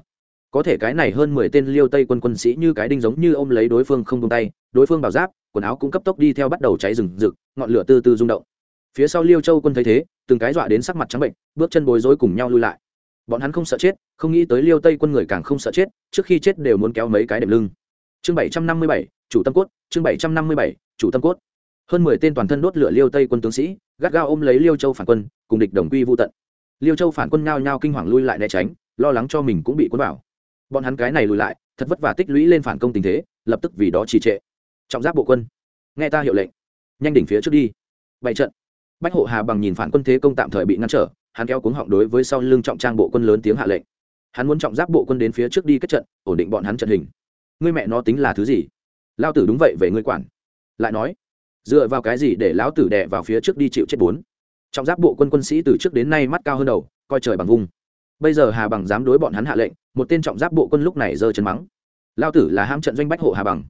Có thể cái này hơn mười tên liêu tây quân quân sĩ như cái đinh giống như ôm lấy đối phương không tung tay, đối phương bảo giáp, quần áo cũng cấp tốc đi theo bắt đầu cháy rừng rực, ngọn lửa từ từ rung động. Phía sau liêu châu quân thấy thế, từng cái dọa đến sắc mặt trắng bệnh, bước chân bối rối cùng nhau lui lại. Bọn hắn không sợ chết, không nghĩ tới liêu tây quân người càng không sợ chết, trước khi chết đều muốn kéo mấy cái đệm lưng. Chương bảy trăm năm mươi bảy chủ tâm cốt, chương bảy trăm năm mươi bảy, chủ tâm cốt. Hơn mười tên toàn thân đốt lửa liêu tây quân tướng sĩ, gắt gao ôm lấy liêu châu phản quân, cùng địch đồng quy vô tận. Liêu châu phản quân nhao nhao kinh hoàng lui lại né tránh, lo lắng cho mình cũng bị cuốn vào. Bọn hắn cái này lùi lại, thật vất vả tích lũy lên phản công tình thế, lập tức vì đó trì trệ. Trọng giáp bộ quân, nghe ta hiệu lệnh, nhanh đỉnh phía trước đi. Bảy trận, bách hộ hà bằng nhìn phản quân thế công tạm thời bị ngăn trở, hắn kéo cuống họng đối với sau lưng trọng trang bộ quân lớn tiếng hạ lệnh. Hắn muốn trọng giáp bộ quân đến phía trước đi kết trận, ổn định bọn hắn trận hình. Ngươi mẹ nó tính là thứ gì? Lao tử đúng vậy về ngươi quản. Lại nói, dựa vào cái gì để lão tử đè vào phía trước đi chịu chết bốn? Trọng giáp bộ quân quân sĩ từ trước đến nay mắt cao hơn đầu, coi trời bằng vung bây giờ hà bằng dám đối bọn hắn hạ lệnh, một tên trọng giáp bộ quân lúc này giơ chân mắng. Lao tử là ham trận doanh bách hộ hà bằng.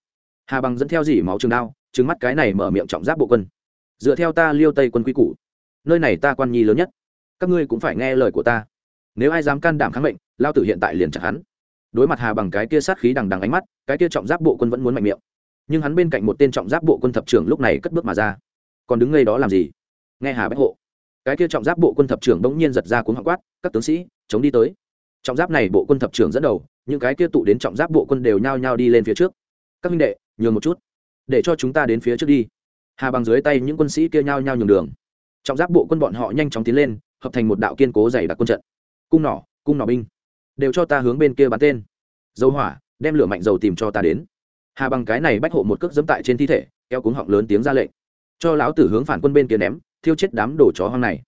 Hà bằng dẫn theo dỉ máu trường đao trứng mắt cái này mở miệng trọng giáp bộ quân. Dựa theo ta liêu tây quân quy củ, nơi này ta quan nhi lớn nhất. Các ngươi cũng phải nghe lời của ta. Nếu ai dám can đảm kháng mệnh lao tử hiện tại liền chặt hắn. Đối mặt hà bằng cái kia sát khí đằng đằng ánh mắt, cái kia trọng giáp bộ quân vẫn muốn mạnh miệng nhưng hắn bên cạnh một tên trọng giáp bộ quân thập trưởng lúc này cất bước mà ra. Còn đứng ngay đó làm gì? Nghe hà bách hộ. Cái kia trọng giáp bộ quân thập trưởng bỗng nhiên giật ra cuốn họng quát, các tướng sĩ, chống đi tới. Trọng giáp này bộ quân thập trưởng dẫn đầu, những cái kia tụ đến trọng giáp bộ quân đều nhao nhao đi lên phía trước. Các minh đệ, nhường một chút, để cho chúng ta đến phía trước đi. Hà bằng dưới tay những quân sĩ kia nhao nhao nhường đường. Trọng giáp bộ quân bọn họ nhanh chóng tiến lên, hợp thành một đạo kiên cố dày đặc quân trận. Cung nỏ cung nỏ binh, đều cho ta hướng bên kia bắn tên. Dầu hỏa, đem lửa mạnh dầu tìm cho ta đến hà bằng cái này bách hộ một cước dẫm tại trên thi thể, kéo cuống họng lớn tiếng ra lệnh. Cho lão tử hướng phản quân bên kia ném, thiêu chết đám đồ chó hoang này.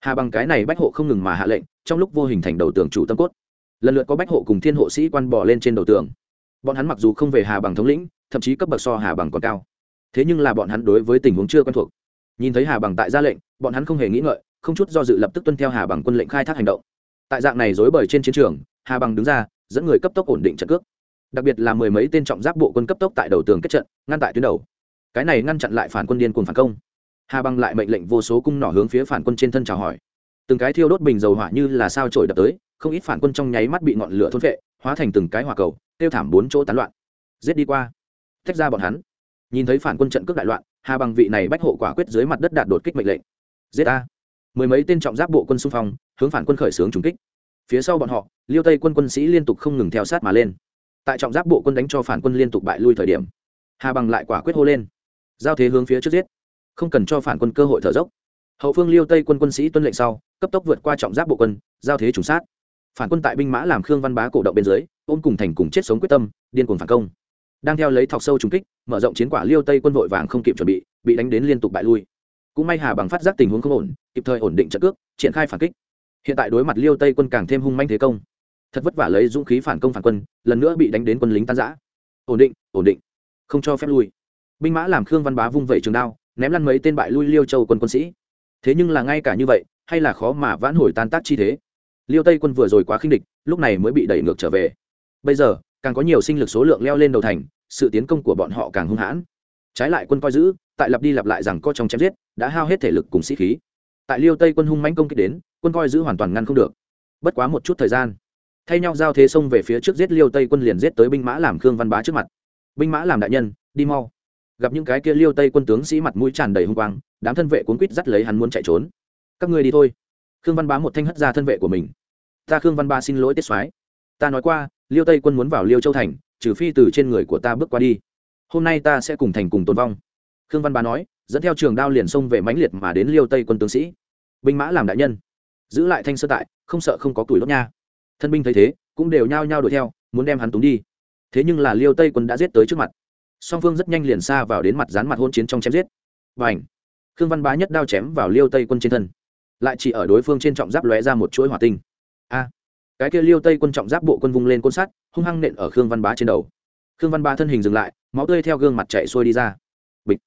Hà bằng cái này bách hộ không ngừng mà hạ lệnh, trong lúc vô hình thành đầu tường chủ tâm cốt. Lần lượt có bách hộ cùng thiên hộ sĩ quan bỏ lên trên đầu tường. Bọn hắn mặc dù không về hà bằng thống lĩnh, thậm chí cấp bậc so hà bằng còn cao. Thế nhưng là bọn hắn đối với tình huống chưa quen thuộc. Nhìn thấy hà bằng tại ra lệnh, bọn hắn không hề nghĩ ngợi, không chút do dự lập tức tuân theo hà bằng quân lệnh khai thác hành động. Tại dạng này dối bời trên chiến trường, hà bằng đứng ra, dẫn người cấp tốc ổn định trận cước đặc biệt là mười mấy tên trọng giáp bộ quân cấp tốc tại đầu tường kết trận, ngăn tại tuyến đầu. Cái này ngăn chặn lại phản quân điên cuồng phản công. Hà băng lại mệnh lệnh vô số cung nỏ hướng phía phản quân trên thân chào hỏi. Từng cái thiêu đốt bình dầu hỏa như là sao trổi đập tới, không ít phản quân trong nháy mắt bị ngọn lửa thôn vệ hóa thành từng cái hỏa cầu, tiêu thảm bốn chỗ tán loạn. Giết đi qua. Tách ra bọn hắn. Nhìn thấy phản quân trận cước đại loạn, hà bằng vị này bách hộ quả quyết dưới mặt đất đạt đột kích mệnh lệnh. Giết a mười mấy tên trọng giáp bộ quân xung phong, hướng phản quân khởi xướng trúng kích. Phía sau bọn họ, liêu tây quân quân sĩ liên tục không ngừng theo sát mà lên tại trọng giáp bộ quân đánh cho phản quân liên tục bại lui thời điểm, hà bằng lại quả quyết hô lên, giao thế hướng phía trước giết, không cần cho phản quân cơ hội thở dốc. Hậu phương liêu tây quân quân sĩ tuân lệnh sau, cấp tốc vượt qua trọng giáp bộ quân, giao thế trùng sát. Phản quân tại binh mã làm khương văn bá cổ động bên dưới, ôm cùng thành cùng chết sống quyết tâm, điên cuồng phản công. Đang theo lấy thọc sâu trúng kích, mở rộng chiến quả liêu tây quân vội vàng không kịp chuẩn bị bị đánh đến liên tục bại lui. Cũng may hà bằng phát giác tình huống không ổn, kịp thời ổn định trận cước, triển khai phản kích. Hiện tại đối mặt liêu tây quân càng thêm hung manh thế công thật vất vả lấy dũng khí phản công phản quân, lần nữa bị đánh đến quân lính tan giã ổn định ổn định. Không cho phép lui. Binh mã làm khương văn bá vung vẩy trường đao, ném lăn mấy tên bại lui liêu châu quân quân sĩ. Thế nhưng là ngay cả như vậy, hay là khó mà vãn hồi tan tác chi thế. Liêu tây quân vừa rồi quá khinh địch, lúc này mới bị đẩy ngược trở về. Bây giờ, càng có nhiều sinh lực số lượng leo lên đầu thành, sự tiến công của bọn họ càng hung hãn. Trái lại quân coi giữ, tại lặp đi lặp lại rằng co trong chém giết, đã hao hết thể lực cùng sĩ khí. Tại liêu tây quân hung mãnh công kích đến, quân coi giữ hoàn toàn ngăn không được. Bất quá một chút thời gian thay nhau giao thế xông về phía trước giết liêu tây quân liền giết tới binh mã làm khương văn bá trước mặt. Binh mã làm đại nhân, đi mau. Gặp những cái kia liêu tây quân tướng sĩ mặt mũi tràn đầy hung quang, đám thân vệ cuốn quýt dắt lấy hắn muốn chạy trốn. Các ngươi đi thôi. Khương văn bá một thanh hất ra thân vệ của mình. Ta khương văn ba xin lỗi tiết soái. Ta nói qua, liêu tây quân muốn vào liêu châu thành, trừ phi từ trên người của ta bước qua đi. Hôm nay ta sẽ cùng thành cùng tồn vong. Khương văn bá nói, dẫn theo trường đao liền xông về mãnh liệt mà đến liêu tây quân tướng sĩ. Binh mã làm đại nhân. Giữ lại thanh sơ tại, không sợ không có tuổi đốt nha thân binh thấy thế, cũng đều nhao nhao đuổi theo, muốn đem hắn túng đi. Thế nhưng là liêu tây quân đã giết tới trước mặt. Song phương rất nhanh liền xa vào đến mặt dán mặt hôn chiến trong chém giết. Và ảnh khương văn bá nhất đao chém vào liêu tây quân trên thân. Lại chỉ ở đối phương trên trọng giáp lóe ra một chuỗi hỏa tinh. A! Cái kia liêu tây quân trọng giáp bộ quân vung lên côn sắt, hung hăng nện ở khương văn bá trên đầu. Khương văn bá thân hình dừng lại, máu tươi theo gương mặt chạy xuôi đi ra. Bịch!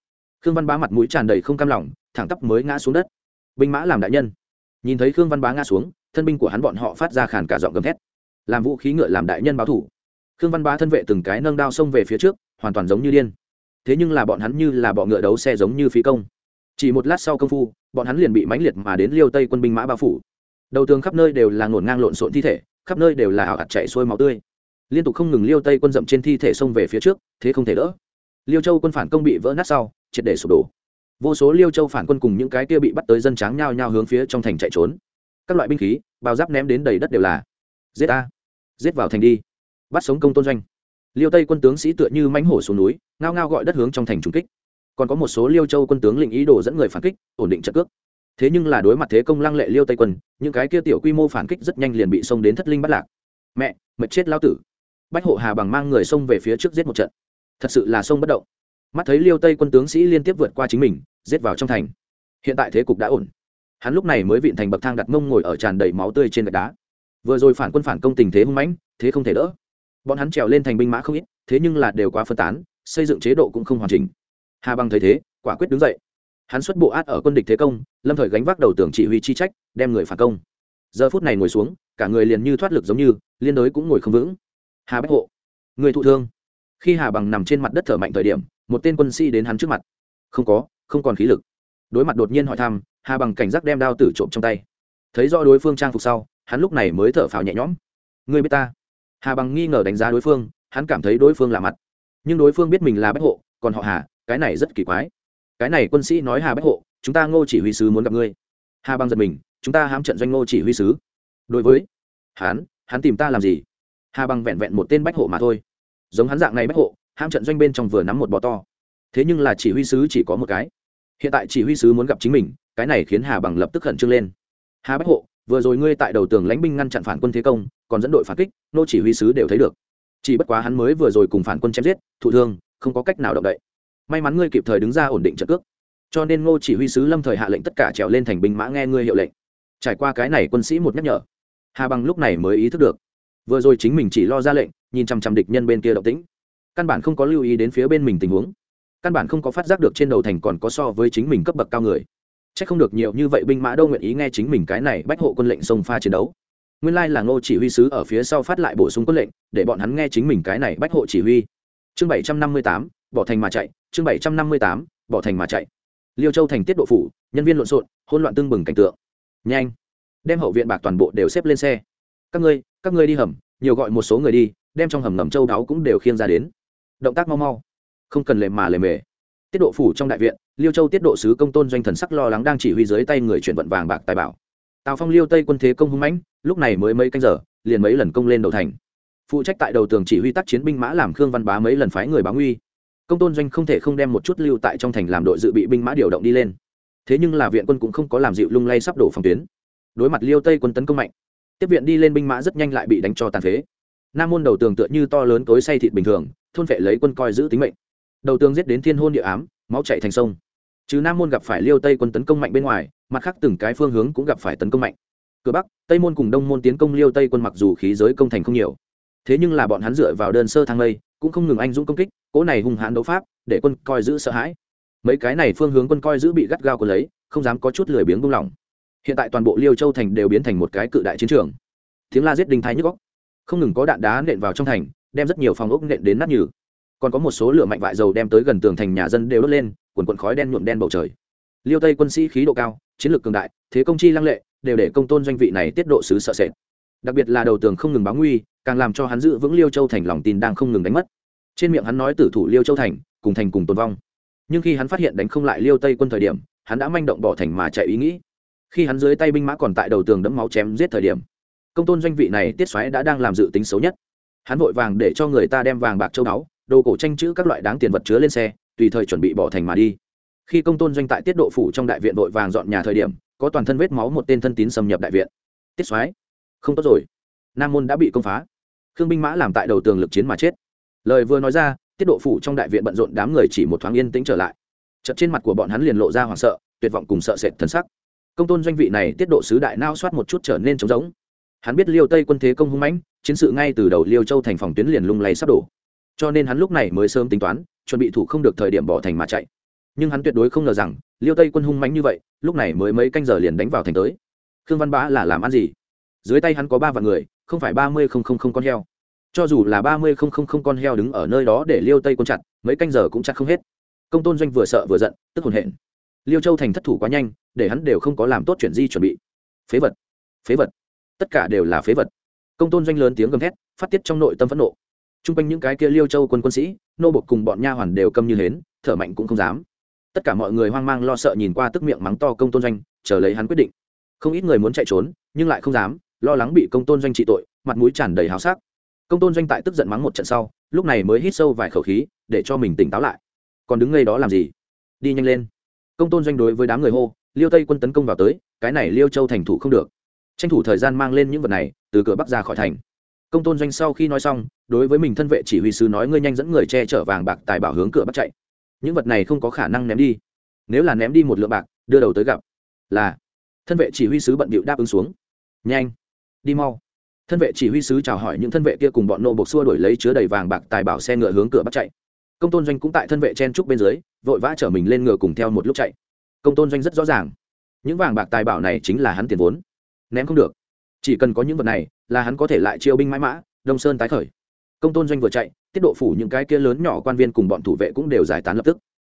Khương văn bá mặt mũi tràn đầy không cam lòng, thẳng tắp mới ngã xuống đất. Binh mã làm đại nhân. Nhìn thấy khương văn bá ngã xuống thân binh của hắn bọn họ phát ra khàn cả giọng gầm thét, làm vũ khí ngựa làm đại nhân báo thủ. Khương văn bá thân vệ từng cái nâng đao xông về phía trước, hoàn toàn giống như điên. Thế nhưng là bọn hắn như là bọ ngựa đấu xe giống như phí công. Chỉ một lát sau công phu, bọn hắn liền bị mãnh liệt mà đến liêu tây quân binh mã bao phủ. Đầu tường khắp nơi đều là ngổn ngang lộn xộn thi thể, khắp nơi đều là ảo ạt chạy xuôi máu tươi. Liên tục không ngừng liêu tây quân dậm trên thi thể xông về phía trước, thế không thể đỡ. Liêu châu quân phản công bị vỡ nát sau, triệt để sụp đổ. Vô số liêu châu phản quân cùng những cái kia bị bắt tới dân tráng nhao nhao hướng phía trong thành chạy trốn các loại binh khí bao giáp ném đến đầy đất đều là. Giết a giết vào thành đi. Bắt sống công tôn doanh. Liêu tây quân tướng sĩ tựa như mãnh hổ xuống núi, ngao ngao gọi đất hướng trong thành trung kích. Còn có một số liêu châu quân tướng lĩnh ý đồ dẫn người phản kích, ổn định trận cước. Thế nhưng là đối mặt thế công lăng lệ liêu tây quân, những cái kia tiểu quy mô phản kích rất nhanh liền bị xông đến thất linh bắt lạc. Mẹ, mệt chết lao tử. Bách hộ hà bằng mang người xông về phía trước giết một trận. Thật sự là sông bất động. Mắt thấy liêu tây quân tướng sĩ liên tiếp vượt qua chính mình, giết vào trong thành. Hiện tại thế cục đã ổn hắn lúc này mới vịn thành bậc thang đặt mông ngồi ở tràn đầy máu tươi trên gạch đá. Vừa rồi phản quân phản công tình thế hung mãnh, thế không thể đỡ. Bọn hắn trèo lên thành binh mã không ít, thế nhưng là đều quá phân tán, xây dựng chế độ cũng không hoàn chỉnh. Hà bằng thấy thế, quả quyết đứng dậy. Hắn xuất bộ át ở quân địch thế công, lâm thời gánh vác đầu tưởng chỉ huy chi trách, đem người phản công. Giờ phút này ngồi xuống, cả người liền như thoát lực giống như, liên đối cũng ngồi không vững. Hà bách hộ, người thụ thương. Khi hà bằng nằm trên mặt đất thở mạnh thời điểm, một tên quân sĩ đến hắn trước mặt. Không có, không còn khí lực đối mặt đột nhiên hỏi thăm, hà bằng cảnh giác đem đao tử trộm trong tay. Thấy do đối phương trang phục sau, hắn lúc này mới thở phào nhẹ nhõm. Người biết ta? Hà bằng nghi ngờ đánh giá đối phương, hắn cảm thấy đối phương lạ mặt. Nhưng đối phương biết mình là bách hộ, còn họ hà, cái này rất kỳ quái. Cái này quân sĩ nói hà bách hộ, chúng ta ngô chỉ huy sứ muốn gặp ngươi. Hà bằng giật mình, chúng ta hám trận doanh ngô chỉ huy sứ. Đối với hắn hắn tìm ta làm gì? Hà bằng vẹn vẹn một tên bách hộ mà thôi. Giống hắn dạng này bách hộ, hám trận doanh bên trong vừa nắm một bò to. Thế nhưng là chỉ huy sứ chỉ có một cái hiện tại chỉ huy sứ muốn gặp chính mình, cái này khiến hà bằng lập tức khẩn trương lên. Hà bách hộ, vừa rồi ngươi tại đầu tường lãnh binh ngăn chặn phản quân thế công, còn dẫn đội phản kích, nô chỉ huy sứ đều thấy được. Chỉ bất quá hắn mới vừa rồi cùng phản quân chém giết, thụ thương, không có cách nào động đậy. May mắn ngươi kịp thời đứng ra ổn định trận cước. Cho nên ngô chỉ huy sứ lâm thời hạ lệnh tất cả trèo lên thành binh mã nghe ngươi hiệu lệnh. Trải qua cái này quân sĩ một nhắc nhở, hà bằng lúc này mới ý thức được. Vừa rồi chính mình chỉ lo ra lệnh, nhìn chằm chằm địch nhân bên kia động tĩnh. Căn bản không có lưu ý đến phía bên mình tình huống căn bản không có phát giác được trên đầu thành còn có so với chính mình cấp bậc cao người. C h ắ c không được nhiều như vậy binh mã đâu nguyện ý nghe chính mình cái này bách hộ quân lệnh sông pha chiến đấu. Nguyên lai là ngô chỉ huy sứ ở phía sau phát lại bổ sung quân lệnh, để bọn hắn nghe chính mình cái này bách hộ chỉ huy. Chương bảy trăm năm mươi tám, bỏ thành mà chạy. Chương bảy trăm năm mươi tám, bỏ thành mà chạy. Liêu châu thành tiết độ phủ, nhân viên lộn xộn hôn loạn tương bừng cảnh tượng. Nhanh. Đem hậu viện bạc toàn bộ đều xếp lên xe. Các ngươi các ngươi đi hầm, nhiều gọi một số người đi, đem trong hầm ngầm châu đáo cũng đều khiêng ra đến. Động tác mau mau không cần lề mà lề mề. Tiết độ phủ trong đại viện, liêu châu tiết độ sứ công tôn doanh thần sắc lo lắng đang chỉ huy dưới tay người chuyển vận vàng bạc tài bảo. Tào phong liêu tây quân thế công hung mãnh, lúc này mới mấy canh giờ, liền mấy lần công lên đầu thành. Phụ trách tại đầu tường chỉ huy tác chiến binh mã làm khương văn bá mấy lần phái người báo nguy. Công tôn doanh không thể không đem một chút lưu tại trong thành làm đội dự bị binh mã điều động đi lên. Thế nhưng là viện quân cũng không có làm dịu lung lay sắp đổ phòng tuyến. Đối mặt liêu tây quân tấn công mạnh, tiếp viện đi lên binh mã rất nhanh lại bị đánh cho tàn phế. Nam môn đầu tường tựa như to lớn tối say thịt bình thường, thôn vệ lấy quân coi giữ tính mệnh đầu tường giết đến thiên hôn địa ám, máu chạy thành sông. Chứ nam môn gặp phải liêu tây quân tấn công mạnh bên ngoài, mặt khác từng cái phương hướng cũng gặp phải tấn công mạnh. Cửa bắc, tây môn cùng đông môn tiến công liêu tây quân mặc dù khí giới công thành không nhiều, thế nhưng là bọn hắn dựa vào đơn sơ thang lây cũng không ngừng anh dũng công kích cỗ này hung hãn đấu pháp, để quân coi giữ sợ hãi. Mấy cái này phương hướng quân coi giữ bị gắt gao của lấy, không dám có chút lười biếng buông lỏng. Hiện tại toàn bộ liêu châu thành đều biến thành một cái cự đại chiến trường. Tiếng la giết đinh thái nhức góc không ngừng có đạn đá nện vào trong thành, đem rất nhiều phòng ốc nện đến nát nhừ còn có một số lửa mạnh vại dầu đem tới gần tường thành nhà dân đều đốt lên, quần quần khói đen nhuộm đen bầu trời. Liêu tây quân sĩ khí độ cao, chiến lược cường đại, thế công chi lăng lệ, đều để công tôn doanh vị này tiết độ sứ sợ sệt. Đặc biệt là đầu tường không ngừng báo nguy, càng làm cho hắn giữ vững liêu châu thành lòng tin đang không ngừng đánh mất. Trên miệng hắn nói tử thủ liêu châu thành, cùng thành cùng tồn vong. Nhưng khi hắn phát hiện đánh không lại liêu tây quân thời điểm, hắn đã manh động bỏ thành mà chạy ý nghĩ. Khi hắn dưới tay binh mã còn tại đầu tường đẫm máu chém giết thời điểm, công tôn doanh vị này tiết xoáy đã đang làm dự tính xấu nhất. Hắn vội vàng để cho người ta đem vàng bạc châu đáo đồ cổ tranh chữ các loại đáng tiền vật chứa lên xe, tùy thời chuẩn bị bỏ thành mà đi. Khi công tôn doanh tại tiết độ phủ trong đại viện vội vàng dọn nhà thời điểm, có toàn thân vết máu một tên thân tín xâm nhập đại viện. Tiết soái, không tốt rồi. Nam môn đã bị công phá. Khương binh mã làm tại đầu tường lực chiến mà chết. Lời vừa nói ra, tiết độ phủ trong đại viện bận rộn đám người chỉ một thoáng yên tĩnh trở lại. Chật trên mặt của bọn hắn liền lộ ra hoảng sợ, tuyệt vọng cùng sợ sệt thân sắc. Công tôn doanh vị này tiết độ sứ đại nao soát một chút trở nên trống giống hắn biết liêu tây quân thế công hung mãnh, chiến sự ngay từ đầu liêu châu thành phòng tuyến liền lung lay sắp đổ cho nên hắn lúc này mới sớm tính toán, chuẩn bị thủ không được thời điểm bỏ thành mà chạy. Nhưng hắn tuyệt đối không ngờ rằng, liêu tây quân hung mãnh như vậy, lúc này mới mấy canh giờ liền đánh vào thành tới. Khương văn bá là làm ăn gì? Dưới tay hắn có ba vạn người, không phải ba mươi không không không con heo. Cho dù là ba mươi không không không con heo đứng ở nơi đó để liêu tây quân chặt mấy canh giờ cũng chặt không hết. Công tôn doanh vừa sợ vừa giận, tức hồn hển. Liêu châu thành thất thủ quá nhanh, để hắn đều không có làm tốt chuyện di chuẩn bị. Phế vật phế vật, tất cả đều là phế vật. Công tôn doanh lớn tiếng gầm thét, phát tiết trong nội tâm phẫn nộ t r u n g quanh những cái kia liêu châu quân quân sĩ, nô bột cùng bọn nha hoàn đều câm như hến, thở mạnh cũng không dám. Tất cả mọi người hoang mang lo sợ nhìn qua tức miệng mắng to công tôn doanh, chờ lấy hắn quyết định. Không ít người muốn chạy trốn, nhưng lại không dám, lo lắng bị công tôn doanh trị tội, mặt mũi tràn đầy háo sắc. Công tôn doanh tại tức giận mắng một trận sau, lúc này mới hít sâu vài khẩu khí, để cho mình tỉnh táo lại. Còn đứng ngay đó làm gì? Đi nhanh lên. Công tôn doanh đối với đám người hô, liêu tây quân tấn công vào tới, cái này liêu châu thành thủ không được. Tranh thủ thời gian mang lên những vật này, từ cửa bắc ra khỏi thành công tôn doanh sau khi nói xong, đối với mình thân vệ chỉ huy sứ nói ngươi nhanh dẫn người che chở vàng bạc tài bảo hướng cửa bắt chạy. Những vật này không có khả năng ném đi. Nếu là ném đi một lượng bạc, đưa đầu tới gặp. Là, thân vệ chỉ huy sứ bận bịu đáp ứng xuống. Nhanh, đi mau. Thân vệ chỉ huy sứ chào hỏi những thân vệ kia cùng bọn nô buộc xua đuổi lấy chứa đầy vàng bạc tài bảo xe ngựa hướng cửa bắt chạy. Công tôn doanh cũng tại thân vệ chen trúc bên dưới, vội vã chở mình lên ngựa cùng theo một lúc chạy. Công tôn doanh rất rõ ràng, những vàng bạc tài bảo này chính là hắn tiền vốn. Ném không được. Chỉ cần có những vật này là hắn có thể lại chiêu binh mãi mã, đông sơn tái khởi. Công tôn doanh vừa chạy, tiết độ phủ những cái kia lớn nhỏ quan viên cùng bọn thủ vệ cũng đều giải tán lập tức.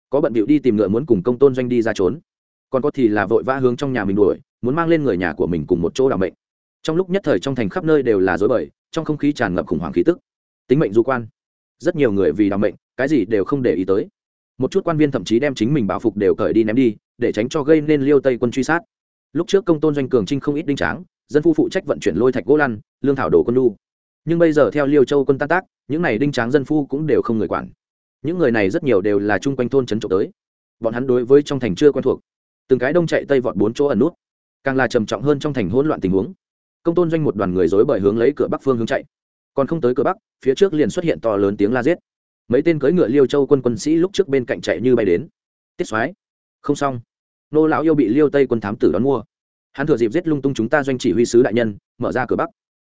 Có bận bịu đi tìm ngựa muốn cùng công tôn doanh đi ra trốn. Còn có thì là vội vã hướng trong nhà mình đuổi, muốn mang lên người nhà của mình cùng một chỗ đảm mệnh. Trong lúc nhất thời trong thành khắp nơi đều là dối bời, trong không khí tràn ngập khủng hoảng khí tức. Tính mệnh du quan. Rất nhiều người vì đảm mệnh, cái gì đều không để ý tới. Một chút quan viên thậm chí đem chính mình bảo phục đều cởi đi ném đi, để tránh cho gây nên liêu tây quân truy sát. Lúc trước công tôn doanh cường trinh không ít đinh tráng dân phu phụ trách vận chuyển lôi thạch gỗ lăn, lương thảo đồ quân lu. Nhưng bây giờ theo liêu châu quân tan tác, những n à y đinh tráng dân phu cũng đều không người quản. Những người này rất nhiều đều là chung quanh thôn trấn trộm tới. Bọn hắn đối với trong thành chưa quen thuộc. Từng cái đông chạy tây vọt bốn chỗ ẩn nút. Càng là trầm trọng hơn trong thành hỗn loạn tình huống. Công tôn doanh một đoàn người dối bởi hướng lấy cửa bắc phương hướng chạy. Còn không tới cửa bắc, phía trước liền xuất hiện to lớn tiếng la giết. Mấy tên cưỡi ngựa liêu châu quân quân sĩ lúc trước bên cạnh chạy như bay đến. Tiết soái, không xong. Nô lão yêu bị liêu tây quân thám tử đón mua hắn thừa dịp giết lung tung chúng ta doanh chỉ huy sứ đại nhân, mở ra cửa bắc.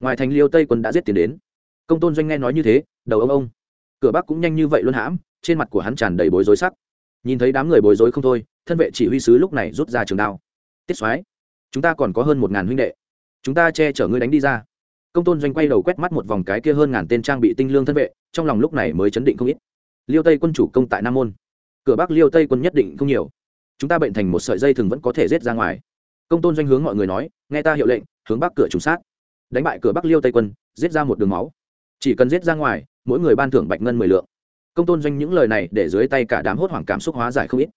Ngoài thành liêu tây quân đã giết tiền đến. Công tôn doanh nghe nói như thế, đầu ông ông. Cửa bắc cũng nhanh như vậy luôn hãm, trên mặt của hắn tràn đầy bối rối sắc. Nhìn thấy đám người bối rối không thôi, thân vệ chỉ huy sứ lúc này rút ra trường đao. Tiết soái, chúng ta còn có hơn một ngàn huynh đệ. Chúng ta che chở ngươi đánh đi ra. Công tôn doanh quay đầu quét mắt một vòng cái kia hơn ngàn tên trang bị tinh lương thân vệ, trong lòng lúc này mới chấn định không ít. Liêu tây quân chủ công tại nam môn. Cửa bắc liêu tây quân nhất định không nhiều. Chúng ta bệnh thành một sợi dây thường vẫn có thể rết ra ngoài công tôn doanh hướng mọi người nói, nghe ta hiệu lệnh, hướng bắc cửa trùng sát. Đánh bại cửa bắc liêu tây quân, giết ra một đường máu. Chỉ cần giết ra ngoài, mỗi người ban thưởng bạch ngân mười lượng. Công tôn doanh những lời này để dưới tay cả đám hốt hoảng cảm xúc hóa giải không ít.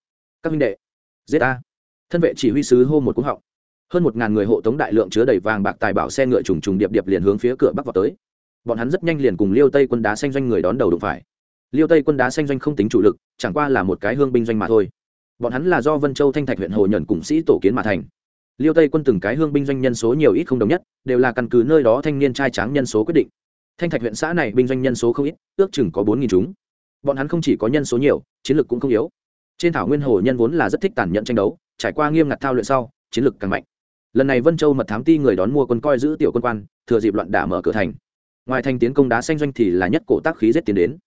Các minh đệ, giết ta. Thân vệ chỉ huy sứ hô một cúng họng. Hơn một ngàn người hộ tống đại lượng chứa đầy vàng bạc tài bảo xe ngựa trùng trùng điệp điệp liền hướng phía cửa bắc vào tới. Bọn hắn rất nhanh liền cùng liêu tây quân đá xanh doanh người đón đầu đụng phải. Liêu tây quân đá xanh doanh không tính chủ lực, chẳng qua là một cái hương binh doanh mà thôi. Bọn hắn là do vân châu thanh thạch huyện hồ nhuận cùng sĩ tổ kiến mà thành liêu tây quân từng cái hương binh doanh nhân số nhiều ít không đồng nhất, đều là căn cứ nơi đó thanh niên trai tráng nhân số quyết định. Thanh thạch huyện xã này binh doanh nhân số không ít, ước chừng có bốn nghìn chúng. Bọn hắn không chỉ có nhân số nhiều, chiến lược cũng không yếu. Trên thảo nguyên hồ nhân vốn là rất thích tàn nhẫn tranh đấu, trải qua nghiêm ngặt thao luyện sau, chiến lược càng mạnh. Lần này vân châu mật thám ti người đón mua quân coi giữ tiểu quân quan, thừa dịp loạn đả mở cửa thành. Ngoài thành tiến công đá xanh doanh thì là nhất cổ tác khí giết tiến đến.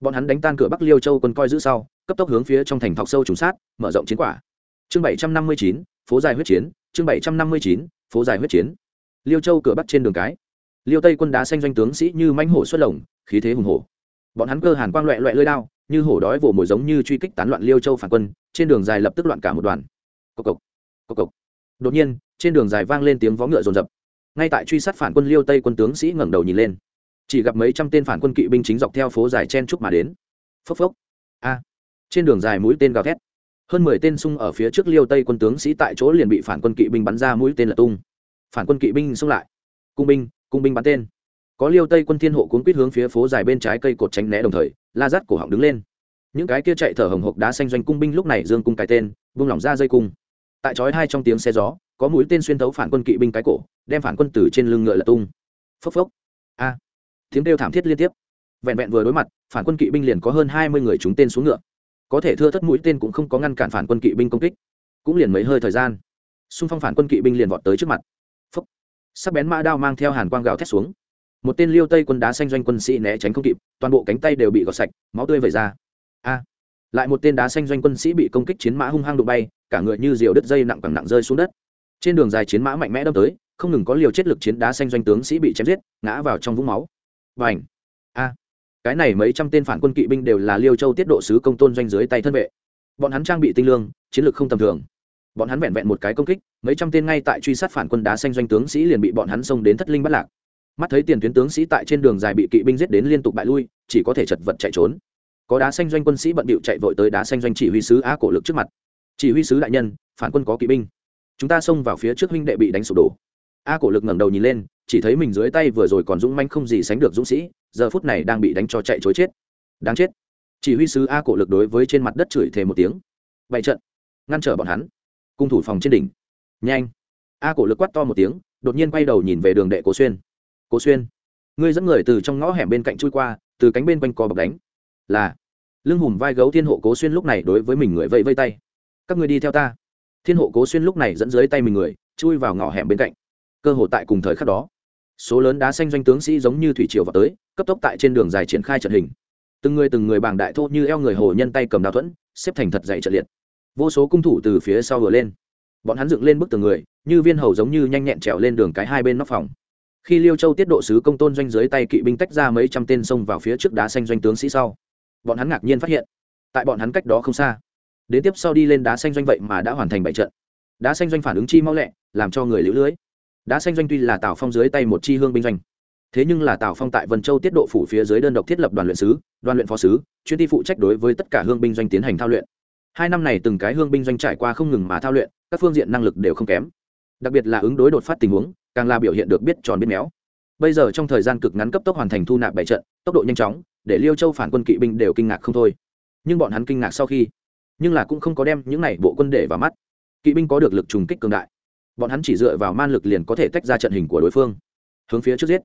Bọn hắn đánh tan cửa bắc liêu châu quân coi giữ sau, cấp tốc hướng phía trong thành thọc sâu trùng sát, mở rộng chiến quả. Chương bảy trăm năm mươi chín phố dài huyết chiến, chương bảy trăm năm mươi chín, phố dài huyết chiến. Liêu châu cửa bắc trên đường cái. Liêu tây quân đá xanh doanh tướng sĩ như manh hổ xuất lồng, khí thế hùng hổ. Bọn hắn cơ hàn quang loẹ loẹ lơi đao, như hổ đói vồ mồi giống như truy kích tán loạn liêu châu phản quân, trên đường dài lập tức loạn cả một đoàn. Cộc cộc cộc cộc. Đột nhiên, trên đường dài vang lên tiếng vó ngựa rồn rập ngay tại truy sát phản quân liêu tây quân tướng sĩ ngẩng đầu nhìn lên. Chỉ gặp mấy trăm tên phản quân kỵ binh chính dọc theo phố dài chen trúc mà đến. Phốc phốc. A. Trên đường dài mũi tên gào thét hơn mười tên xung ở phía trước liêu tây quân tướng sĩ tại chỗ liền bị phản quân kỵ binh bắn ra mũi tên lật tung. Phản quân kỵ binh xung lại. Cung binh cung binh bắn tên. Có liêu tây quân thiên hộ cuốn quýt hướng phía phố dài bên trái cây cột tránh né đồng thời, la rắt cổ họng đứng lên. Những cái kia chạy thở hồng hộc đá xanh doanh cung binh lúc này dương cung cái tên, vung lỏng ra dây cung. Tại chói hai trong tiếng xe gió, có mũi tên xuyên thấu phản quân kỵ binh cái cổ, đem phản quân từ trên lưng ngựa lật tung. Phốc phốc. A. Tiếng kêu thảm thiết liên tiếp. Vẹn vẹn vừa đối mặt, phản quân kỵ binh liền có hơn hai mươi người trúng tên xuống ngựa có thể thưa thất mũi tên cũng không có ngăn cản phản quân kỵ binh công kích. Cũng liền mấy hơi thời gian, xung phong phản quân kỵ binh liền vọt tới trước mặt. Phốc sắc bén mã đao mang theo hàn quang gào thét xuống. Một tên liêu tây quân đá xanh doanh quân sĩ né tránh không kịp, toàn bộ cánh tay đều bị gọt sạch, máu tươi vẩy ra. A. Lại một tên đá xanh doanh quân sĩ bị công kích chiến mã hung hăng đụng bay, cả người như diều đứt dây nặng bằng nặng rơi xuống đất. Trên đường dài chiến mã mạnh mẽ đâm tới, không ngừng có liều chết lực chiến đá xanh doanh tướng sĩ bị chém giết, ngã vào trong vũng máu. Và ảnh cái này mấy trăm tên phản quân kỵ binh đều là liêu châu tiết độ sứ công tôn doanh dưới tay thân vệ. Bọn hắn trang bị tinh lương, chiến lược không tầm thường. Bọn hắn vẹn vẹn một cái công kích, mấy trăm tên ngay tại truy sát phản quân đá xanh doanh tướng sĩ liền bị bọn hắn xông đến thất linh bắt lạc. Mắt thấy tiền tuyến tướng sĩ tại trên đường dài bị kỵ binh giết đến liên tục bại lui, chỉ có thể chật vật chạy trốn. Có đá xanh doanh quân sĩ bận bịu chạy vội tới đá xanh doanh chỉ huy sứ a cổ lực trước mặt. Chỉ huy sứ đại nhân, phản quân có kỵ binh. Chúng ta xông vào phía trước huynh đệ bị đánh sụp đổ. A cổ lực ngẩng đầu nhìn lên chỉ thấy mình dưới tay vừa rồi còn dũng manh không gì sánh được dũng sĩ, giờ phút này đang bị đánh cho chạy chối chết. Đáng chết. Chỉ huy sứ a cổ lực đối với trên mặt đất chửi thề một tiếng. Bày trận. Ngăn trở bọn hắn. Cung thủ phòng trên đỉnh. Nhanh. A cổ lực quát to một tiếng, đột nhiên quay đầu nhìn về đường đệ cố xuyên. Cố xuyên, ngươi dẫn người từ trong ngõ hẻm bên cạnh chui qua, từ cánh bên quanh co bọc đánh. Là. Lưng hùm vai gấu thiên hộ cố xuyên lúc này đối với mình người vẫy vây tay. Các người đi theo ta. Thiên hộ cố xuyên lúc này dẫn dưới tay mình người, chui vào ngõ hẻm bên cạnh. Cơ hội tại cùng thời khắc đó số lớn đá xanh doanh tướng sĩ giống như thủy triều vào tới, cấp tốc tại trên đường dài triển khai trận hình. Từng người từng người bảng đại thô như eo người hồ nhân tay cầm đào thuẫn, xếp thành thật dày trận liệt. Vô số cung thủ từ phía sau vừa lên. Bọn hắn dựng lên bức tường người, như viên hầu giống như nhanh nhẹn trèo lên đường cái hai bên nóc phòng. Khi liêu châu tiết độ sứ công tôn doanh dưới tay kỵ binh tách ra mấy trăm tên xông vào phía trước đá xanh doanh tướng sĩ sau, bọn hắn ngạc nhiên phát hiện, tại bọn hắn cách đó không xa, đến tiếp sau đi lên đá xanh doanh vậy mà đã hoàn thành bảy trận. Đá xanh doanh phản ứng chi mau lẹ, làm cho người lũ lưới đã xanh doanh tuy là tào phong dưới tay một chi hương binh doanh, thế nhưng là tào phong tại vân châu tiết độ phủ phía dưới đơn độc thiết lập đoàn luyện sứ, đoàn luyện phó sứ, chuyên ti phụ trách đối với tất cả hương binh doanh tiến hành thao luyện. Hai năm này từng cái hương binh doanh trải qua không ngừng mà thao luyện, các phương diện năng lực đều không kém. Đặc biệt là ứng đối đột phát tình huống, càng là biểu hiện được biết tròn biết méo. Bây giờ trong thời gian cực ngắn cấp tốc hoàn thành thu nạp bảy trận, tốc độ nhanh chóng, để liêu châu phản quân kỵ binh đều kinh ngạc không thôi. Nhưng bọn hắn kinh ngạc sau khi, nhưng là cũng không có đem những này bộ quân để vào mắt. Kỵ binh có được lực trùng kích cường đại bọn hắn chỉ dựa vào man lực liền có thể tách ra trận hình của đối phương, hướng phía trước giết,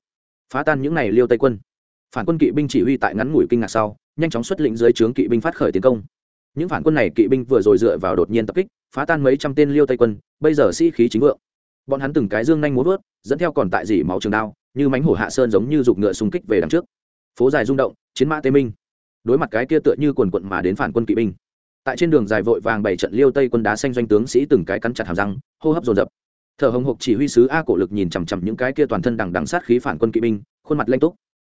phá tan những này liêu tây quân. Phản quân kỵ binh chỉ huy tại ngắn ngủi kinh ngạc sau, nhanh chóng xuất lĩnh dưới trướng kỵ binh phát khởi tiến công. Những phản quân này kỵ binh vừa rồi dựa vào đột nhiên tập kích, phá tan mấy trăm tên liêu tây quân, bây giờ sĩ、si、khí chính vượng. Bọn hắn từng cái dương nhanh muốn vớt, dẫn theo còn tại dỉ máu trường đao, như mánh hổ hạ sơn giống như giục ngựa xung kích về đằng trước. Phố dài rung động, chiến mã tê minh. Đối mặt cái kia tựa như quần quận mà đến phản quân kỵ binh tại trên đường dài vội vàng bảy trận liêu tây quân đá xanh doanh tướng sĩ từng cái cắn chặt hàm răng, hô hấp dồn dập. Thở hồng hộc chỉ huy sứ a cổ lực nhìn chằm chằm những cái kia toàn thân đằng đằng sát khí phản quân kỵ binh, khuôn mặt lanh túc.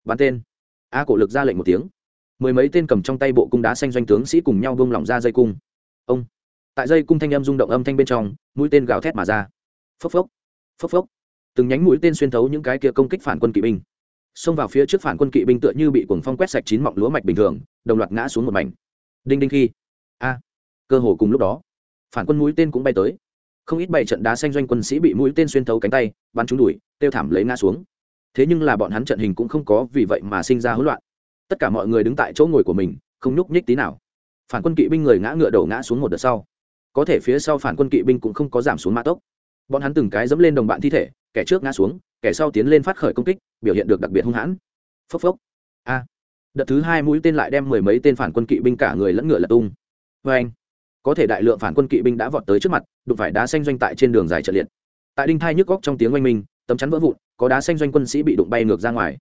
Bắn tên. A cổ lực ra lệnh một tiếng. Mười mấy tên cầm trong tay bộ cung đá xanh doanh tướng sĩ cùng nhau bông lỏng ra dây cung. Ông. Tại dây cung thanh âm rung động âm thanh bên trong, mũi tên gào thét mà ra. Phốc phốc. Phốc phốc. Từng nhánh mũi tên xuyên thấu những cái kia công kích phản quân kỵ binh. Xông vào phía trước phản quân kỵ binh tựa như bị cuồng phong quét sạch chín mọng lúa mạch bình thường, đồng loạt ngã xuống một mảnh. Đinh đinh khi cơ hồ cùng lúc đó, phản quân mũi tên cũng bay tới. Không ít bảy trận đá xanh doanh quân sĩ bị mũi tên xuyên thấu cánh tay, bắn trúng đùi tiêu thảm lấy ngã xuống. Thế nhưng là bọn hắn trận hình cũng không có vì vậy mà sinh ra hỗn loạn. Tất cả mọi người đứng tại chỗ ngồi của mình, không nhúc nhích tí nào. Phản quân kỵ binh người ngã ngựa đầu ngã xuống một đợt sau. Có thể phía sau phản quân kỵ binh cũng không có giảm xuống mã tốc. Bọn hắn từng cái dẫm lên đồng bạn thi thể, kẻ trước ngã xuống, kẻ sau tiến lên phát khởi công kích, biểu hiện được đặc biệt hung hãn. Phốc phốc. A. Đợt thứ hai mũi tên lại đem mười mấy tên phản quân kỵ binh cả người lẫn ngựa lật tung. Vê anh có thể đại lượng phản quân kỵ binh đã vọt tới trước mặt, đụng phải đá xanh doanh tại trên đường dài trận liệt. Tại đinh thai nhức góc trong tiếng oanh minh, tấm chắn vỡ vụn, có đá xanh doanh quân sĩ bị đụng bay ngược ra ngoài.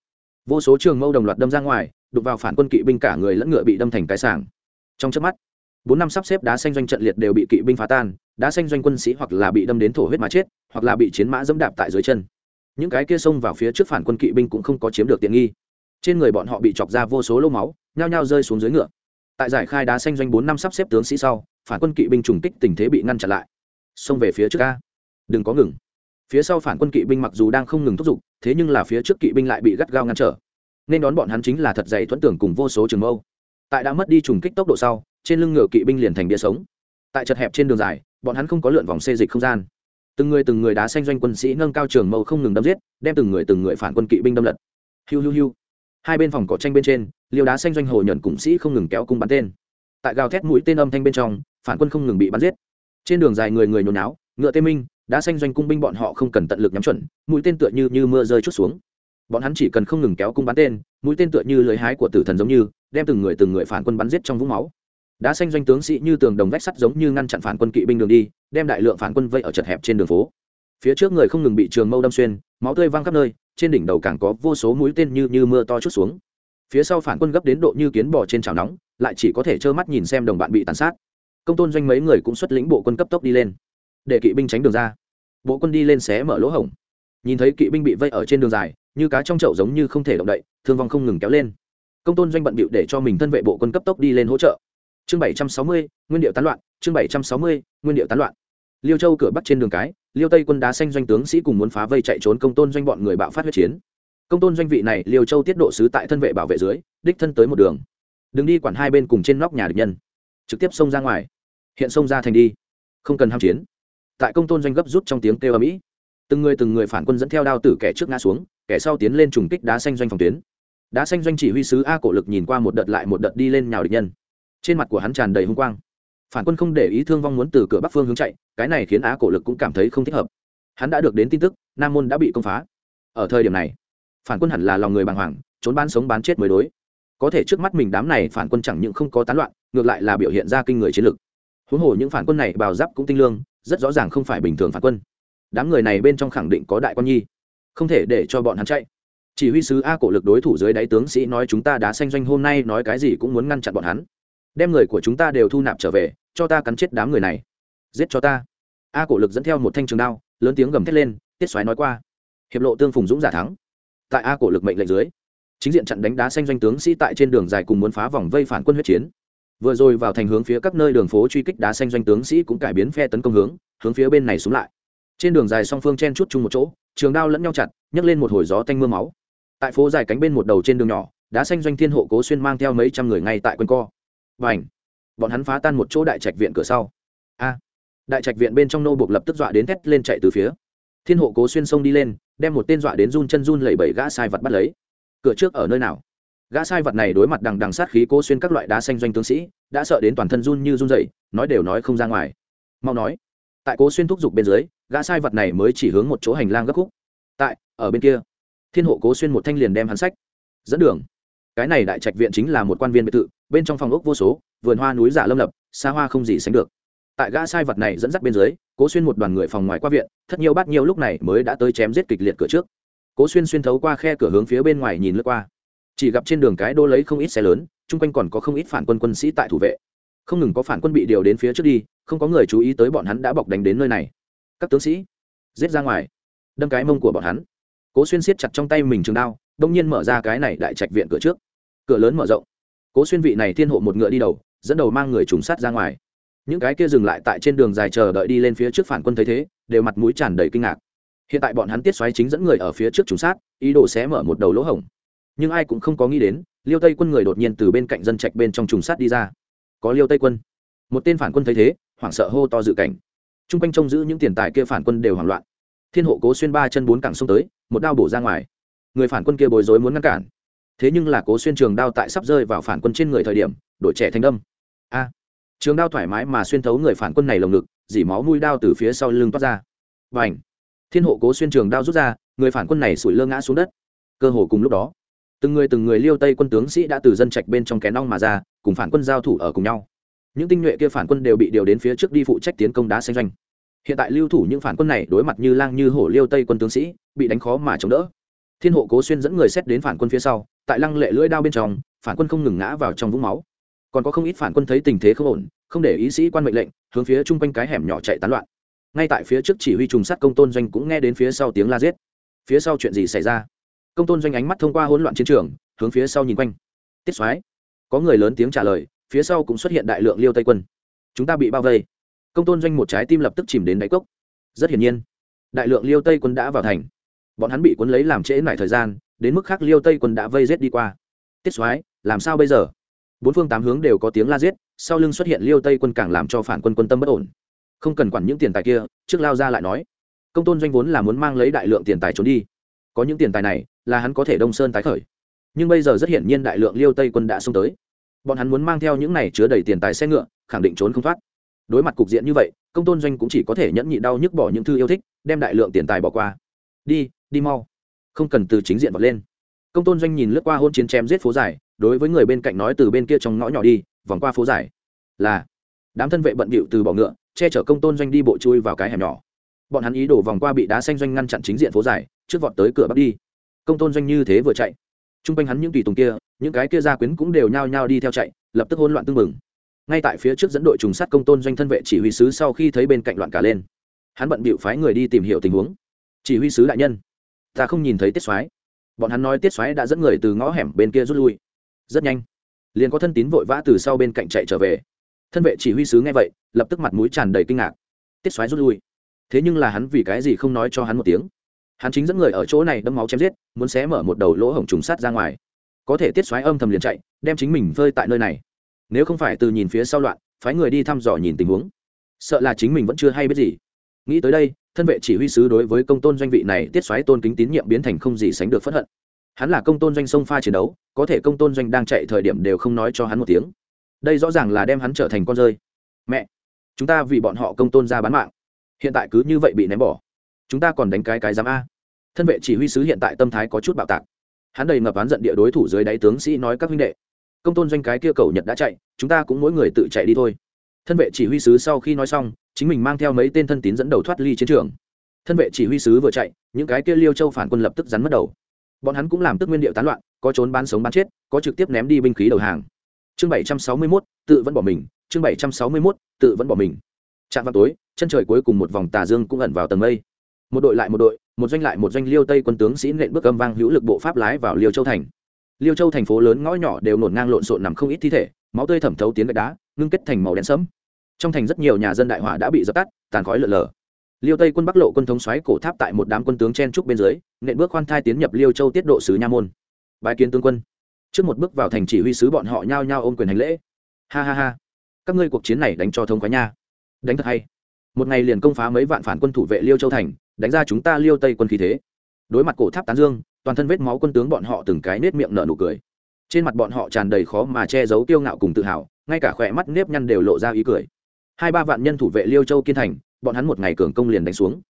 Vô số trường mâu đồng loạt đâm ra ngoài, đụng vào phản quân kỵ binh cả người lẫn ngựa bị đâm thành cái sảng. Trong chớp mắt, bốn năm sắp xếp đá xanh doanh trận liệt đều bị kỵ binh phá tan, đá xanh doanh quân sĩ hoặc là bị đâm đến thổ huyết mà chết, hoặc là bị chiến mã dẫm đạp tại dưới chân. Những cái kia xông vào phía trước phản quân kỵ binh cũng không có chiếm được tiện nghi. Trên người bọn họ bị chọc ra vô số lô máu, nhao nhao rơi xuống dưới ngựa tại giải khai đá xanh doanh bốn năm sắp xếp tướng sĩ sau, phản quân kỵ binh trùng kích tình thế bị ngăn chặn lại. Xông về phía trước ca đừng có ngừng. Phía sau phản quân kỵ binh mặc dù đang không ngừng thúc giục, thế nhưng là phía trước kỵ binh lại bị gắt gao ngăn trở. Nên đón bọn hắn chính là thật dày thuẫn tưởng cùng vô số trường mâu. Tại đã mất đi trùng kích tốc độ sau, trên lưng ngựa kỵ binh liền thành bia sống. Tại chật hẹp trên đường dài, bọn hắn không có lượn vòng xê dịch không gian. Từng người từng người đá xanh doanh quân sĩ nâng cao trường mâu không ngừng đâm giết, đem từng người từng người phản quân kỵ binh đâm lật. Hiu hiu hiu hai bên phòng cỏ tranh bên trên liều đá xanh doanh hồ nhuận cùng sĩ không ngừng kéo cung bắn tên. Tại gào thét mũi tên âm thanh bên trong, phản quân không ngừng bị bắn giết. Trên đường dài người người nhồi náo ngựa tê minh, đá xanh doanh cung binh bọn họ không cần tận lực nhắm chuẩn, mũi tên tựa như như mưa rơi chút xuống. Bọn hắn chỉ cần không ngừng kéo cung bắn tên, mũi tên tựa như lưới hái của tử thần giống như, đem từng người từng người phản quân bắn giết trong vũng máu. Đá xanh doanh tướng sĩ như tường đồng vách sắt giống như ngăn chặn phản quân kỵ binh đường đi, đem đại lượng phản quân vây ở chật hẹp trên đường phố phía trước người không ngừng bị trường mâu đâm xuyên, máu tươi văng khắp nơi, trên đỉnh đầu càng có vô số mũi tên như như mưa to chút xuống. Phía sau phản quân gấp đến độ như kiến bò trên chảo nóng, lại chỉ có thể trơ mắt nhìn xem đồng bạn bị tàn sát. Công tôn doanh mấy người cũng xuất lĩnh bộ quân cấp tốc đi lên, để kỵ binh tránh đường ra. Bộ quân đi lên xé mở lỗ hổng. Nhìn thấy kỵ binh bị vây ở trên đường dài, như cá trong chậu giống như không thể động đậy, thương vong không ngừng kéo lên. Công tôn doanh bận bịu để cho mình thân vệ bộ quân cấp tốc đi lên hỗ trợ. Chương bảy trăm sáu mươi, nguyên điệu tán loạn, chương bảy trăm sáu mươi, nguyên điệu tán loạn. Liêu châu cửa bắc trên đường cái liêu tây quân đá xanh doanh tướng sĩ cùng muốn phá vây chạy trốn công tôn doanh bọn người bạo phát huyết chiến. Công tôn doanh vị này, liêu châu tiết độ sứ tại thân vệ bảo vệ dưới, đích thân tới một đường. Đừng đi quản hai bên cùng trên nóc nhà địch nhân. Trực tiếp xông ra ngoài. Hiện xông ra thành đi. Không cần ham chiến. Tại công tôn doanh gấp rút trong tiếng kêu âm mỹ từng người từng người phản quân dẫn theo đao tử kẻ trước ngã xuống, kẻ sau tiến lên trùng kích đá xanh doanh phòng tuyến. Đá xanh doanh chỉ huy sứ a cổ lực nhìn qua một đợt lại một đợt đi lên nhào địch nhân. Trên mặt của hắn tràn đầy hung quang phản quân không để ý thương vong muốn từ cửa bắc phương hướng chạy, cái này khiến á cổ lực cũng cảm thấy không thích hợp. Hắn đã được đến tin tức, nam môn đã bị công phá. Ở thời điểm này, phản quân hẳn là lòng người bàng hoàng, trốn bán sống bán chết mới đối. Có thể trước mắt mình đám này phản quân chẳng những không có tán loạn, ngược lại là biểu hiện ra kinh người chiến lực. Huống hồ những phản quân này bào giáp cũng tinh lương, rất rõ ràng không phải bình thường phản quân. Đám người này bên trong khẳng định có đại quan nhi. Không thể để cho bọn hắn chạy. Chỉ huy sứ a cổ lực đối thủ dưới đáy tướng sĩ nói chúng ta đã xanh doanh, hôm nay nói cái gì cũng muốn ngăn chặn bọn hắn đem người của chúng ta đều thu nạp trở về, cho ta cắn chết đám người này. Giết cho ta. A cổ lực dẫn theo một thanh trường đao, lớn tiếng gầm thét lên, tiết xoáy nói qua. Hiệp lộ tương phùng dũng giả thắng. Tại a cổ lực mệnh lệnh dưới, chính diện chặn đánh đá xanh doanh tướng sĩ tại trên đường dài cùng muốn phá vòng vây phản quân huyết chiến. Vừa rồi vào thành hướng phía các nơi đường phố truy kích đá xanh doanh tướng sĩ cũng cải biến phe tấn công hướng hướng phía bên này xuống lại. Trên đường dài song phương chen chút chung một chỗ, trường đao lẫn nhau chặt, nhấc lên một hồi gió tanh mưa máu. Tại phố dài cánh bên một đầu trên đường nhỏ, đá xanh doanh thiên hộ cố xuyên mang theo mấy trăm người ngay tại quân co và ảnh. Bọn hắn phá tan một chỗ đại trạch viện cửa sau. A! Đại trạch viện bên trong nô buộc lập tức dọa đến thét lên chạy từ phía. Thiên hộ cố xuyên sông đi lên, đem một tên dọa đến run chân run lẩy bẩy gã sai vật bắt lấy. Cửa trước ở nơi nào? Gã sai vật này đối mặt đằng đằng sát khí cố xuyên các loại đá xanh doanh tướng sĩ, đã sợ đến toàn thân run như run dậy nói đều nói không ra ngoài. Mau nói. Tại cố xuyên thúc giục bên dưới, gã sai vật này mới chỉ hướng một chỗ hành lang gấp khúc. Tại, ở bên kia. Thiên hộ cố xuyên một thanh liền đem hắn sách. Dẫn đường. Cái này đại trạch viện chính là một quan viên biệt thự bên trong phòng ốc vô số, vườn hoa núi giả lâm lập, xa hoa không gì sánh được. Tại gã sai vật này dẫn dắt bên dưới, cố xuyên một đoàn người phòng ngoài qua viện, thất nhiều bát nhiều lúc này mới đã tới chém giết kịch liệt cửa trước. Cố xuyên xuyên thấu qua khe cửa hướng phía bên ngoài nhìn lướt qua. Chỉ gặp trên đường cái đô lấy không ít xe lớn, chung quanh còn có không ít phản quân quân sĩ tại thủ vệ. Không ngừng có phản quân bị điều đến phía trước đi, không có người chú ý tới bọn hắn đã bọc đánh đến nơi này. Các tướng sĩ, giết ra ngoài. Đâm cái mông của bọn hắn. Cố xuyên siết chặt trong tay mình trường đao, đông nhiên mở ra cái này đại trạch viện cửa trước. Cửa lớn mở rộng cố xuyên vị này thiên hộ một ngựa đi đầu, dẫn đầu mang người trùng sát ra ngoài. Những cái kia dừng lại tại trên đường dài chờ đợi đi lên phía trước phản quân thấy thế, đều mặt mũi tràn đầy kinh ngạc. Hiện tại bọn hắn tiết xoáy chính dẫn người ở phía trước trùng sát, ý đồ sẽ mở một đầu lỗ hổng. Nhưng ai cũng không có nghĩ đến, liêu tây quân người đột nhiên từ bên cạnh dân trạch bên trong trùng sát đi ra. Có liêu tây quân. Một tên phản quân thấy thế, hoảng sợ hô to dự cảnh. T r u n g quanh trông giữ những tiền tài kia phản quân đều hoảng loạn. Thiên hộ cố xuyên ba chân bốn cẳng xông tới, một đao bổ ra ngoài. Người phản quân kia bối rối muốn ngăn cản thế nhưng là cố xuyên trường đao tại sắp rơi vào phản quân trên người thời điểm đổi trẻ thành đâm. A. Trường đao thoải mái mà xuyên thấu người phản quân này lồng ngực, dỉ máu mũi đao từ phía sau lưng toát ra. Và ảnh thiên hộ cố xuyên trường đao rút ra, người phản quân này sủi lơ ngã xuống đất. Cơ hồ cùng lúc đó, từng người từng người liêu tây quân tướng sĩ đã từ dân trạch bên trong kén ong mà ra, cùng phản quân giao thủ ở cùng nhau. Những tinh nhuệ kia phản quân đều bị điều đến phía trước đi phụ trách tiến công đá xanh doanh. Hiện tại lưu thủ những phản quân này đối mặt như lang như hổ liêu tây quân tướng sĩ, bị đánh khó mà chống đỡ thiên hộ cố xuyên dẫn người xét đến phản quân phía sau, tại lăng lệ lưỡi đao bên trong, phản quân không ngừng ngã vào trong vũng máu. Còn có không ít phản quân thấy tình thế không ổn, không để ý sĩ quan mệnh lệnh, hướng phía chung quanh cái hẻm nhỏ chạy tán loạn. Ngay tại phía trước chỉ huy trùng sát công tôn doanh cũng nghe đến phía sau tiếng la giết. Phía sau chuyện gì xảy ra? Công tôn doanh ánh mắt thông qua hỗn loạn chiến trường, hướng phía sau nhìn quanh. Tiết soái, có người lớn tiếng trả lời, phía sau cũng xuất hiện đại lượng liêu tây quân. Chúng ta bị bao vây. Công tôn doanh một trái tim lập tức chìm đến đáy cốc. Rất hiển nhiên, đại lượng liêu tây quân đã vào thành bọn hắn bị cuốn lấy làm trễ nải thời gian, đến mức khác liêu tây quân đã vây rết đi qua. Tiết soái, làm sao bây giờ? Bốn phương tám hướng đều có tiếng la giết, sau lưng xuất hiện liêu tây quân càng làm cho phản quân quân tâm bất ổn. Không cần quản những tiền tài kia, trước lao ra lại nói. Công tôn doanh vốn là muốn mang lấy đại lượng tiền tài trốn đi. Có những tiền tài này, là hắn có thể đông sơn tái khởi. Nhưng bây giờ rất hiển nhiên đại lượng liêu tây quân đã xông tới. Bọn hắn muốn mang theo những này chứa đầy tiền tài xe ngựa, khẳng định trốn không thoát. Đối mặt cục diện như vậy, công tôn doanh cũng chỉ có thể nhẫn nhị đau nhức bỏ những thư yêu thích, đem đại lượng tiền tài bỏ qua đi đi mau. Không cần từ chính diện vọt lên. Công tôn doanh nhìn lướt qua hôn chiến chém giết phố giải, đối với người bên cạnh nói từ bên kia trong ngõ nhỏ đi, vòng qua phố giải. Là, đám thân vệ bận bịu từ bỏ ngựa, che chở công tôn doanh đi bộ chui vào cái hẻm nhỏ. Bọn hắn ý đổ vòng qua bị đá xanh doanh ngăn chặn chính diện phố giải, trước vọt tới cửa bắc đi. Công tôn doanh như thế vừa chạy. T r u n g quanh hắn những tùy tùng kia, những cái kia gia quyến cũng đều nhao nhao đi theo chạy, lập tức hỗn loạn tưng bừng. Ngay tại phía trước dẫn đội trùng sát công tôn doanh thân vệ chỉ huy sứ sau khi thấy bên cạnh loạn cả lên. Hắn bận bịu phái người đi tìm hiểu tình huống chỉ huy sứ đại nhân. Ta không nhìn thấy tiết soái. Bọn hắn nói tiết soái đã dẫn người từ ngõ hẻm bên kia rút lui. Rất nhanh, liền có thân tín vội vã từ sau bên cạnh chạy trở về. Thân vệ chỉ huy sứ nghe vậy, lập tức mặt mũi tràn đầy kinh ngạc. Tiết soái rút lui. Thế nhưng là hắn vì cái gì không nói cho hắn một tiếng? Hắn chính dẫn người ở chỗ này đâm máu chém giết, muốn xé mở một đầu lỗ hổng trùng sát ra ngoài. Có thể tiết xoáy âm thầm liền chạy, đem chính mình phơi tại nơi này. Nếu không phải từ nhìn phía sau loạn, phái người đi thăm dò nhìn tình huống. Sợ là chính mình vẫn chưa hay biết gì nghĩ tới đây, thân vệ chỉ huy sứ đối với công tôn doanh vị này tiết xoáy tôn kính tín nhiệm biến thành không gì sánh được phất hận. Hắn là công tôn doanh sông pha chiến đấu, có thể công tôn doanh đang chạy thời điểm đều không nói cho hắn một tiếng. Đây rõ ràng là đem hắn trở thành con rơi. Mẹ, chúng ta vì bọn họ công tôn ra bán mạng. Hiện tại cứ như vậy bị ném bỏ. Chúng ta còn đánh cái cái giám a. Thân vệ chỉ huy sứ hiện tại tâm thái có chút bạo tạc. Hắn đầy ngập án giận địa đối thủ dưới đáy tướng sĩ nói các huynh đệ. Công tôn doanh cái kia cầu nhật đã chạy, chúng ta cũng mỗi người tự chạy đi thôi thân vệ chỉ huy sứ sau khi nói xong, chính mình mang theo mấy tên thân tín dẫn đầu thoát ly chiến trường. Thân vệ chỉ huy sứ vừa chạy, những cái kia liêu châu phản quân lập tức rắn mất đầu. Bọn hắn cũng làm tức nguyên điệu tán loạn, có trốn bán sống bán chết, có trực tiếp ném đi binh khí đầu hàng. Chương bảy trăm sáu mươi mốt, tự vẫn bỏ mình, chương bảy trăm sáu mươi mốt, tự vẫn bỏ mình. Chạm vào tối, chân trời cuối cùng một vòng tà dương cũng ẩn vào tầng mây. Một đội lại một đội, một doanh lại một doanh liêu tây quân tướng sĩ nện bước âm vang hữu lực bộ pháp lái vào liêu châu thành. Liêu châu thành phố lớn ngõ nhỏ đều nổn ngang lộn xộn nằm không ít thi thể, máu tươi thẩm thấu tiến gạch đá ngưng kết thành màu đen sẫm. Trong thành rất nhiều nhà dân đại hỏa đã bị dập tắt, tàn khói lợn lờ liêu tây quân bắc lộ quân thống xoáy cổ tháp tại một đám quân tướng chen trúc bên dưới, nện bước khoan thai tiến nhập liêu châu tiết độ sứ nha môn. Bài kiến tướng quân. Trước một bước vào thành chỉ huy sứ bọn họ nhao nhao ôm quyền hành lễ. Ha ha ha. Các ngươi cuộc chiến này đánh cho thông khoái nha. Đánh thật hay. Một ngày liền công phá mấy vạn phản quân thủ vệ liêu châu thành, đánh ra chúng ta liêu tây quân khí thế. Đối mặt cổ tháp tán dương, toàn thân vết máu quân tướng bọn họ từng cái nết miệng nở nụ cười. Trên mặt bọn họ tràn đầy khó mà che giấu kiêu ngạo cùng tự hào ngay cả khỏe mắt nếp nhăn đều lộ ra ý cười. Hai ba vạn nhân thủ vệ liêu châu kiên thành, bọn hắn một ngày cường công liền đánh xuống.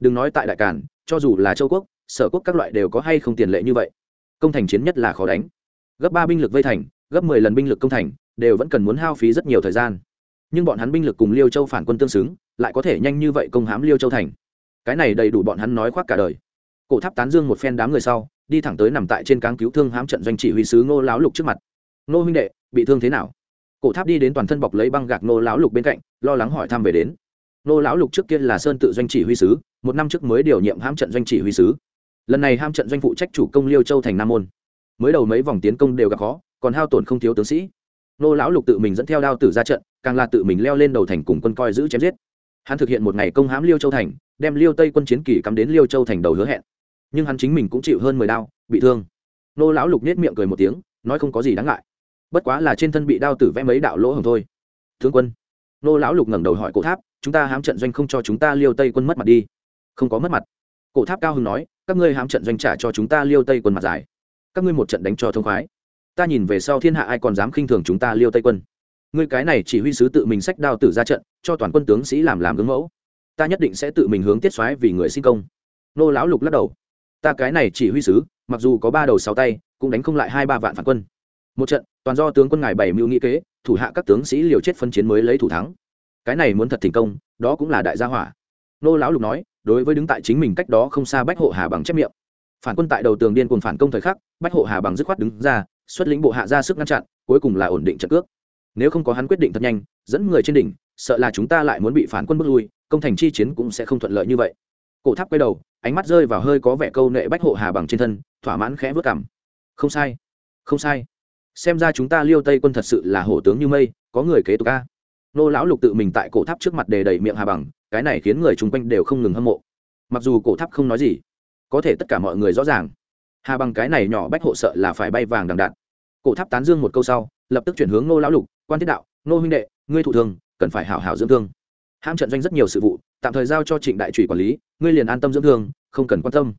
Đừng nói tại đại cản cho dù là châu quốc, sở quốc các loại đều có hay không tiền lệ như vậy. Công thành chiến nhất là khó đánh. Gấp ba binh lực vây thành, gấp mười lần binh lực công thành, đều vẫn cần muốn hao phí rất nhiều thời gian. Nhưng bọn hắn binh lực cùng liêu châu phản quân tương xứng, lại có thể nhanh như vậy công hám liêu châu thành. Cái này đầy đủ bọn hắn nói khoác cả đời. Cổ tháp tán dương một phen đám người sau, đi thẳng tới nằm tại trên cáng cứu thương hám trận doanh chỉ huy sứ ngô láo lục trước mặt. Ngô huynh đệ, bị thương thế nào? Cổ tháp đi đến toàn thân bọc lấy băng gạc Nô Lão lục bên cạnh, lo lắng hỏi thăm về đến. Nô lão lục trước kia là sơn tự doanh chỉ huy sứ, một năm trước mới điều nhiệm hãm trận doanh chỉ huy sứ. Lần này ham trận doanh phụ trách chủ công liêu châu thành nam môn. Mới đầu mấy vòng tiến công đều gặp khó, còn hao tổn không thiếu tướng sĩ. Nô lão lục tự mình dẫn theo đao tử ra trận, càng là tự mình leo lên đầu thành cùng quân coi giữ chém giết. Hắn thực hiện một ngày công hãm liêu châu thành, đem liêu tây quân chiến kỳ cắm đến liêu châu thành đầu hứa hẹn. Nhưng hắn chính mình cũng chịu hơn mười đao, bị thương. Nô lão lục nết miệng cười một tiếng, nói không có gì đáng ngại bất quá là trên thân bị đao tử vẽ mấy đạo lỗ hồng thôi. Thương quân. Nô lão lục ngẩng đầu hỏi cổ tháp, chúng ta hãm trận doanh không cho chúng ta liêu tây quân mất mặt đi. Không có mất mặt. Cổ tháp cao hưng nói, các ngươi hãm trận doanh trả cho chúng ta liêu tây quân mặt dài các ngươi một trận đánh cho thông khoái. Ta nhìn về sau thiên hạ ai còn dám khinh thường chúng ta liêu tây quân. Ngươi cái này chỉ huy sứ tự mình sách đao tử ra trận, cho toàn quân tướng sĩ làm làm gương mẫu. Ta nhất định sẽ tự mình hướng tiết xoáy vì người sinh công. Nô lão lục lắc đầu. Ta cái này chỉ huy sứ, mặc dù có ba đầu sáu tay, cũng đánh không lại hai ba vạn phản quân một trận, toàn do tướng quân ngài bảy mưu nghĩ kế, thủ hạ các tướng sĩ liều chết phân chiến mới lấy thủ thắng. Cái này muốn thật thành công, đó cũng là đại gia hỏa. Nô lão lục nói, đối với đứng tại chính mình cách đó không xa bách hộ hà bằng chép miệng. Phản quân tại đầu tường điên cuồng phản công thời khắc, bách hộ hà bằng dứt khoát đứng ra, xuất lĩnh bộ hạ ra sức ngăn chặn, cuối cùng là ổn định trận cước. Nếu không có hắn quyết định thật nhanh, dẫn người trên đỉnh, sợ là chúng ta lại muốn bị phản quân bước lui, công thành chi chiến cũng sẽ không thuận lợi như vậy. Cổ tháp quay đầu, ánh mắt rơi vào hơi có vẻ câu nệ bách hộ hà bằng trên thân, thỏa mãn khẽ vớt cảm. Không sai không sai xem ra chúng ta liêu tây quân thật sự là hổ tướng như mây, có người kế tục ca nô lão lục tự mình tại cổ tháp trước mặt đề đầy miệng hà bằng, cái này khiến người chung quanh đều không ngừng hâm mộ. Mặc dù cổ tháp không nói gì, có thể tất cả mọi người rõ ràng. Hà bằng cái này nhỏ bách hộ sợ là phải bay vàng đằng đạn. Cổ tháp tán dương một câu sau, lập tức chuyển hướng nô lão lục, quan thiết đạo, nô huynh đệ, ngươi thụ thương, cần phải hảo hảo dưỡng thương. Ham trận doanh rất nhiều sự vụ, tạm thời giao cho trịnh đại trùy quản lý, ngươi liền an tâm dưỡng thương, không cần quan tâm.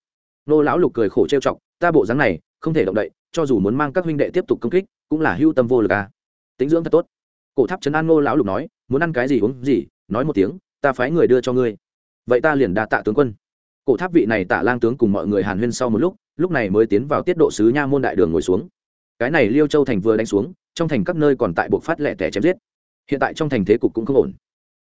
Nô lão lục cười khổ trêu chọc, ta bộ dáng này, không thể động đậy cho dù muốn mang các huynh đệ tiếp tục công kích, cũng là hưu tâm vô lực à. tính dưỡng thật tốt. Cổ tháp trấn an Ngô lão lục nói, muốn ăn cái gì uống gì, nói một tiếng, ta phái người đưa cho ngươi. Vậy ta liền đa tạ tướng quân. Cổ tháp vị này tạ lang tướng cùng mọi người hàn huyên sau một lúc lúc này mới tiến vào tiết độ sứ nha môn đại đường ngồi xuống. Cái này liêu châu thành vừa đánh xuống, trong thành các nơi còn tại buộc phát lẻ tẻ chém giết. Hiện tại trong thành thế cục cũng không ổn.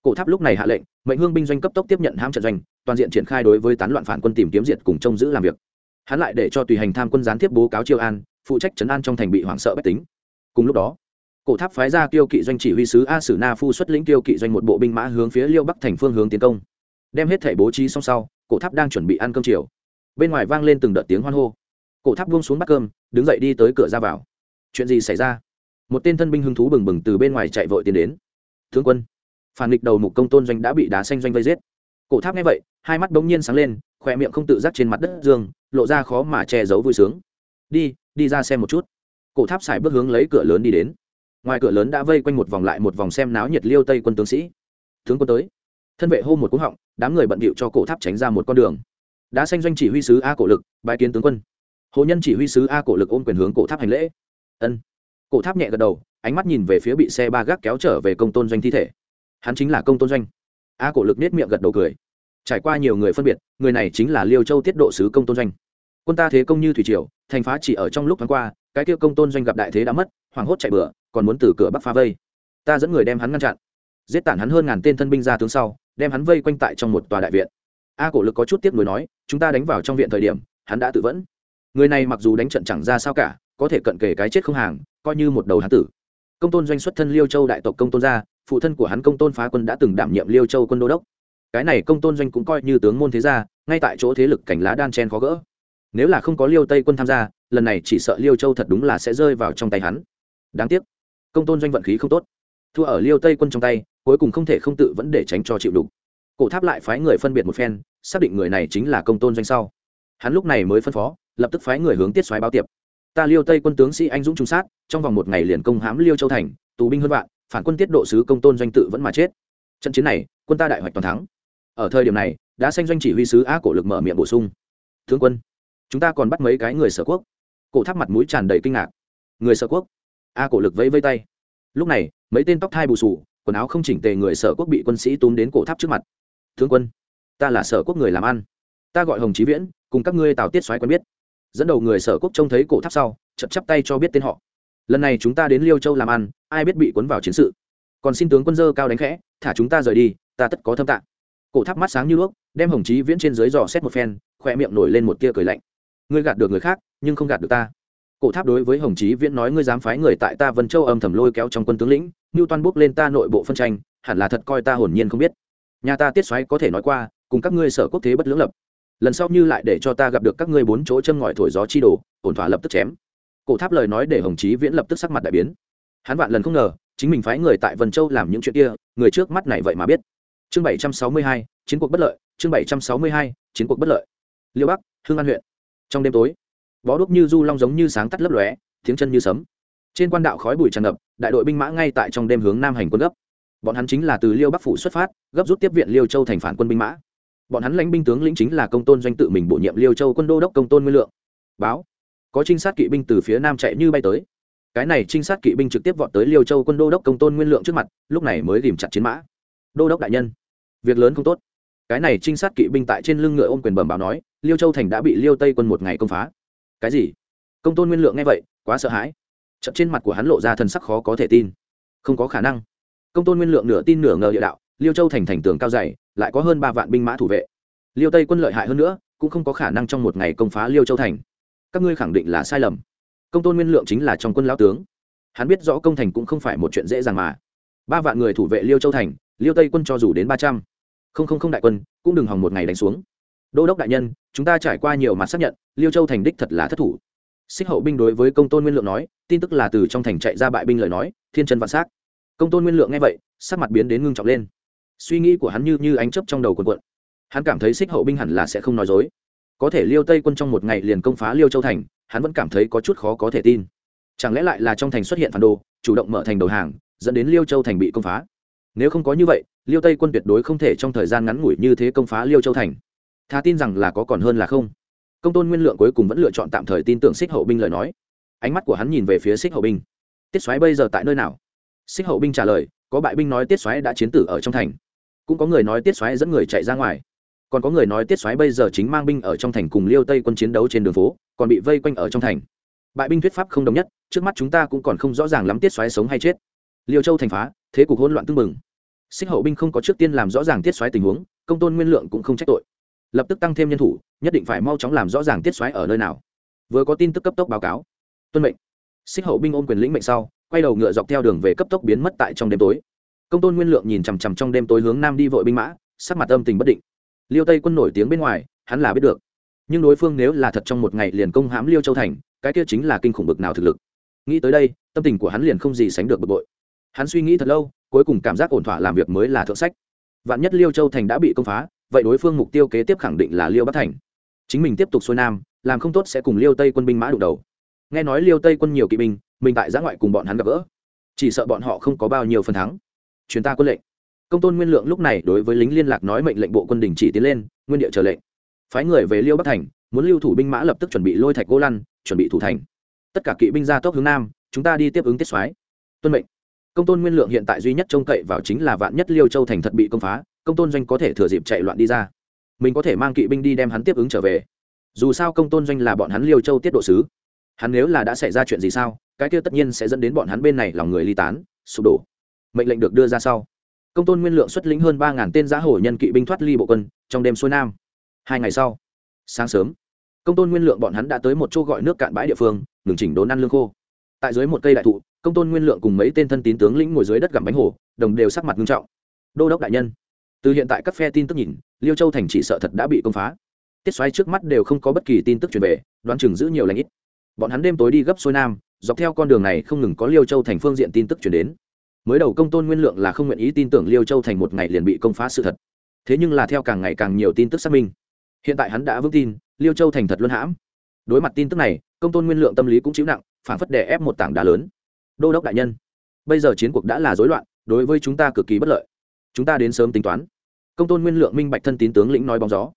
Cổ tháp lúc này hạ lệnh, mệnh hương binh doanh cấp tốc tiếp nhận hãm trận doanh, toàn diện triển khai đối với tán loạn phản quân tìm kiếm diệt cùng trông giữ làm việc. Hắn lại để cho tùy hành tham quân gián tiếp bố cáo triều an phụ trách trấn an trong thành bị hoảng sợ bách tính. Cùng lúc đó, cổ tháp phái ra kiêu kỵ doanh chỉ huy sứ a sử na phu xuất lĩnh kiêu kỵ doanh một bộ binh mã hướng phía liêu bắc thành phương hướng tiến công. Đem hết thể bố trí xong sau, cổ tháp đang chuẩn bị ăn cơm chiều. Bên ngoài vang lên từng đợt tiếng hoan hô. Cổ tháp buông xuống bắt cơm, đứng dậy đi tới cửa ra vào. Chuyện gì xảy ra? Một tên thân binh hứng thú bừng bừng từ bên ngoài chạy vội tiến đến. Thương quân, phản nghịch đầu mục công tôn doanh đã bị đá xanh doanh vây giết. Cổ tháp nghe vậy, hai mắt bỗng nhiên sáng lên khỏe miệng không tự giác trên mặt đất dương, lộ ra khó mà che giấu vui sướng. Đi đi ra xem một chút. Cổ tháp xài bước hướng lấy cửa lớn đi đến. Ngoài cửa lớn đã vây quanh một vòng lại một vòng xem náo nhiệt liêu tây quân tướng sĩ. Tướng quân tới. Thân vệ hô một cú họng, đám người bận bịu cho cổ tháp tránh ra một con đường. Đã xanh doanh chỉ huy sứ a cổ lực bãi kiến tướng quân. Hồ nhân chỉ huy sứ a cổ lực ôm quyền hướng cổ tháp hành lễ. Ân. Cổ tháp nhẹ gật đầu, ánh mắt nhìn về phía bị xe ba gác kéo trở về công tôn doanh thi thể. Hắn chính là công tôn doanh. A cổ lực nết miệng gật đầu cười. Trải qua nhiều người phân biệt, người này chính là liêu châu tiết độ sứ công tôn doanh. Quân ta thế công như thủy triều thành phá chỉ ở trong lúc tháng qua, cái kia công tôn doanh gặp đại thế đã mất hoảng hốt chạy bừa, còn muốn từ cửa bắc phá vây. Ta dẫn người đem hắn ngăn chặn. Giết tản hắn hơn ngàn tên thân binh ra tướng sau, đem hắn vây quanh tại trong một tòa đại viện. A cổ lực có chút tiếc nuối nói, chúng ta đánh vào trong viện thời điểm, hắn đã tự vẫn. Người này mặc dù đánh trận chẳng ra sao cả, có thể cận kề cái chết không hàng, coi như một đầu hán tử. Công tôn doanh xuất thân liêu châu đại tộc công tôn gia, phụ thân của hắn công tôn phá quân đã từng đảm nhiệm liêu châu quân đô đốc. Cái này công tôn doanh cũng coi như tướng môn thế gia, ngay tại chỗ thế lực cảnh lá đan chen khó gỡ nếu là không có liêu tây quân tham gia, lần này chỉ sợ liêu châu thật đúng là sẽ rơi vào trong tay hắn. Đáng tiếc, công tôn doanh vận khí không tốt. Thua ở liêu tây quân trong tay, cuối cùng không thể không tự vẫn để tránh cho chịu đủ cổ tháp lại phái người phân biệt một phen, xác định người này chính là công tôn doanh sau. Hắn lúc này mới phân phó, lập tức phái người hướng tiết xoáy báo tiệp. Ta liêu tây quân tướng sĩ anh dũng trung sát, trong vòng một ngày liền công hãm liêu châu thành, tù binh hơn vạn, phản quân tiết độ sứ công tôn doanh tự vẫn mà chết. Trận chiến này, quân ta đại hoạch toàn thắng. Ở thời điểm này, đã sanh doanh chỉ huy sứ a cổ lực mở miệng bổ sung. Tướng quân chúng ta còn bắt mấy cái người sở quốc. Cổ tháp mặt mũi tràn đầy kinh ngạc. Người sở quốc? A cổ lực vẫy vây tay. Lúc này, mấy tên tóc thai bù sù quần áo không chỉnh tề người sở quốc bị quân sĩ túm đến cổ tháp trước mặt. Tướng quân, ta là sở quốc người làm ăn. Ta gọi hồng chí viễn, cùng các ngươi tào tiết xoáy quen biết. Dẫn đầu người sở quốc trông thấy cổ tháp sau, chậm chắp tay cho biết tên họ. Lần này chúng ta đến liêu châu làm ăn, ai biết bị cuốn vào chiến sự. Còn xin tướng quân dơ cao đánh khẽ, thả chúng ta rời đi, ta tất có thâm tạng. Cổ tháp mắt sáng như đuốc, đem hồng chí viễn trên dưới dò xét một phen khoe miệng nổi lên một tia cười lạnh ngươi gạt được người khác, nhưng không gạt được ta. Cổ tháp đối với hồng chí viễn nói, ngươi dám phái người tại ta vân châu âm thầm lôi kéo trong quân tướng lĩnh ngưu toan bốc lên ta nội bộ phân tranh, hẳn là thật coi ta hồn nhiên không biết. Nhà ta tiết xoáy có thể nói qua, cùng các ngươi sở quốc thế bất lưỡng lập. Lần sau như lại để cho ta gặp được các ngươi bốn chỗ châm ngòi thổi gió chi đồ, ổn thỏa lập tức chém. Cổ tháp lời nói để hồng chí viễn lập tức sắc mặt đại biến. Hắn vạn lần không ngờ, chính mình phái người tại vân châu làm những chuyện kia, người trước mắt này vậy mà biết. Chương bảy trăm sáu mươi hai, chiến cuộc bất lợi, chương bảy trăm sáu mươi hai, chiến cuộc bất lợi. Liêu bắc hương an huyện trong đêm tối, bó đuốc như du long giống như sáng tắt lấp lóe, tiếng chân như sấm. Trên quan đạo khói bụi tràn ngập, đại đội binh mã ngay tại trong đêm hướng nam hành quân gấp. Bọn hắn chính là từ liêu bắc phủ xuất phát, gấp rút tiếp viện liêu châu thành phản quân binh mã. Bọn hắn lãnh binh tướng lĩnh chính là công tôn doanh tự mình bổ nhiệm liêu châu quân đô đốc công tôn nguyên lượng. Báo, có trinh sát kỵ binh từ phía nam chạy như bay tới. Cái này trinh sát kỵ binh trực tiếp vọt tới liêu châu quân đô đốc công tôn nguyên lượng trước mặt, lúc này mới ghìm chặt chiến mã. Đô đốc đại nhân, việc lớn không tốt. Cái này trinh sát kỵ binh tại trên lưng ngựa ôm quyền bẩm báo nói liêu châu thành đã bị liêu tây quân một ngày công phá. Cái gì? Công tôn nguyên lượng nghe vậy, quá sợ hãi. Chậm trên mặt của hắn lộ ra thần sắc khó có thể tin. Không có khả năng. Công tôn nguyên lượng nửa tin nửa ngờ địa đạo, liêu châu thành thành tường cao dày, lại có hơn ba vạn binh mã thủ vệ. Liêu tây quân lợi hại hơn nữa, cũng không có khả năng trong một ngày công phá liêu châu thành. Các ngươi khẳng định là sai lầm. Công tôn nguyên lượng chính là trong quân lão tướng. Hắn biết rõ công thành cũng không phải một chuyện dễ dàng mà. Ba vạn người thủ vệ liêu châu thành, liêu tây quân cho dù đến ba trăm. Không không không đại quân, cũng đừng hòng một ngày đánh xuống đô đốc đại nhân, chúng ta trải qua nhiều mặt xác nhận, liêu châu thành đích thật là thất thủ. Xích hậu binh đối với công tôn nguyên lượng nói, tin tức là từ trong thành chạy ra bại binh lời nói, thiên chân vạn s á c công tôn nguyên lượng nghe vậy, sắc mặt biến đến ngưng trọng lên. Suy nghĩ của hắn như như ánh chấp trong đầu quần quận hắn cảm thấy xích hậu binh hẳn là sẽ không nói dối. Có thể liêu tây quân trong một ngày liền công phá liêu châu thành, hắn vẫn cảm thấy có chút khó có thể tin. Chẳng lẽ lại là trong thành xuất hiện phản đồ, chủ động mở thành đầu hàng, dẫn đến liêu châu thành bị công phá? Nếu không có như vậy, liêu tây quân tuyệt đối không thể trong thời gian ngắn ngủi như thế công phá liêu châu thành thà tin rằng là có còn hơn là không. Công tôn nguyên lượng cuối cùng vẫn lựa chọn tạm thời tin tưởng xích hậu binh lời nói. Ánh mắt của hắn nhìn về phía xích hậu binh. Tiết xoáy bây giờ tại nơi nào? Xích hậu binh trả lời, có bại binh nói tiết xoáy đã chiến tử ở trong thành. Cũng có người nói tiết xoáy dẫn người chạy ra ngoài. Còn có người nói tiết xoáy bây giờ chính mang binh ở trong thành cùng liêu tây quân chiến đấu trên đường phố, còn bị vây quanh ở trong thành. Bại binh thuyết pháp không đồng nhất, trước mắt chúng ta cũng còn không rõ ràng lắm tiết xoáy sống hay chết. Liêu châu thành phá, thế cục hỗn loạn tưng bừng. Xích hậu binh không có trước tiên làm rõ ràng tiết xoáy tình huống, công tôn nguyên lượng cũng không trách tội lập tức tăng thêm nhân thủ, nhất định phải mau chóng làm rõ ràng tiết xoáy ở nơi nào. Vừa có tin tức cấp tốc báo cáo, tuân mệnh. Xích hậu binh ôm quyền lĩnh mệnh sau, quay đầu ngựa dọc theo đường về cấp tốc biến mất tại trong đêm tối. Công tôn nguyên lượng nhìn chằm chằm trong đêm tối hướng nam đi vội binh mã, sắc mặt âm tình bất định. Liêu tây quân nổi tiếng bên ngoài, hắn là biết được. Nhưng đối phương nếu là thật trong một ngày liền công hãm liêu châu thành, cái kia chính là kinh khủng bực nào thực lực. Nghĩ tới đây, tâm tình của hắn liền không gì sánh được bực bội. Hắn suy nghĩ thật lâu, cuối cùng cảm giác ổn thỏa làm việc mới là thượng sách. Vạn nhất liêu châu thành đã bị công phá vậy đối phương mục tiêu kế tiếp khẳng định là liêu bắc thành. Chính mình tiếp tục xuôi nam, làm không tốt sẽ cùng liêu tây quân binh mã đụng đầu. Nghe nói liêu tây quân nhiều kỵ binh, mình tại giã ngoại cùng bọn hắn gặp gỡ. Chỉ sợ bọn họ không có bao nhiêu phần thắng. Chuyến ta quân lệnh. Công tôn nguyên lượng lúc này đối với lính liên lạc nói mệnh lệnh bộ quân đình chỉ tiến lên, nguyên địa chờ lệnh. Phái người về liêu bắc thành, muốn lưu thủ binh mã lập tức chuẩn bị lôi thạch gỗ lăn, chuẩn bị thủ thành. Tất cả kỵ binh ra tốc hướng nam, chúng ta đi tiếp ứng tiết soái. Tuân mệnh. Công tôn nguyên lượng hiện tại duy nhất trông cậy vào chính là vạn nhất liêu châu thành thật bị công phá công tôn doanh có thể thừa dịp chạy loạn đi ra. Mình có thể mang kỵ binh đi đem hắn tiếp ứng trở về. Dù sao công tôn doanh là bọn hắn liêu châu tiết độ sứ. Hắn nếu là đã xảy ra chuyện gì sao, cái kia tất nhiên sẽ dẫn đến bọn hắn bên này lòng người ly tán, sụp đổ. Mệnh lệnh được đưa ra sau. Công tôn nguyên lượng xuất lĩnh hơn ba ngàn tên giã hổ nhân kỵ binh thoát ly bộ quân, trong đêm xuôi nam. Hai ngày sau, sáng sớm, công tôn nguyên lượng bọn hắn đã tới một chỗ gọi nước cạn bãi địa phương, ngừng chỉnh đốn ăn lương khô. Tại dưới một cây đại thụ, công tôn nguyên lượng cùng mấy tên thân tín tướng lĩnh ngồi dưới đất gặm bánh hổ, đồng đều sắc mặt nghiêm trọng. Đô đốc đại nhân từ hiện tại các phe tin tức nhìn, liêu châu thành chỉ sợ thật đã bị công phá. Tiết xoáy trước mắt đều không có bất kỳ tin tức truyền về, đoán chừng giữ nhiều lãnh ít. Bọn hắn đêm tối đi gấp xuôi nam, dọc theo con đường này không ngừng có liêu châu thành phương diện tin tức truyền đến. Mới đầu công tôn nguyên lượng là không nguyện ý tin tưởng liêu châu thành một ngày liền bị công phá sự thật. Thế nhưng là theo càng ngày càng nhiều tin tức xác minh, hiện tại hắn đã vững tin, liêu châu thành thật luân hãm. Đối mặt tin tức này, công tôn nguyên lượng tâm lý cũng chịu nặng, phản phất đè ép một tảng đá lớn. Đô đốc đại nhân, bây giờ chiến cuộc đã là rối loạn, đối với chúng ta cực kỳ bất lợi. Chúng ta đến sớm tính toán công tôn nguyên lượng minh bạch thân tín tướng lĩnh nói bóng gió.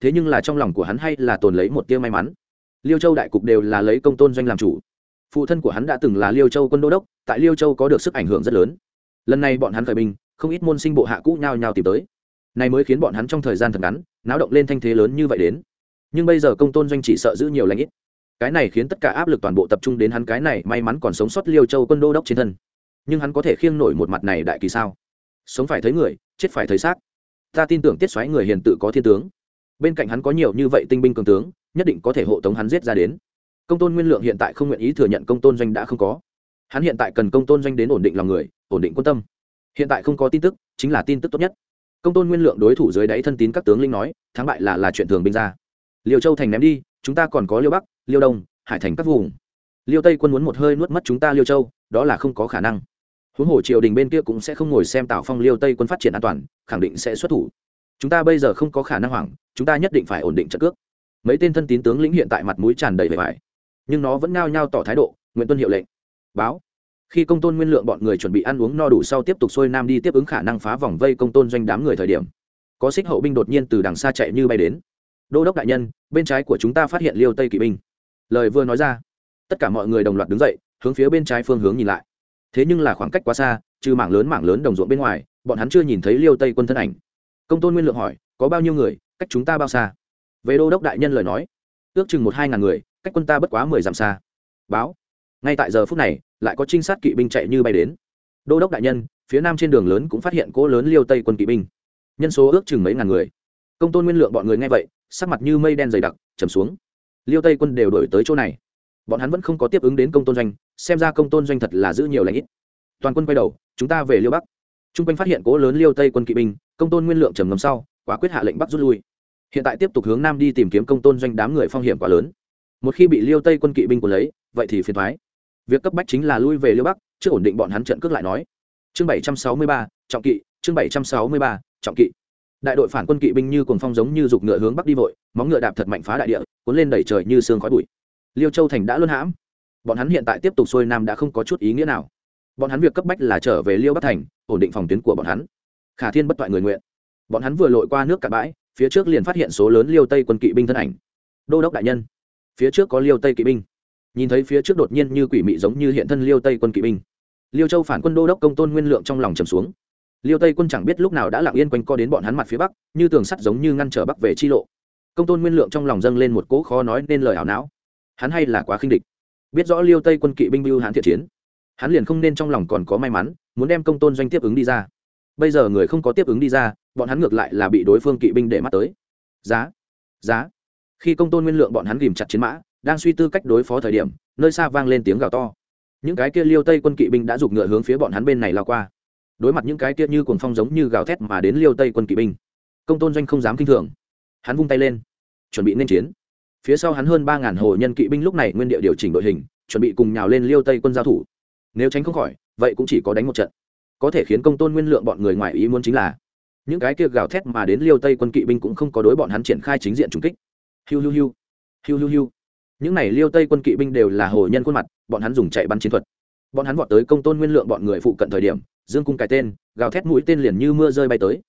Thế nhưng là trong lòng của hắn hay là tồn lấy một tia may mắn. Liêu châu đại cục đều là lấy công tôn doanh làm chủ. Phụ thân của hắn đã từng là liêu châu quân đô đốc, tại liêu châu có được sức ảnh hưởng rất lớn. Lần này bọn hắn khởi binh, không ít môn sinh bộ hạ cũ nhao nhao tìm tới. Này mới khiến bọn hắn trong thời gian thật ngắn, náo động lên thanh thế lớn như vậy đến. Nhưng bây giờ công tôn doanh chỉ sợ giữ nhiều lãnh ít. Cái này khiến tất cả áp lực toàn bộ tập trung đến hắn cái này may mắn còn sống sót liêu châu quân đô đốc trên thân. Nhưng hắn có thể khiêng nổi một mặt này đại kỳ sao? Sống phải thấy người, chết phải thấy xác ta tin tưởng tiết xoáy người hiền tự có thiên tướng. Bên cạnh hắn có nhiều như vậy tinh binh cường tướng, nhất định có thể hộ tống hắn giết ra đến. Công tôn nguyên lượng hiện tại không nguyện ý thừa nhận công tôn doanh đã không có. Hắn hiện tại cần công tôn doanh đến ổn định lòng người, ổn định quân tâm. Hiện tại không có tin tức, chính là tin tức tốt nhất. Công tôn nguyên lượng đối thủ dưới đáy thân tín các tướng linh nói, thắng bại là là chuyện thường binh ra. Liêu châu thành ném đi, chúng ta còn có liêu bắc, liêu đông, hải thành các vùng. Liêu tây quân muốn một hơi nuốt mất chúng ta liêu châu, đó là không có khả năng huống hồ triều đình bên kia cũng sẽ không ngồi xem tào phong liêu tây quân phát triển an toàn, khẳng định sẽ xuất thủ. Chúng ta bây giờ không có khả năng hoảng, chúng ta nhất định phải ổn định trận cước. Mấy tên thân tín tướng lĩnh hiện tại mặt mũi tràn đầy vẻ vải. Nhưng nó vẫn ngao nhao tỏ thái độ, nguyện tuân hiệu lệnh. Báo. Khi công tôn nguyên lượng bọn người chuẩn bị ăn uống no đủ sau tiếp tục xuôi nam đi tiếp ứng khả năng phá vòng vây công tôn doanh đám người thời điểm. Có xích hậu binh đột nhiên từ đằng xa chạy như bay đến. Đô đốc đại nhân, bên trái của chúng ta phát hiện liêu tây kỵ binh. Lời vừa nói ra, tất cả mọi người đồng loạt đứng dậy, hướng phía bên trái phương hướng nhìn lại thế nhưng là khoảng cách quá xa, trừ mảng lớn mảng lớn đồng ruộng bên ngoài, bọn hắn chưa nhìn thấy liêu tây quân thân ảnh. Công tôn nguyên lượng hỏi, có bao nhiêu người? Cách chúng ta bao xa? Về đô đốc đại nhân lời nói, ước chừng một hai ngàn người, cách quân ta bất quá mười dặm xa. Báo. Ngay tại giờ phút này, lại có trinh sát kỵ binh chạy như bay đến. Đô đốc đại nhân, phía nam trên đường lớn cũng phát hiện cỗ lớn liêu tây quân kỵ binh. Nhân số ước chừng mấy ngàn người. Công tôn nguyên lượng bọn người nghe vậy, sắc mặt như mây đen dày đặc, trầm xuống. Liêu tây quân đều đổi tới chỗ này bọn hắn vẫn không có tiếp ứng đến công tôn doanh, xem ra công tôn doanh thật là giữ nhiều lãnh ít. Toàn quân quay đầu, chúng ta về liêu bắc. T r u n g quanh phát hiện cỗ lớn liêu tây quân kỵ binh, công tôn nguyên lượng trầm ngầm sau, quả quyết hạ lệnh bắc rút lui. Hiện tại tiếp tục hướng nam đi tìm kiếm công tôn doanh đám người phong hiểm quá lớn. Một khi bị liêu tây quân kỵ binh của lấy, vậy thì phiền thoái việc cấp bách chính là lui về liêu bắc chưa ổn định bọn hắn trận cước lại nói. Chương bảy trăm sáu mươi ba, trọng kỵ, chương bảy trăm sáu mươi ba, trọng kỵ. Đại đội phản quân kỵ binh như cuồng phong giống như giục ngựa hướng bắc đi vội, móng ngựa đạp thật mạnh phá đại địa, cuốn lên đẩy trời như sương khói bụi liêu châu thành đã luân hãm. Bọn hắn hiện tại tiếp tục xuôi nam đã không có chút ý nghĩa nào. Bọn hắn việc cấp bách là trở về liêu bắc thành, ổn định phòng tuyến của bọn hắn. Khả thiên bất toại người nguyện. Bọn hắn vừa lội qua nước cạn bãi, phía trước liền phát hiện số lớn liêu tây quân kỵ binh thân ảnh. Đô đốc đại nhân. Phía trước có liêu tây kỵ binh. Nhìn thấy phía trước đột nhiên như quỷ mị giống như hiện thân liêu tây quân kỵ binh. Liêu châu phản quân đô đốc công tôn nguyên lượng trong lòng trầm xuống. Liêu tây quân chẳng biết lúc nào đã lặng yên quanh co đến bọn hắn mặt phía bắc, như tường sắt giống như ngăn trở bắc về chi lộ. Công tôn nguyên lượng trong lòng dâng lên một cỗ khó nói nên lời ảo não hắn hay là quá khinh địch. Biết rõ liêu tây quân kỵ binh bưu hãn thiện chiến, hắn liền không nên trong lòng còn có may mắn, muốn đem công tôn doanh tiếp ứng đi ra. Bây giờ người không có tiếp ứng đi ra, bọn hắn ngược lại là bị đối phương kỵ binh để mắt tới. Giá giá. Khi công tôn nguyên lượng bọn hắn ghìm chặt chiến mã, đang suy tư cách đối phó thời điểm, nơi xa vang lên tiếng gào to. Những cái kia liêu tây quân kỵ binh đã giục ngựa hướng phía bọn hắn bên này lao qua. Đối mặt những cái kia như cuồng phong giống như gào thét mà đến liêu tây quân kỵ binh, công tôn doanh không dám kinh thường. Hắn vung tay lên, chuẩn bị nên chiến phía sau hắn hơn ba ngàn hồ nhân kỵ binh lúc này nguyên địa điều chỉnh đội hình, chuẩn bị cùng nhào lên liêu tây quân giao thủ. Nếu tránh không khỏi, vậy cũng chỉ có đánh một trận. Có thể khiến công tôn nguyên lượng bọn người ngoài ý muốn chính là, những cái kia gào thét mà đến liêu tây quân kỵ binh cũng không có đối bọn hắn triển khai chính diện trùng kích. Hiu hiu hiu hiu hiu hiu. Những này liêu tây quân kỵ binh đều là hồ nhân khuôn mặt, bọn hắn dùng chạy bắn chiến thuật. Bọn hắn vọt tới công tôn nguyên lượng bọn người phụ cận thời điểm, dương cung cái tên, gào thét mũi tên liền như mưa rơi bay tới.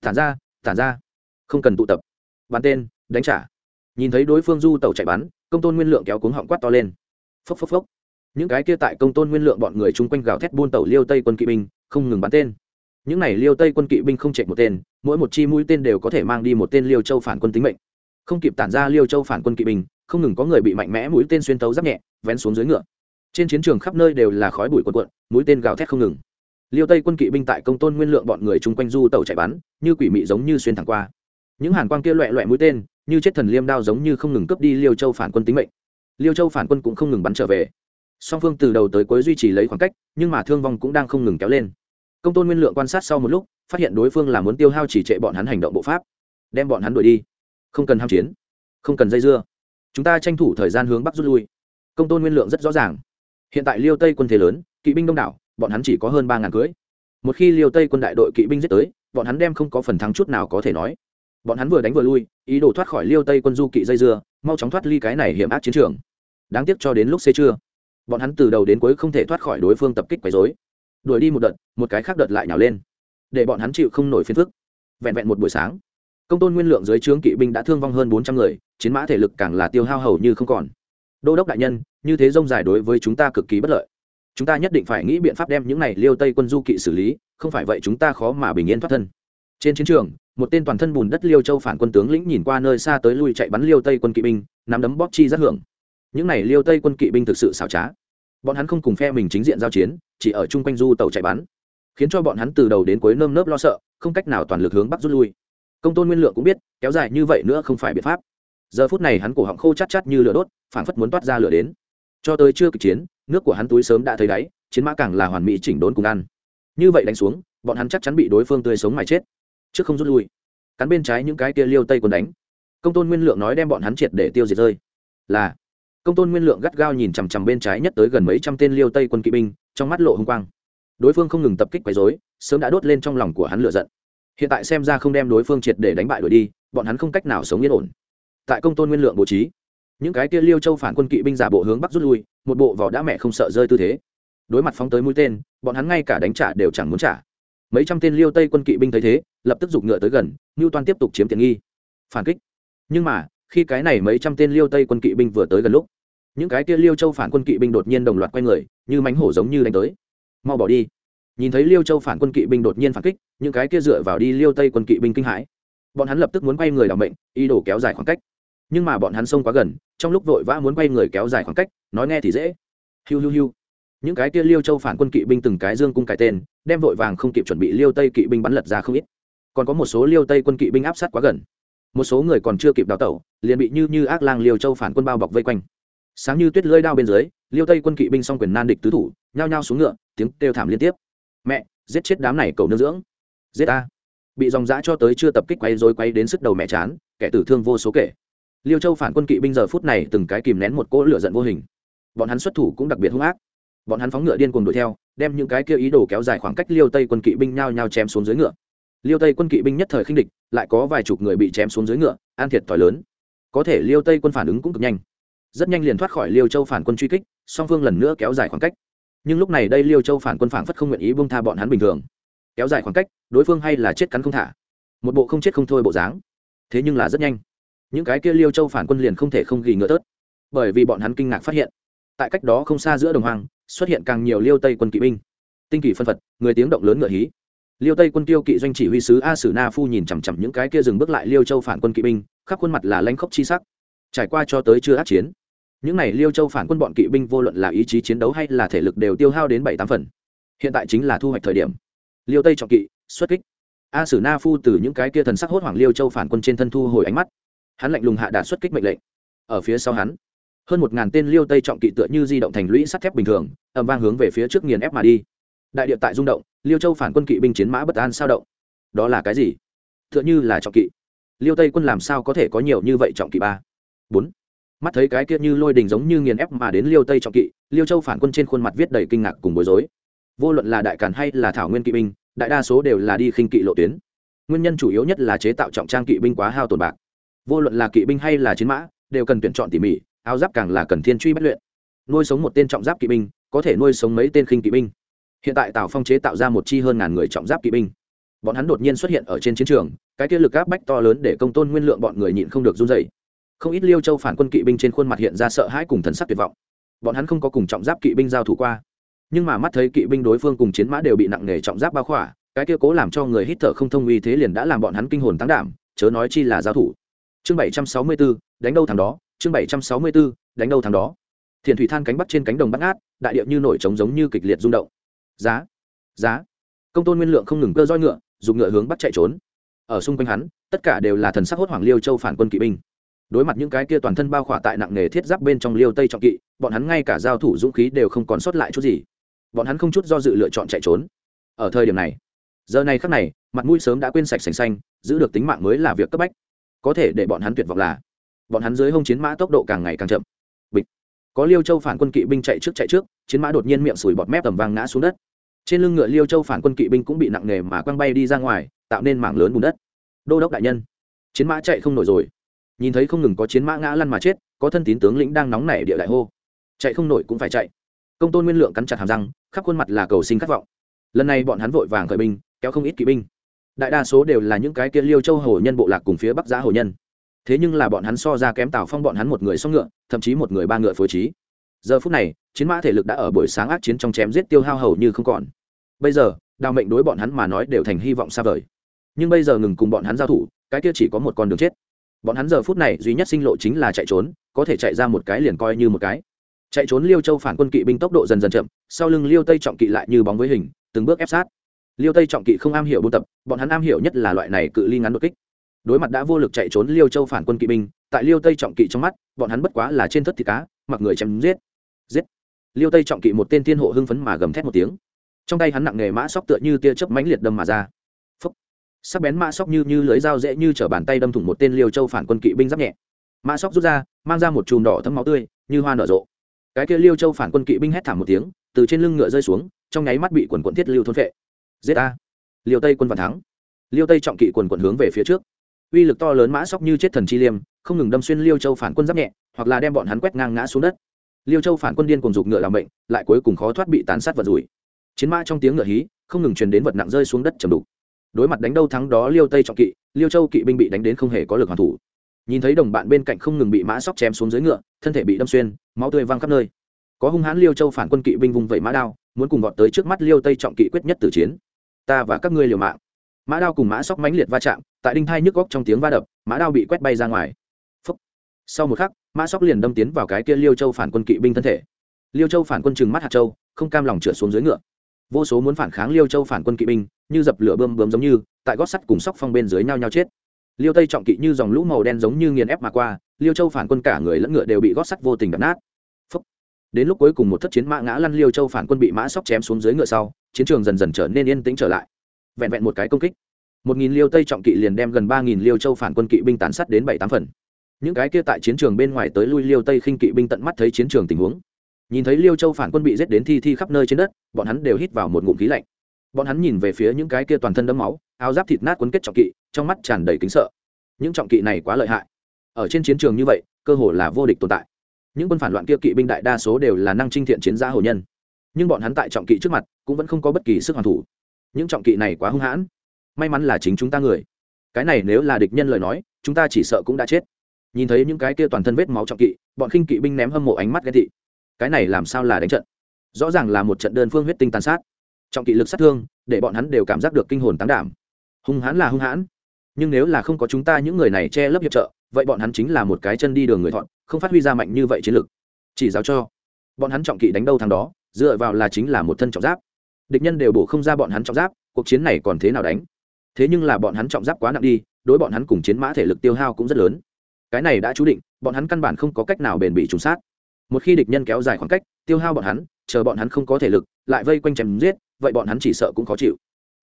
Tản ra tản ra. Không cần tụ tập. Bắn tên, đánh trả nhìn thấy đối phương du tàu chạy bắn, công tôn nguyên lượng kéo cuống họng quát to lên. Phốc phốc phốc. Những cái kia tại công tôn nguyên lượng bọn người chung quanh gào thét buôn tàu liêu tây quân kỵ binh, không ngừng bắn tên. Những này liêu tây quân kỵ binh không chạy một tên, mỗi một chi mũi tên đều có thể mang đi một tên liêu châu phản quân tính mệnh. Không kịp tản ra liêu châu phản quân kỵ binh, không ngừng có người bị mạnh mẽ mũi tên xuyên tấu giáp nhẹ, vén xuống dưới ngựa. Trên chiến trường khắp nơi đều là khói bụi quần quận mũi tên gào thét không ngừng. Liêu tây quân kỵ binh tại công tôn nguyên lượng bọn người chung quanh du tàu chạy bắn, như quỷ mị giống như xuyên thẳng qua. Những hàn quang kia loẹ loẹ mũi tên như chết thần liêm đao giống như không ngừng cướp đi liêu châu phản quân tính mệnh liêu châu phản quân cũng không ngừng bắn trở về song phương từ đầu tới cuối duy trì lấy khoảng cách nhưng mà thương vong cũng đang không ngừng kéo lên công tôn nguyên lượng quan sát sau một lúc phát hiện đối phương là muốn tiêu hao chỉ trệ bọn hắn hành động bộ pháp đem bọn hắn đuổi đi không cần ham chiến không cần dây dưa chúng ta tranh thủ thời gian hướng bắc rút lui công tôn nguyên lượng rất rõ ràng hiện tại liêu tây quân thế lớn kỵ binh đông đảo bọn hắn chỉ có hơn ba ngàn cưới một khi liêu tây quân đại đội kỵ binh giết tới bọn hắn đem không có phần thắng chút nào có thể nói bọn hắn vừa đánh vừa lui, ý đồ thoát khỏi liêu tây quân du kỵ dây dưa, mau chóng thoát ly cái này hiểm ác chiến trường. Đáng tiếc cho đến lúc xế trưa, bọn hắn từ đầu đến cuối không thể thoát khỏi đối phương tập kích quấy dối đuổi đi một đợt, một cái khác đợt lại nhào lên, để bọn hắn chịu không nổi phiền phức. Vẹn vẹn một buổi sáng, công tôn nguyên lượng dưới trướng kỵ binh đã thương vong hơn bốn trăm người, chiến mã thể lực càng là tiêu hao hầu như không còn. Đô đốc đại nhân, như thế rông dài đối với chúng ta cực kỳ bất lợi. Chúng ta nhất định phải nghĩ biện pháp đem những này liêu tây quân du kỵ xử lý, không phải vậy chúng ta khó mà bình yên thoát thân trên chiến trường, một tên toàn thân bùn đất liêu châu phản quân tướng lĩnh nhìn qua nơi xa tới lui chạy bắn liêu tây quân kỵ binh, nắm đấm bóp chi rất hưởng. Những này liêu tây quân kỵ binh thực sự xảo trá. Bọn hắn không cùng phe mình chính diện giao chiến, chỉ ở chung quanh du tàu chạy bắn. Khiến cho bọn hắn từ đầu đến cuối nơm nớp lo sợ, không cách nào toàn lực hướng bắc rút lui. Công tôn nguyên lượng cũng biết, kéo dài như vậy nữa không phải biện pháp. Giờ phút này hắn cổ họng khô chát chát như lửa đốt, phảng phất muốn toát ra lửa đến. Cho tới chưa kịch chiến, nước của hắn túi sớm đã thấy đáy, chiến mã càng là hoàn mỹ chỉnh đốn cùng ăn. Như vậy đánh xuống, bọn hắn chắc chắn bị đối phương tươi sống mà chết trước không rút lui, cắn bên trái những cái kia liêu tây quân đánh. Công tôn nguyên lượng nói đem bọn hắn triệt để tiêu diệt rơi. Là, công tôn nguyên lượng gắt gao nhìn chằm chằm bên trái nhất tới gần mấy trăm tên liêu tây quân kỵ binh, trong mắt lộ h ư n g quang. Đối phương không ngừng tập kích quấy dối sớm đã đốt lên trong lòng của hắn lựa giận. Hiện tại xem ra không đem đối phương triệt để đánh bại đuổi đi, bọn hắn không cách nào sống yên ổn. Tại công tôn nguyên lượng bố trí, những cái kia liêu châu phản quân kỵ binh giả bộ hướng bắc rút lui, một bộ vỏ đã mẹ không sợ rơi tư thế. Đối mặt phóng tới mũi tên, bọn hắn ngay cả đánh trả đều chẳng muốn trả mấy trăm tên liêu tây quân kỵ binh thấy thế, lập tức giục ngựa tới gần ngưu toan tiếp tục chiếm tiện nghi. Phản kích. Nhưng mà, khi cái này mấy trăm tên liêu tây quân kỵ binh vừa tới gần lúc, những cái kia liêu châu phản quân kỵ binh đột nhiên đồng loạt quay người, như mánh hổ giống như đánh tới. Mau bỏ đi. Nhìn thấy liêu châu phản quân kỵ binh đột nhiên phản kích, những cái kia dựa vào đi liêu tây quân kỵ binh kinh hãi. Bọn hắn lập tức muốn quay người đ ỏ mệnh, ý đồ kéo dài khoảng cách. Nhưng mà bọn hắn xông quá gần, trong lúc vội vã muốn quay người kéo dài khoảng cách, nói nghe thì dễ. Hiu hiu hiu những cái kia liêu châu phản quân kỵ binh từng cái dương cung cái tên, đem vội vàng không kịp chuẩn bị liêu tây kỵ binh bắn lật ra không ít. Còn có một số liêu tây quân kỵ binh áp sát quá gần. Một số người còn chưa kịp đào tẩu, liền bị như như ác lang liêu châu phản quân bao bọc vây quanh. Sáng như tuyết lơi đao bên dưới, liêu tây quân kỵ binh song quyền nan địch tứ thủ, nhao nhao xuống ngựa, tiếng kêu thảm liên tiếp. Mẹ, giết chết đám này cầu nương dưỡng. Giết ta. Bị dòng dã cho tới chưa tập kích quay rồi quay đến sức đầu mẹ chán, kẻ tử thương vô số kể. Liêu châu phản quân kỵ binh giờ phút này từng cái kìm nén một cỗ lửa giận vô hình. Bọn hắn xuất thủ cũng đặc biệt hung ác bọn hắn phóng ngựa điên cuồng đuổi theo, đem những cái kia ý đồ kéo dài khoảng cách liêu tây quân kỵ binh nhao nhao chém xuống dưới ngựa. Liêu tây quân kỵ binh nhất thời khinh địch, lại có vài chục người bị chém xuống dưới ngựa, an thiệt thòi lớn. Có thể liêu tây quân phản ứng cũng cực nhanh. Rất nhanh liền thoát khỏi liêu châu phản quân truy kích, song phương lần nữa kéo dài khoảng cách. Nhưng lúc này đây liêu châu phản quân phản phất không nguyện ý bông tha bọn hắn bình thường. Kéo dài khoảng cách, đối phương hay là chết cắn không thả. Một bộ không chết không thôi bộ dáng. Thế nhưng là rất nhanh. Những cái kia liêu châu phản quân liền không thể không ghi ngựa tớt. Bởi vì bọn hắn kinh ngạc phát hiện, tại cách đó không xa giữa đồng hoàng xuất hiện càng nhiều liêu tây quân kỵ binh. Tinh kỳ phân phật, người tiếng động lớn ngựa hí. Liêu tây quân tiêu kỵ doanh chỉ huy sứ a sử na phu nhìn chằm chằm những cái kia dừng bước lại liêu châu phản quân kỵ binh, khắp khuôn mặt là lanh khốc chi sắc. Trải qua cho tới chưa át chiến. Những n à y liêu châu phản quân bọn kỵ binh vô luận là ý chí chiến đấu hay là thể lực đều tiêu hao đến bảy tám phần. Hiện tại chính là thu hoạch thời điểm. Liêu tây trọng kỵ, xuất kích. A sử na phu từ những cái kia thần sắc hốt hoảng liêu châu phản quân trên thân thu hồi ánh mắt. Hắn lạnh lùng hạ đạt xuất kích mệnh lệnh. Ở phía sau hắn hơn một ngàn tên liêu tây trọng kỵ tựa như di động thành lũy sắt thép bình thường ẩm vang hướng về phía trước nghiền ép mà đi. Đại địa tại rung động, liêu châu phản quân kỵ binh chiến mã bất an sao động. Đó là cái gì? Tựa như là trọng kỵ. Liêu tây quân làm sao có thể có nhiều như vậy trọng kỵ ba? Bốn. Mắt thấy cái kia như lôi đình giống như nghiền ép mà đến liêu tây trọng kỵ, liêu châu phản quân trên khuôn mặt viết đầy kinh ngạc cùng bối rối. Vô luận là đại càn hay là thảo nguyên kỵ binh, đại đa số đều là đi khinh kỵ lộ tuyến. Nguyên nhân chủ yếu nhất là chế tạo trọng trang kỵ binh quá hao tổn bạc. Vô luận là kỵ binh hay là chiến mã, đều cần tuyển chọn tỉ mỉ áo giáp càng là cần thiên truy bất luyện. Nuôi sống một tên trọng giáp kỵ binh có thể nuôi sống mấy tên khinh kỵ binh. Hiện tại tào phong chế tạo ra một chi hơn ngàn người trọng giáp kỵ binh. Bọn hắn đột nhiên xuất hiện ở trên chiến trường cái kia lực áp bách to lớn để công tôn nguyên lượng bọn người nhịn không được run dày không ít liêu châu phản quân kỵ binh trên khuôn mặt hiện ra sợ hãi cùng thần sắc tuyệt vọng. Bọn hắn không có cùng trọng giáp kỵ binh giao thủ qua. Nhưng mà mắt thấy kỵ binh đối phương cùng chiến mã đều bị nặng nề trọng giáp bao khỏa cái kia cố làm cho người hít thở không thông uy thế liền đã làm bọn hắn kinh hồn tăng đảm chớ nói chi là giao thủ. Chương bảy trăm sáu mươi 764, đánh đâu thằng đó chương bảy trăm sáu mươi 764, đánh đâu thằng đó. Thiền thủy than cánh bắc trên cánh đồng bắt ngát đại điệu như nổi trống giống như kịch liệt rung động. Giá giá. Công tôn nguyên lượng không ngừng cơ roi ngựa dùng ngựa hướng bắt chạy trốn. Ở xung quanh hắn tất cả đều là thần sắc hốt hoảng liêu châu phản quân kỵ binh. Đối mặt những cái kia toàn thân bao khỏa tại nặng nghề thiết giáp bên trong liêu tây trọng kỵ bọn hắn ngay cả giao thủ dũng khí đều không còn sót lại chút gì. Bọn hắn không chút do dự lựa chọn chạy trốn. Ở thời điểm này giờ này khắc này mặt mũi sớm đã quên sạch sành xanh giữ được tính mạng mới là việc cấp bách. Có thể để bọn hắn tuyệt vọng là bọn hắn dưới hông chiến mã tốc độ càng ngày càng chậm. Bịch. Có liêu châu phản quân kỵ binh chạy trước chạy trước, chiến mã đột nhiên miệng sùi bọt mép tầm vang ngã xuống đất. Trên lưng ngựa liêu châu phản quân kỵ binh cũng bị nặng nề mà quăng bay đi ra ngoài, tạo nên mảng lớn bùn đất. Đô đốc đại nhân. Chiến mã chạy không nổi rồi. Nhìn thấy không ngừng có chiến mã ngã lăn mà chết, có thân tín tướng lĩnh đang nóng nảy địa đại hô. Chạy không nổi cũng phải chạy. Công tôn nguyên lượng cắn chặt hàm răng, khắp khuôn mặt là cầu sinh khát vọng. Lần này bọn hắn vội vàng khởi binh, kéo không ít kỵ binh. Đại đa số đều là những cái kia liêu châu hồ nhân bộ lạc cùng phía bắc giá hồ nhân thế nhưng là bọn hắn so ra kém tào phong bọn hắn một người so ngựa, thậm chí một người ba ngựa phối trí. Giờ phút này, chiến mã thể lực đã ở buổi sáng ác chiến trong chém giết tiêu hao hầu như không còn. Bây giờ, đào mệnh đối bọn hắn mà nói đều thành hy vọng xa vời. Nhưng bây giờ ngừng cùng bọn hắn giao thủ, cái kia chỉ có một con đường chết. Bọn hắn giờ phút này duy nhất sinh lộ chính là chạy trốn, có thể chạy ra một cái liền coi như một cái. Chạy trốn liêu châu phản quân kỵ binh tốc độ dần dần chậm, sau lưng liêu tây trọng kỵ lại như bóng với hình, từng bước ép sát. Liêu tây trọng kỵ không am hiểu buôn tập, bọn hắn am hiểu nhất là loại này cự ly ngắn đột kích đối mặt đã vô lực chạy trốn liêu châu phản quân kỵ binh, tại liêu tây trọng kỵ trong mắt, bọn hắn bất quá là trên thất thịt cá, mặc người chém giết. Giết. Liêu tây trọng kỵ một tên thiên hộ hưng phấn mà gầm thét một tiếng. Trong tay hắn nặng nghề mã sóc tựa như tia chớp mãnh liệt đâm mà ra. Phấp sắc bén mã sóc như như lưới dao dễ như chở bàn tay đâm thủng một tên liêu châu phản quân kỵ binh giáp nhẹ. Mã sóc rút ra, mang ra một chùm đỏ thấm máu tươi, như hoa nở rộ. Cái kia liêu châu phản quân kỵ binh hét thảm một tiếng, từ trên lưng ngựa rơi xuống, trong nháy mắt bị quần quận thiết lưu thôn vệ giết a liêu tây quân vạn thắng. Liêu tây trọng kỵ quần quận hướng về phía trước uy lực to lớn mã sóc như chết thần chi liêm, không ngừng đâm xuyên liêu châu phản quân giáp nhẹ, hoặc là đem bọn hắn quét ngang ngã xuống đất. Liêu châu phản quân điên cùng dục ngựa làm bệnh lại cuối cùng khó thoát bị tán sát vật rủi. Chiến mã trong tiếng ngựa hí, không ngừng truyền đến vật nặng rơi xuống đất chầm đục. Đối mặt đánh đâu thắng đó liêu tây trọng kỵ, liêu châu kỵ binh bị đánh đến không hề có lực hoàn thủ. Nhìn thấy đồng bạn bên cạnh không ngừng bị mã sóc chém xuống dưới ngựa, thân thể bị đâm xuyên, máu tươi văng khắp nơi. Có hung hãn liêu châu phản quân kỵ binh vùng vẩy mã đao, muốn cùng vọt tới trước mắt liêu tây trọng kỵ quyết nhất tử chiến. Ta và các ngươi liều mạng mã đao cùng mã sóc mãnh liệt va chạm, tại đinh thai nhức góc trong tiếng va đập, mã đao bị quét bay ra ngoài. Phúc. sau một khắc, mã sóc liền đâm tiến vào cái kia liêu châu phản quân kỵ binh thân thể. Liêu châu phản quân chừng mắt hạt châu, không cam lòng trượt xuống dưới ngựa. Vô số muốn phản kháng liêu châu phản quân kỵ binh, như dập lửa bơm bơm giống như, tại gót sắt cùng sóc phong bên dưới nhau nhau chết. Liêu tây trọng kỵ như dòng lũ màu đen giống như nghiền ép mà qua, liêu châu phản quân cả người lẫn ngựa đều bị gót sắt vô tình đập nát. Phúc. đến lúc cuối cùng một thất chiến mã ngã lăn liêu châu phản quân bị mã sóc chém xuống dưới ngựa sau, chiến trường dần dần trở nên yên tĩnh trở lại vẹn vẹn một cái công kích. Một nghìn liêu tây trọng kỵ liền đem gần ba nghìn liêu châu phản quân kỵ binh tàn sát đến bảy tám phần. Những cái kia tại chiến trường bên ngoài tới lui liêu tây khinh kỵ binh tận mắt thấy chiến trường tình huống. Nhìn thấy liêu châu phản quân bị giết đến thi thi khắp nơi trên đất, bọn hắn đều hít vào một ngụm khí lạnh. Bọn hắn nhìn về phía những cái kia toàn thân đẫm máu, áo giáp thịt nát quấn kết trọng kỵ, trong mắt tràn đầy kính sợ. Những trọng kỵ này quá lợi hại. Ở trên chiến trường như vậy, cơ hồ là vô địch tồn tại. Những quân phản loạn kia kỵ binh đại đa số đều là năng trinh thiện chiến gia hồ nhân. Nhưng bọn hắn tại trọng kỵ trước mặt, cũng vẫn không có bất kỳ sức hoàn thủ những trọng kỵ này quá hung hãn. May mắn là chính chúng ta người. Cái này nếu là địch nhân lời nói, chúng ta chỉ sợ cũng đã chết. Nhìn thấy những cái kia toàn thân vết máu trọng kỵ, bọn khinh kỵ binh ném hâm mộ ánh mắt ghen thị cái này làm sao là đánh trận? Rõ ràng là một trận đơn phương huyết tinh tàn sát. Trọng kỵ lực sát thương, để bọn hắn đều cảm giác được kinh hồn tán đảm. Hung hãn là hung hãn. Nhưng nếu là không có chúng ta những người này che lấp hiệp trợ, vậy bọn hắn chính là một cái chân đi đường người thọn, không phát huy ra mạnh như vậy chiến lực. chỉ giáo cho. Bọn hắn trọng kỵ đánh đâu thằng đó, dựa vào là chính là một thân trọng giáp địch nhân đều bổ không ra bọn hắn trọng giáp, cuộc chiến này còn thế nào đánh? Thế nhưng là bọn hắn trọng giáp quá nặng đi, đối bọn hắn cùng chiến mã thể lực tiêu hao cũng rất lớn. Cái này đã chú định, bọn hắn căn bản không có cách nào bền bị trùng sát. Một khi địch nhân kéo dài khoảng cách, tiêu hao bọn hắn, chờ bọn hắn không có thể lực, lại vây quanh chém giết, vậy bọn hắn chỉ sợ cũng khó chịu.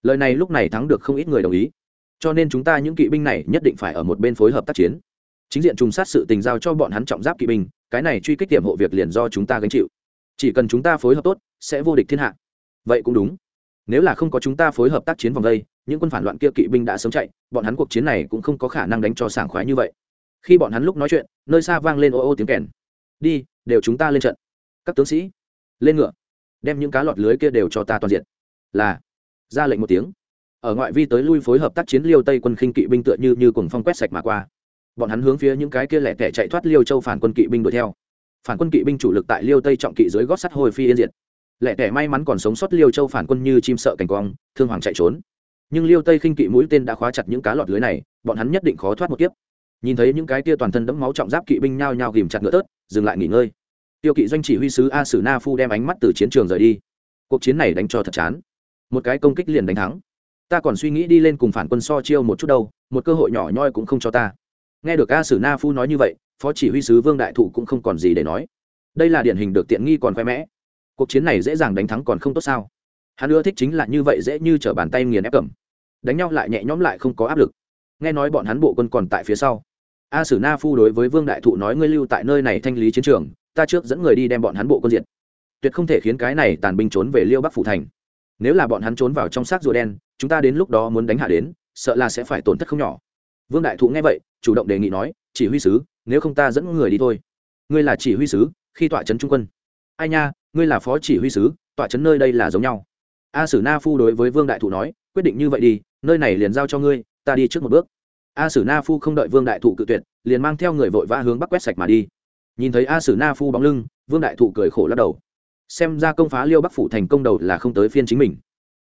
Lời này lúc này thắng được không ít người đồng ý. Cho nên chúng ta những kỵ binh này nhất định phải ở một bên phối hợp tác chiến. Chính diện trùng sát sự tình giao cho bọn hắn trọng giáp kỵ binh, cái này truy kích tiềm hộ việc liền do chúng ta gánh chịu. Chỉ cần chúng ta phối hợp tốt, sẽ vô địch thiên hạ vậy cũng đúng. Nếu là không có chúng ta phối hợp tác chiến vòng đây, những quân phản loạn kia kỵ binh đã sớm chạy, bọn hắn cuộc chiến này cũng không có khả năng đánh cho sảng khoái như vậy. Khi bọn hắn lúc nói chuyện, nơi xa vang lên ô ô tiếng kèn. Đi, đều chúng ta lên trận. Các tướng sĩ, lên ngựa, đem những cá lọt lưới kia đều cho ta toàn diện. Là, ra lệnh một tiếng. Ở ngoại vi tới lui phối hợp tác chiến liêu tây quân khinh kỵ binh tựa như như cùng phong quét sạch mà qua. Bọn hắn hướng phía những cái kia lẻ tẻ chạy thoát liêu châu phản quân kỵ binh đuổi theo. Phản quân kỵ binh chủ lực tại liêu tây trọng kỵ dưới gót sắt hồi phi yên diệt lẻ tẻ may mắn còn sống sót liêu châu phản quân như chim sợ cảnh quang, thương hoàng chạy trốn. Nhưng liêu tây khinh kỵ mũi tên đã khóa chặt những cá lọt lưới này, bọn hắn nhất định khó thoát một kiếp. Nhìn thấy những cái tia toàn thân đẫm máu trọng giáp kỵ binh nhao nhao ghìm chặt ngựa tớt, dừng lại nghỉ ngơi. Tiêu kỵ doanh chỉ huy sứ a sử na phu đem ánh mắt từ chiến trường rời đi. Cuộc chiến này đánh cho thật chán. Một cái công kích liền đánh thắng. Ta còn suy nghĩ đi lên cùng phản quân so chiêu một chút đâu, một cơ hội nhỏ nhoi cũng không cho ta. Nghe được a sử na phu nói như vậy, phó chỉ huy sứ vương đại thụ cũng không còn gì để nói. Đây là điển hình được tiện nghi còn khoe mẽ cuộc chiến này dễ dàng đánh thắng còn không tốt sao? Hắn ưa thích chính là như vậy dễ như t r ở bàn tay nghiền ép cầm. Đánh nhau lại nhẹ nhõm lại không có áp lực. Nghe nói bọn hắn bộ quân còn tại phía sau. A sử na phu đối với vương đại thụ nói ngươi lưu tại nơi này thanh lý chiến trường, ta trước dẫn người đi đem bọn hắn bộ quân diện tuyệt không thể khiến cái này tàn binh trốn về liêu bắc phủ thành. Nếu là bọn hắn trốn vào trong xác rùa đen, chúng ta đến lúc đó muốn đánh hạ đến, sợ là sẽ phải tổn thất không nhỏ. Vương đại thụ nghe vậy, chủ động đề nghị nói, chỉ huy sứ, nếu không ta dẫn người đi thôi. Ngươi là chỉ huy sứ, khi tọa trấn trung quân. Ai nha ngươi là phó chỉ huy sứ, tọa trấn nơi đây là giống nhau. A sử na phu đối với vương đại thụ nói, quyết định như vậy đi, nơi này liền giao cho ngươi, ta đi trước một bước. A sử na phu không đợi vương đại thụ cự tuyệt, liền mang theo người vội vã hướng bắc quét sạch mà đi. Nhìn thấy a sử na phu bóng lưng, vương đại thụ cười khổ lắc đầu. Xem ra công phá liêu bắc phủ thành công đầu là không tới phiên chính mình.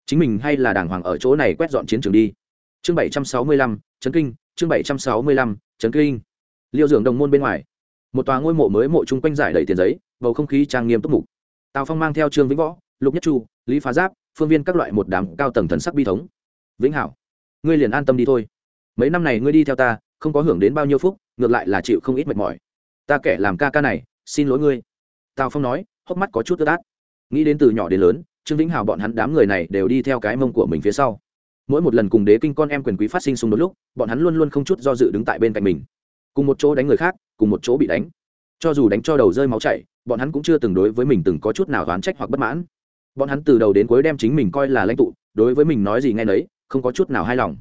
Chính mình hay là đàng hoàng ở chỗ này quét dọn chiến trường đi. Chương bảy trăm sáu mươi lăm trấn kinh, chương bảy trăm sáu mươi lăm trấn kinh. Liêu Dưỡng đồng môn bên ngoài. Một tòa ngôi mộ mới mộ chung quanh giải đầy tiền giấy, bầu không khí trang nghiêm túc mục tào phong mang theo trương vĩnh võ, lục nhất chu, lý phá giáp, phương viên các loại một đám cao tầng thần sắc bi thống. Vĩnh hảo, ngươi liền an tâm đi thôi. Mấy năm này ngươi đi theo ta, không có hưởng đến bao nhiêu phúc, ngược lại là chịu không ít mệt mỏi. Ta kẻ làm ca ca này, xin lỗi ngươi. Tào phong nói, hốc mắt có chút tơ tát nghĩ đến từ nhỏ đến lớn, trương vĩnh Hảo bọn hắn đám người này đều đi theo cái mông của mình phía sau. Mỗi một lần cùng đế kinh con em quyền quý phát sinh xung đột lúc, bọn hắn luôn luôn không chút do dự đứng tại bên cạnh mình. Cùng một chỗ đánh người khác, cùng một chỗ bị đánh cho dù đánh cho đầu rơi máu chảy, bọn hắn cũng chưa từng đối với mình từng có chút nào oán trách hoặc bất mãn. Bọn hắn từ đầu đến cuối đem chính mình coi là lãnh tụ, đối với mình nói gì nghe nấy, không có chút nào hài lòng.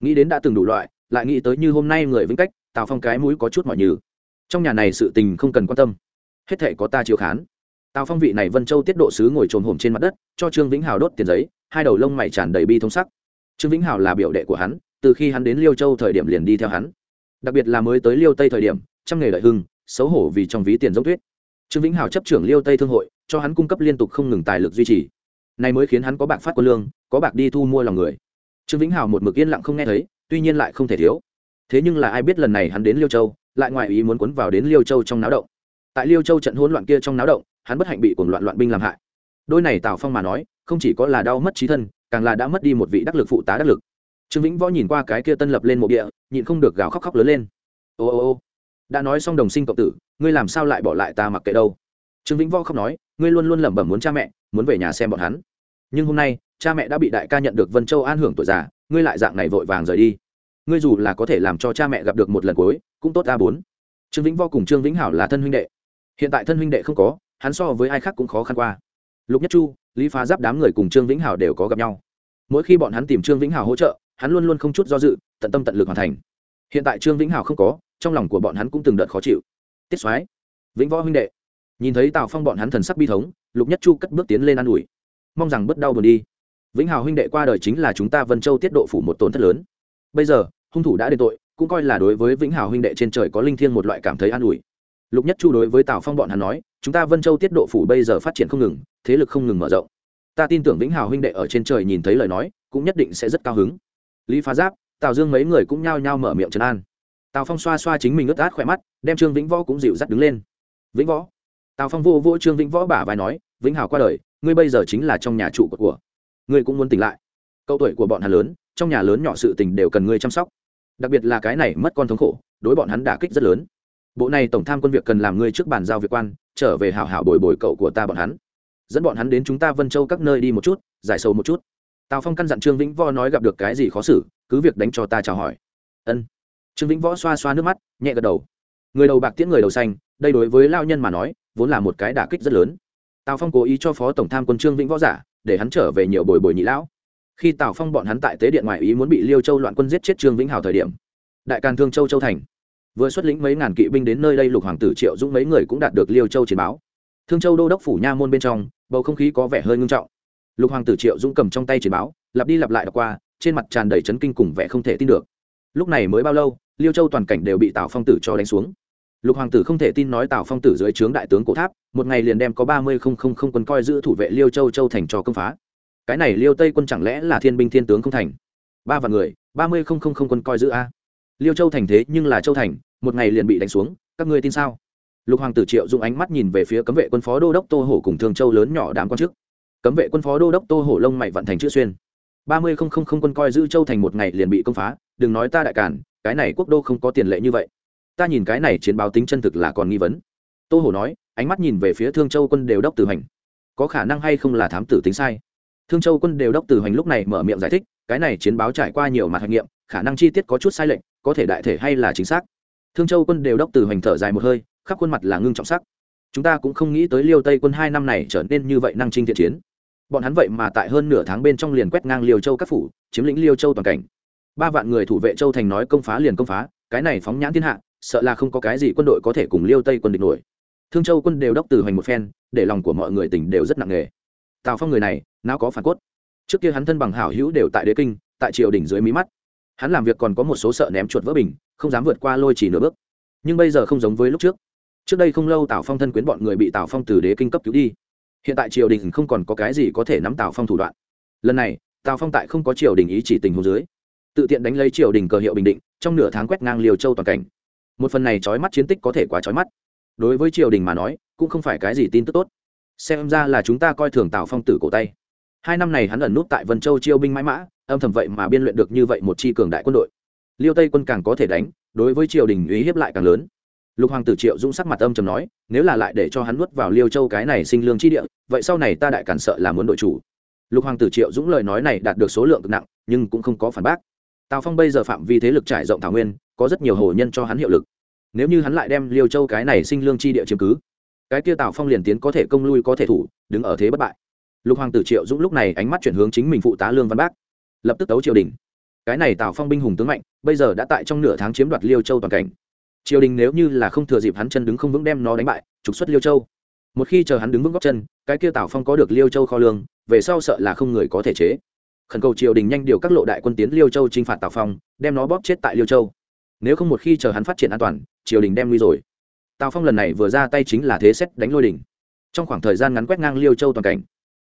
Nghĩ đến đã từng đủ loại, lại nghĩ tới như hôm nay người vĩnh cách, tào phong cái mũi có chút mọi như trong nhà này sự tình không cần quan tâm. Hết thể có ta chiếu khán. Tào phong vị này vân châu tiết độ sứ ngồi trồn hổm trên mặt đất, cho trương vĩnh hào đốt tiền giấy, hai đầu lông mày tràn đầy bi thông sắc. Trương vĩnh hào là biểu đệ của hắn, từ khi hắn đến liêu châu thời điểm liền đi theo hắn. Đặc biệt là mới tới liêu tây thời điểm, trăm nghề lợi hưng xấu hổ vì trong ví tiền giống tuyết trương vĩnh hào chấp trưởng liêu tây thương hội, cho hắn cung cấp liên tục không ngừng tài lực duy trì. Này mới khiến hắn có bạc phát quân lương, có bạc đi thu mua lòng người. Trương vĩnh hào một mực yên lặng không nghe thấy, tuy nhiên lại không thể thiếu. Thế nhưng là ai biết lần này hắn đến liêu châu, lại ngoại ý muốn quấn vào đến liêu châu trong náo động. Tại liêu châu trận hỗn loạn kia trong náo động, hắn bất hạnh bị cuồng loạn loạn binh làm hại. Đôi này tào phong mà nói, không chỉ có là đau mất trí thân, càng là đã mất đi một vị đắc lực phụ tá đắc lực. Trương vĩnh võ nhìn qua cái kia tân lập lên mộ địa, nhịn không được gào khóc khóc lớn lên. Ô ô ô đã nói xong đồng sinh cộng tử, ngươi làm sao lại bỏ lại ta mặc kệ đâu? Trương vĩnh võ không nói, ngươi luôn luôn lẩm bẩm muốn cha mẹ, muốn về nhà xem bọn hắn. Nhưng hôm nay, cha mẹ đã bị đại ca nhận được vân châu an hưởng tuổi già, ngươi lại dạng này vội vàng rời đi. Ngươi dù là có thể làm cho cha mẹ gặp được một lần cuối, cũng tốt a bốn. Trương vĩnh võ cùng trương vĩnh hảo là thân huynh đệ. Hiện tại thân huynh đệ không có, hắn so với ai khác cũng khó khăn qua. Lục nhất chu, lý phá giáp đám người cùng trương vĩnh hảo đều có gặp nhau. Mỗi khi bọn hắn tìm trương vĩnh hảo hỗ trợ, hắn luôn luôn không chút do dự, tận tâm tận lực hoàn thành. Hiện tại trương vĩnh hảo không có trong lòng của bọn hắn cũng từng đợt khó chịu. Tiết soái, vĩnh võ huynh đệ, nhìn thấy tào phong bọn hắn thần sắc bi thống, lục nhất chu cất bước tiến lên an ủi. Mong rằng bớt đau buồn đi. Vĩnh hào huynh đệ qua đời chính là chúng ta vân châu tiết độ phủ một tổn thất lớn. Bây giờ, hung thủ đã đền tội, cũng coi là đối với vĩnh hào huynh đệ trên trời có linh thiêng một loại cảm thấy an ủi. Lục nhất chu đối với tào phong bọn hắn nói, chúng ta vân châu tiết độ phủ bây giờ phát triển không ngừng, thế lực không ngừng mở rộng. Ta tin tưởng vĩnh hào huynh đệ ở trên trời nhìn thấy lời nói, cũng nhất định sẽ rất cao hứng. Lý phá giáp, tào dương mấy người cũng nhao nhao mở miệng trấn an tào phong xoa xoa chính mình ướt át khỏe mắt đem trương vĩnh võ cũng dịu dắt đứng lên. Vĩnh võ. Tào phong vô vô trương vĩnh võ bả vai nói vĩnh hào qua đời ngươi bây giờ chính là trong nhà trụ của, của. ngươi cũng muốn tỉnh lại. Cậu tuổi của bọn hắn lớn trong nhà lớn nhỏ sự tình đều cần ngươi chăm sóc. Đặc biệt là cái này mất con thống khổ đối bọn hắn đả kích rất lớn. Bộ này tổng tham quân việc cần làm ngươi trước bàn giao việc quan trở về hảo hảo bồi bồi cậu của ta bọn hắn. Dẫn bọn hắn đến chúng ta vân châu các nơi đi một chút giải sâu một chút. Tào phong căn dặn trương vĩnh võ nói gặp được cái gì khó xử cứ việc đánh cho ta chào hỏi. Ân trương vĩnh võ xoa xoa nước mắt, nhẹ gật đầu. Người đầu bạc tiễn người đầu xanh, đây đối với lao nhân mà nói, vốn là một cái đả kích rất lớn. Tào phong cố ý cho phó tổng tham quân trương vĩnh võ giả, để hắn trở về nhiều bồi bồi nhị lão. Khi tào phong bọn hắn tại tế điện ngoại ý muốn bị liêu châu loạn quân giết chết trương vĩnh hào thời điểm, đại càn thương châu châu thành, vừa xuất lĩnh mấy ngàn kỵ binh đến nơi đây lục hoàng tử triệu dũng mấy người cũng đạt được liêu châu chiến báo. Thương châu đô đốc phủ nha môn bên trong, bầu không khí có vẻ hơi ngưng trọng. Lục hoàng tử triệu dũng cầm trong tay chiến báo, lặp đi lặp lại đọc qua, trên mặt tràn đầy chấn kinh cùng vẻ không thể tin được. Lúc này mới bao lâu liêu châu toàn cảnh đều bị tào phong tử cho đánh xuống. Lục hoàng tử không thể tin nói tào phong tử dưới trướng đại tướng cổ tháp, một ngày liền đem có ba mươi không không không quân coi giữ thủ vệ liêu châu châu thành cho công phá. Cái này liêu tây quân chẳng lẽ là thiên binh thiên tướng không thành? Ba vạn người, ba mươi không không không quân coi giữ a? Liêu châu thành thế nhưng là châu thành, một ngày liền bị đánh xuống, các ngươi tin sao? Lục hoàng tử triệu dùng ánh mắt nhìn về phía cấm vệ quân phó đô đốc tô hổ cùng thương châu lớn nhỏ đám quan chức. Cấm vệ quân phó đô đốc tô hổ lông mày vận thành chữ xuyên. Ba mươi không không không quân coi giữ châu thành một ngày liền bị công phá, đừng nói ta đại cản cái này quốc đô không có tiền lệ như vậy. Ta nhìn cái này chiến báo tính chân thực là còn nghi vấn. Tô hổ nói, ánh mắt nhìn về phía thương châu quân đều đốc tử hành. Có khả năng hay không là thám tử tính sai? Thương châu quân đều đốc tử hành lúc này mở miệng giải thích, cái này chiến báo trải qua nhiều mặt hạch nghiệm, khả năng chi tiết có chút sai lệch, có thể đại thể hay là chính xác. Thương châu quân đều đốc tử hành thở dài một hơi, khắp khuôn mặt là ngưng trọng sắc. Chúng ta cũng không nghĩ tới liêu tây quân hai năm này trở nên như vậy năng trinh thiện chiến. Bọn hắn vậy mà tại hơn nửa tháng bên trong liền quét ngang liêu châu các phủ, chiếm lĩnh liêu châu toàn cảnh ba vạn người thủ vệ châu thành nói công phá liền công phá, cái này phóng nhãn thiên hạ, sợ là không có cái gì quân đội có thể cùng liêu tây quân địch nổi. Thương châu quân đều đốc từ hoành một phen, để lòng của mọi người tỉnh đều rất nặng nề. Tào phong người này, nào có phản cốt. Trước kia hắn thân bằng hảo hữu đều tại đế kinh, tại triều đỉnh dưới mí mắt. Hắn làm việc còn có một số sợ ném chuột vỡ bình, không dám vượt qua lôi chỉ nửa bước. Nhưng bây giờ không giống với lúc trước. Trước đây không lâu tào phong thân quyến bọn người bị tào phong từ đế kinh cấp cứu đi. Hiện tại triều đình không còn có cái gì có thể nắm tào phong thủ đoạn. Lần này, tào phong tại không có triều đình ý chỉ tình hồ dưới tự tiện đánh lấy triều đình cờ hiệu bình định, trong nửa tháng quét ngang liều châu toàn cảnh. Một phần này trói mắt chiến tích có thể quá trói mắt. Đối với triều đình mà nói, cũng không phải cái gì tin tức tốt. Xem ra là chúng ta coi thường tào phong tử cổ tay. Hai năm này hắn ẩn nút tại vân châu chiêu binh mãi mã, âm thầm vậy mà biên luyện được như vậy một chi cường đại quân đội. Liêu tây quân càng có thể đánh, đối với triều đình uy hiếp lại càng lớn. Lục hoàng tử triệu dũng sắc mặt âm trầm nói, nếu là lại để cho hắn nuốt vào liêu châu cái này sinh lương chi địa, vậy sau này ta đại cản sợ là muốn đội chủ. Lục hoàng tử triệu dũng lời nói này đạt được số lượng cực nặng, nhưng cũng không có phản bác tào phong bây giờ phạm vi thế lực trải rộng thảo nguyên, có rất nhiều hồ nhân cho hắn hiệu lực. Nếu như hắn lại đem liêu châu cái này sinh lương chi địa chiếm cứ, cái kia tào phong liền tiến có thể công lui có thể thủ, đứng ở thế bất bại. Lục hoàng tử triệu dũng lúc này ánh mắt chuyển hướng chính mình phụ tá lương văn bác. Lập tức tấu triều đình. Cái này tào phong binh hùng tướng mạnh, bây giờ đã tại trong nửa tháng chiếm đoạt liêu châu toàn cảnh. Triều đình nếu như là không thừa dịp hắn chân đứng không vững đem nó đánh bại, trục xuất liêu châu. Một khi chờ hắn đứng vững góc chân, cái kia tào phong có được liêu châu kho lương, về sau sợ là không người có thể chế khẩn cầu triều đình nhanh điều các lộ đại quân tiến liêu châu t r i n h phạt tào phong đem nó bóp chết tại liêu châu nếu không một khi chờ hắn phát triển an toàn triều đình đem nguy rồi tào phong lần này vừa ra tay chính là thế xét đánh lôi đình trong khoảng thời gian ngắn quét ngang liêu châu toàn cảnh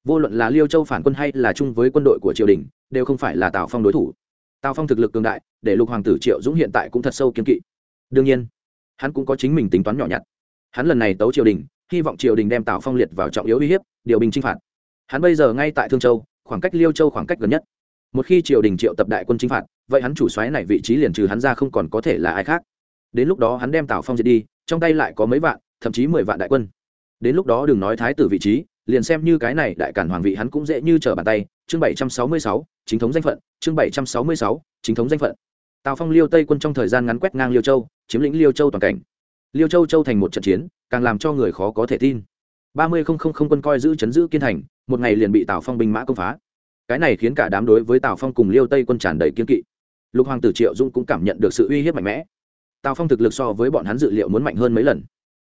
vô luận là liêu châu phản quân hay là chung với quân đội của triều đình đều không phải là tào phong đối thủ tào phong thực lực cường đại để lục hoàng tử triệu dũng hiện tại cũng thật sâu kiên kỵ đương nhiên hắn cũng có chính mình tính toán nhỏ nhặt hắn lần này tấu triều đình hy vọng triều đình đem tào phong liệt vào trọng yếu uy hiếp điều bình chinh phạt hắn bây giờ ngay tại thương châu khoảng cách liêu châu khoảng cách gần nhất. Một khi triều đình triệu tập đại quân chính phạt, vậy hắn chủ xoáy này vị trí liền trừ hắn ra không còn có thể là ai khác. Đến lúc đó hắn đem tào phong diệt đi, trong tay lại có mấy vạn, thậm chí mười vạn đại quân. Đến lúc đó đừng nói thái tử vị trí, liền xem như cái này đại cản hoàng vị hắn cũng dễ như trở bàn tay. Chương bảy trăm sáu mươi sáu, chính thống danh phận. Chương bảy trăm sáu mươi sáu, chính thống danh phận. Tào phong liêu tây quân trong thời gian ngắn quét ngang liêu châu, chiếm lĩnh liêu châu toàn cảnh. Liêu châu châu thành một trận chiến, càng làm cho người khó có thể tin. ba mươi không không không quân coi giữ chấn giữ kiên thành một ngày liền bị tào phong binh mã công phá. Cái này khiến cả đám đối với tào phong cùng liêu tây quân tràn đầy kiên kỵ. Lục hoàng tử triệu dung cũng cảm nhận được sự uy hiếp mạnh mẽ. Tào phong thực lực so với bọn hắn dự liệu muốn mạnh hơn mấy lần.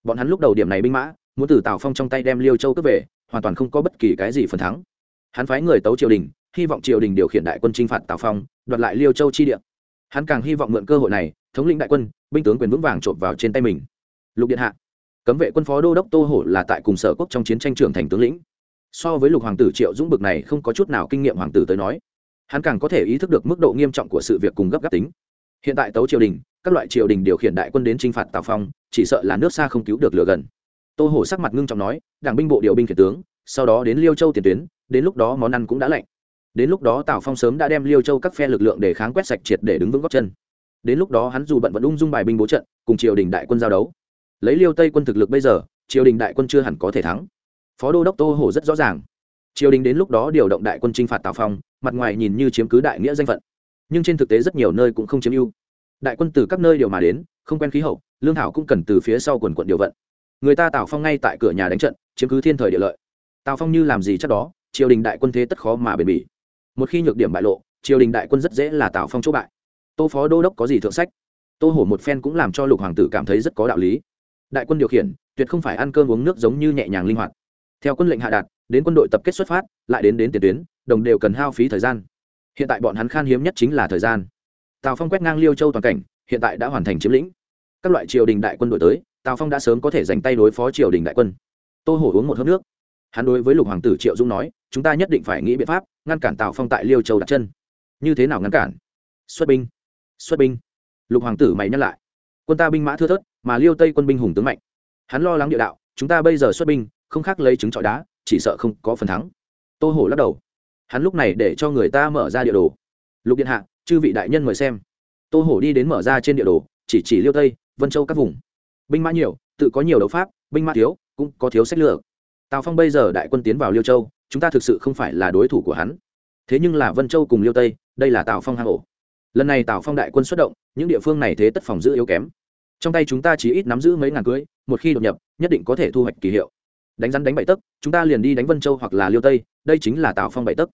Bọn hắn lúc đầu điểm này binh mã, muốn từ tào phong trong tay đem liêu châu cướp về, hoàn toàn không có bất kỳ cái gì phần thắng. Hắn phái người tấu triều đình, hy vọng triều đình điều khiển đại quân chinh phạt tào phong, đoạt lại liêu châu chi địa. Hắn càng hy vọng mượn cơ hội này, thống lĩnh đại quân, binh tướng quyền vững vàng trộm vào trên tay mình. Lục điện hạ, cấm vệ quân phó đô đốc tô hổ là tại cùng sở quốc trong chiến tranh trưởng thành tướng lĩnh so với lục hoàng tử triệu dũng bực này không có chút nào kinh nghiệm hoàng tử tới nói, hắn càng có thể ý thức được mức độ nghiêm trọng của sự việc cùng gấp gáp tính. Hiện tại tấu triều đình, các loại triều đình điều khiển đại quân đến t r i n h phạt tào phong, chỉ sợ là nước xa không cứu được lửa gần. Tô hổ sắc mặt ngưng trọng nói, đảng binh bộ điều binh khiển tướng, sau đó đến liêu châu tiền tuyến, đến lúc đó món ăn cũng đã lạnh. Đến lúc đó tào phong sớm đã đem liêu châu các phe lực lượng để kháng quét sạch triệt để đứng vững góc chân. Đến lúc đó hắn dù bận vẫn ung dung bài binh bố trận, cùng triều đình đại quân giao đấu. Lấy liêu tây quân thực lực bây giờ, triều đình đại quân chưa hẳn có thể thắng phó đô đốc tô hồ rất rõ ràng. Triều đình đến lúc đó điều động đại quân chinh phạt tào phong, mặt ngoài nhìn như chiếm cứ đại nghĩa danh phận. Nhưng trên thực tế rất nhiều nơi cũng không chiếm ưu. Đại quân từ các nơi điều mà đến, không quen khí hậu, lương thảo cũng cần từ phía sau quần quận điều vận. Người ta tào phong ngay tại cửa nhà đánh trận, chiếm cứ thiên thời địa lợi. Tào phong như làm gì chắc đó, triều đình đại quân thế tất khó mà bền bỉ. Một khi nhược điểm bại lộ, triều đình đại quân rất dễ là tào phong chỗ bại. Tô phó đô đốc có gì thượng sách? Tô hổ một phen cũng làm cho lục hoàng tử cảm thấy rất có đạo lý. Đại quân điều khiển, tuyệt không phải ăn cơm uống nước giống như nhẹ nhàng linh hoạt theo quân lệnh hạ đạt, đến quân đội tập kết xuất phát, lại đến đến tiền tuyến, đồng đều cần hao phí thời gian. Hiện tại bọn hắn khan hiếm nhất chính là thời gian. Tào phong quét ngang liêu châu toàn cảnh, hiện tại đã hoàn thành chiếm lĩnh. Các loại triều đình đại quân đội tới, tào phong đã sớm có thể dành tay đối phó triều đình đại quân. Tô hổ uống một hớp nước. Hắn đối với lục hoàng tử triệu dũng nói, chúng ta nhất định phải nghĩ biện pháp ngăn cản tào phong tại liêu châu đặt chân. Như thế nào ngăn cản? Xuất binh. Xuất binh. Lục hoàng tử mày nhắc lại. Quân ta binh mã thưa thớt, mà liêu tây quân binh hùng tướng mạnh. Hắn lo lắng địa đạo, chúng ta bây giờ xuất binh không khác lấy trứng trọi đá, chỉ sợ không có phần thắng. Tô hổ lắc đầu. Hắn lúc này để cho người ta mở ra địa đồ. Lục điện hạ, chư vị đại nhân mời xem. Tô hổ đi đến mở ra trên địa đồ, chỉ chỉ liêu tây, vân châu các vùng. Binh mã nhiều, tự có nhiều đấu pháp, binh mã thiếu, cũng có thiếu sách lược. Tào phong bây giờ đại quân tiến vào liêu châu, chúng ta thực sự không phải là đối thủ của hắn. Thế nhưng là vân châu cùng liêu tây, đây là tào phong hang ổ. Lần này tào phong đại quân xuất động, những địa phương này thế tất phòng giữ yếu kém. Trong tay chúng ta chỉ ít nắm giữ mấy ngàn cưới, một khi đột nhập, nhất định có thể thu hoạch kỳ hiệu đánh rắn đánh bảy tấc, chúng ta liền đi đánh vân châu hoặc là liêu tây, đây chính là tào phong bảy tấc.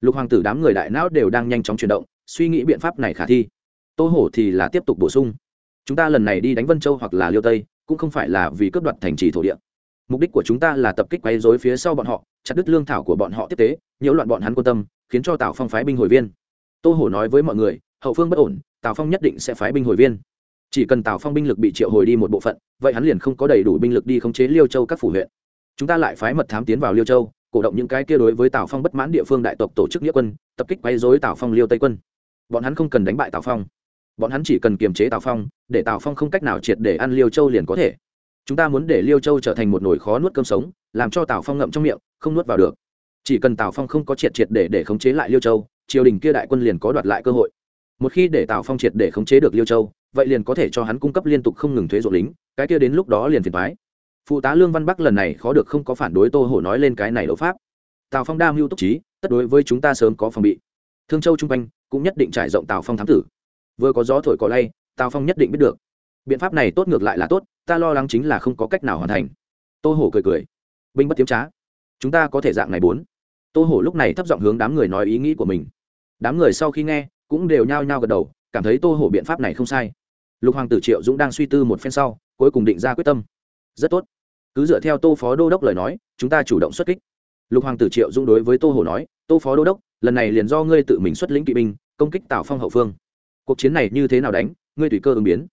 Lục hoàng tử đám người đại não đều đang nhanh chóng chuyển động, suy nghĩ biện pháp này khả thi. Tô hổ thì là tiếp tục bổ sung. Chúng ta lần này đi đánh vân châu hoặc là liêu tây, cũng không phải là vì cướp đoạt thành trì thổ địa. Mục đích của chúng ta là tập kích quấy dối phía sau bọn họ, chặt đứt lương thảo của bọn họ tiếp tế, nhiễu loạn bọn hắn quan tâm, khiến cho tào phong phái binh hồi viên. Tô hổ nói với mọi người, hậu phương bất ổn, tào phong nhất định sẽ phái binh hồi viên. Chỉ cần tào phong binh lực bị triệu hồi đi một bộ phận, vậy hắn liền không có đầy đủ binh lực đi khống chế liêu châu các phủ huyện chúng ta lại phái mật thám tiến vào liêu châu, cổ động những cái kia đối với tào phong bất mãn địa phương đại tộc tổ chức nghĩa quân, tập kích quấy dối tào phong liêu tây quân. Bọn hắn không cần đánh bại tào phong. Bọn hắn chỉ cần kiềm chế tào phong, để tào phong không cách nào triệt để ăn liêu châu liền có thể. Chúng ta muốn để liêu châu trở thành một nồi khó nuốt cơm sống, làm cho tào phong ngậm trong miệng, không nuốt vào được. Chỉ cần tào phong không có triệt triệt để để khống chế lại liêu châu, triều đình kia đại quân liền có đoạt lại cơ hội. Một khi để tào phong triệt để khống chế được liêu châu, vậy liền có thể cho hắn cung cấp liên tục không ngừng thuế ruộng lính, cái kia đến lúc đó liền phiền thoái phụ tá lương văn bắc lần này khó được không có phản đối tô hổ nói lên cái này đấu pháp. Tào phong đa mưu túc trí, tất đối với chúng ta sớm có phòng bị. Thương châu chung quanh cũng nhất định trải rộng tào phong thám tử. Vừa có gió thổi cỏ lay, tào phong nhất định biết được. Biện pháp này tốt ngược lại là tốt, ta lo lắng chính là không có cách nào hoàn thành. Tô hổ cười cười. Binh bất tiếm trá. Chúng ta có thể dạng này bốn. Tô hổ lúc này thấp giọng hướng đám người nói ý nghĩ của mình. Đám người sau khi nghe, cũng đều nhao nhao gật đầu, cảm thấy tô hổ biện pháp này không sai. Lục hoàng tử triệu dũng đang suy tư một phen sau, cuối cùng định ra quyết tâm rất tốt. Cứ dựa theo tô phó đô đốc lời nói, chúng ta chủ động xuất kích. Lục hoàng tử triệu dung đối với tô hổ nói, tô phó đô đốc, lần này liền do ngươi tự mình xuất lĩnh kỵ binh, công kích tào phong hậu phương. Cuộc chiến này như thế nào đánh, ngươi tùy cơ ứng biến.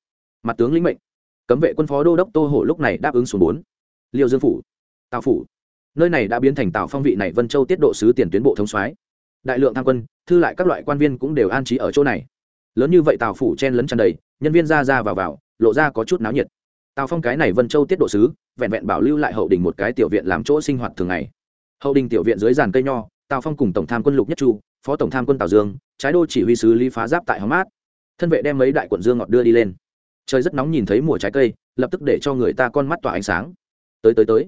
Mặt tướng lĩnh mệnh. Cấm vệ quân phó đô đốc tô hổ lúc này đáp ứng xuống bốn. Liêu dương phủ, tào phủ. Nơi này đã biến thành tào phong vị này vân châu tiết độ sứ tiền tuyến bộ thống soái. Đại lượng tham quân, thư lại các loại quan viên cũng đều an trí ở chỗ này. Lớn như vậy tào phủ chen lấn tràn đầy, nhân viên ra ra vào vào, lộ ra có chút náo nhiệt tào phong cái này vân châu tiết độ sứ, vẹn vẹn bảo lưu lại hậu đình một cái tiểu viện làm chỗ sinh hoạt thường ngày. Hậu đình tiểu viện dưới giàn cây nho, tào phong cùng tổng tham quân lục nhất chu, phó tổng tham quân tào dương, trái đô chỉ huy sứ lý phá giáp tại hóng mát. Thân vệ đem mấy đại quận dương ngọt đưa đi lên. Trời rất nóng nhìn thấy mùa trái cây, lập tức để cho người ta con mắt tỏa ánh sáng. Tới tới tới.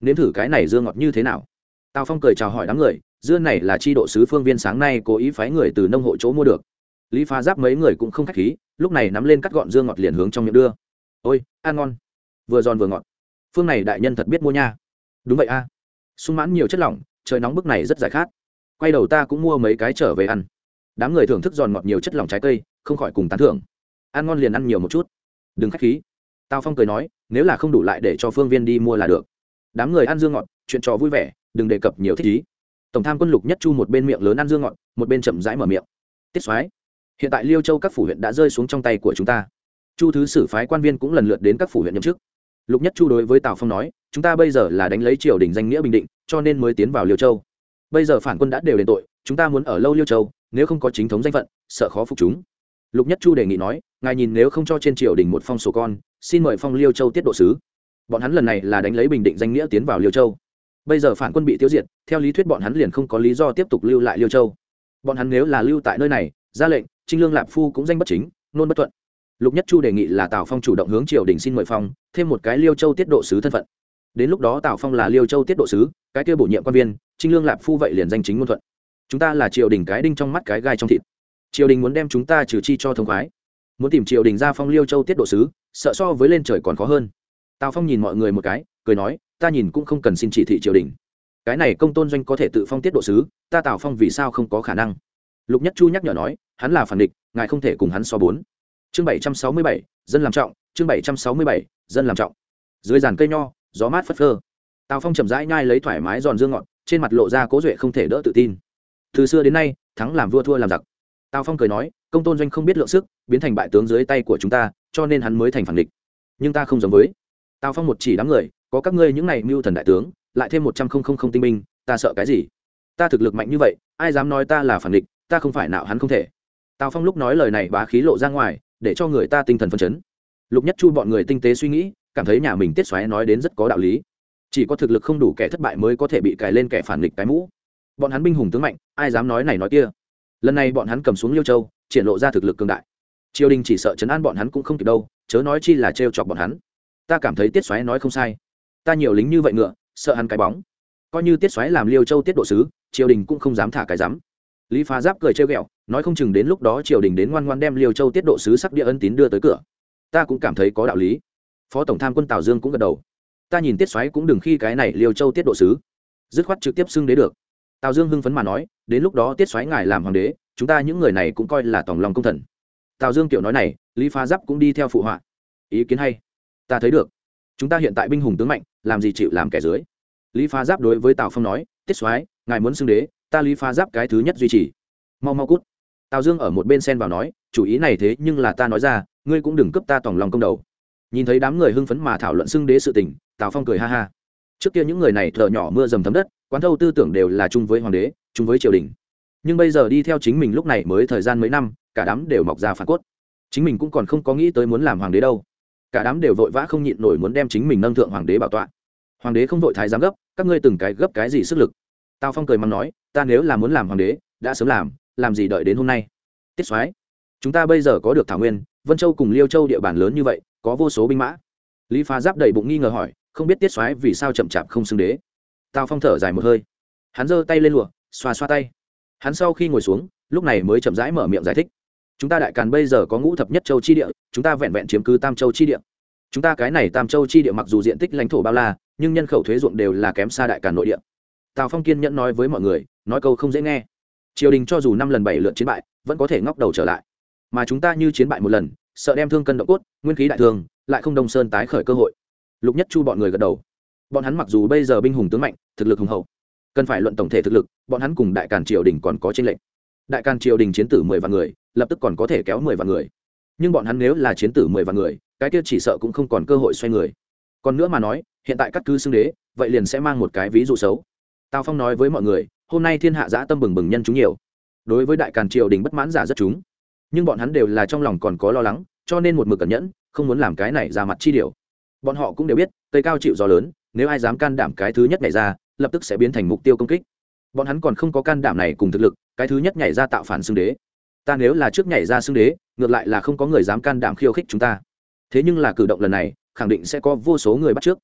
Nếm thử cái này dương ngọt như thế nào? Tào phong cười chào hỏi đám người, dưa này là chi độ sứ phương viên sáng nay cố ý phái người từ nông hộ chỗ mua được. Lý phá giáp mấy người cũng không khách khí, lúc này nắm lên cắt gọn dương ngọt liền hướng trong miệng đưa ôi, ăn ngon. Vừa giòn vừa ngọt. Phương này đại nhân thật biết mua nha. Đúng vậy a. À. sung mãn nhiều chất lỏng, trời nóng bức này rất giải khát. Quay đầu ta cũng mua mấy cái trở về ăn. Đám người thưởng thức giòn ngọt nhiều chất lỏng trái cây, không khỏi cùng tán thưởng. Ăn ngon liền ăn nhiều một chút. Đừng k h á c h khí. Tào phong cười nói, nếu là không đủ lại để cho phương viên đi mua là được. Đám người ăn dương ngọt, chuyện trò vui vẻ, đừng đề cập nhiều thích ý. Tổng tham quân lục nhất chu một bên miệng lớn ăn dương ngọt, một bên chậm rãi mở miệng. Tiết soái, hiện tại liêu châu các phủ huyện đã rơi xuống trong tay của chúng ta chu thứ sử phái quan viên cũng lần lượt đến các phủ huyện nhậm chức. Lục nhất chu đối với tào phong nói, chúng ta bây giờ là đánh lấy triều đình danh nghĩa bình định, cho nên mới tiến vào liêu châu. Bây giờ phản quân đã đều đền tội, chúng ta muốn ở lâu liêu châu, nếu không có chính thống danh phận, sợ khó phục chúng. Lục nhất chu đề nghị nói, ngài nhìn nếu không cho trên triều đình một phong sổ con, xin mời phong liêu châu tiết độ sứ. Bọn hắn lần này là đánh lấy bình định danh nghĩa tiến vào liêu châu. Bây giờ phản quân bị tiêu diệt, theo lý thuyết bọn hắn liền không có lý do tiếp tục lưu lại liêu châu. Bọn hắn nếu là lưu tại nơi này, ra lệnh, trinh lương lạp phu cũng danh bất chính, nôn bất thuận lục nhất chu đề nghị là tào phong chủ động hướng triều đình xin mời phong, thêm một cái liêu châu tiết độ sứ thân phận. Đến lúc đó tào phong là liêu châu tiết độ sứ, cái kia bổ nhiệm quan viên, trinh lương lạp phu vậy liền danh chính ngôn thuận. Chúng ta là triều đình cái đinh trong mắt cái gai trong thịt. Triều đình muốn đem chúng ta trừ chi cho thông khoái. Muốn tìm triều đình ra phong liêu châu tiết độ sứ, sợ so với lên trời còn khó hơn. Tào phong nhìn mọi người một cái, cười nói, ta nhìn cũng không cần xin chỉ thị triều đình. Cái này công tôn doanh có thể tự phong tiết độ sứ, ta tào phong vì sao không có khả năng? Lục nhất chu nhắc nhở nói, hắn là phản địch, ngài không thể cùng hắn so bốn chương bảy trăm sáu mươi bảy, dân làm trọng, chương bảy trăm sáu mươi bảy, dân làm trọng. Dưới giàn cây nho, gió mát phất phơ. Tào phong chậm rãi nhai lấy thoải mái giòn dương ngọt, trên mặt lộ ra cố duệ không thể đỡ tự tin. Từ xưa đến nay, thắng làm vua thua làm giặc. Tào phong cười nói, công tôn doanh không biết lượng sức, biến thành bại tướng dưới tay của chúng ta, cho nên hắn mới thành phản địch. Nhưng ta không giống với. Tào phong một chỉ đám người, có các ngươi những này mưu thần đại tướng, lại thêm một trăm không không không tinh binh, ta sợ cái gì? Ta thực lực mạnh như vậy, ai dám nói ta là phản địch, ta không phải nạo hắn không thể. Tào phong lúc nói lời này bá khí lộ ra ngoài để cho người ta tinh thần phân chấn. Lục nhất chu bọn người tinh tế suy nghĩ, cảm thấy nhà mình tiết xoáy nói đến rất có đạo lý. Chỉ có thực lực không đủ kẻ thất bại mới có thể bị cài lên kẻ phản nghịch cái mũ. Bọn hắn binh hùng tướng mạnh, ai dám nói này nói kia? Lần này bọn hắn cầm xuống liêu châu, triển lộ ra thực lực cường đại. Triều đình chỉ sợ chấn an bọn hắn cũng không kịp đâu, chớ nói chi là trêu chọc bọn hắn. Ta cảm thấy tiết xoáy nói không sai. Ta nhiều lính như vậy ngựa, sợ hắn cái bóng. Coi như tiết xoáy làm liêu châu tiết độ sứ, triều đình cũng không dám thả cái dám lý phá giáp cười trêu ghẹo nói không chừng đến lúc đó triều đình đến ngoan ngoan đem liêu châu tiết độ sứ sắc địa ân tín đưa tới cửa ta cũng cảm thấy có đạo lý phó tổng tham quân tào dương cũng gật đầu ta nhìn tiết xoáy cũng đừng khi cái này liêu châu tiết độ sứ dứt khoát trực tiếp xưng đế được tào dương hưng phấn mà nói đến lúc đó tiết xoáy ngài làm hoàng đế chúng ta những người này cũng coi là tòng lòng công thần tào dương tiểu nói này lý phá giáp cũng đi theo phụ họa ý kiến hay ta thấy được chúng ta hiện tại binh hùng tướng mạnh làm gì chịu làm kẻ dưới lý phá giáp đối với tào phong nói tiết soái ngài muốn xưng đế ta lý phá giáp cái thứ nhất duy trì mau mau cút tào dương ở một bên sen vào nói, chủ ý này thế nhưng là ta nói ra, ngươi cũng đừng cướp ta tòng lòng công đầu. Nhìn thấy đám người hưng phấn mà thảo luận xưng đế sự tình, tào phong cười ha ha. Trước kia những người này thợ nhỏ mưa dầm thấm đất, quán thâu tư tưởng đều là chung với hoàng đế, chung với triều đình. Nhưng bây giờ đi theo chính mình lúc này mới thời gian mấy năm, cả đám đều mọc ra phản cốt. Chính mình cũng còn không có nghĩ tới muốn làm hoàng đế đâu. Cả đám đều vội vã không nhịn nổi muốn đem chính mình nâng thượng hoàng đế bảo tọa. Hoàng đế không vội thái giám gấp, các ngươi từng cái gấp cái gì sức lực? Tào phong cười mắng nói, ta nếu là muốn làm hoàng đế, đã sớm làm làm gì đợi đến hôm nay? Tiết soái, chúng ta bây giờ có được thảo nguyên, vân châu cùng liêu châu địa bàn lớn như vậy, có vô số binh mã. Lý phá giáp đầy bụng nghi ngờ hỏi, không biết tiết soái vì sao chậm chạp không xưng đế. Tào phong thở dài một hơi. Hắn giơ tay lên lụa, xoa xoa tay. Hắn sau khi ngồi xuống, lúc này mới chậm rãi mở miệng giải thích. Chúng ta đại càn bây giờ có ngũ thập nhất châu chi địa, chúng ta vẹn vẹn chiếm cứ tam châu chi địa. Chúng ta cái này tam châu chi địa mặc dù diện tích lãnh thổ bao la, nhưng nhân khẩu thuế ruộng đều là kém xa đại càn nội địa. Tào phong kiên nhẫn nói với mọi người, nói câu không dễ nghe triều đình cho dù năm lần bảy lượt chiến bại, vẫn có thể ngóc đầu trở lại. Mà chúng ta như chiến bại một lần, sợ đem thương cân độ cốt, nguyên khí đại thương lại không đông sơn tái khởi cơ hội. Lục nhất chu bọn người gật đầu. Bọn hắn mặc dù bây giờ binh hùng tướng mạnh, thực lực hùng hậu, cần phải luận tổng thể thực lực, bọn hắn cùng đại càn triều đình còn có tranh lệch. Đại càn triều đình chiến tử mười vạn người, lập tức còn có thể kéo mười vạn người. Nhưng bọn hắn nếu là chiến tử mười vạn người, cái kia chỉ sợ cũng không còn cơ hội xoay người. Còn nữa mà nói, hiện tại các cứ xưng đế, vậy liền sẽ mang một cái ví dụ xấu. Tào phong nói với mọi người hôm nay thiên hạ giã tâm bừng bừng nhân chúng nhiều. Đối với đại càn triều đình bất mãn giả rất chúng. Nhưng bọn hắn đều là trong lòng còn có lo lắng, cho nên một mực cẩn nhẫn, không muốn làm cái này ra mặt chi điều. Bọn họ cũng đều biết, cây cao chịu gió lớn, nếu ai dám can đảm cái thứ nhất nhảy ra, lập tức sẽ biến thành mục tiêu công kích. Bọn hắn còn không có can đảm này cùng thực lực, cái thứ nhất nhảy ra tạo phản xưng đế. Ta nếu là trước nhảy ra xưng đế, ngược lại là không có người dám can đảm khiêu khích chúng ta. Thế nhưng là cử động lần này, khẳng định sẽ có vô số người bắt trước.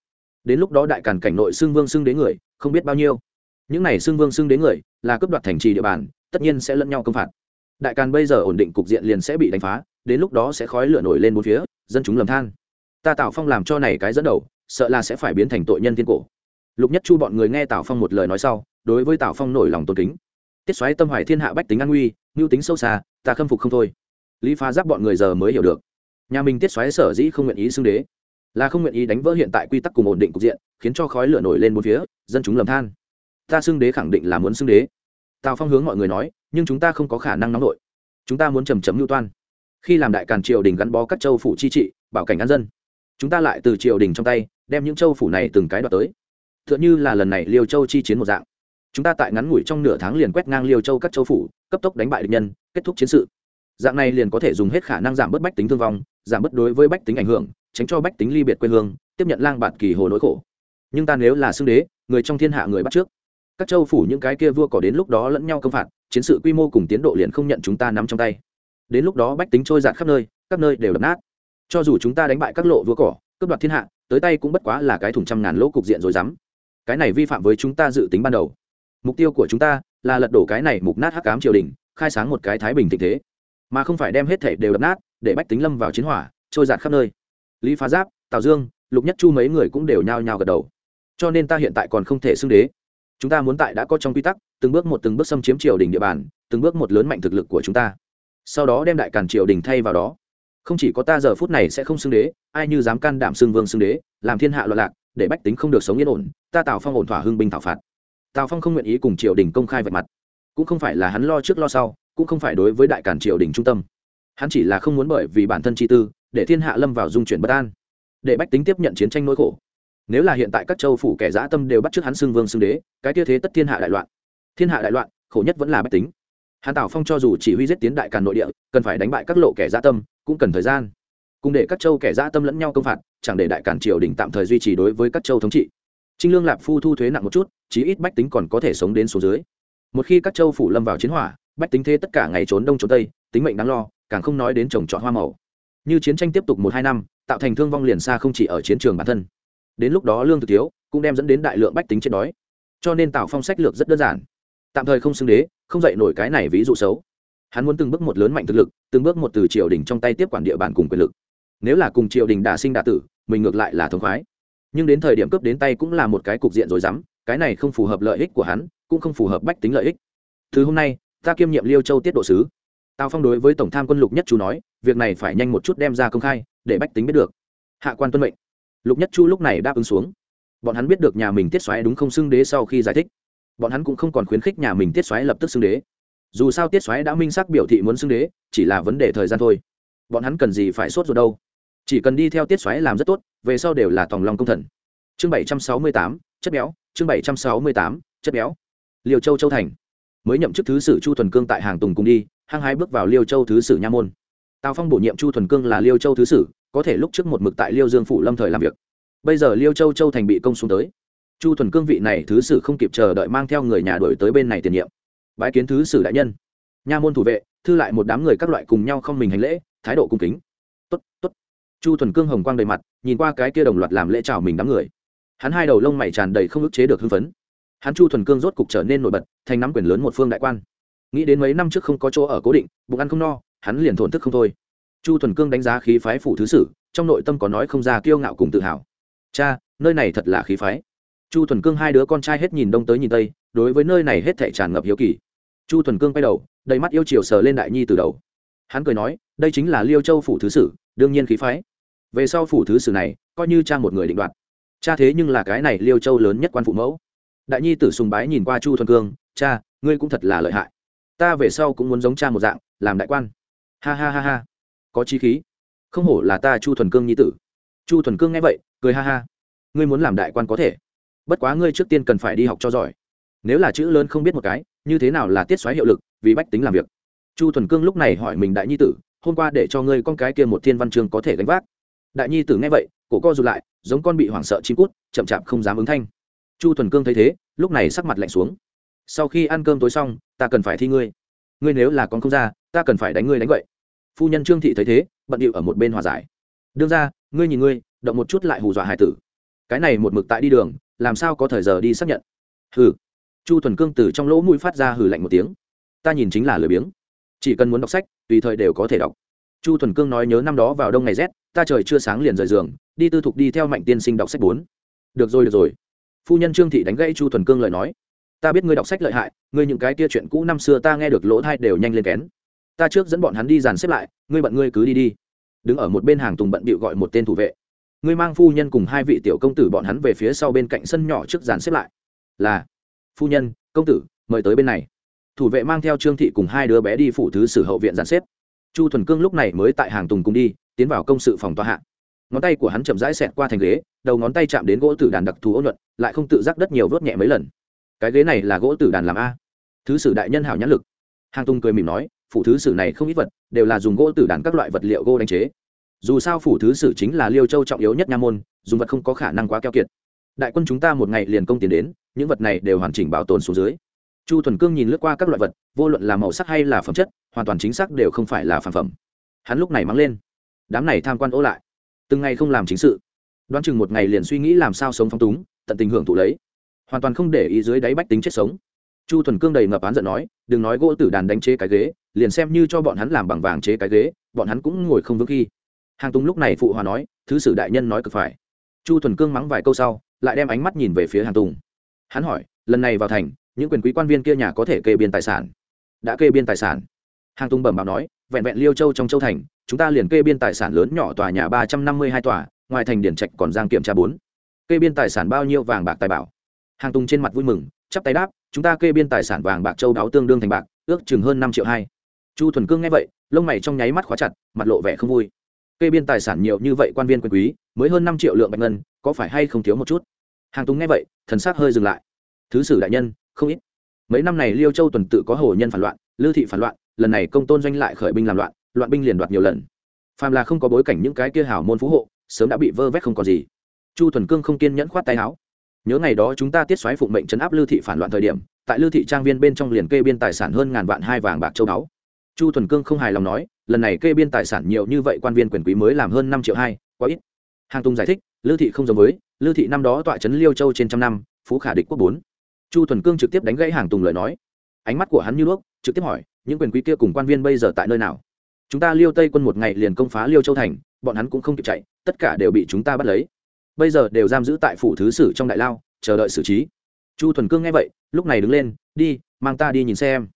Đến lúc đó đại càn cảnh nội xưng vương xưng đế người, không biết bao nhiêu những này xưng vương xưng đến người, là cấp đoạt thành trì địa bàn, tất nhiên sẽ lẫn nhau công phạt. Đại càn bây giờ ổn định cục diện liền sẽ bị đánh phá, đến lúc đó sẽ khói lửa nổi lên bốn phía, dân chúng lầm than. Ta tạo phong làm cho này cái dẫn đầu, sợ là sẽ phải biến thành tội nhân thiên cổ. Lục nhất chu bọn người nghe tào phong một lời nói sau, đối với tào phong nổi lòng tôn kính. Tiết xoáy tâm hoài thiên hạ bách tính an nguy, mưu tính sâu xa, ta khâm phục không thôi. Lý phá giáp bọn người giờ mới hiểu được. Nhà mình tiết xoáy sở dĩ không nguyện ý xưng đế, là không nguyện ý đánh vỡ hiện tại quy tắc cùng ổn định cục diện, khiến cho khói lửa nổi lên bốn phía, dân chúng lầm than ta xưng đế khẳng định là muốn xưng đế. Tào phong hướng mọi người nói, nhưng chúng ta không có khả năng nóng nổi chúng ta muốn trầm chấm mưu toan. Khi làm đại càn triều đình gắn bó các châu phủ chi trị, bảo cảnh an dân. Chúng ta lại từ triều đình trong tay, đem những châu phủ này từng cái đoạt tới. T h ư ợ n h ư là lần này liêu châu chi chiến một dạng. Chúng ta tại ngắn ngủi trong nửa tháng liền quét ngang liêu châu các châu phủ, cấp tốc đánh bại địch nhân, kết thúc chiến sự. Dạng này liền có thể dùng hết khả năng giảm bớt bách tính thương vong, giảm bớt đối với bách tính ảnh hưởng, tránh cho bách tính ly biệt quê hương, tiếp nhận lang bạt kỳ hồ nỗi khổ. Nhưng ta nếu là xưng đế, người trong thiên hạ người bắt trước các châu phủ những cái kia vua cỏ đến lúc đó lẫn nhau công phạt, chiến sự quy mô cùng tiến độ liền không nhận chúng ta nắm trong tay. Đến lúc đó bách tính trôi giạt khắp nơi, các nơi đều đập nát. Cho dù chúng ta đánh bại các lộ vua cỏ, cướp đoạt thiên hạ, tới tay cũng bất quá là cái thủng trăm ngàn lỗ cục diện rồi dám. Cái này vi phạm với chúng ta dự tính ban đầu. Mục tiêu của chúng ta là lật đổ cái này mục nát hắc cám triều đình, khai sáng một cái thái bình tình thế. Mà không phải đem hết thể đều đập nát, để bách tính lâm vào chiến hỏa, trôi giạt khắp nơi. Lý phá giáp, tào dương, lục nhất chu mấy người cũng đều nhao nhao gật đầu. Cho nên ta hiện tại còn không thể xưng đế chúng ta muốn tại đã có trong quy tắc, từng bước một từng bước xâm chiếm triều đình địa bàn, từng bước một lớn mạnh thực lực của chúng ta. Sau đó đem đại càn triều đình thay vào đó. Không chỉ có ta giờ phút này sẽ không xưng đế, ai như dám can đảm xưng vương xưng đế, làm thiên hạ loạn lạc, để bách tính không được sống yên ổn, ta tào phong ổn thỏa hưng binh thảo phạt. Tào phong không nguyện ý cùng triều đình công khai vạch mặt. Cũng không phải là hắn lo trước lo sau, cũng không phải đối với đại cản triều đình trung tâm. Hắn chỉ là không muốn bởi vì bản thân chi tư, để thiên hạ lâm vào dung chuyển bất an. Để bách tính tiếp nhận chiến tranh nỗi khổ nếu là hiện tại các châu phủ kẻ dã tâm đều bắt trước hắn xưng vương xưng đế, cái kia thế tất thiên hạ đại loạn. Thiên hạ đại loạn, khổ nhất vẫn là bách tính. Hàn tảo phong cho dù chỉ huy giết tiến đại càn nội địa, cần phải đánh bại các lộ kẻ dã tâm, cũng cần thời gian. Cùng để các châu kẻ dã tâm lẫn nhau công phạt, chẳng để đại càn triều đình tạm thời duy trì đối với các châu thống trị. Trinh lương lạp phu thu thuế nặng một chút, chí ít bách tính còn có thể sống đến số dưới. Một khi các châu phủ lâm vào chiến hỏa, bách tính thế tất cả ngày trốn đông trốn tây, tính mệnh đáng lo, càng không nói đến trồng trọt hoa màu. Như chiến tranh tiếp tục một hai năm, tạo thành thương vong liền xa không chỉ ở chiến trường bản thân đến lúc đó lương thực thiếu, cũng đem dẫn đến đại lượng bách tính chết đói. Cho nên tào phong sách lược rất đơn giản. Tạm thời không xưng đế, không dạy nổi cái này ví dụ xấu. Hắn muốn từng bước một lớn mạnh thực lực, từng bước một từ triều đình trong tay tiếp quản địa bàn cùng quyền lực. Nếu là cùng triều đình đả sinh đả tử, mình ngược lại là thống khoái. Nhưng đến thời điểm cướp đến tay cũng là một cái cục diện rồi dám cái này không phù hợp lợi ích của hắn, cũng không phù hợp bách tính lợi ích. Thứ hôm nay, ta kiêm nhiệm liêu châu tiết độ sứ. Tào phong đối với tổng tham quân lục nhất chú nói, việc này phải nhanh một chút đem ra công khai, để bách tính biết được. Hạ quan tuân mệnh lục nhất chu lúc này đáp ứng xuống. Bọn hắn biết được nhà mình tiết xoáy đúng không xưng đế sau khi giải thích. Bọn hắn cũng không còn khuyến khích nhà mình tiết xoáy lập tức xưng đế. Dù sao tiết xoáy đã minh xác biểu thị muốn xưng đế, chỉ là vấn đề thời gian thôi. Bọn hắn cần gì phải sốt rồi đâu? Chỉ cần đi theo tiết xoáy làm rất tốt, về sau đều là tòng lòng công thần. Chương bảy trăm sáu mươi tám, chất béo, chương bảy trăm sáu mươi tám, chất béo. Liều châu châu thành. Mới nhậm chức thứ sử chu thuần cương tại hàng tùng cùng đi, hăng hái bước vào liêu châu thứ sử nha môn. Tào phong bổ nhiệm chu thuần cương là liêu châu thứ sử có thể lúc trước một mực tại liêu dương phủ lâm thời làm việc. Bây giờ liêu châu châu thành bị công xuống tới. Chu thuần cương vị này thứ sử không kịp chờ đợi mang theo người nhà đổi tới bên này tiền nhiệm. Bái kiến thứ sử đại nhân. Nha môn thủ vệ, thư lại một đám người các loại cùng nhau không mình hành lễ, thái độ cung kính. Tốt tốt. Chu thuần cương hồng quang đầy mặt, nhìn qua cái kia đồng loạt làm lễ chào mình đám người. Hắn hai đầu lông mày tràn đầy không ức chế được hưng phấn. Hắn chu thuần cương rốt cục trở nên nổi bật, thành nắm quyền lớn một phương đại quan. Nghĩ đến mấy năm trước không có chỗ ở cố định, bụng ăn không no, hắn liền thổn thức không thôi chu thuần cương đánh giá khí phái phủ thứ sử, trong nội tâm có nói không ra kiêu ngạo cùng tự hào. Cha, nơi này thật là khí phái. Chu thuần cương hai đứa con trai hết nhìn đông tới nhìn tây, đối với nơi này hết thể tràn ngập hiếu kỳ. Chu thuần cương quay đầu, đầy mắt yêu chiều sờ lên đại nhi từ đầu. Hắn cười nói, đây chính là liêu châu phủ thứ sử, đương nhiên khí phái. Về sau phủ thứ sử này, coi như cha một người định đoạt. Cha thế nhưng là cái này liêu châu lớn nhất quan phụ mẫu. Đại nhi tử sùng bái nhìn qua chu thuần cương, cha, ngươi cũng thật là lợi hại. Ta về sau cũng muốn giống cha một dạng, làm đại quan. Ha ha ha ha có chi khí. Không hổ là ta chu thuần cương nhi tử. Chu thuần cương nghe vậy, cười ha ha. Ngươi muốn làm đại quan có thể. Bất quá ngươi trước tiên cần phải đi học cho giỏi. Nếu là chữ lớn không biết một cái, như thế nào là tiết xoáy hiệu lực, vì bách tính làm việc? Chu thuần cương lúc này hỏi mình đại nhi tử, hôm qua để cho ngươi con cái kia một thiên văn chương có thể gánh vác. Đại nhi tử nghe vậy, cổ co rụt lại, giống con bị hoảng sợ chim cút, chậm chạp không dám ứng thanh. Chu thuần cương thấy thế, lúc này sắc mặt lạnh xuống. Sau khi ăn cơm tối xong, ta cần phải thi ngươi. Ngươi nếu là con không ra, ta cần phải đánh ngươi đánh vậy phu nhân trương thị thấy thế, bận điệu ở một bên hòa giải. Đương ra ngươi nhìn ngươi, động một chút lại hù dọa hải tử. Cái này một mực tại đi đường, làm sao có thời giờ đi xác nhận? Hừ. Chu thuần cương từ trong lỗ mũi phát ra hừ lạnh một tiếng. Ta nhìn chính là lười biếng. Chỉ cần muốn đọc sách, tùy thời đều có thể đọc. Chu thuần cương nói nhớ năm đó vào đông ngày rét, ta trời chưa sáng liền rời giường, đi tư thục đi theo mạnh tiên sinh đọc sách bốn. Được rồi được rồi. Phu nhân trương thị đánh gãy chu thuần cương lời nói. Ta biết ngươi đọc sách lợi hại, ngươi những cái kia chuyện cũ năm xưa ta nghe được lỗ thai đều nhanh lên kén ta trước dẫn bọn hắn đi dàn xếp lại, ngươi bận ngươi cứ đi đi. Đứng ở một bên hàng tùng bận bịu gọi một tên thủ vệ. Ngươi mang phu nhân cùng hai vị tiểu công tử bọn hắn về phía sau bên cạnh sân nhỏ trước dàn xếp lại. Là, phu nhân, công tử, mời tới bên này. Thủ vệ mang theo trương thị cùng hai đứa bé đi phủ thứ sử hậu viện dàn xếp. Chu thuần cương lúc này mới tại hàng tùng cùng đi, tiến vào công sự phòng tòa hạ. Ngón tay của hắn chậm rãi xẹt qua thành ghế, đầu ngón tay chạm đến gỗ tử đàn đặc thù ôn nhuận, lại không tự giác đất nhiều vớt nhẹ mấy lần. Cái ghế này là gỗ tử đàn làm a? Thứ sử đại nhân hảo nhãn lực. Hàng tùng cười mỉm nói phủ thứ sử này không ít vật, đều là dùng gỗ tử đàn các loại vật liệu gỗ đánh chế. Dù sao phủ thứ sử chính là liêu châu trọng yếu nhất nha môn, dùng vật không có khả năng quá keo kiệt. Đại quân chúng ta một ngày liền công tiến đến, những vật này đều hoàn chỉnh bảo tồn xuống dưới. Chu thuần cương nhìn lướt qua các loại vật, vô luận là màu sắc hay là phẩm chất, hoàn toàn chính xác đều không phải là phản phẩm. Hắn lúc này mắng lên. Đám này tham quan ố lại. Từng ngày không làm chính sự. Đoán chừng một ngày liền suy nghĩ làm sao sống phong túng, tận tình hưởng thụ lấy. Hoàn toàn không để ý dưới đáy bách tính chết sống chu thuần cương đầy ngập án giận nói, đừng nói gỗ tử đàn đánh chế cái ghế, liền xem như cho bọn hắn làm bằng vàng chế cái ghế, bọn hắn cũng ngồi không vững khi. Hàng tùng lúc này phụ hòa nói, thứ sử đại nhân nói cực phải. Chu thuần cương mắng vài câu sau, lại đem ánh mắt nhìn về phía hàng tùng. Hắn hỏi, lần này vào thành, những quyền quý quan viên kia nhà có thể kê biên tài sản? Đã kê biên tài sản. Hàng tùng bẩm bảo nói, vẹn vẹn liêu châu trong châu thành, chúng ta liền kê biên tài sản lớn nhỏ tòa nhà ba trăm năm mươi hai tòa, ngoài thành điển trạch còn giang kiểm tra bốn. Kê biên tài sản bao nhiêu vàng bạc tài bảo? Hàng tùng trên mặt vui mừng, chắp tay đáp chúng ta kê biên tài sản vàng bạc châu đáo tương đương thành bạc, ước chừng hơn năm triệu hai. Chu thuần cương nghe vậy, lông mày trong nháy mắt khóa chặt, mặt lộ vẻ không vui. Kê biên tài sản nhiều như vậy quan viên quyền quý, mới hơn năm triệu lượng bạch ngân, có phải hay không thiếu một chút? Hàng tùng nghe vậy, thần s hơi dừng lại. Thứ sử đại nhân, không ít. Mấy năm này liêu châu tuần tự có hồ nhân phản loạn lưu thị phản loạn, lần này công tôn doanh lại khởi binh làm loạn loạn binh liền đoạt nhiều lần. Phàm là không có bối cảnh những cái kia hảo môn phú hộ, sớm đã bị vơ vét không còn gì. Chu thuần cương không kiên nhẫn khoát tay áo nhớ ngày đó chúng ta tiết xoáy phụng mệnh chấn áp lưu thị phản loạn thời điểm, tại lưu thị trang viên bên trong liền kê biên tài sản hơn ngàn vạn hai vàng bạc châu báu. Chu thuần cương không hài lòng nói, lần này kê biên tài sản nhiều như vậy quan viên quyền quý mới làm hơn năm triệu hai, quá ít. Hàng tùng giải thích lưu thị không giống với lưu thị năm đó tọa trấn liêu châu trên trăm năm, phú khả địch quốc bốn. Chu thuần cương trực tiếp đánh gãy hàng tùng lời nói. Ánh mắt của hắn như đuốc trực tiếp hỏi, những quyền quý kia cùng quan viên bây giờ tại nơi nào? Chúng ta liêu tây quân một ngày liền công phá liêu châu thành, bọn hắn cũng không kịp chạy, tất cả đều bị chúng ta bắt lấy bây giờ đều giam giữ tại phủ thứ sử trong đại lao, chờ đợi xử trí. Chu thuần cương nghe vậy, lúc này đứng lên, đi, mang ta đi nhìn xem.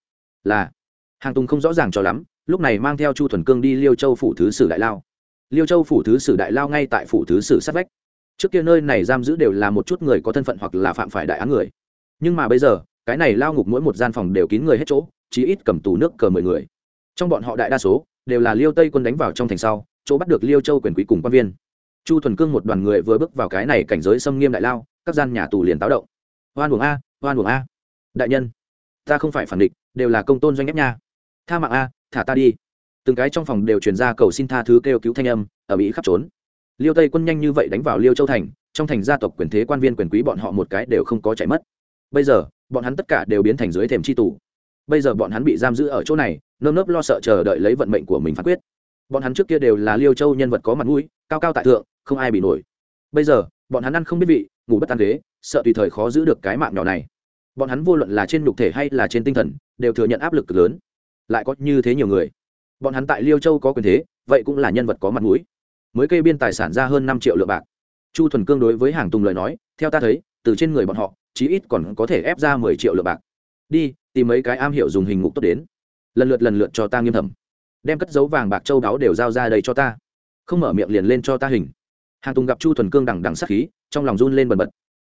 Là. Hàng tùng không rõ ràng cho lắm, lúc này mang theo chu thuần cương đi liêu châu phủ thứ sử đại lao. Liêu châu phủ thứ sử đại lao ngay tại phủ thứ sử sát vách. Trước kia nơi này giam giữ đều là một chút người có thân phận hoặc là phạm phải đại án người. Nhưng mà bây giờ, cái này lao ngục mỗi một gian phòng đều kín người hết chỗ, chí ít cầm tù nước cờ mười người. Trong bọn họ đại đa số, đều là liêu tây quân đánh vào trong thành sau, chỗ bắt được liêu châu quyền quý cùng quan viên chu thuần cương một đoàn người vừa bước vào cái này cảnh giới xâm nghiêm đại lao, các gian nhà tù liền táo động. Hoan buồng a, hoan buồng a. Đại nhân, ta không phải phản địch, đều là công tôn doanh ép nha. Tha mạng a, thả ta đi. Từng cái trong phòng đều truyền ra cầu xin tha thứ kêu cứu thanh âm, ở mỹ khắp trốn. Liêu tây quân nhanh như vậy đánh vào liêu châu thành, trong thành gia tộc quyền thế quan viên quyền quý bọn họ một cái đều không có chạy mất. Bây giờ, bọn hắn tất cả đều biến thành dưới thềm tri tù. Bây giờ bọn hắn bị giam giữ ở chỗ này, nơm nớp lo sợ chờ đợi lấy vận mệnh của mình phán quyết. Bọn hắn trước kia đều là liêu châu nhân vật có mặt mũi, cao cao tại thượng không ai bị nổi. Bây giờ, bọn hắn ăn không biết vị, ngủ bất tan ghế, sợ tùy thời khó giữ được cái mạng nhỏ này. Bọn hắn vô luận là trên nhục thể hay là trên tinh thần, đều thừa nhận áp lực cực lớn. Lại có như thế nhiều người. Bọn hắn tại liêu châu có quyền thế, vậy cũng là nhân vật có mặt mũi. Mới kê biên tài sản ra hơn năm triệu lượng bạc. Chu thuần cương đối với hàng tùng lời nói, theo ta thấy, từ trên người bọn họ, chí ít còn có thể ép ra mười triệu lượng bạc. Đi, tìm mấy cái am hiểu dùng hình ngục tốt đến. Lần lượt lần lượt cho ta nghiêm thẩm. Đem cất dấu vàng bạc châu đáo đều giao ra đây cho ta. Không mở miệng liền lên cho ta hình hàng tùng gặp chu thuần cương đằng đằng sắc khí, trong lòng run lên bần bật.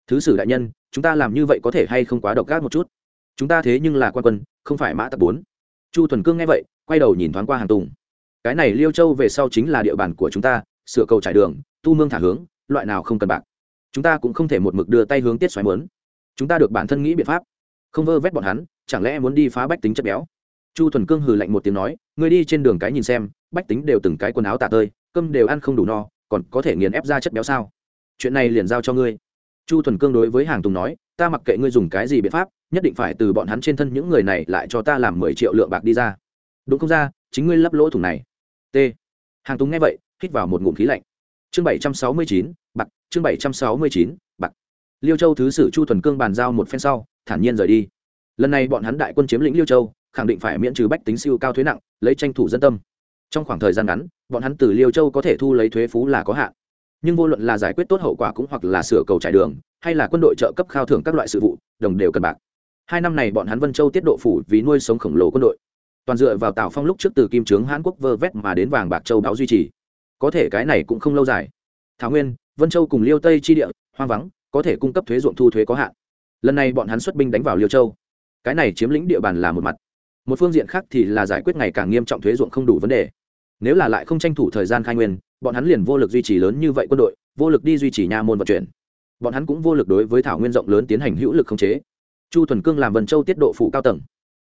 Thứ sử đại nhân, chúng ta làm như vậy có thể hay không quá độc ác một chút? Chúng ta thế nhưng là quan quân, không phải mã tập bốn. Chu thuần cương nghe vậy, quay đầu nhìn thoáng qua hàng tùng. Cái này liêu châu về sau chính là địa bàn của chúng ta, sửa cầu trải đường, tu mương thả hướng, loại nào không cần bạc. Chúng ta cũng không thể một mực đưa tay hướng tiết xoáy mướn chúng ta được bản thân nghĩ biện pháp, không vơ vét bọn hắn, chẳng lẽ muốn đi phá bách tính chất béo? Chu thuần cương hừ lạnh một tiếng nói người đi trên đường cái nhìn xem, bách tính đều từng cái quần áo tả tơi, cơm đều ăn không đủ no còn có thể nghiền ép ra chất béo sao? Chuyện này liền giao cho ngươi. Chu thuần cương đối với hàng tùng nói, ta mặc kệ ngươi dùng cái gì biện pháp, nhất định phải từ bọn hắn trên thân những người này lại cho ta làm mười triệu lượng bạc đi ra. Đúng không ra, chính ngươi lấp lỗ thủng này. T. Hàng tùng nghe vậy, hít vào một ngụm khí lạnh. Chương bảy trăm sáu mươi chín, bạc, chương bảy trăm sáu mươi chín, bạc. Liêu châu thứ sử chu thuần cương bàn giao một phen sau, thản nhiên rời đi. Lần này bọn hắn đại quân chiếm lĩnh liêu châu, khẳng định phải miễn trừ bách tính siêu cao thuế nặng, lấy tranh thủ dân tâm trong khoảng thời gian ngắn, bọn hắn từ liêu châu có thể thu lấy thuế phú là có hạn. Nhưng vô luận là giải quyết tốt hậu quả cũng hoặc là sửa cầu trải đường, hay là quân đội trợ cấp khao thưởng các loại sự vụ, đồng đều cần bạc. Hai năm này bọn hắn vân châu tiết độ phủ vì nuôi sống khổng lồ quân đội. Toàn dựa vào tào phong lúc trước từ kim trướng hãn quốc vơ vét mà đến vàng bạc châu báo duy trì. Có thể cái này cũng không lâu dài. Thảo nguyên, vân châu cùng liêu tây chi địa, hoang vắng, có thể cung cấp thuế ruộng thu thuế có hạn. Lần này bọn hắn xuất binh đánh vào liêu châu. Cái này chiếm lĩnh địa bàn là một mặt. Một phương diện khác thì là giải quyết ngày càng nghiêm trọng thuế ruộng không đủ vấn đề nếu là lại không tranh thủ thời gian khai nguyên, bọn hắn liền vô lực duy trì lớn như vậy quân đội, vô lực đi duy trì nha môn vận chuyển. Bọn hắn cũng vô lực đối với thảo nguyên rộng lớn tiến hành hữu lực khống chế. Chu thuần cương làm vần châu tiết độ phụ cao tầng.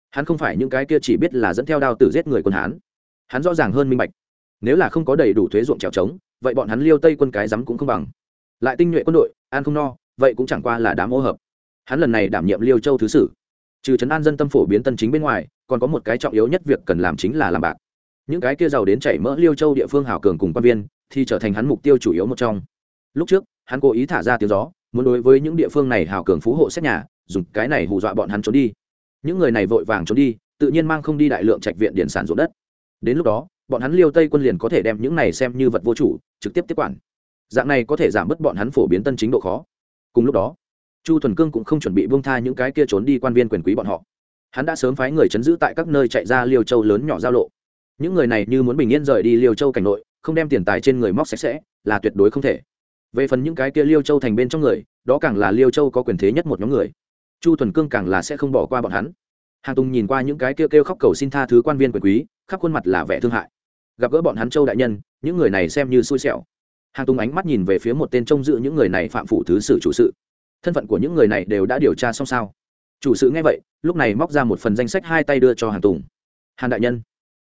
Hắn không phải những cái kia chỉ biết là dẫn theo đao tử giết người quân hán. Hắn rõ ràng hơn minh bạch. Nếu là không có đầy đủ thuế ruộng trèo trống, vậy bọn hắn liêu tây quân cái rắm cũng không bằng. Lại tinh nhuệ quân đội, an không no, vậy cũng chẳng qua là đám ô hợp. Hắn lần này đảm nhiệm liêu châu thứ sử. Trừ trấn an dân tâm phổ biến tân chính bên ngoài, còn có một cái trọng yếu nhất việc cần làm chính là làm bạc những cái kia giàu đến chảy mỡ liêu châu địa phương hảo cường cùng quan viên, thì trở thành hắn mục tiêu chủ yếu một trong. Lúc trước, hắn cố ý thả ra tiếng gió, muốn đối với những địa phương này hảo cường phú hộ xét nhà, dùng cái này hù dọa bọn hắn trốn đi. Những người này vội vàng trốn đi, tự nhiên mang không đi đại lượng trạch viện điện sản ruộng đất. Đến lúc đó, bọn hắn liêu tây quân liền có thể đem những này xem như vật vô chủ, trực tiếp tiếp quản. Dạng này có thể giảm bớt bọn hắn phổ biến tân chính độ khó. Cùng lúc đó, chu thuần cương cũng không chuẩn bị buông tha những cái kia trốn đi quan viên quyền quý bọn họ. Hắn đã sớm phái người chấn giữ tại các nơi chạy ra liêu châu lớn nhỏ giao lộ những người này như muốn bình yên rời đi liêu châu cảnh nội, không đem tiền tài trên người móc sạch sẽ, là tuyệt đối không thể. Về phần những cái kia liêu châu thành bên trong người, đó càng là liêu châu có quyền thế nhất một nhóm người. Chu thuần cương càng là sẽ không bỏ qua bọn hắn. Hàng tùng nhìn qua những cái kia kêu khóc cầu xin tha thứ quan viên quyền quý, khắp khuôn mặt là vẻ thương hại. Gặp gỡ bọn hắn châu đại nhân, những người này xem như xui xẻo. Hàng tùng ánh mắt nhìn về phía một tên trông giữ những người này phạm phủ thứ sử chủ sự. Thân phận của những người này đều đã điều tra xong sao? Chủ sự nghe vậy, lúc này móc ra một phần danh sách hai tay đưa cho hàng tùng. Hàn đại nhân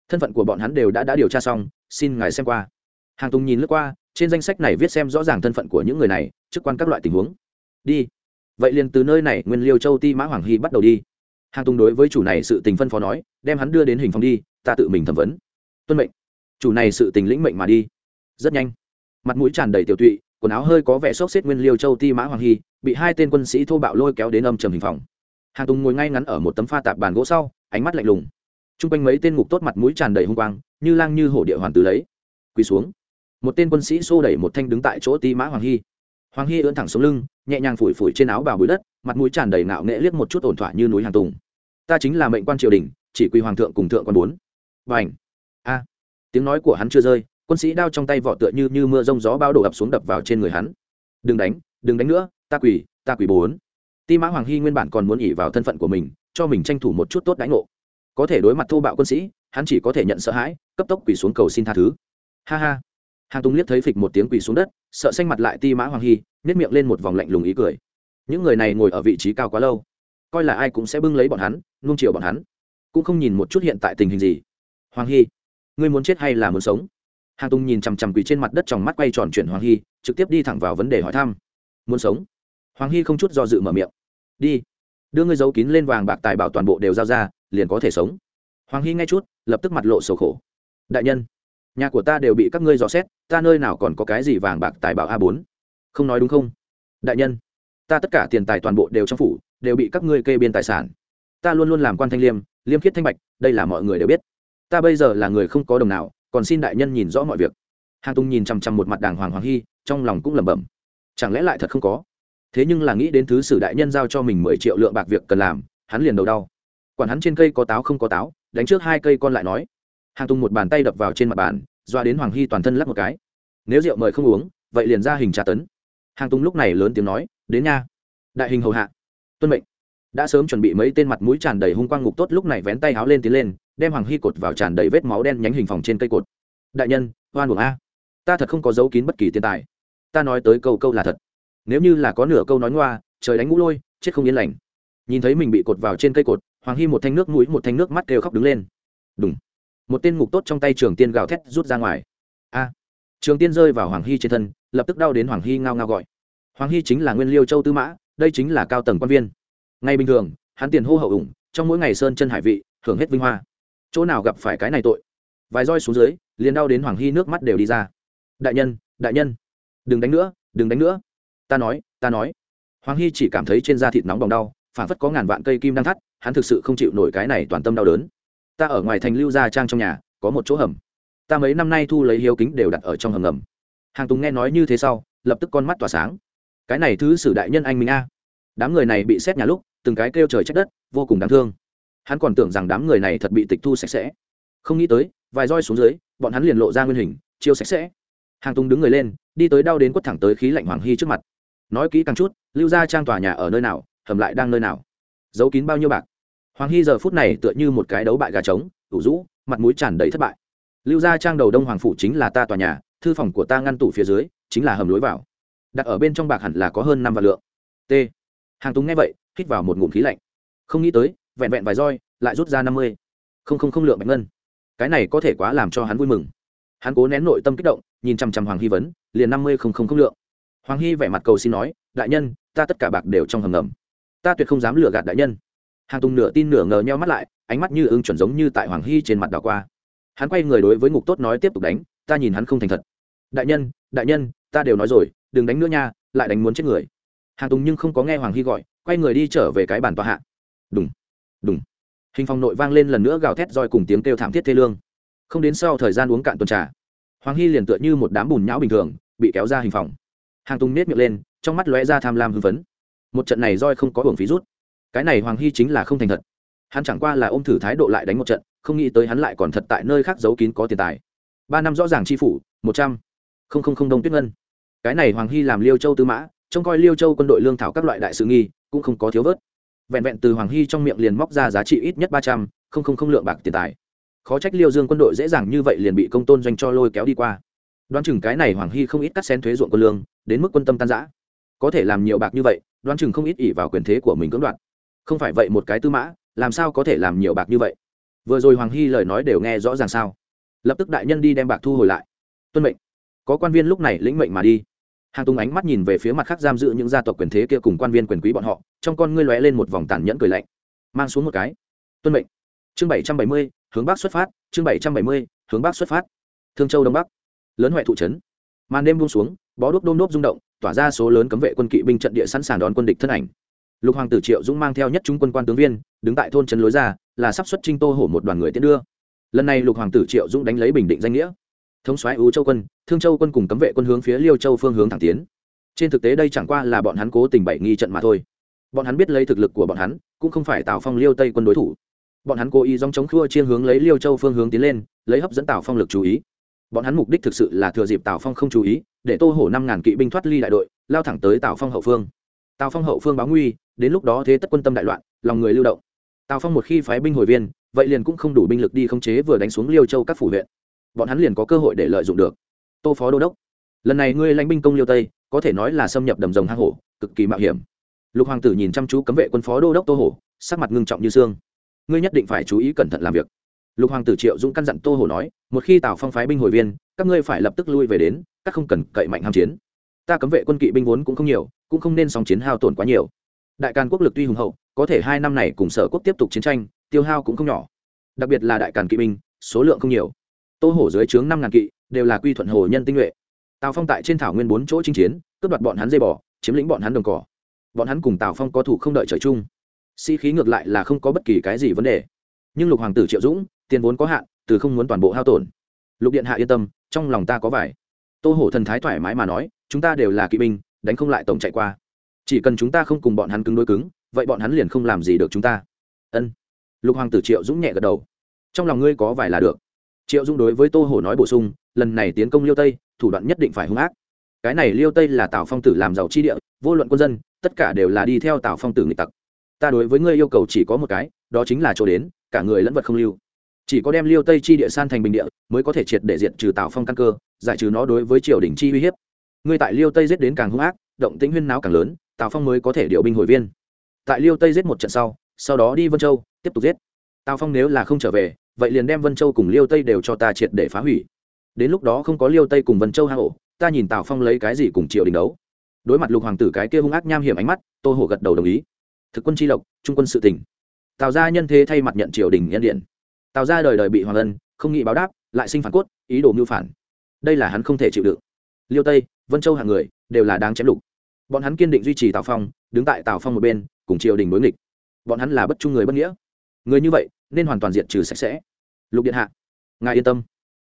thân phận của bọn hắn đều đã đã điều tra xong, xin ngài xem qua. Hàng tùng nhìn lướt qua, trên danh sách này viết xem rõ ràng thân phận của những người này, chức quan các loại tình huống. Đi. Vậy liền từ nơi này, nguyên liêu châu ti mã hoàng hy bắt đầu đi. Hàng tùng đối với chủ này sự tình phân phó nói, đem hắn đưa đến hình phòng đi, ta tự mình thẩm vấn. Tuân mệnh. Chủ này sự tình lĩnh mệnh mà đi. Rất nhanh. Mặt mũi tràn đầy tiểu tụy, quần áo hơi có vẻ xốc xếp nguyên liêu châu ti mã hoàng hy, bị hai tên quân sĩ thô bạo lôi kéo đến âm trầm hình phòng. Hàng tùng ngồi ngay ngắn ở một tấm pha tạp bàn gỗ sau, ánh mắt lạnh lùng chung quanh mấy tên ngục tốt mặt mũi tràn đầy hung quang, như lang như hổ địa hoàn tử lấy. Quỳ xuống. Một tên quân sĩ xô đẩy một thanh đứng tại chỗ ti mã hoàng hy. Hoàng hy ưỡn thẳng xuống lưng, nhẹ nhàng phủi phủi trên áo bào bụi đất, mặt mũi tràn đầy ngạo nghệ liếc một chút ổn thỏa như núi hàng tùng. Ta chính là mệnh quan triều đình, chỉ quỳ hoàng thượng cùng thượng quan bốn. Và ảnh a. Tiếng nói của hắn chưa rơi, quân sĩ đao trong tay vỏ tựa như như mưa rông gió bao đổ ập xuống đập vào trên người hắn. Đừng đánh đừng đánh nữa, ta quỳ ta quỳ bốn. Ti mã hoàng hy nguyên bản còn muốn ỉ vào thân phận của mình, cho mình tranh thủ một chút tốt đánh ngộ có thể đối mặt thô bạo quân sĩ, hắn chỉ có thể nhận sợ hãi, cấp tốc quỳ xuống cầu xin tha thứ. Ha ha. Hàng tùng liếc thấy phịch một tiếng quỳ xuống đất, sợ xanh mặt lại ti mã hoàng hy nếp miệng lên một vòng lạnh lùng ý cười. Những người này ngồi ở vị trí cao quá lâu, coi là ai cũng sẽ bưng lấy bọn hắn nung chiều bọn hắn. Cũng không nhìn một chút hiện tại tình hình gì. Hoàng hy, ngươi muốn chết hay là muốn sống? Hàng tùng nhìn chằm chằm quỳ trên mặt đất trong mắt quay tròn chuyển hoàng hy, trực tiếp đi thẳng vào vấn đề hỏi thăm. Muốn sống? Hoàng hy không chút do dự mở miệng. Đi. Đưa ngươi giấu kín lên vàng bạc tài bảo toàn bộ đều giao ra liền có thể sống. Hoàng hy nghe chút, lập tức mặt lộ sầu khổ. Đại nhân, nhà của ta đều bị các ngươi dò xét, ta nơi nào còn có cái gì vàng bạc tài bảo a bốn? Không nói đúng không? Đại nhân, ta tất cả tiền tài toàn bộ đều trong phủ, đều bị các ngươi kê biên tài sản. Ta luôn luôn làm quan thanh liêm liêm khiết thanh bạch, đây là mọi người đều biết. Ta bây giờ là người không có đồng nào, còn xin đại nhân nhìn rõ mọi việc. Hàng tùng nhìn chằm chằm một mặt đàng hoàng hoàng hy, trong lòng cũng lẩm bẩm. Chẳng lẽ lại thật không có? Thế nhưng là nghĩ đến thứ sử đại nhân giao cho mình mười triệu lượng bạc việc cần làm, hắn liền đầu đau quản hắn trên cây có táo không có táo, đánh trước hai cây con lại nói. Hàng tùng một bàn tay đập vào trên mặt bàn, doa đến hoàng hy toàn thân lắc một cái. Nếu rượu mời không uống, vậy liền ra hình tra tấn. Hàng tùng lúc này lớn tiếng nói, đến nha, đại hình hầu hạ, tuân mệnh. Đã sớm chuẩn bị mấy tên mặt mũi tràn đầy hung quang ngục tốt lúc này vén tay háo lên tiến lên, đem hoàng hy cột vào tràn đầy vết máu đen nhánh hình phòng trên cây cột. Đại nhân, oan buồng a. Ta thật không có dấu kín bất kỳ tiền tài. Ta nói tới câu câu là thật. Nếu như là có nửa câu nói ngoa, trời đánh ngũ lôi, chết không yên lành nhìn thấy mình bị cột vào trên cây cột, hoàng hy một thanh nước mũi, một thanh nước mắt kêu khóc đứng lên. Đúng một tên ngục tốt trong tay trường tiên gào thét rút ra ngoài. A. Trường tiên rơi vào hoàng hy trên thân, lập tức đau đến hoàng hy ngao ngao gọi. Hoàng hy chính là nguyên liêu châu tư mã, đây chính là cao tầng quan viên. Ngay bình thường, hắn tiền hô hậu ủng, trong mỗi ngày sơn chân hải vị hưởng hết vinh hoa. Chỗ nào gặp phải cái này tội? Vài roi xuống dưới, liền đau đến hoàng hy nước mắt đều đi ra. Đại nhân đại nhân. Đừng đánh nữa, đừng đánh nữa. Ta nói ta nói. Hoàng hy chỉ cảm thấy trên da thịt nóng bỏng đau phản phất có ngàn vạn cây kim đang thắt, hắn thực sự không chịu nổi cái này toàn tâm đau đớn. Ta ở ngoài thành lưu gia trang trong nhà, có một chỗ hầm. Ta mấy năm nay thu lấy hiếu kính đều đặt ở trong hầm ngầm. Hàng tùng nghe nói như thế sau, lập tức con mắt tỏa sáng. Cái này thứ sử đại nhân anh minh a. Đám người này bị xét nhà lúc, từng cái kêu trời trách đất, vô cùng đáng thương. Hắn còn tưởng rằng đám người này thật bị tịch thu sạch sẽ. Không nghĩ tới, vài roi xuống dưới, bọn hắn liền lộ ra nguyên hình, chiêu sạch sẽ. Hàng tùng đứng người lên, đi tới đau đến quất thẳng tới khí lạnh hoàng hy trước mặt. Nói kỹ càng chút, lưu ra trang tòa nhà ở nơi nào? Hầm lại đang nơi nào? Giấu kín bao nhiêu bạc? Hoàng hy giờ phút này tựa như một cái đấu bại gà trống tủ rũ, mặt mũi tràn đầy thất bại. Lưu gia trang đầu đông hoàng phủ chính là ta tòa nhà, thư phòng của ta ngăn tủ phía dưới chính là hầm lối vào. Đặt ở bên trong bạc hẳn là có hơn năm vạn lượng. T. Hàng túng nghe vậy, hít vào một ngụm khí lạnh. Không nghĩ tới, vẹn vẹn vài roi, lại rút ra năm mươi. Không không không lượng bạch ngân. Cái này có thể quá làm cho hắn vui mừng. Hắn cố nén nội tâm kích động, nhìn chằm chằm hoàng hy vấn, liền năm mươi không không không lượng. Hoàng hy vẻ mặt cầu xin nói, đại nhân, ta tất cả bạc đều trong hầm ngầm ta tuyệt không dám lừa gạt đại nhân. Hàng tùng nửa tin nửa ngờ nhau mắt lại, ánh mắt như ưng chuẩn giống như tại hoàng hy trên mặt đảo qua. Hắn quay người đối với ngục tốt nói tiếp tục đánh, ta nhìn hắn không thành thật. Đại nhân đại nhân, ta đều nói rồi, đừng đánh nữa nha, lại đánh muốn chết người. Hàng tùng nhưng không có nghe hoàng hy gọi, quay người đi trở về cái bàn tòa hạ. Đúng đúng hình phòng nội vang lên lần nữa gào thét roi cùng tiếng kêu thảm thiết thê lương. Không đến sau thời gian uống cạn tuần trà, hoàng hy liền tựa như một đám bùn nhão bình thường, bị kéo ra hình phòng. Hàng tùng nết miệng lên, trong mắt lóe ra tham lam hưng phấn một trận này roi không có hưởng phí rút. Cái này hoàng hy chính là không thành thật. Hắn chẳng qua là ôm thử thái độ lại đánh một trận, không nghĩ tới hắn lại còn thật tại nơi khác giấu kín có tiền tài. Ba năm rõ ràng chi phủ, một trăm. Không không không, đông tuyết ngân. Cái này hoàng hy làm liêu châu tư mã, trông coi liêu châu quân đội lương thảo các loại đại sự nghi, cũng không có thiếu vớt. Vẹn vẹn từ hoàng hy trong miệng liền móc ra giá trị ít nhất ba trăm, không không không lượng bạc tiền tài. Khó trách liêu dương quân đội dễ dàng như vậy liền bị công tôn doanh cho lôi kéo đi qua. Đoán chừng cái này hoàng hy không ít cắt xén thuế ruộng quân lương, đến mức quân tâm tan giã có thể làm nhiều bạc như vậy đoán chừng không ít ỉ vào quyền thế của mình cưỡng đoạt. Không phải vậy một cái tư mã, làm sao có thể làm nhiều bạc như vậy? Vừa rồi hoàng hy lời nói đều nghe rõ ràng sao? Lập tức đại nhân đi đem bạc thu hồi lại. Tuân mệnh. Có quan viên lúc này lĩnh mệnh mà đi. Hàng tùng ánh mắt nhìn về phía mặt khác giam giữ những gia tộc quyền thế kia cùng quan viên quyền quý bọn họ, trong con ngươi lóe lên một vòng tàn nhẫn cười lạnh. Mang xuống một cái. Tuân mệnh. Chương bảy trăm bảy mươi, hướng bắc xuất phát. Chương bảy trăm bảy mươi, hướng bắc xuất phát. Thương châu đông bắc. Lớn huệ thụ trấn. Màn đêm buông xuống, bó đuốc đôm đốp rung động tỏa ra số lớn cấm vệ quân kỵ binh trận địa sẵn sàng đón quân địch thân ảnh. Lục hoàng tử triệu dũng mang theo nhất trung quân quan tướng viên, đứng tại thôn trấn lối ra, là sắp xuất trinh tô hổ một đoàn người tiến đưa. Lần này lục hoàng tử triệu dũng đánh lấy bình định danh nghĩa. Thống soái ưu châu quân, thương châu quân cùng cấm vệ quân hướng phía liêu châu phương hướng thẳng tiến. Trên thực tế đây chẳng qua là bọn hắn cố tình bày nghi trận mà thôi. Bọn hắn biết lấy thực lực của bọn hắn, cũng không phải tào phong liêu tây quân đối thủ. Bọn hắn cố ý dòng chống khua chiên hướng lấy liêu châu phương hướng tiến lên, lấy hấp dẫn tào phong lực chú ý bọn hắn mục đích thực sự là thừa dịp tào phong không chú ý, để tô hổ năm ngàn kỵ binh thoát ly đại đội, lao thẳng tới tào phong hậu phương. Tào phong hậu phương báo nguy, đến lúc đó thế tất quân tâm đại loạn, lòng người lưu động. Tào phong một khi phái binh hồi viên, vậy liền cũng không đủ binh lực đi khống chế vừa đánh xuống liêu châu các phủ huyện. Bọn hắn liền có cơ hội để lợi dụng được. Tô phó đô đốc, lần này ngươi lãnh binh công liêu tây, có thể nói là xâm nhập đầm rồng hang hổ, cực kỳ mạo hiểm. Lục hoàng tử nhìn chăm chú cấm vệ quân phó đô đốc tô hổ, sắc mặt ngưng trọng như xương. Ngươi nhất định phải chú ý cẩn thận làm việc. Lục hoàng tử triệu dũng căn dặn tô hổ nói một khi tào phong phái binh hồi viên các ngươi phải lập tức lui về đến các không cần cậy mạnh ham chiến. Ta cấm vệ quân kỵ binh vốn cũng không nhiều cũng không nên song chiến hao tổn quá nhiều. Đại càn quốc lực tuy hùng hậu có thể hai năm này cùng sở quốc tiếp tục chiến tranh tiêu hao cũng không nhỏ. Đặc biệt là đại càn kỵ binh số lượng không nhiều. Tô hổ dưới trướng năm ngàn kỵ đều là quy thuận hồ nhân tinh nhuệ. Tào phong tại trên thảo nguyên bốn chỗ chinh chiến cướp đoạt bọn hắn dây bỏ, chiếm lĩnh bọn hắn đồng cỏ. Bọn hắn cùng tào phong có thủ không đợi trời chung. Sĩ、si、khí ngược lại là không có bất kỳ cái gì vấn đề. Nhưng lục hoàng tử triệu dũng tiền vốn có hạn từ không muốn toàn bộ hao tổn. Lục điện hạ yên tâm, trong lòng ta có vải tô hổ thần thái thoải mái mà nói, chúng ta đều là kỵ binh, đánh không lại tổng chạy qua. Chỉ cần chúng ta không cùng bọn hắn cứng đối cứng, vậy bọn hắn liền không làm gì được chúng ta. Ân. Lục hoàng tử triệu dũng nhẹ gật đầu. Trong lòng ngươi có vải là được. Triệu dũng đối với tô hổ nói bổ sung, lần này tiến công liêu tây, thủ đoạn nhất định phải hung ác. Cái này liêu tây là tào phong tử làm giàu chi địa, vô luận quân dân, tất cả đều là đi theo tào phong tử nghịch tặc. Ta đối với ngươi yêu cầu chỉ có một cái, đó chính là chỗ đến, cả người lẫn vật không lưu chỉ có đem liêu tây chi địa san thành bình địa, mới có thể triệt để diện trừ tào phong căn cơ, giải trừ nó đối với triều đình chi uy hiếp. Ngươi tại liêu tây giết đến càng hung ác, động tĩnh huyên náo càng lớn, tào phong mới có thể điều binh hồi viên. Tại liêu tây giết một trận sau sau đó đi vân châu, tiếp tục giết. Tào phong nếu là không trở về, vậy liền đem vân châu cùng liêu tây đều cho ta triệt để phá hủy. Đến lúc đó không có liêu tây cùng vân châu hạ hổ ta nhìn tào phong lấy cái gì cùng triều đình đấu. Đối mặt lục hoàng tử cái kia hung ác nham hiểm ánh mắt, tô hổ gật đầu đồng ý. Thực quân tri lộc, trung quân sự tỉnh tào gia nhân thế thay mặt nhận triều đình nhân điện tào gia đời đời bị hoàng ân, không nghĩ báo đáp, lại sinh phản cốt, ý đồ mưu phản. Đây là hắn không thể chịu đựng. Liêu tây, vân châu hạng người, đều là đáng chém lục bọn hắn kiên định duy trì tào phong, đứng tại tào phong một bên, cùng triều đình đối nghịch. Bọn hắn là bất trung người bất nghĩa. Người như vậy, nên hoàn toàn diệt trừ sạch sẽ. Lục điện hạ, ngài yên tâm.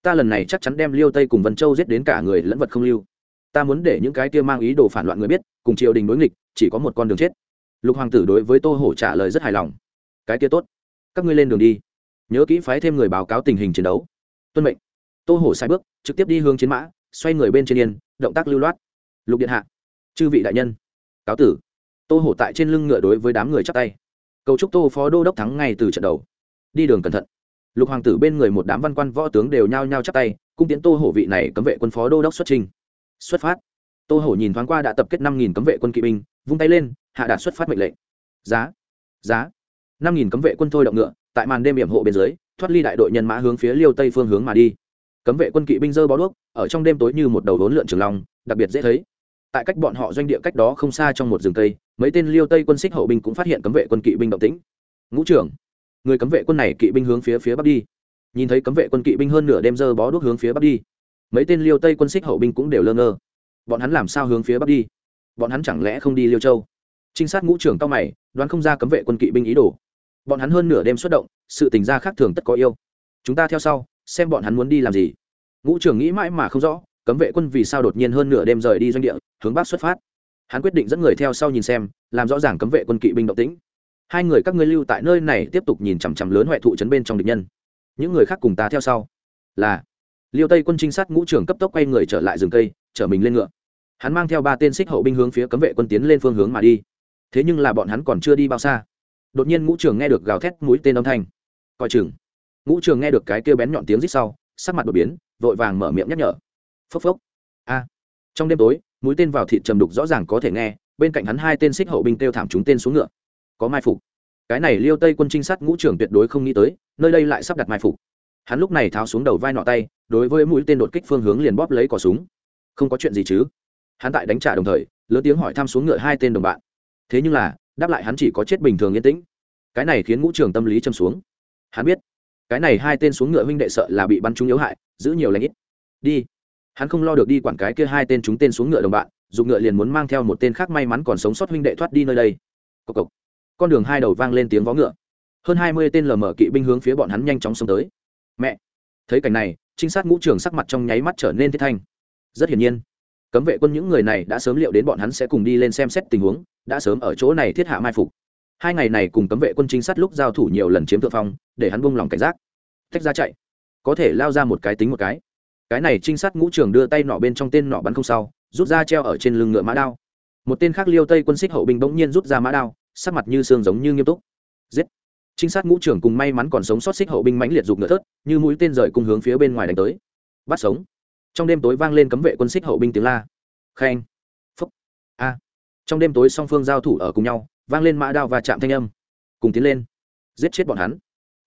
Ta lần này chắc chắn đem liêu tây cùng vân châu giết đến cả người lẫn vật không lưu. Ta muốn để những cái kia mang ý đồ phản loạn người biết, cùng triều đình đối nghịch, chỉ có một con đường chết. Lục hoàng tử đối với tô hổ trả lời rất hài lòng. Cái kia tốt. Các ngươi lên đường đi nhớ kỹ phái thêm người báo cáo tình hình chiến đấu. Tuân mệnh. Tô hổ sai bước, trực tiếp đi hướng chiến mã, xoay người bên trên yên, động tác lưu loát. Lục điện hạ. Chư vị đại nhân. Cáo tử. Tô hổ tại trên lưng ngựa đối với đám người chắc tay. Cầu chúc tô phó đô đốc thắng ngay từ trận đầu. Đi đường cẩn thận. Lục hoàng tử bên người một đám văn quan võ tướng đều nhao nhao chắc tay, cung tiến tô hổ vị này cấm vệ quân phó đô đốc xuất trình. Xuất phát. Tô hổ nhìn thoáng qua đã tập kết năm nghìn cấm vệ quân kỵ binh, vung tay lên, hạ đạt xuất phát mệnh lệnh. Giá. Giá. Năm nghìn cấm vệ quân thôi động ngựa tại màn đêm hiểm hộ bên dưới, thoát ly đại đội nhân mã hướng phía liêu tây phương hướng mà đi. Cấm vệ quân kỵ binh dơ bó đuốc, ở trong đêm tối như một đầu đốn lượn trường long, đặc biệt dễ thấy. Tại cách bọn họ doanh địa cách đó không xa trong một rừng cây, mấy tên liêu tây quân xích hậu binh cũng phát hiện cấm vệ quân kỵ binh động tĩnh. Ngũ trưởng, người cấm vệ quân này kỵ binh hướng phía phía bắc đi. Nhìn thấy cấm vệ quân kỵ binh hơn nửa đêm dơ bó đuốc hướng phía bắc đi, mấy tên liêu tây quân xích hậu binh cũng đều lơ ngơ. Bọn hắn làm sao hướng phía bắc đi? Bọn hắn chẳng lẽ không đi liêu châu? Trinh sát ngũ trưởng cao mày, đoán không ra cấm vệ quân kỵ binh ý đồ bọn hắn hơn nửa đêm xuất động, sự tình gia khác thường tất có yêu. Chúng ta theo sau, xem bọn hắn muốn đi làm gì. Ngũ trưởng nghĩ mãi mà không rõ, cấm vệ quân vì sao đột nhiên hơn nửa đêm rời đi doanh địa, hướng bắc xuất phát. Hắn quyết định dẫn người theo sau nhìn xem, làm rõ ràng cấm vệ quân kỵ binh động tĩnh. Hai người các ngươi lưu tại nơi này tiếp tục nhìn chằm chằm lớn huệ thụ trấn bên trong địch nhân. Những người khác cùng ta theo sau. Là, liêu tây quân trinh sát ngũ trưởng cấp tốc quay người trở lại rừng cây, chở mình lên ngựa. Hắn mang theo ba tên xích hậu binh hướng phía cấm vệ quân tiến lên phương hướng mà đi. Thế nhưng là bọn hắn còn chưa đi bao xa đột nhiên ngũ trường nghe được gào thét mũi tên âm thanh. Coi chừng. Ngũ trường nghe được cái kêu bén nhọn tiếng rít sau, sắc mặt đột biến, vội vàng mở miệng nhắc nhở. Phốc phốc. A. Trong đêm tối, mũi tên vào thịt trầm đục rõ ràng có thể nghe, bên cạnh hắn hai tên xích hậu binh kêu thảm chúng tên xuống ngựa. Có mai phục. Cái này liêu tây quân trinh sát ngũ trưởng tuyệt đối không nghĩ tới, nơi đây lại sắp đặt mai phục. Hắn lúc này tháo xuống đầu vai nọ tay, đối với mũi tên đột kích phương hướng liền bóp lấy cỏ súng. Không có chuyện gì chứ? Hắn tại đánh trả đồng thời, lớn tiếng hỏi thăm xuống ngựa hai tên đồng bạn. Thế nhưng là đáp lại hắn chỉ có chết bình thường yên tĩnh. Cái này khiến ngũ trưởng tâm lý châm xuống. Hắn biết, cái này hai tên xuống ngựa huynh đệ sợ là bị bắn trúng yếu hại, giữ nhiều lãnh ít. Đi. Hắn không lo được đi quản cái kia hai tên chúng tên xuống ngựa đồng bạn, dùng ngựa liền muốn mang theo một tên khác may mắn còn sống sót huynh đệ thoát đi nơi đây. Cộc cộc. Con đường hai đầu vang lên tiếng vó ngựa. Hơn hai mươi tên lờ mờ kỵ binh hướng phía bọn hắn nhanh chóng xông tới. Mẹ. Thấy cảnh này, trinh sát ngũ trường sắc mặt trong nháy mắt trở nên thiết thanh. Rất hiển nhiên cấm vệ quân những người này đã sớm liệu đến bọn hắn sẽ cùng đi lên xem xét tình huống, đã sớm ở chỗ này thiết hạ mai phục. Hai ngày này cùng cấm vệ quân trinh sát lúc giao thủ nhiều lần chiếm thượng phong, để hắn buông lòng cảnh giác. Tách ra chạy. Có thể lao ra một cái tính một cái. Cái này trinh sát ngũ trường đưa tay nọ bên trong tên nọ bắn không sau, rút ra treo ở trên lưng ngựa mã đao. Một tên khác liêu tây quân xích hậu binh bỗng nhiên rút ra mã đao, sắc mặt như xương giống như nghiêm túc. Giết. Trinh sát ngũ trưởng cùng may mắn còn sống sót xích hậu binh mãnh liệt dục ngựa thớt, như mũi tên rời cùng hướng phía bên ngoài đánh tới. Bắt sống trong đêm tối vang lên cấm vệ quân xích hậu binh tiếng la. Khen phúc, a. Trong đêm tối song phương giao thủ ở cùng nhau, vang lên mã đao và chạm thanh âm. Cùng tiến lên, giết chết bọn hắn.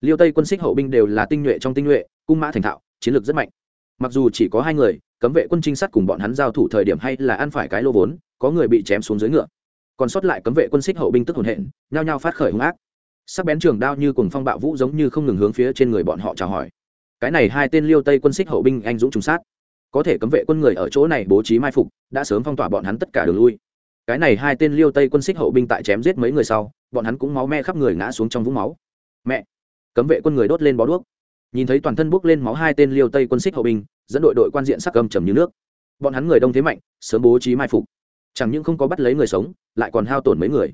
Liêu tây quân xích hậu binh đều là tinh nhuệ trong tinh nhuệ, cung mã thành thạo, chiến lược rất mạnh. Mặc dù chỉ có hai người, cấm vệ quân trinh sát cùng bọn hắn giao thủ thời điểm hay là ăn phải cái lô vốn, có người bị chém xuống dưới ngựa. Còn sót lại cấm vệ quân xích hậu binh tức hồn hện, nhao nhao phát khởi hung ác. Sắc bén trường đao như cùng phong bạo vũ giống như không ngừng hướng phía trên người bọn họ chào hỏi. Cái này hai tên liêu tây quân xích hậu binh anh dũng trùng sát có thể cấm vệ quân người ở chỗ này bố trí mai phục, đã sớm phong tỏa bọn hắn tất cả đường lui. Cái này hai tên liêu tây quân xích hậu binh tại chém giết mấy người sau, bọn hắn cũng máu me khắp người ngã xuống trong vũng máu. Mẹ! Cấm vệ quân người đốt lên bó đuốc. Nhìn thấy toàn thân bốc lên máu hai tên liêu tây quân xích hậu binh, dẫn đội đội quan diện sắc cầm trầm như nước. Bọn hắn người đông thế mạnh, sớm bố trí mai phục. Chẳng những không có bắt lấy người sống, lại còn hao tổn mấy người.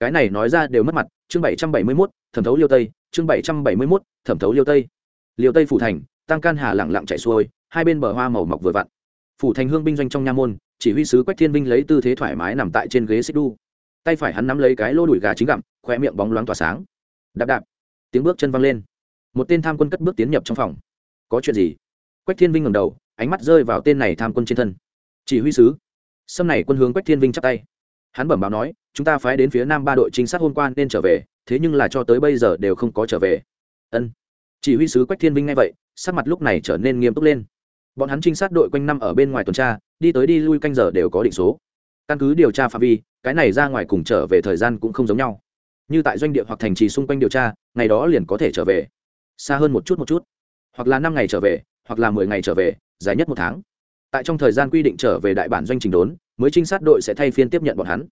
Cái này nói ra đều mất mặt, chương bảy trăm bảy mươi mốt, thẩm thấu liêu tây, chương bảy trăm bảy mươi mốt, thẩm thấu liêu tây. Liêu tây phủ thành, tăng can hà lẳng lặng chạy xuôi hai bên bờ hoa màu mọc vừa vặn. Phủ thành hương binh doanh trong nha môn, chỉ huy sứ quách thiên vinh lấy tư thế thoải mái nằm tại trên ghế xích đu. Tay phải hắn nắm lấy cái lô đùi gà chính gặm khoe miệng bóng loáng tỏa sáng. Đạp đạp. Tiếng bước chân văng lên. Một tên tham quân cất bước tiến nhập trong phòng. Có chuyện gì? Quách thiên vinh ngầm đầu, ánh mắt rơi vào tên này tham quân trên thân. Chỉ huy sứ. Sâm này quân hướng quách thiên vinh chắp tay. Hắn bẩm báo nói, chúng ta phái đến phía nam ba đội trinh sát hôm qua nên trở về, thế nhưng là cho tới bây giờ đều không có trở về. Ân. Chỉ huy sứ quách thiên vinh nghe vậy, sắc mặt lúc này trở nên nghiêm túc lên bọn hắn trinh sát đội quanh năm ở bên ngoài tuần tra, đi tới đi lui canh giờ đều có định số. Căn cứ điều tra phạm vi, cái này ra ngoài cùng trở về thời gian cũng không giống nhau. Như tại doanh địa hoặc thành trì xung quanh điều tra, ngày đó liền có thể trở về. Xa hơn một chút một chút. Hoặc là năm ngày trở về, hoặc là mười ngày trở về, dài nhất một tháng. Tại trong thời gian quy định trở về đại bản doanh trình đốn, mới trinh sát đội sẽ thay phiên tiếp nhận bọn hắn.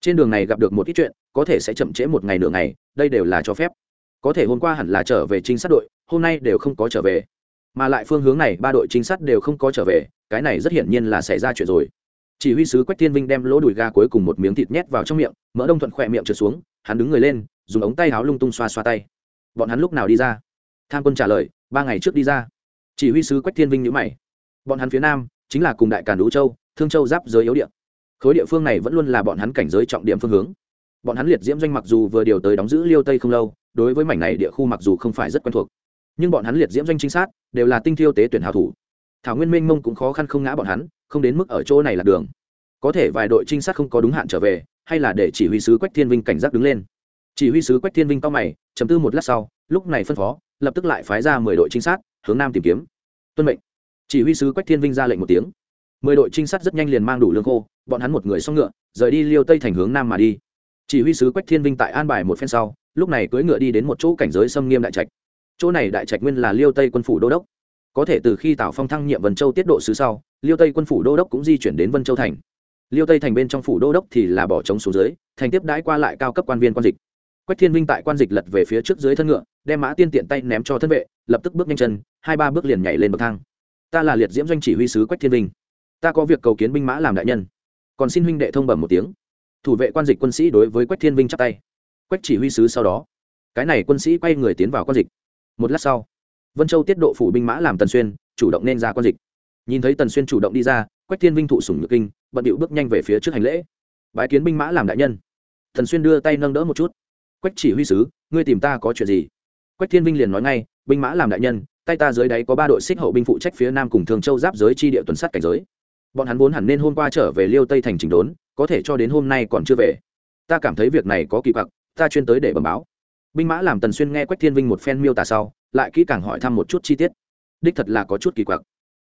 Trên đường này gặp được một ít chuyện, có thể sẽ chậm trễ một ngày nửa ngày, đây đều là cho phép. Có thể hôm qua hẳn là trở về trinh sát đội, hôm nay đều không có trở về mà lại phương hướng này ba đội trinh sát đều không có trở về, cái này rất hiển nhiên là xảy ra chuyện rồi. Chỉ huy sứ quách thiên vinh đem lỗ đùi ga cuối cùng một miếng thịt nhét vào trong miệng, mỡ đông thuận khỏe miệng trượt xuống, hắn đứng người lên, dùng ống tay áo lung tung xoa xoa tay. Bọn hắn lúc nào đi ra? Tham quân trả lời, ba ngày trước đi ra. Chỉ huy sứ quách thiên vinh nhữ mày. Bọn hắn phía nam chính là cùng đại càn đũ châu, thương châu giáp giới yếu địa. Khối địa phương này vẫn luôn là bọn hắn cảnh giới trọng điểm phương hướng. Bọn hắn liệt diễm doanh mặc dù vừa điều tới đóng giữ liêu tây không lâu, đối với mảnh này địa khu mặc dù không phải rất quen thuộc nhưng bọn hắn liệt diễm doanh trinh sát đều là tinh thiêu tế tuyển hào thủ. Thảo nguyên minh mông cũng khó khăn không ngã bọn hắn, không đến mức ở chỗ này là đường. Có thể vài đội trinh sát không có đúng hạn trở về, hay là để chỉ huy sứ quách thiên vinh cảnh giác đứng lên. Chỉ huy sứ quách thiên vinh cao mày chấm tư một lát sau, lúc này phân phó, lập tức lại phái ra mười đội trinh sát, hướng nam tìm kiếm. Tuân mệnh. Chỉ huy sứ quách thiên vinh ra lệnh một tiếng. Mười đội trinh sát rất nhanh liền mang đủ lương khô, bọn hắn một người xong ngựa, rời đi liêu tây thành hướng nam mà đi. Chỉ huy sứ quách thiên vinh tại an bài một phen sau, lúc này cưỡi ngựa đi đến một chỗ cảnh giới xâm nghiêm đại trạch chỗ này đại trạch nguyên là liêu tây quân phủ đô đốc. Có thể từ khi tào phong thăng nhiệm vân châu tiết độ sứ sau, liêu tây quân phủ đô đốc cũng di chuyển đến vân châu thành. Liêu tây thành bên trong phủ đô đốc thì là bỏ trống xuống dưới, thành tiếp đãi qua lại cao cấp quan viên quan dịch. Quách thiên vinh tại quan dịch lật về phía trước dưới thân ngựa, đem mã tiên tiện tay ném cho thân vệ, lập tức bước nhanh chân, hai ba bước liền nhảy lên bậc thang. Ta là liệt diễm doanh chỉ huy sứ quách thiên vinh. Ta có việc cầu kiến binh mã làm đại nhân. Còn xin huynh đệ thông bẩm một tiếng. Thủ vệ quan dịch quân sĩ đối với quách thiên vinh chắp tay. Quách chỉ huy sứ sau đó. Cái này quân sĩ quay người tiến vào quan dịch một lát sau, vân châu tiết độ phủ binh mã làm tần xuyên, chủ động nên ra quan dịch. Nhìn thấy tần xuyên chủ động đi ra, quách thiên vinh thụ sủng nhược kinh, bận điệu bước nhanh về phía trước hành lễ. Bái kiến binh mã làm đại nhân. Tần xuyên đưa tay nâng đỡ một chút. Quách chỉ huy sứ, ngươi tìm ta có chuyện gì? Quách thiên vinh liền nói ngay, binh mã làm đại nhân, tay ta dưới đáy có ba đội xích hậu binh phụ trách phía nam cùng thường châu giáp giới chi địa tuần sát cảnh giới. Bọn hắn vốn hẳn nên hôm qua trở về liêu tây thành trình đốn, có thể cho đến hôm nay còn chưa về. Ta cảm thấy việc này có kỳ quặc, ta chuyên tới để bẩm báo binh mã làm tần xuyên nghe quách thiên vinh một phen miêu tả sau, lại kỹ càng hỏi thăm một chút chi tiết. Đích thật là có chút kỳ quặc.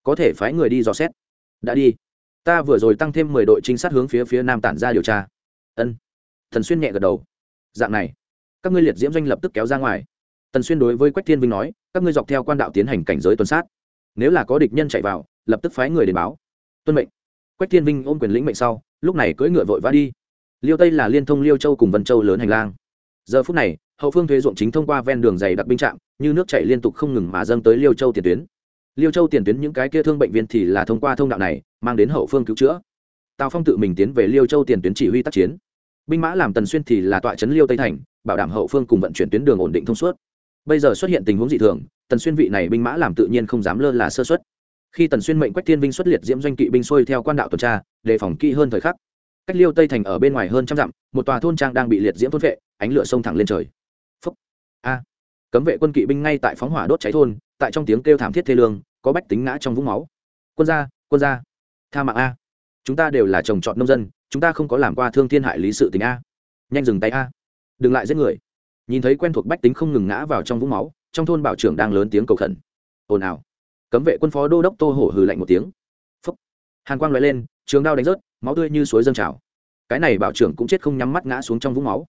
Có thể phái người đi dò xét. Đã đi. Ta vừa rồi tăng thêm mười đội trinh sát hướng phía phía nam tản ra điều tra. Ân. Thần xuyên nhẹ gật đầu. Dạng này, các ngươi liệt diễm doanh lập tức kéo ra ngoài. Tần xuyên đối với quách thiên vinh nói, các ngươi dọc theo quan đạo tiến hành cảnh giới tuần sát. Nếu là có địch nhân chạy vào, lập tức phái người đến báo. Tuân mệnh. Quách thiên vinh ôm quyền lĩnh mệnh sau, lúc này cưỡi ngựa vội vã đi. Liêu tây là liên thông liêu châu cùng vân châu lớn hành lang giờ phút này, hậu phương thuế ruộng chính thông qua ven đường dày đặc binh trạm, như nước chảy liên tục không ngừng mà dâng tới liêu châu tiền tuyến. Liêu châu tiền tuyến những cái kia thương bệnh viên thì là thông qua thông đạo này, mang đến hậu phương cứu chữa. Tào phong tự mình tiến về liêu châu tiền tuyến chỉ huy tác chiến. Binh mã làm tần xuyên thì là tọa trấn liêu tây thành, bảo đảm hậu phương cùng vận chuyển tuyến đường ổn định thông suốt. Bây giờ xuất hiện tình huống dị thường, tần xuyên vị này binh mã làm tự nhiên không dám lơ là sơ xuất khi tần xuyên mệnh quách thiên vinh xuất liệt diễm doanh kỵ binh xuôi theo quan đạo tuần tra, đề phòng kỹ hơn thời khắc. Cách liêu tây thành ở bên ngoài hơn trăm dặm, một tòa thôn trang đang bị liệt diễm thôn vệ ánh lửa sông thẳng lên trời. Phúc. A. Cấm vệ quân kỵ binh ngay tại phóng hỏa đốt cháy thôn, tại trong tiếng kêu thảm thiết thê lương, có bách tính ngã trong vũng máu. Quân gia quân gia. Tha mạng a. Chúng ta đều là trồng trọt nông dân, chúng ta không có làm qua thương thiên hại lý sự tình a. Nhanh dừng tay a. Đừng lại giết người. Nhìn thấy quen thuộc bách tính không ngừng ngã vào trong vũng máu, trong thôn bảo trưởng đang lớn tiếng cầu khẩn. Ồn ào. Cấm vệ quân phó đô đốc tô hổ hừ lạnh một tiếng. Phúc. Hàn quang loại lên, trường đao đánh rớt, máu tươi như suối dâng trào. Cái này bảo trưởng cũng chết không nhắm mắt ngã xuống trong vũng máu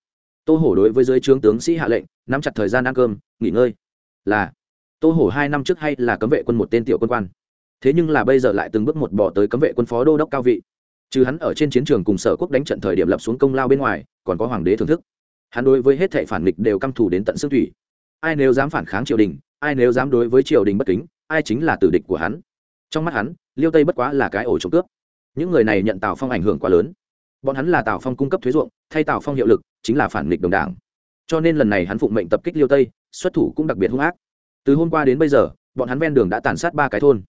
tô hổ đối với dưới trướng tướng sĩ hạ lệnh, nắm chặt thời gian ăn cơm, nghỉ ngơi. Là, tô hổ hai năm trước hay là cấm vệ quân một tên tiểu quân quan. Thế nhưng là bây giờ lại từng bước một bỏ tới cấm vệ quân phó đô đốc cao vị. Trừ hắn ở trên chiến trường cùng sở quốc đánh trận thời điểm lập xuống công lao bên ngoài, còn có hoàng đế thưởng thức. Hắn đối với hết thệ phản nghịch đều căm thù đến tận xương thủy. Ai nếu dám phản kháng triều đình, ai nếu dám đối với triều đình bất kính, ai chính là tử địch của hắn. Trong mắt hắn, liêu tây bất quá là cái ổ trộm cướp. Những người này nhận tào phong ảnh hưởng quá lớn bọn hắn là tào phong cung cấp thuế ruộng, thay tào phong hiệu lực, chính là phản nghịch đồng đảng. Cho nên lần này hắn phụng mệnh tập kích liêu tây, xuất thủ cũng đặc biệt hung ác. Từ hôm qua đến bây giờ, bọn hắn ven đường đã tàn sát ba cái thôn.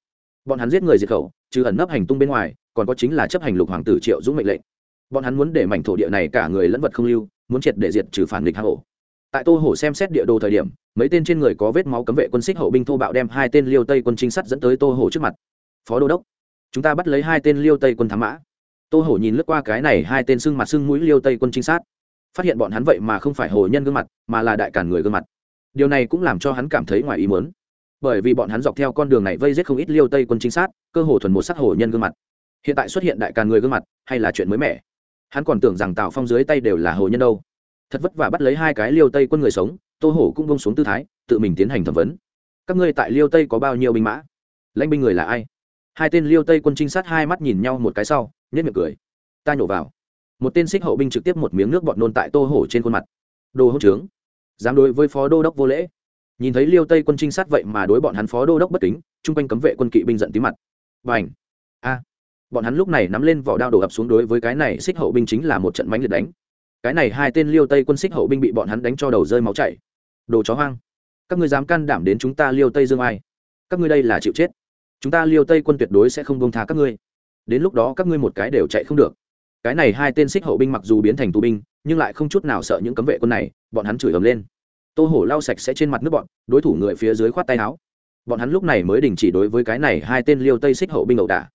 Bọn hắn giết người diệt khẩu, trừ ẩn nấp hành tung bên ngoài, còn có chính là chấp hành lục hoàng tử triệu dũng mệnh lệnh. Bọn hắn muốn để mảnh thổ địa này cả người lẫn vật không lưu, muốn triệt để diệt trừ phản nghịch hạ hổ tại tô hổ xem xét địa đồ thời điểm, mấy tên trên người có vết máu cấm vệ quân xích hậu binh thô bạo đem hai tên liêu tây quân trinh sát dẫn tới tô hổ trước mặt. Phó đô đốc, chúng ta bắt lấy hai tên liêu tây quân thám mã tô hổ nhìn lướt qua cái này hai tên sưng mặt sưng mũi liêu tây quân trinh sát. Phát hiện bọn hắn vậy mà không phải hồ nhân gương mặt, mà là đại cản người gương mặt. Điều này cũng làm cho hắn cảm thấy ngoài ý muốn. Bởi vì bọn hắn dọc theo con đường này vây giết không ít liêu tây quân trinh sát, cơ hồ thuần một sắc hồ nhân gương mặt. Hiện tại xuất hiện đại càn người gương mặt, hay là chuyện mới mẻ? Hắn còn tưởng rằng tào phong dưới tay đều là hồ nhân đâu. Thật vất vả bắt lấy hai cái liêu tây quân người sống, tô hổ cũng bông xuống tư thái, tự mình tiến hành thẩm vấn. Các ngươi tại liêu tây có bao nhiêu binh mã? Lãnh binh người là ai? Hai tên liêu tây quân trinh sát hai mắt nhìn nhau một cái sau nhất miệng cười. Ta nhổ vào. Một tên xích hậu binh trực tiếp một miếng nước bọt nôn tại tô hổ trên khuôn mặt. Đồ hỗn trướng. Dám đối với phó đô đốc vô lễ. Nhìn thấy liêu tây quân trinh sát vậy mà đối bọn hắn phó đô đốc bất kính, chung quanh cấm vệ quân kỵ binh giận tí mặt. Và ảnh a. Bọn hắn lúc này nắm lên vỏ đao đổ ập xuống đối với cái này xích hậu binh chính là một trận mánh liệt đánh. Cái này hai tên liêu tây quân xích hậu binh bị bọn hắn đánh cho đầu rơi máu chảy. Đồ chó hoang. Các ngươi dám can đảm đến chúng ta liêu tây dương ai? Các ngươi đây là chịu chết. Chúng ta liêu tây quân tuyệt đối sẽ không bông tha các ngươi đến lúc đó các ngươi một cái đều chạy không được. Cái này hai tên xích hậu binh mặc dù biến thành tù binh, nhưng lại không chút nào sợ những cấm vệ quân này, bọn hắn chửi ầm lên. Tô hổ lau sạch sẽ trên mặt nước bọn, đối thủ người phía dưới khoát tay áo. Bọn hắn lúc này mới đình chỉ đối với cái này hai tên liêu tây xích hậu binh ẩu đả.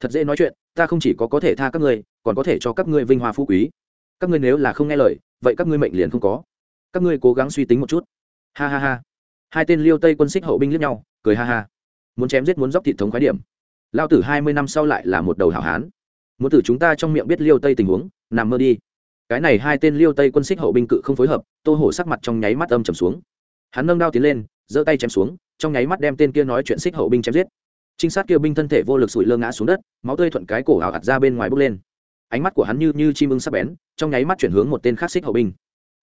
Thật dễ nói chuyện, ta không chỉ có có thể tha các ngươi, còn có thể cho các ngươi vinh hoa phú quý. Các ngươi nếu là không nghe lời, vậy các ngươi mệnh liền không có. Các ngươi cố gắng suy tính một chút. Ha ha ha. Hai tên liêu tây quân xích hậu binh liếc nhau, cười ha ha. Muốn chém giết muốn dốc thị thống khái điểm lao tử hai mươi năm sau lại là một đầu hảo hán. Muốn từ chúng ta trong miệng biết liêu tây tình huống, nằm mơ đi. Cái này hai tên liêu tây quân xích hậu binh cự không phối hợp, tô hổ sắc mặt trong nháy mắt âm trầm xuống. Hắn nâng đao tiến lên, giơ tay chém xuống, trong nháy mắt đem tên kia nói chuyện xích hậu binh chém giết. Trinh sát kia binh thân thể vô lực sủi lơ ngã xuống đất, máu tươi thuận cái cổ hào hạt ra bên ngoài bốc lên. Ánh mắt của hắn như như chim ưng sắp bén, trong nháy mắt chuyển hướng một tên khác xích hậu binh.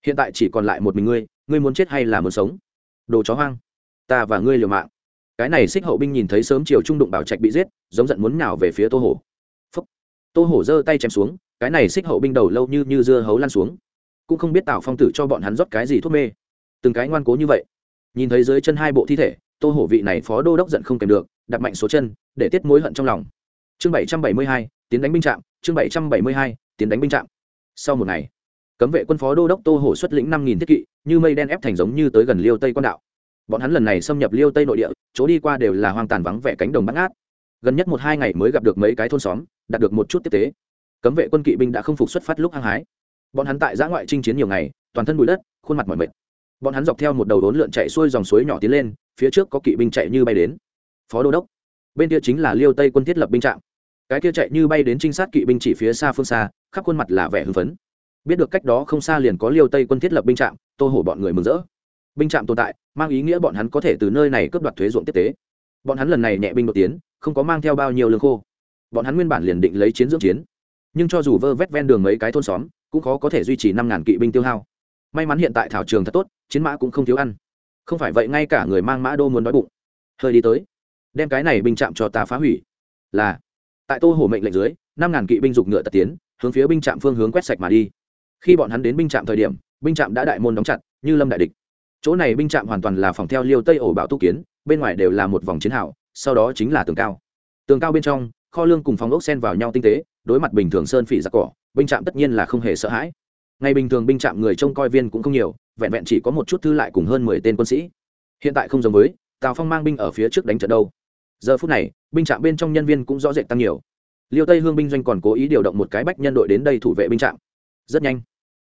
Hiện tại chỉ còn lại một mình ngươi ngươi muốn chết hay là muốn sống? Đồ chó hoang, ta và ngươi liều mạng cái này xích hậu binh nhìn thấy sớm chiều trung đụng bảo trạch bị giết, giống giận muốn nào về phía tô hổ. Phúc. tô hổ giơ tay chém xuống, cái này xích hậu binh đầu lâu như như dưa hấu lăn xuống. Cũng không biết tào phong tử cho bọn hắn rót cái gì thuốc mê. Từng cái ngoan cố như vậy. Nhìn thấy dưới chân hai bộ thi thể, tô hổ vị này phó đô đốc giận không kèm được, đặt mạnh số chân, để tiết mối hận trong lòng. Chương bảy trăm bảy mươi hai, tiến đánh binh trạm, chương bảy trăm bảy mươi hai, tiến đánh binh trạm. Sau một ngày, cấm vệ quân phó đô đốc tô hổ xuất lĩnh năm nghìn thiết kỵ, như mây đen ép thành giống như tới gần liêu tây quan đạo bọn hắn lần này xâm nhập liêu tây nội địa, chỗ đi qua đều là hoang tàn vắng vẻ cánh đồng bắt ngát. Gần nhất một hai ngày mới gặp được mấy cái thôn xóm, đạt được một chút tiếp tế. Cấm vệ quân kỵ binh đã không phục xuất phát lúc hăng hái. Bọn hắn tại giã ngoại chinh chiến nhiều ngày, toàn thân bụi đất, khuôn mặt mỏi mệt. Bọn hắn dọc theo một đầu đốn lượn chạy xuôi dòng suối nhỏ tiến lên, phía trước có kỵ binh chạy như bay đến. Phó đô đốc. Bên kia chính là liêu tây quân thiết lập binh trạm. Cái kia chạy như bay đến trinh sát kỵ binh chỉ phía xa phương xa, khắp khuôn mặt là vẻ hưng phấn. Biết được cách đó không xa liền có liêu tây quân thiết lập binh trạm, tô hổ bọn người mừng rỡ binh trạm tồn tại, mang ý nghĩa bọn hắn có thể từ nơi này cướp đoạt thuế ruộng tiếp tế. Bọn hắn lần này nhẹ binh đột tiến không có mang theo bao nhiêu lương khô. Bọn hắn nguyên bản liền định lấy chiến dưỡng chiến. Nhưng cho dù vơ vét ven đường mấy cái thôn xóm, cũng khó có thể duy trì năm ngàn kỵ binh tiêu hao. May mắn hiện tại thảo trường thật tốt, chiến mã cũng không thiếu ăn. Không phải vậy ngay cả người mang mã đô muốn đói bụng. Hơi đi tới, đem cái này binh chạm cho ta phá hủy. Là, tại tô hồ mệnh lệnh dưới, năm ngàn kỵ binh dục ngựa tật tiến, hướng phía binh trạm phương hướng quét sạch mà đi. Khi bọn hắn đến binh trạm thời điểm, binh trạm đã đại môn đóng chặt, như lâm đại địch chỗ này binh trạm hoàn toàn là phòng theo liêu tây ổ bão tu kiến, bên ngoài đều là một vòng chiến hào, sau đó chính là tường cao. Tường cao bên trong, kho lương cùng phòng ốc sen vào nhau tinh tế, đối mặt bình thường sơn phỉ giặc cỏ, binh trạm tất nhiên là không hề sợ hãi. Ngày bình thường binh trạm người trông coi viên cũng không nhiều, vẹn vẹn chỉ có một chút thư lại cùng hơn mười tên quân sĩ. Hiện tại không giống với, tào phong mang binh ở phía trước đánh trận đâu. Giờ phút này, binh trạm bên trong nhân viên cũng rõ rệt tăng nhiều. Liêu tây hương binh doanh còn cố ý điều động một cái bách nhân đội đến đây thủ vệ binh trạm. Rất nhanh,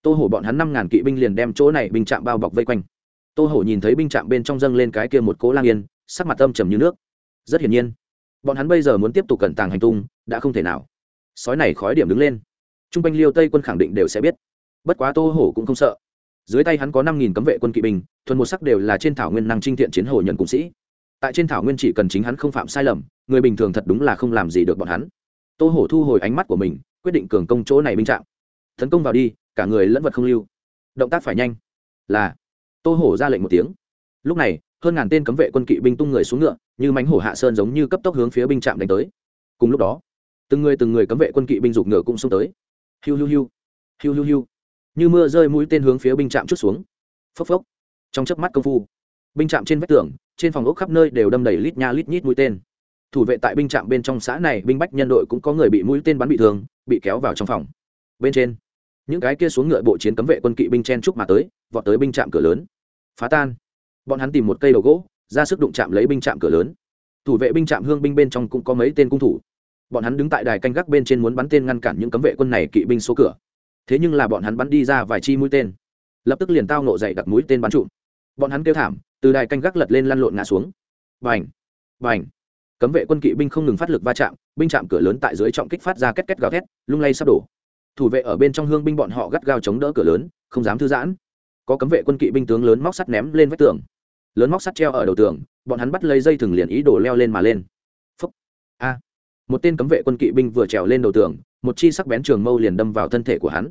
tô hổ bọn hắn năm ngàn kỵ binh liền đem chỗ này binh trạm bao bọc vây quanh tô hổ nhìn thấy binh trạm bên trong dâng lên cái kia một cố lang yên, sắc mặt âm trầm như nước. Rất hiển nhiên, bọn hắn bây giờ muốn tiếp tục cẩn tàng hành tung, đã không thể nào. Sói này khói điểm đứng lên. T r u n g quanh liêu tây quân khẳng định đều sẽ biết. Bất quá tô hổ cũng không sợ. Dưới tay hắn có năm nghìn cấm vệ quân kỵ binh, thuần một sắc đều là trên thảo nguyên năng trinh thiện chiến hồ nhận cung sĩ. Tại trên thảo nguyên chỉ cần chính hắn không phạm sai lầm, người bình thường thật đúng là không làm gì được bọn hắn. Tô hổ thu hồi ánh mắt của mình, quyết định cường công chỗ này binh trạm. Tấn công vào đi, cả người lẫn vật không lưu. Động tác phải nhanh. Là tô hổ ra lệnh một tiếng. Lúc này, hơn ngàn tên cấm vệ quân kỵ binh tung người xuống ngựa, như mánh hổ hạ sơn giống như cấp tốc hướng phía binh trạm đánh tới. Cùng lúc đó, từng người từng người cấm vệ quân kỵ binh rụt ngựa cũng xông tới. Hiu hiu hiu hiu hiu hiu. Như mưa rơi mũi tên hướng phía binh trạm chút xuống. Phốc phốc. Trong chớp mắt công phu, binh trạm trên vách tường, trên phòng ốc khắp nơi đều đâm đầy lít nha lít nhít mũi tên. Thủ vệ tại binh trạm bên trong xã này, binh bách nhân đội cũng có người bị mũi tên bắn bị thương, bị kéo vào trong phòng. Bên trên những cái kia xuống ngựa bộ chiến cấm vệ quân kỵ binh chen trúc mà tới, vọt tới binh trạm cửa lớn. Phá tan. Bọn hắn tìm một cây đầu gỗ, ra sức đụng chạm lấy binh trạm cửa lớn. Thủ vệ binh trạm hương binh bên trong cũng có mấy tên cung thủ. Bọn hắn đứng tại đài canh gác bên trên muốn bắn tên ngăn cản những cấm vệ quân này kỵ binh số cửa. Thế nhưng là bọn hắn bắn đi ra vài chi mũi tên. Lập tức liền tao nộ dậy đặt mũi tên bắn trụm. Bọn hắn kêu thảm, từ đài canh gác lật lên lăn lộn ngã xuống. Vành vành cấm vệ quân kỵ binh không ngừng phát lực va chạm, binh chạm cửa lớn tại dưới trọng kích phát ra két két gào thét, lung lay sắp đổ thủ vệ ở bên trong hương binh bọn họ gắt gao chống đỡ cửa lớn, không dám thư giãn. Có cấm vệ quân kỵ binh tướng lớn móc sắt ném lên vách tường. Lớn móc sắt treo ở đầu tường, bọn hắn bắt lấy dây thừng liền ý đồ leo lên mà lên. Phúc. A. Một tên cấm vệ quân kỵ binh vừa trèo lên đầu tường, một chi sắc bén trường mâu liền đâm vào thân thể của hắn.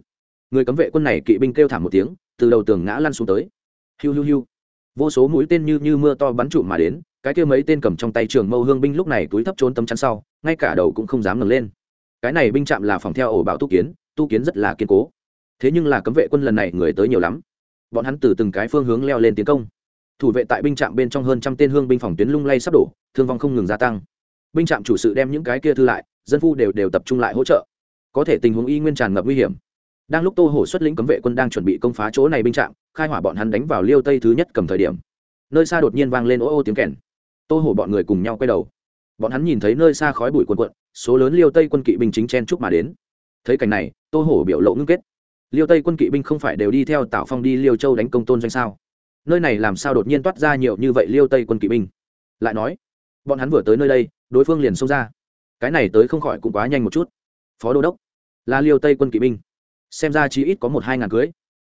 Người cấm vệ quân này kỵ binh kêu thảm một tiếng, từ đầu tường ngã lăn xuống tới. Hiu hiu hiu. Vô số mũi tên như như mưa to bắn trụ mà đến, cái kia mấy tên cầm trong tay trường mâu hương binh lúc này túi thấp trốn tấm chắn sau, ngay cả đầu cũng không dám ngẩng lên. Cái này binh chạm là phòng theo ổ bão túc kiến tu kiến rất là kiên cố. Thế nhưng là cấm vệ quân lần này người tới nhiều lắm. Bọn hắn từ từng cái phương hướng leo lên tiến công. Thủ vệ tại binh trạm bên trong hơn trăm tên hương binh phòng tuyến lung lay sắp đổ, thương vong không ngừng gia tăng. Binh trạm chủ sự đem những cái kia thư lại, dân phu đều đều tập trung lại hỗ trợ. Có thể tình huống y nguyên tràn ngập nguy hiểm. Đang lúc tô hổ xuất lĩnh cấm vệ quân đang chuẩn bị công phá chỗ này binh trạm, khai hỏa bọn hắn đánh vào liêu tây thứ nhất cầm thời điểm. Nơi xa đột nhiên vang lên ô ô tiếng kèn. Tô hổ bọn người cùng nhau quay đầu. Bọn hắn nhìn thấy nơi xa khói bụi quần quận số lớn liêu tây quân kỵ binh chính chen chúc mà đến thấy cảnh này, tô hổ biểu lộ ngưng kết. Liêu tây quân kỵ binh không phải đều đi theo tào phong đi liêu châu đánh công tôn doanh sao? Nơi này làm sao đột nhiên toát ra nhiều như vậy liêu tây quân kỵ binh? Lại nói, bọn hắn vừa tới nơi đây, đối phương liền xông ra. Cái này tới không khỏi cũng quá nhanh một chút. Phó đô đốc, là liêu tây quân kỵ binh. Xem ra chỉ ít có một hai ngàn cưới.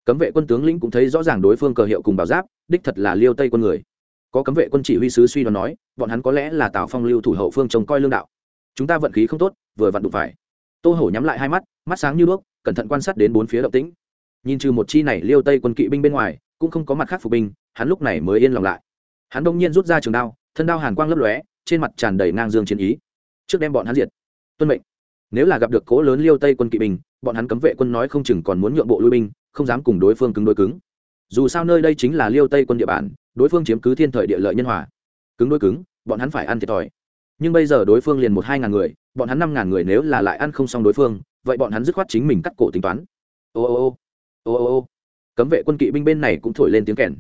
Cấm vệ quân tướng lĩnh cũng thấy rõ ràng đối phương cờ hiệu cùng bảo giáp, đích thật là liêu tây quân người. Có cấm vệ quân chỉ huy sứ suy đoán nói, bọn hắn có lẽ là tào phong lưu thủ hậu phương trông coi lương đạo. Chúng ta vận khí không tốt, vừa vặn đụng phải tô hổ nhắm lại hai mắt mắt sáng như đuốc, cẩn thận quan sát đến bốn phía động tĩnh. Nhìn trừ một chi này liêu tây quân kỵ binh bên ngoài, cũng không có mặt khác phục binh, hắn lúc này mới yên lòng lại. Hắn đông nhiên rút ra trường đao, thân đao hàn quang lấp lóe, trên mặt tràn đầy ngang dương chiến ý. Trước đem bọn hắn diệt. Tuân mệnh. Nếu là gặp được cố lớn liêu tây quân kỵ binh, bọn hắn cấm vệ quân nói không chừng còn muốn nhượng bộ lui binh, không dám cùng đối phương cứng đối cứng. Dù sao nơi đây chính là liêu tây quân địa bàn, đối phương chiếm cứ thiên thời địa lợi nhân hòa. Cứng đối cứng, bọn hắn phải ăn thiệt thòi nhưng bây giờ đối phương liền một hai ngàn người, bọn hắn năm ngàn người nếu là lại ăn không xong đối phương, vậy bọn hắn dứt khoát chính mình cắt cổ tính toán. Ô ô ô ô ô ô. Cấm vệ quân kỵ binh bên này cũng thổi lên tiếng kèn.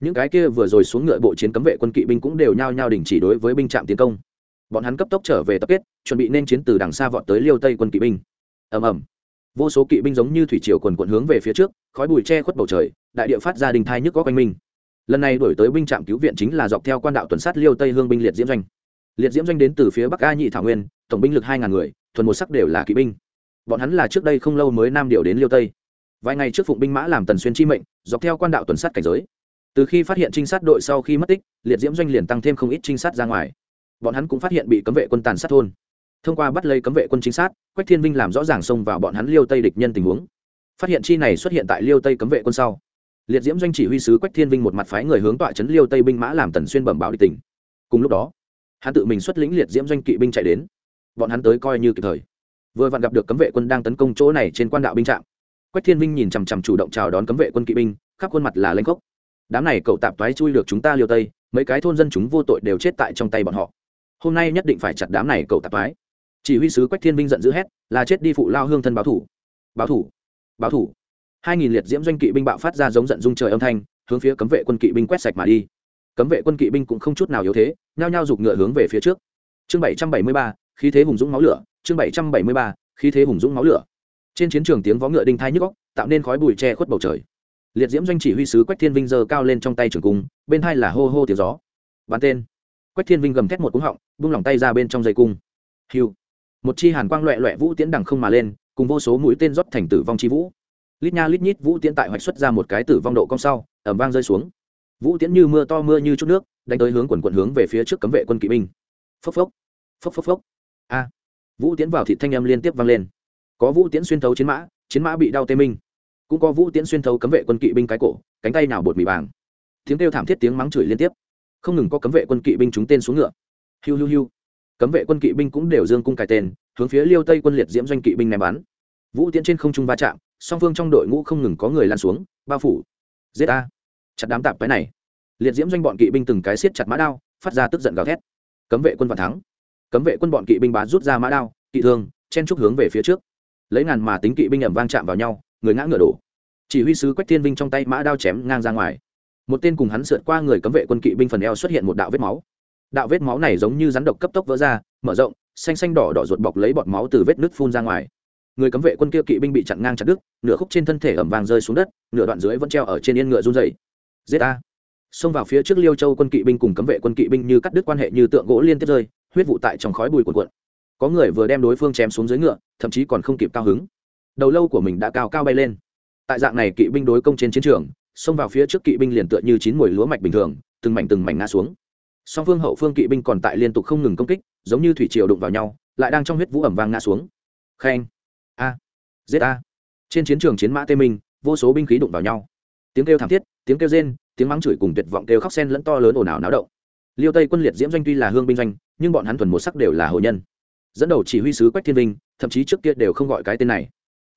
Những cái kia vừa rồi xuống ngựa bộ chiến cấm vệ quân kỵ binh cũng đều nhao nhao đình chỉ đối với binh trạm tiến công. Bọn hắn cấp tốc trở về tập kết, chuẩn bị nên chiến từ đằng xa vọt tới liêu tây quân kỵ binh. Ầm ầm. Vô số kỵ binh giống như thủy triều quần quận hướng về phía trước, khói bụi che khuất bầu trời, đại địa phát ra đình thai nhức có quanh mình. Lần này đổi tới binh trạm cứu viện chính là dọc theo quan đạo tuần sát liêu tây hương binh liệt diễm doanh liệt diễm doanh đến từ phía bắc a nhị thảo nguyên, tổng binh lực hai ngàn người, thuần một sắc đều là kỵ binh. Bọn hắn là trước đây không lâu mới nam điều đến liêu tây. Vài ngày trước phụng binh mã làm tần xuyên chi mệnh, dọc theo quan đạo tuần sát cảnh giới. Từ khi phát hiện trinh sát đội sau khi mất tích, liệt diễm doanh liền tăng thêm không ít trinh sát ra ngoài. Bọn hắn cũng phát hiện bị cấm vệ quân tàn sát thôn. Thông qua bắt lấy cấm vệ quân trinh sát, quách thiên vinh làm rõ ràng xông vào bọn hắn liêu tây địch nhân tình huống. Phát hiện chi này xuất hiện tại liêu tây cấm vệ quân sau. Liệt diễm doanh chỉ huy sứ quách thiên vinh một mặt phái người hướng tọa trấn liêu tây binh mã làm tần xuyên bẩm báo địch tình. Cùng lúc đó hắn tự mình xuất lĩnh liệt diễm doanh kỵ binh chạy đến. Bọn hắn tới coi như kịp thời. Vừa vặn gặp được cấm vệ quân đang tấn công chỗ này trên quan đạo binh trạm. Quách thiên vinh nhìn chằm chằm chủ động chào đón cấm vệ quân kỵ binh, khắp khuôn mặt là lanh cốc đám này cậu tạp toái chui được chúng ta liều tây, mấy cái thôn dân chúng vô tội đều chết tại trong tay bọn họ. Hôm nay nhất định phải chặt đám này cậu tạp toái. Chỉ huy sứ quách thiên vinh giận dữ hét, là chết đi phụ lao hương thân báo thủ. Báo thủ? Báo thủ? Hai nghìn liệt diễm doanh kỵ binh bạo phát ra giống giận dung trời âm thanh, hướng phía cấm vệ quân kỵ binh quét sạch mà đi cấm vệ quân kỵ binh cũng không chút nào yếu thế, nhao nhao giục ngựa hướng về phía trước. Chương bảy trăm bảy mươi ba, khí thế hùng dũng máu lửa. Chương bảy trăm bảy mươi ba, khí thế hùng dũng máu lửa. Trên chiến trường tiếng vó ngựa đinh thai nhức góc tạo nên khói bụi che khuất bầu trời. Liệt diễm doanh chỉ huy sứ quách thiên vinh giơ cao lên trong tay trường cung, bên hai là hô hô tiếng gió. Bắn tên. Quách thiên vinh gầm thét một cúng họng bung lỏng tay ra bên trong dây cung. Hiu. Một chi hàn quang loẹ loẹ vũ tiễn đằng không mà lên, cùng vô số mũi tên rót thành tử vong chi vũ. Lít nha lít nhít vũ tiễn tại hoạch xuất ra một cái tử vong độ cong sau ẩm vang rơi xuống vũ tiễn như mưa to mưa như chút nước, đánh tới hướng quần quận hướng về phía trước cấm vệ quân kỵ binh. Phốc phốc phốc phốc phốc. A! Vũ tiễn vào thị thanh âm liên tiếp vang lên. Có vũ tiễn xuyên thấu chiến mã chiến mã bị đau tê minh. Cũng có vũ tiễn xuyên thấu cấm vệ quân kỵ binh cái cổ, cánh tay nào bột mì bàng. Tiếng kêu thảm thiết, tiếng mắng chửi liên tiếp. Không ngừng có cấm vệ quân kỵ binh trúng tên xuống ngựa. Hiu hiu hiu. Cấm vệ quân kỵ binh cũng đều dương cung cài tên, hướng phía liêu tây quân liệt diễm doanh kỵ binh ném bắn. Vũ tiễn trên không trung va chạm, song phương trong đội ngũ không ngừng có người lan xuống, bao phủ. Giết a! Chặt đám tạp cái này. Liệt diễm doanh bọn kỵ binh từng cái siết chặt mã đao, phát ra tức giận gào thét. Cấm vệ quân vạn thắng. Cấm vệ quân bọn kỵ binh bá rút ra mã đao, kỵ thương, chen trúc hướng về phía trước. Lấy ngàn mà tính kỵ binh ẩm vang chạm vào nhau, người ngã ngựa đổ. Chỉ huy sứ quách thiên vinh trong tay mã đao chém ngang ra ngoài. Một tên cùng hắn sượt qua người cấm vệ quân kỵ binh phần eo xuất hiện một đạo vết máu. Đạo vết máu này giống như rắn độc cấp tốc vỡ ra, mở rộng, xanh xanh đỏ đỏ ruột bọc lấy bọt máu từ vết nứt phun ra ngoài. Người cấm vệ quân kia kỵ binh bị chặn ngang chặt đứt, nửa khúc trên thân thể ẩm vàng rơi xuống đất, nửa đoạn dưới vẫn treo ở trên yên ngựa run dày giết a xông vào phía trước liêu châu quân kỵ binh cùng cấm vệ quân kỵ binh như cắt đứt quan hệ như tượng gỗ liên tiếp rơi, huyết vụ tại trong khói bùi cuộn cuộn. Có người vừa đem đối phương chém xuống dưới ngựa, thậm chí còn không kịp cao hứng. Đầu lâu của mình đã cao cao bay lên. Tại dạng này kỵ binh đối công trên chiến trường, xông vào phía trước kỵ binh liền tựa như chín mồi lúa mạch bình thường, từng mảnh từng mảnh ngã xuống. Song phương hậu phương kỵ binh còn tại liên tục không ngừng công kích, giống như thủy triều đụng vào nhau, lại đang trong huyết vũ ẩm vang ngã xuống. Khen. A. Giết a trên chiến trường chiến mã tê minh, vô số binh khí đụng vào nhau. Tiếng kêu thảm thiết tiếng kêu rên, tiếng mắng chửi cùng tuyệt vọng kêu khóc sen lẫn to lớn ồn ào náo động. Liêu tây quân liệt diễm doanh tuy là hương binh doanh, nhưng bọn hắn thuần một sắc đều là hồ nhân. Dẫn đầu chỉ huy sứ quách thiên vinh, thậm chí trước kia đều không gọi cái tên này.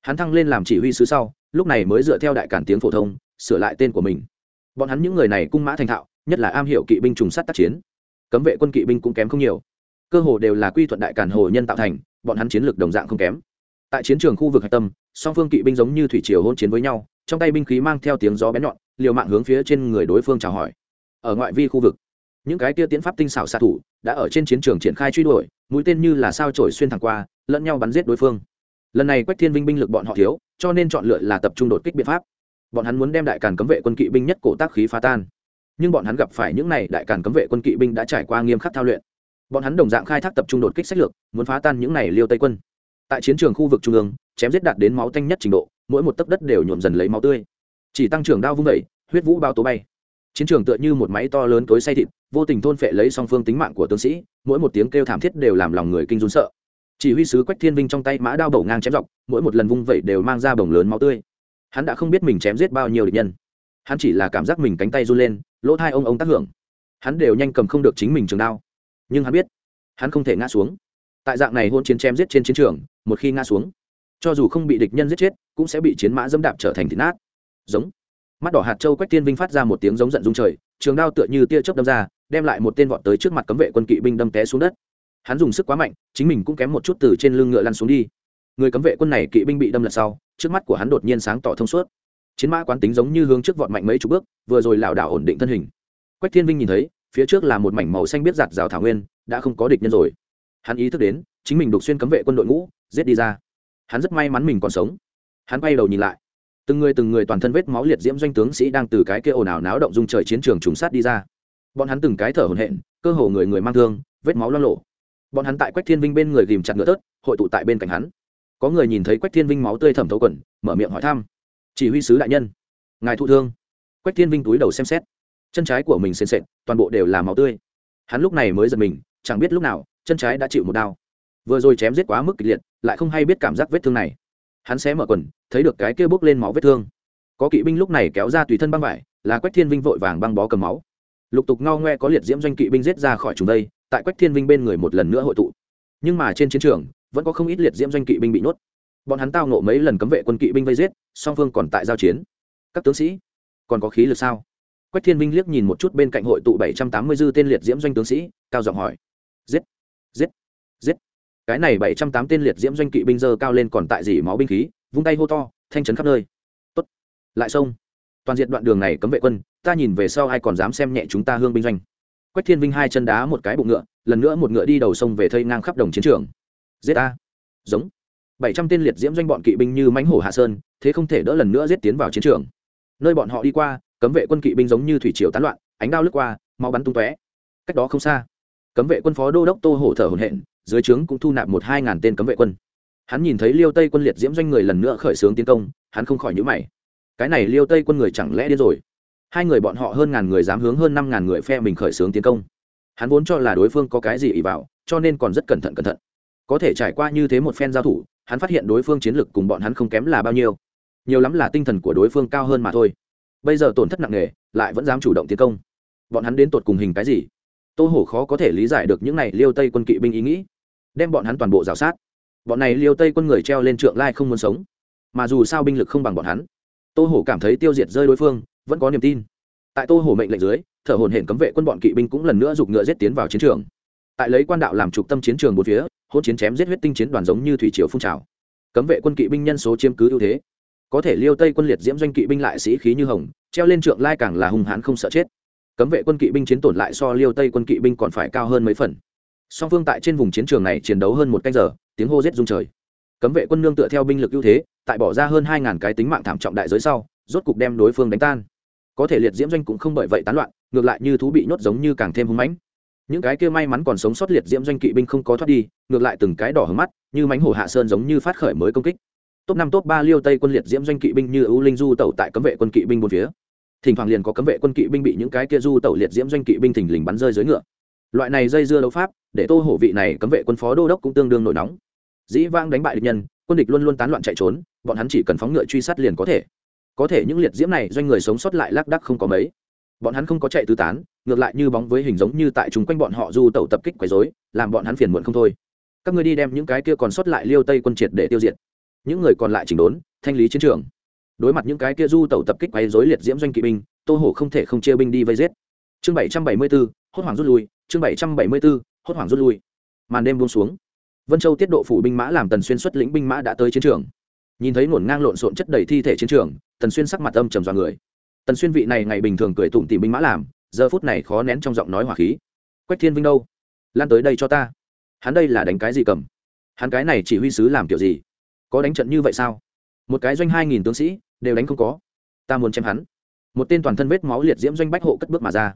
Hắn thăng lên làm chỉ huy sứ sau, lúc này mới dựa theo đại cản tiếng phổ thông, sửa lại tên của mình. Bọn hắn những người này cung mã thành thạo, nhất là am hiểu kỵ binh trùng sát tác chiến. Cấm vệ quân kỵ binh cũng kém không nhiều. Cơ hồ đều là quy thuận đại cản hồ nhân tạo thành, bọn hắn chiến lược đồng dạng không kém. Tại chiến trường khu vực hạch tâm, song phương kỵ binh giống như thủy triều hôn chiến với nhau, trong tay binh khí mang theo tiếng gió bén nhọn liều mạng hướng phía trên người đối phương chào hỏi. Ở ngoại vi khu vực, những cái tia tiến pháp tinh xảo xạ thủ đã ở trên chiến trường triển khai truy đuổi, mũi tên như là sao trổi xuyên thẳng qua, lẫn nhau bắn giết đối phương. Lần này quách thiên vinh binh lực bọn họ thiếu, cho nên chọn lựa là tập trung đột kích biện pháp. Bọn hắn muốn đem đại càn cấm vệ quân kỵ binh nhất cổ tác khí phá tan. Nhưng bọn hắn gặp phải những này đại càn cấm vệ quân kỵ binh đã trải qua nghiêm khắc thao luyện. Bọn hắn đồng dạng khai thác tập trung đột kích sách lược, muốn phá tan những này liêu tây quân. Tại chiến trường khu vực trung ương, chém giết đạt đến máu tanh nhất trình độ, mỗi một tấc đất đều nhuộm dần lấy máu tươi chỉ tăng trưởng đao vung vẩy, huyết vũ bao tố bay. Chiến trường tựa như một máy to lớn tối say thịt, vô tình thôn phệ lấy song phương tính mạng của tướng sĩ, mỗi một tiếng kêu thảm thiết đều làm lòng người kinh run sợ. Chỉ huy sứ quách thiên vinh trong tay mã đao bầu ngang chém dọc, mỗi một lần vung vẩy đều mang ra bồng lớn máu tươi. Hắn đã không biết mình chém giết bao nhiêu địch nhân. Hắn chỉ là cảm giác mình cánh tay run lên, lỗ thai ông ông tác hưởng. Hắn đều nhanh cầm không được chính mình trường đao. Nhưng hắn biết, hắn không thể ngã xuống. Tại dạng này hôn chiến chém giết trên chiến trường, một khi ngã xuống, cho dù không bị địch nhân giết chết, cũng sẽ bị chiến mã dẫm đạp trở thành thịt nát giống. Mắt đỏ hạt châu quách tiên vinh phát ra một tiếng giống giận dung trời, trường đao tựa như tia chớp đâm ra, đem lại một tên vọt tới trước mặt cấm vệ quân kỵ binh đâm té xuống đất. Hắn dùng sức quá mạnh, chính mình cũng kém một chút từ trên lưng ngựa lăn xuống đi. Người cấm vệ quân này kỵ binh bị đâm lật sau, trước mắt của hắn đột nhiên sáng tỏ thông suốt. Chiến mã quán tính giống như hướng trước vọt mạnh mấy chục bước, vừa rồi lảo đảo ổn định thân hình. Quách thiên vinh nhìn thấy, phía trước là một mảnh màu xanh biết giạt rào thảo nguyên, đã không có địch nhân rồi. Hắn ý thức đến, chính mình đục xuyên cấm vệ quân đội ngũ, giết đi ra. Hắn rất may mắn mình còn sống. Hắn quay đầu nhìn lại từng người từng người toàn thân vết máu liệt diễm doanh tướng sĩ đang từ cái kia ồn ào náo động dung trời chiến trường trùng sát đi ra. Bọn hắn từng cái thở hổn hển, cơ hồ người người mang thương, vết máu lo lộ bọn hắn tại quách thiên vinh bên người ghìm chặt ngựa tớt, hội tụ tại bên cạnh hắn. Có người nhìn thấy quách thiên vinh máu tươi thẩm thấu quần, mở miệng hỏi thăm. Chỉ huy sứ đại nhân, ngài thụ thương. Quách thiên vinh túi đầu xem xét. Chân trái của mình sền sệt, toàn bộ đều là máu tươi. Hắn lúc này mới giật mình, chẳng biết lúc nào, chân trái đã chịu một đau. Vừa rồi chém giết quá mức kịch liệt, lại không hay biết cảm giác vết thương này hắn xé mở quần, thấy được cái kia bốc lên máu vết thương. Có kỵ binh lúc này kéo ra tùy thân băng vải, là quách thiên vinh vội vàng băng bó cầm máu. Lục tục ngao ngoe có liệt diễm doanh kỵ binh giết ra khỏi chúng đây, tại quách thiên vinh bên người một lần nữa hội tụ. Nhưng mà trên chiến trường, vẫn có không ít liệt diễm doanh kỵ binh bị nhốt. Bọn hắn tao nộ mấy lần cấm vệ quân kỵ binh vây giết, song phương còn tại giao chiến. Các tướng sĩ, còn có khí lực sao? Quách thiên vinh liếc nhìn một chút bên cạnh hội tụ bảy trăm tám mươi dư tên liệt diễm doanh tướng sĩ, cao giọng hỏi. Giết giết giết cái này bảy trăm tám tên liệt diễm doanh kỵ binh dơ cao lên còn tại dỉ máu binh khí, vung tay hô to, thanh trấn khắp nơi. Tốt, lại sông toàn diện đoạn đường này cấm vệ quân, ta nhìn về sau ai còn dám xem nhẹ chúng ta hương binh doanh. Quách thiên vinh hai chân đá một cái bụng ngựa, lần nữa một ngựa đi đầu sông về thây ngang khắp đồng chiến trường. Giết a giống. Bảy trăm tên liệt diễm doanh bọn kỵ binh như mãnh hổ hạ sơn, thế không thể đỡ lần nữa giết tiến vào chiến trường. Nơi bọn họ đi qua, cấm vệ quân kỵ binh giống như thủy triều tán loạn, ánh đao lướt qua, máu bắn tung tóe. Cách đó không xa, cấm vệ quân phó đô đốc tô hổ thở hổn hển dưới trướng cũng thu nạp một hai ngàn tên cấm vệ quân. Hắn nhìn thấy liêu tây quân liệt diễm doanh người lần nữa khởi xướng tiến công, hắn không khỏi nhữ mày. Cái này liêu tây quân người chẳng lẽ điên rồi? Hai người bọn họ hơn ngàn người dám hướng hơn năm ngàn người phe mình khởi xướng tiến công. Hắn vốn cho là đối phương có cái gì ỉ vào, cho nên còn rất cẩn thận cẩn thận. Có thể trải qua như thế một phen giao thủ, hắn phát hiện đối phương chiến lực cùng bọn hắn không kém là bao nhiêu. Nhiều lắm là tinh thần của đối phương cao hơn mà thôi. Bây giờ tổn thất nặng nề, lại vẫn dám chủ động tiến công. Bọn hắn đến tột cùng hình cái gì? Tô hổ khó có thể lý giải được những này liêu tây quân kỵ binh ý nghĩ đem bọn hắn toàn bộ rào sát. Bọn này liêu tây quân người treo lên trượng lai không muốn sống. Mà dù sao binh lực không bằng bọn hắn. Tô hổ cảm thấy tiêu diệt rơi đối phương, vẫn có niềm tin. Tại tô hổ mệnh lệnh dưới, thở hồn hển cấm vệ quân bọn kỵ binh cũng lần nữa giục ngựa giết tiến vào chiến trường. Tại lấy quan đạo làm trục tâm chiến trường một phía, hỗn chiến chém giết huyết tinh chiến đoàn giống như thủy triều phun trào. Cấm vệ quân kỵ binh nhân số chiếm cứ ưu thế. Có thể liêu tây quân liệt diễm doanh kỵ binh lại sĩ khí như hồng, treo lên trượng lai càng là hung hãn không sợ chết. Cấm vệ quân kỵ binh chiến tổn lại so liêu tây quân kỵ binh còn phải cao hơn mấy phần song phương tại trên vùng chiến trường này chiến đấu hơn một canh giờ, tiếng hô rết rung trời. Cấm vệ quân nương tựa theo binh lực ưu thế, tại bỏ ra hơn hai ngàn cái tính mạng thảm trọng đại giới sau, rốt cục đem đối phương đánh tan. Có thể liệt diễm doanh cũng không bởi vậy tán loạn, ngược lại như thú bị nhốt giống như càng thêm hung mãnh. Những cái kia may mắn còn sống sót liệt diễm doanh kỵ binh không có thoát đi, ngược lại từng cái đỏ hứng mắt, như mánh hổ hạ sơn giống như phát khởi mới công kích. Top năm, top ba liêu tây quân liệt diễm doanh kỵ binh như ưu linh du tẩu tại cấm vệ quân kỵ binh bốn phía. Thỉnh thoảng liền có cấm vệ quân kỵ binh bị những cái kia du tẩu liệt diễm doanh kỵ binh thình lình bắn rơi dưới ngựa loại này dây dưa đấu pháp, để tô hổ vị này cấm vệ quân phó đô đốc cũng tương đương nổi nóng. Dĩ vang đánh bại địch nhân, quân địch luôn luôn tán loạn chạy trốn, bọn hắn chỉ cần phóng ngựa truy sát liền có thể. Có thể những liệt diễm này doanh người sống sót lại lác đắc không có mấy. Bọn hắn không có chạy tứ tán, ngược lại như bóng với hình giống như tại chúng quanh bọn họ du tẩu tập kích quấy dối làm bọn hắn phiền muộn không thôi. Các người đi đem những cái kia còn sót lại liêu tây quân triệt để tiêu diệt. Những người còn lại chỉnh đốn, thanh lý chiến trường. Đối mặt những cái kia du tẩu tập kích quấy dối liệt diễm doanh kỵ binh, tô hổ không thể không chia binh đi vây giết. Chương bảy trăm bảy mươi bốn hốt hoảng rút lui, chương bảy trăm bảy mươi bốn, hốt hoảng rút lui. Màn đêm buông xuống. Vân châu tiết độ phủ binh mã làm tần xuyên xuất lĩnh binh mã đã tới chiến trường. Nhìn thấy ngổn ngang lộn xộn chất đầy thi thể chiến trường, tần xuyên sắc mặt âm trầm dọa người. Tần xuyên vị này ngày bình thường cười tụng tìm binh mã làm, giờ phút này khó nén trong giọng nói hỏa khí. Quách thiên vinh đâu? Lan tới đây cho ta. Hắn đây là đánh cái gì cầm? Hắn cái này chỉ huy sứ làm kiểu gì? Có đánh trận như vậy sao? Một cái doanh hai nghìn tướng sĩ, đều đánh không có. Ta muốn chém hắn. Một tên toàn thân vết máu liệt diễm doanh bách hộ cất bước mà ra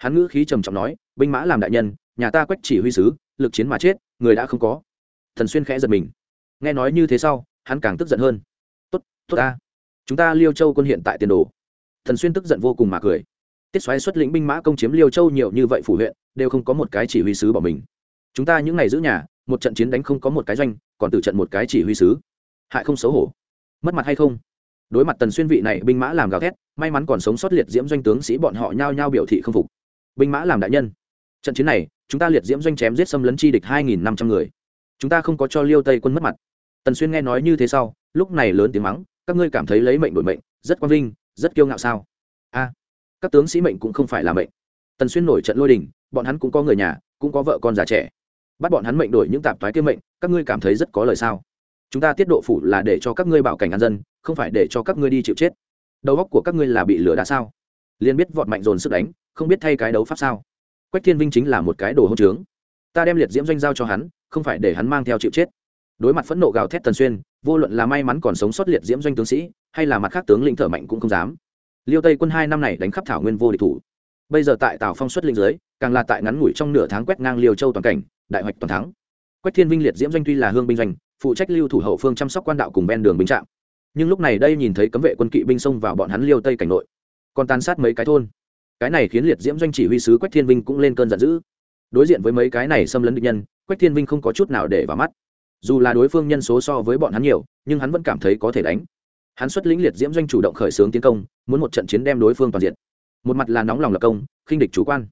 hắn ngữ khí trầm trọng nói, binh mã làm đại nhân, nhà ta quách chỉ huy sứ, lực chiến mà chết, người đã không có. Thần xuyên khẽ giật mình. Nghe nói như thế sau, hắn càng tức giận hơn. Tốt tốt ta. Chúng ta liêu châu quân hiện tại tiền đồ. Thần xuyên tức giận vô cùng mà cười. Tiết xoáy xuất lĩnh binh mã công chiếm liêu châu nhiều như vậy phủ huyện, đều không có một cái chỉ huy sứ bỏ mình. Chúng ta những ngày giữ nhà, một trận chiến đánh không có một cái doanh, còn từ trận một cái chỉ huy sứ. Hại không xấu hổ. Mất mặt hay không? Đối mặt tần xuyên vị này binh mã làm gào thét, may mắn còn sống sót liệt diễm doanh tướng sĩ bọn họ nhao nhao biểu thị không phục binh mã làm đại nhân. Trận chiến này, chúng ta liệt diễm doanh chém giết xâm lấn chi địch hai nghìn năm trăm người. Chúng ta không có cho liêu tây quân mất mặt. Tần xuyên nghe nói như thế sau, lúc này lớn tiếng mắng, các ngươi cảm thấy lấy mệnh đổi mệnh, rất quang vinh, rất kiêu ngạo sao? A, các tướng sĩ mệnh cũng không phải là mệnh. Tần xuyên nổi trận lôi đình, bọn hắn cũng có người nhà, cũng có vợ con già trẻ. Bắt bọn hắn mệnh đổi những tạp thoái kia mệnh, các ngươi cảm thấy rất có lời sao? Chúng ta tiết độ phủ là để cho các ngươi bảo cảnh an dân, không phải để cho các ngươi đi chịu chết. Đầu óc của các ngươi là bị lửa đá sao? Liền biết vọt mạnh dồn sức đánh không biết thay cái đấu pháp sao? Quách thiên vinh chính là một cái đồ hỗn trướng. Ta đem liệt diễm doanh giao cho hắn, không phải để hắn mang theo chịu chết. Đối mặt phẫn nộ gào thét tần xuyên, vô luận là may mắn còn sống sót liệt diễm doanh tướng sĩ, hay là mặt khác tướng lĩnh thở mạnh cũng không dám. Liêu tây quân hai năm này đánh khắp thảo nguyên vô địch thủ. Bây giờ tại tào phong xuất linh giới càng là tại ngắn ngủi trong nửa tháng quét ngang liều châu toàn cảnh, đại hoạch toàn thắng. Quách thiên vinh liệt diễm doanh tuy là hương binh doanh, phụ trách lưu thủ hậu phương chăm sóc quan đạo cùng ven đường binh trạm. Nhưng lúc này đây nhìn thấy cấm vệ quân kỵ binh xông vào bọn hắn liêu tây cảnh nội. Còn tàn sát mấy cái thôn cái này khiến liệt diễm doanh chỉ huy sứ quách thiên vinh cũng lên cơn giận dữ đối diện với mấy cái này xâm lấn địch nhân quách thiên vinh không có chút nào để vào mắt dù là đối phương nhân số so với bọn hắn nhiều nhưng hắn vẫn cảm thấy có thể đánh hắn xuất lĩnh liệt diễm doanh chủ động khởi xướng tiến công muốn một trận chiến đem đối phương toàn diện một mặt là nóng lòng lập công khinh địch chủ quan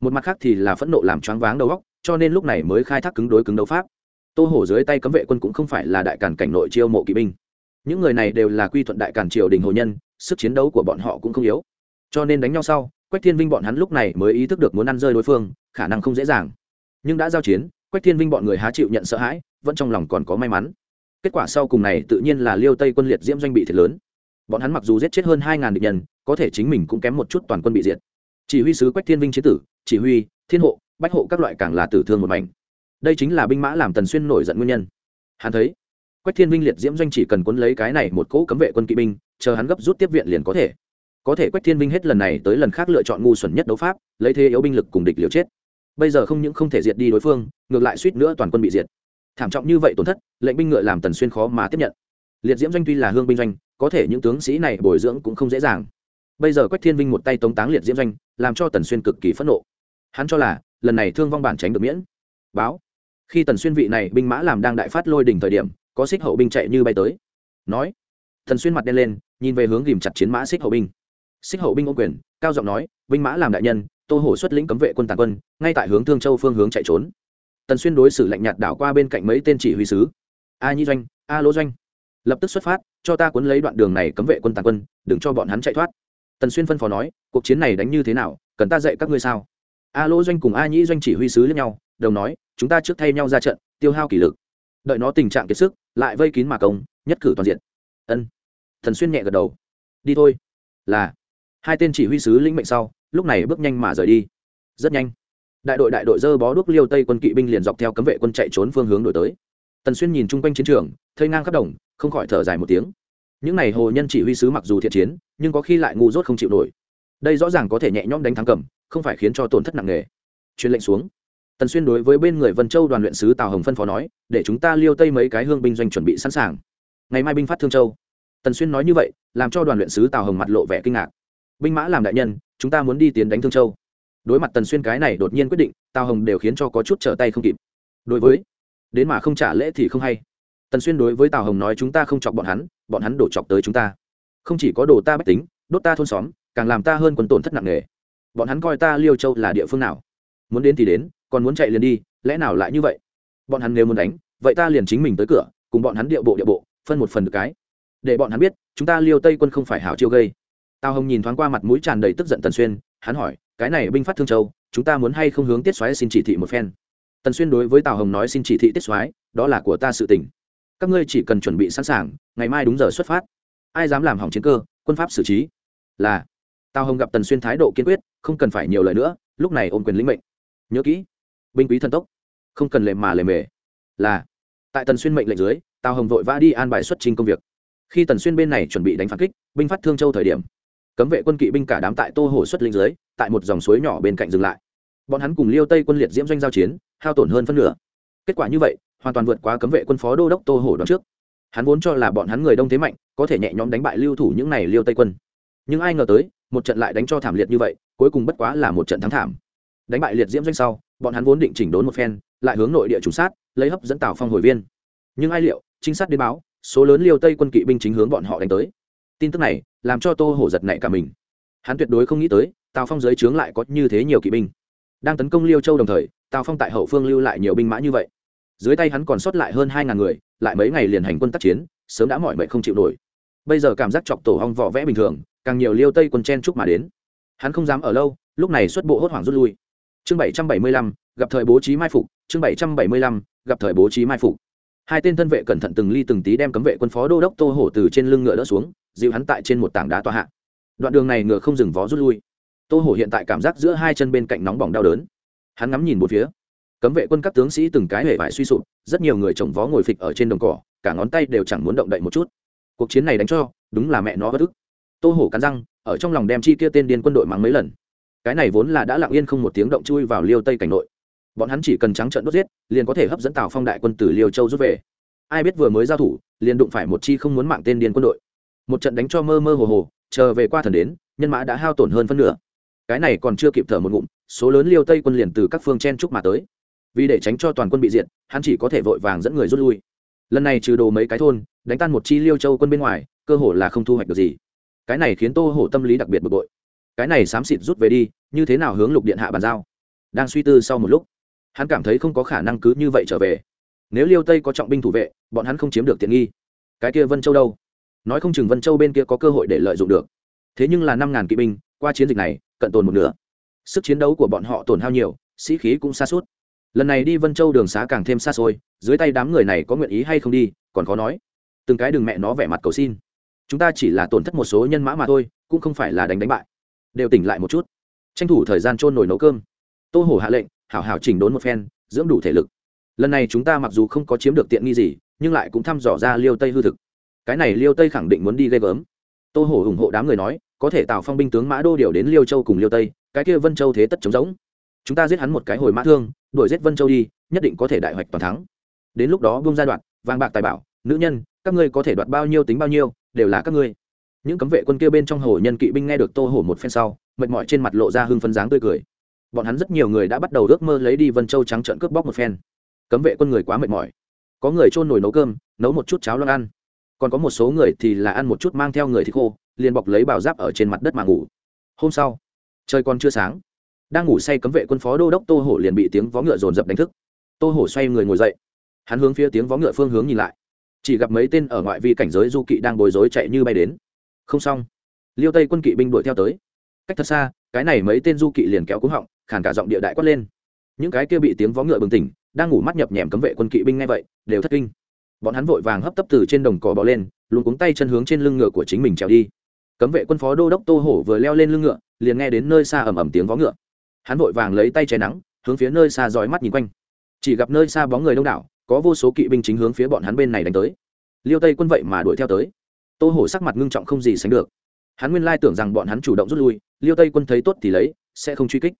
một mặt khác thì là phẫn nộ làm choáng váng đầu góc cho nên lúc này mới khai thác cứng đối cứng đấu pháp tô hổ dưới tay cấm vệ quân cũng không phải là đại cản cảnh nội chiêu mộ kỵ binh những người này đều là quy thuận đại cản triều đình hồ nhân sức chiến đấu của bọn họ cũng không yếu cho nên đánh nhau sau quách thiên vinh bọn hắn lúc này mới ý thức được muốn ăn rơi đối phương, khả năng không dễ dàng. Nhưng đã giao chiến, quách thiên vinh bọn người há chịu nhận sợ hãi, vẫn trong lòng còn có may mắn. Kết quả sau cùng này tự nhiên là liêu tây quân liệt diễm doanh bị thiệt lớn. Bọn hắn mặc dù giết chết hơn hai ngàn địch nhân, có thể chính mình cũng kém một chút toàn quân bị diệt. Chỉ huy sứ quách thiên vinh chế tử, chỉ huy, thiên hộ, bách hộ các loại càng là tử thương một mảnh. Đây chính là binh mã làm tần xuyên nổi giận nguyên nhân. Hắn thấy, quách thiên vinh liệt diễm doanh chỉ cần cuốn lấy cái này một cỗ cấm vệ quân kỵ binh, chờ hắn gấp rút tiếp viện liền có thể có thể quách thiên vinh hết lần này tới lần khác lựa chọn ngu xuẩn nhất đấu pháp, lấy thế yếu binh lực cùng địch liều chết. Bây giờ không những không thể diệt đi đối phương, ngược lại suýt nữa toàn quân bị diệt. Thảm trọng như vậy tổn thất, lệnh binh ngựa làm tần xuyên khó mà tiếp nhận. Liệt diễm doanh tuy là hương binh doanh, có thể những tướng sĩ này bồi dưỡng cũng không dễ dàng. Bây giờ quách thiên vinh một tay tống táng liệt diễm doanh, làm cho tần xuyên cực kỳ phẫn nộ. Hắn cho là, lần này thương vong bản tránh được miễn. Báo. Khi tần xuyên vị này binh mã làm đang đại phát lôi đỉnh thời điểm, có xích hậu binh chạy như bay tới. Nói. Tần xuyên mặt đen lên, nhìn về hướng ghìm chặt chiến mã xích hậu binh xích hậu binh ô quyền, cao giọng nói, binh mã làm đại nhân, tô hổ xuất lĩnh cấm vệ quân tàn quân, ngay tại hướng thương châu phương hướng chạy trốn. Tần xuyên đối xử lạnh nhạt đảo qua bên cạnh mấy tên chỉ huy sứ. A nhi doanh, a lỗ doanh, lập tức xuất phát, cho ta cuốn lấy đoạn đường này cấm vệ quân tàn quân, đừng cho bọn hắn chạy thoát. Tần xuyên phân phó nói, cuộc chiến này đánh như thế nào, cần ta dạy các ngươi sao? A lỗ doanh cùng a nhĩ doanh chỉ huy sứ lẫn nhau, đồng nói, chúng ta trước thay nhau ra trận, tiêu hao kỷ lực. Đợi nó tình trạng kiệt sức, lại vây kín mà công, nhất cử toàn diện. Ân. Thần xuyên nhẹ gật đầu. Đi thôi. Là hai tên chỉ huy sứ linh mệnh sau, lúc này bước nhanh mà rời đi. Rất nhanh, đại đội đại đội dơ bó đuốc liêu tây quân kỵ binh liền dọc theo cấm vệ quân chạy trốn phương hướng đổi tới. Tần xuyên nhìn chung quanh chiến trường, thây ngang khắp đồng, không khỏi thở dài một tiếng. Những n à y hồ nhân chỉ huy sứ mặc dù thiện chiến, nhưng có khi lại ngu dốt không chịu nổi. Đây rõ ràng có thể nhẹ nhõm đánh thắng cầm, không phải khiến cho tổn thất nặng nề. Truyền lệnh xuống. Tần xuyên đối với bên người vân châu đoàn luyện sứ tào hồng phân phó nói, để chúng ta liêu tây mấy cái hương binh doanh chuẩn bị sẵn sàng. Ngày mai binh phát thương châu. Tần xuyên nói như vậy, làm cho đoàn luyện sứ tào hồng mặt lộ vẻ kinh ngạc binh mã làm đại nhân, chúng ta muốn đi tiến đánh thương châu. Đối mặt tần xuyên cái này đột nhiên quyết định, tào hồng đều khiến cho có chút trở tay không kịp. Đối với, đến mà không trả lễ thì không hay. Tần xuyên đối với tào hồng nói chúng ta không chọc bọn hắn bọn hắn đổ chọc tới chúng ta. Không chỉ có đồ ta bách tính, đốt ta thôn xóm, càng làm ta hơn quân tổn thất nặng nề. Bọn hắn coi ta liêu châu là địa phương nào? Muốn đến thì đến, còn muốn chạy liền đi, lẽ nào lại như vậy? Bọn hắn nếu muốn đánh, vậy ta liền chính mình tới cửa, cùng bọn hắn địa bộ địa bộ, phân một phần được cái. Để bọn hắn biết, chúng ta liêu tây quân không phải hảo chiêu gây tào hồng nhìn thoáng qua mặt mũi tràn đầy tức giận tần xuyên, hắn hỏi, cái này binh phát thương châu, chúng ta muốn hay không hướng tiết xoáy xin chỉ thị một phen? Tần xuyên đối với tào hồng nói, xin chỉ thị tiết xoáy đó là của ta sự tình. Các ngươi chỉ cần chuẩn bị sẵn sàng, ngày mai đúng giờ xuất phát. Ai dám làm hỏng chiến cơ, quân pháp xử trí. Là. Tào hồng gặp tần xuyên thái độ kiên quyết, không cần phải nhiều lời nữa, lúc này ôm quyền lĩnh mệnh. Nhớ kỹ, binh quý thần tốc, không cần lề mà lề mề. Là. Tại tần xuyên mệnh lệnh dưới, tào hồng vội vã đi an bài xuất trình công việc. Khi tần xuyên bên này chuẩn bị đánh phản kích, binh phát thương châu thời điểm cấm vệ quân kỵ binh cả đám tại tô hồ xuất linh dưới, tại một dòng suối nhỏ bên cạnh dừng lại. Bọn hắn cùng liêu tây quân liệt diễm doanh giao chiến, hao tổn hơn phân nửa. Kết quả như vậy, hoàn toàn vượt qua cấm vệ quân phó đô đốc tô hồ đón trước. Hắn vốn cho là bọn hắn người đông thế mạnh, có thể nhẹ nhõm đánh bại lưu thủ những này liêu tây quân. Nhưng ai ngờ tới, một trận lại đánh cho thảm liệt như vậy, cuối cùng bất quá là một trận thắng thảm. Đánh bại liệt diễm doanh sau, bọn hắn vốn định chỉnh đốn một phen, lại hướng nội địa trùng sát, lấy hấp dẫn tào phong hồi viên. Nhưng ai liệu, trinh sát đến báo, số lớn liêu tây quân kỵ binh chính hướng bọn họ đánh tới tin tức này làm cho tô hổ giật nảy cả mình. Hắn tuyệt đối không nghĩ tới, tào phong dưới trướng lại có như thế nhiều kỵ binh. Đang tấn công liêu châu đồng thời, tào phong tại hậu phương lưu lại nhiều binh mã như vậy. Dưới tay hắn còn sót lại hơn hai ngàn người, lại mấy ngày liền hành quân tác chiến, sớm đã mỏi mệt không chịu nổi. Bây giờ cảm giác chọc tổ hong vỏ vẽ bình thường, càng nhiều liêu tây quân chen chúc mà đến. Hắn không dám ở lâu, lúc này xuất bộ hốt hoảng rút lui. Chương bảy trăm bảy mươi lăm, gặp thời bố trí mai phục, chương bảy trăm bảy mươi lăm, gặp thời bố trí mai phục. Hai tên thân vệ cẩn thận từng ly từng tí đem cấm vệ quân phó đô đốc tô hổ từ trên lưng ngựa đỡ xuống dịu hắn tại trên một tảng đá tòa hạ. Đoạn đường này ngựa không dừng vó rút lui. Tô hổ hiện tại cảm giác giữa hai chân bên cạnh nóng bỏng đau đớn. Hắn ngắm nhìn một phía. Cấm vệ quân các tướng sĩ từng cái hề vải suy sụp, rất nhiều người trồng vó ngồi phịch ở trên đồng cỏ, cả ngón tay đều chẳng muốn động đậy một chút. Cuộc chiến này đánh cho, đúng là mẹ nó bất ức. Tô hổ cắn răng, ở trong lòng đem chi kia tên điên quân đội mắng mấy lần. Cái này vốn là đã lặng yên không một tiếng động chui vào liêu tây cảnh nội. Bọn hắn chỉ cần trắng trận đốt giết, liền có thể hấp dẫn tào phong đại quân từ liêu châu rút về. Ai biết vừa mới giao thủ, liền đụng phải một chi không muốn mạng tên điên quân đội một trận đánh cho mơ mơ hồ hồ, chờ về qua thần đến, nhân mã đã hao tổn hơn phân nửa. Cái này còn chưa kịp thở một ngụm, số lớn liêu tây quân liền từ các phương chen trúc mà tới. Vì để tránh cho toàn quân bị diệt, hắn chỉ có thể vội vàng dẫn người rút lui. Lần này trừ đồ mấy cái thôn, đánh tan một chi liêu châu quân bên ngoài, cơ hồ là không thu hoạch được gì. Cái này khiến tô hổ tâm lý đặc biệt bực bội. Cái này xám xịt rút về đi, như thế nào hướng lục điện hạ bàn giao? Đang suy tư sau một lúc, hắn cảm thấy không có khả năng cứ như vậy trở về. Nếu liêu tây có trọng binh thủ vệ, bọn hắn không chiếm được tiện nghi. Cái kia vân châu đâu? Nói không chừng vân châu bên kia có cơ hội để lợi dụng được. Thế nhưng là năm ngàn kỵ binh, qua chiến dịch này, cận tồn một nửa. Sức chiến đấu của bọn họ tổn hao nhiều, sĩ khí cũng xa suốt lần này đi vân châu đường xá càng thêm xa xôi, dưới tay đám người này có nguyện ý hay không đi, còn khó nói. Từng cái đường mẹ nó vẻ mặt cầu xin. Chúng ta chỉ là tổn thất một số nhân mã mà thôi, cũng không phải là đánh đánh bại. Đều tỉnh lại một chút. Tranh thủ thời gian trôn nổi nấu cơm. Tô hổ hạ lệnh, hảo hảo chỉnh đốn một phen, dưỡng đủ thể lực. Lần này chúng ta mặc dù không có chiếm được tiện nghi gì, nhưng lại cũng thăm dò ra liêu tây hư thực cái này liêu tây khẳng định muốn đi gây gớm. Tô hổ ủng hộ đám người nói, có thể tạo phong binh tướng mã đô điều đến liêu châu cùng liêu tây, cái kia vân châu thế tất chống giống chúng ta giết hắn một cái hồi mã thương, đuổi giết vân châu đi, nhất định có thể đại hoạch toàn thắng. Đến lúc đó bung ra đoạn, vàng bạc tài bảo, nữ nhân, các ngươi có thể đoạt bao nhiêu tính bao nhiêu, đều là các ngươi. Những cấm vệ quân kia bên trong hồ nhân kỵ binh nghe được tô hổ một phen sau, mệt mỏi trên mặt lộ ra hưng phấn dáng tươi cười. Bọn hắn rất nhiều người đã bắt đầu ước mơ lấy đi vân châu trắng trợn cướp bóc một phen. Cấm vệ quân người quá mệt mỏi. Có người trôn nồi nấu cơm, nấu một chút cháo loang ăn còn có một số người thì là ăn một chút mang theo người thì khô, liền bọc lấy bảo giáp ở trên mặt đất mà ngủ. Hôm sau, trời còn chưa sáng, đang ngủ say cấm vệ quân phó đô đốc tô hổ liền bị tiếng vó ngựa dồn dập đánh thức. Tô hổ xoay người ngồi dậy, hắn hướng phía tiếng vó ngựa phương hướng nhìn lại. Chỉ gặp mấy tên ở ngoại vi cảnh giới du kỵ đang bối rối chạy như bay đến. Không xong, liêu tây quân kỵ binh đuổi theo tới. Cách thật xa, cái này mấy tên du kỵ liền kéo cúng họng khản cả giọng địa đại quát lên. Những cái kia bị tiếng vó ngựa bừng tỉnh, đang ngủ mắt nhập nhèm cấm vệ quân kỵ binh ngay vậy, đều thất kinh bọn hắn vội vàng hấp tấp từ trên đồng cỏ bò lên luôn cuống tay chân hướng trên lưng ngựa của chính mình trèo đi. Cấm vệ quân phó đô đốc tô hổ vừa leo lên lưng ngựa, liền nghe đến nơi xa ầm ầm tiếng vó ngựa. Hắn vội vàng lấy tay che nắng, hướng phía nơi xa dõi mắt nhìn quanh. Chỉ gặp nơi xa bóng người đông đảo, có vô số kỵ binh chính hướng phía bọn hắn bên này đánh tới. Liêu tây quân vậy mà đuổi theo tới. Tô hổ sắc mặt ngưng trọng không gì sánh được. Hắn nguyên lai tưởng rằng bọn hắn chủ động rút lui, liêu tây quân thấy tốt thì lấy, sẽ không truy kích.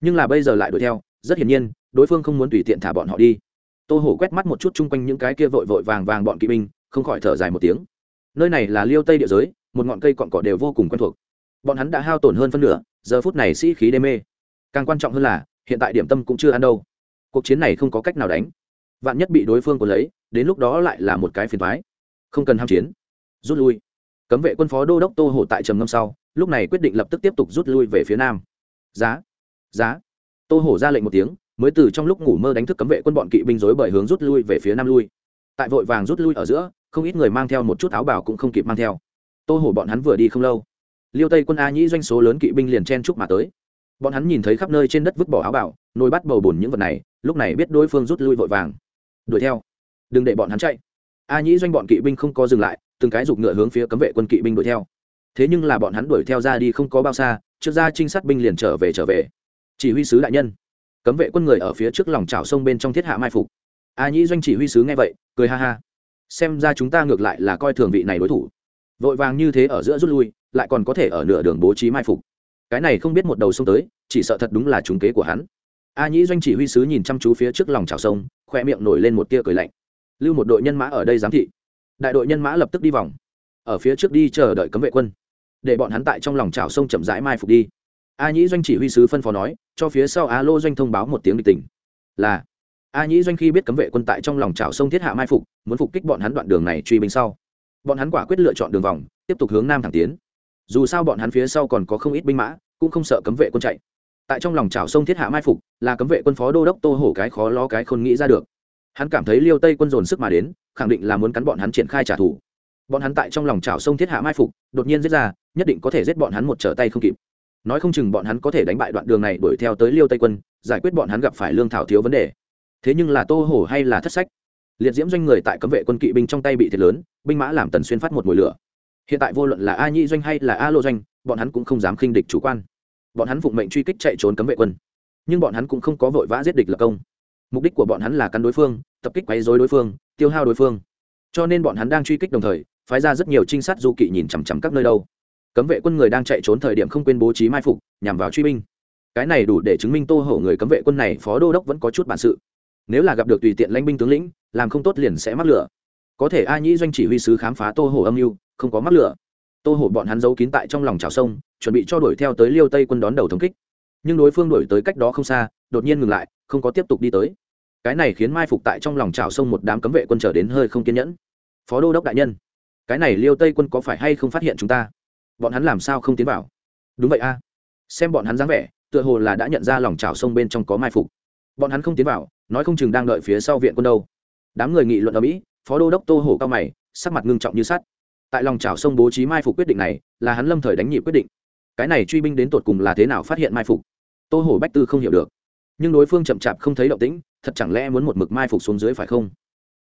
Nhưng là bây giờ lại đuổi theo, rất hiển nhiên, đối phương không muốn tùy tiện thả bọn họ đi tô hổ quét mắt một chút chung quanh những cái kia vội vội vàng vàng bọn kỵ binh, không khỏi thở dài một tiếng. Nơi này là liêu tây địa giới, một ngọn cây cọn cỏ đều vô cùng quen thuộc. Bọn hắn đã hao tổn hơn phân nửa, giờ phút này sĩ khí đê mê. Càng quan trọng hơn là, hiện tại điểm tâm cũng chưa ăn đâu. Cuộc chiến này không có cách nào đánh. Vạn nhất bị đối phương còn lấy, đến lúc đó lại là một cái phiền thoái không cần ham chiến. Rút lui. Cấm vệ quân phó đô đốc tô hổ tại trầm ngâm sau, lúc này quyết định lập tức tiếp tục rút lui về phía nam. Giá. Giá. Tô hổ ra lệnh một tiếng mới từ trong lúc ngủ mơ đánh thức cấm vệ quân bọn kỵ binh rối bởi hướng rút lui về phía nam lui. Tại vội vàng rút lui ở giữa, không ít người mang theo một chút áo bảo cũng không kịp mang theo. Tô hổ bọn hắn vừa đi không lâu, liêu tây quân a nhĩ doanh số lớn kỵ binh liền chen chúc mà tới. Bọn hắn nhìn thấy khắp nơi trên đất vứt bỏ áo bảo nồi bắt bầu bùn những vật này, lúc này biết đối phương rút lui vội vàng. Đuổi theo. Đừng để bọn hắn chạy. A nhĩ doanh bọn kỵ binh không có dừng lại, từng cái giục ngựa hướng phía cấm vệ quân kỵ binh đuổi theo. Thế nhưng là bọn hắn đuổi theo ra đi không có bao xa, trước ra trinh sát binh liền trở về trở về. Chỉ huy sứ đại nhân cấm vệ quân người ở phía trước lòng trào sông bên trong thiết hạ mai phục. A nhĩ doanh chỉ huy sứ nghe vậy, cười ha ha. Xem ra chúng ta ngược lại là coi thường vị này đối thủ. Vội vàng như thế ở giữa rút lui, lại còn có thể ở nửa đường bố trí mai phục. Cái này không biết một đầu sông tới, chỉ sợ thật đúng là trúng kế của hắn. A nhĩ doanh chỉ huy sứ nhìn chăm chú phía trước lòng trào sông khoe miệng nổi lên một tia cười lạnh. Lưu một đội nhân mã ở đây giám thị. Đại đội nhân mã lập tức đi vòng. Ở phía trước đi chờ đợi cấm vệ quân. Để bọn hắn tại trong lòng trào sông chậm rãi mai phục đi a nhĩ doanh chỉ huy sứ phân phó nói, cho phía sau a lô doanh thông báo một tiếng địch tình. Là, a nhĩ doanh khi biết cấm vệ quân tại trong lòng trào sông thiết hạ mai phục, muốn phục kích bọn hắn đoạn đường này truy binh sau. Bọn hắn quả quyết lựa chọn đường vòng, tiếp tục hướng nam thẳng tiến. Dù sao bọn hắn phía sau còn có không ít binh mã, cũng không sợ cấm vệ quân chạy. Tại trong lòng trào sông thiết hạ mai phục, là cấm vệ quân phó đô đốc tô hổ cái khó lo cái khôn nghĩ ra được. Hắn cảm thấy liêu tây quân dồn sức mà đến, khẳng định là muốn cắn bọn hắn triển khai trả thù. Bọn hắn tại trong lòng trào sông thiết hạ mai phục, đột nhiên giết ra, nhất định có thể giết bọn hắn một trở tay không kịp nói không chừng bọn hắn có thể đánh bại đoạn đường này đuổi theo tới liêu tây quân, giải quyết bọn hắn gặp phải lương thảo thiếu vấn đề. Thế nhưng là tô hổ hay là thất sách? Liệt diễm doanh người tại cấm vệ quân kỵ binh trong tay bị thiệt lớn, binh mã làm tần xuyên phát một mùi lửa. Hiện tại vô luận là a nhĩ doanh hay là a lô doanh, bọn hắn cũng không dám khinh địch chủ quan. Bọn hắn phụng mệnh truy kích chạy trốn cấm vệ quân. Nhưng bọn hắn cũng không có vội vã giết địch lập công. Mục đích của bọn hắn là cắn đối phương, tập kích quấy dối đối phương, tiêu hao đối phương. Cho nên bọn hắn đang truy kích đồng thời, phái ra rất nhiều trinh sát du kỵ nhìn chằm chằm các nơi đâu cấm vệ quân người đang chạy trốn thời điểm không quên bố trí mai phục, nhằm vào truy binh. Cái này đủ để chứng minh tô hổ người cấm vệ quân này phó đô đốc vẫn có chút bản sự. Nếu là gặp được tùy tiện lãnh binh tướng lĩnh, làm không tốt liền sẽ mắc lửa. Có thể a nhĩ doanh chỉ huy sứ khám phá tô hổ âm mưu, không có mắc lửa. Tô hổ bọn hắn giấu kín tại trong lòng trào sông, chuẩn bị cho đuổi theo tới liêu tây quân đón đầu thống kích. Nhưng đối phương đuổi tới cách đó không xa, đột nhiên ngừng lại, không có tiếp tục đi tới. Cái này khiến mai phục tại trong lòng trào sông một đám cấm vệ quân trở đến hơi không kiên nhẫn. Phó đô đốc đại nhân, cái này liêu tây quân có phải hay không phát hiện chúng ta? Bọn hắn làm sao không tiến vào? Đúng vậy a. Xem bọn hắn dáng vẻ, tựa hồ là đã nhận ra lòng trào sông bên trong có mai phục. Bọn hắn không tiến vào, nói không chừng đang đợi phía sau viện quân đâu. Đám người nghị luận ở mỹ, phó đô đốc tô hổ cao mày, sắc mặt ngưng trọng như sắt. Tại lòng trào sông bố trí mai phục quyết định này, là hắn lâm thời đánh nhị quyết định. Cái này truy binh đến tột cùng là thế nào phát hiện mai phục? Tô hổ bách tư không hiểu được. Nhưng đối phương chậm chạp không thấy động tĩnh, thật chẳng lẽ muốn một mực mai phục xuống dưới phải không?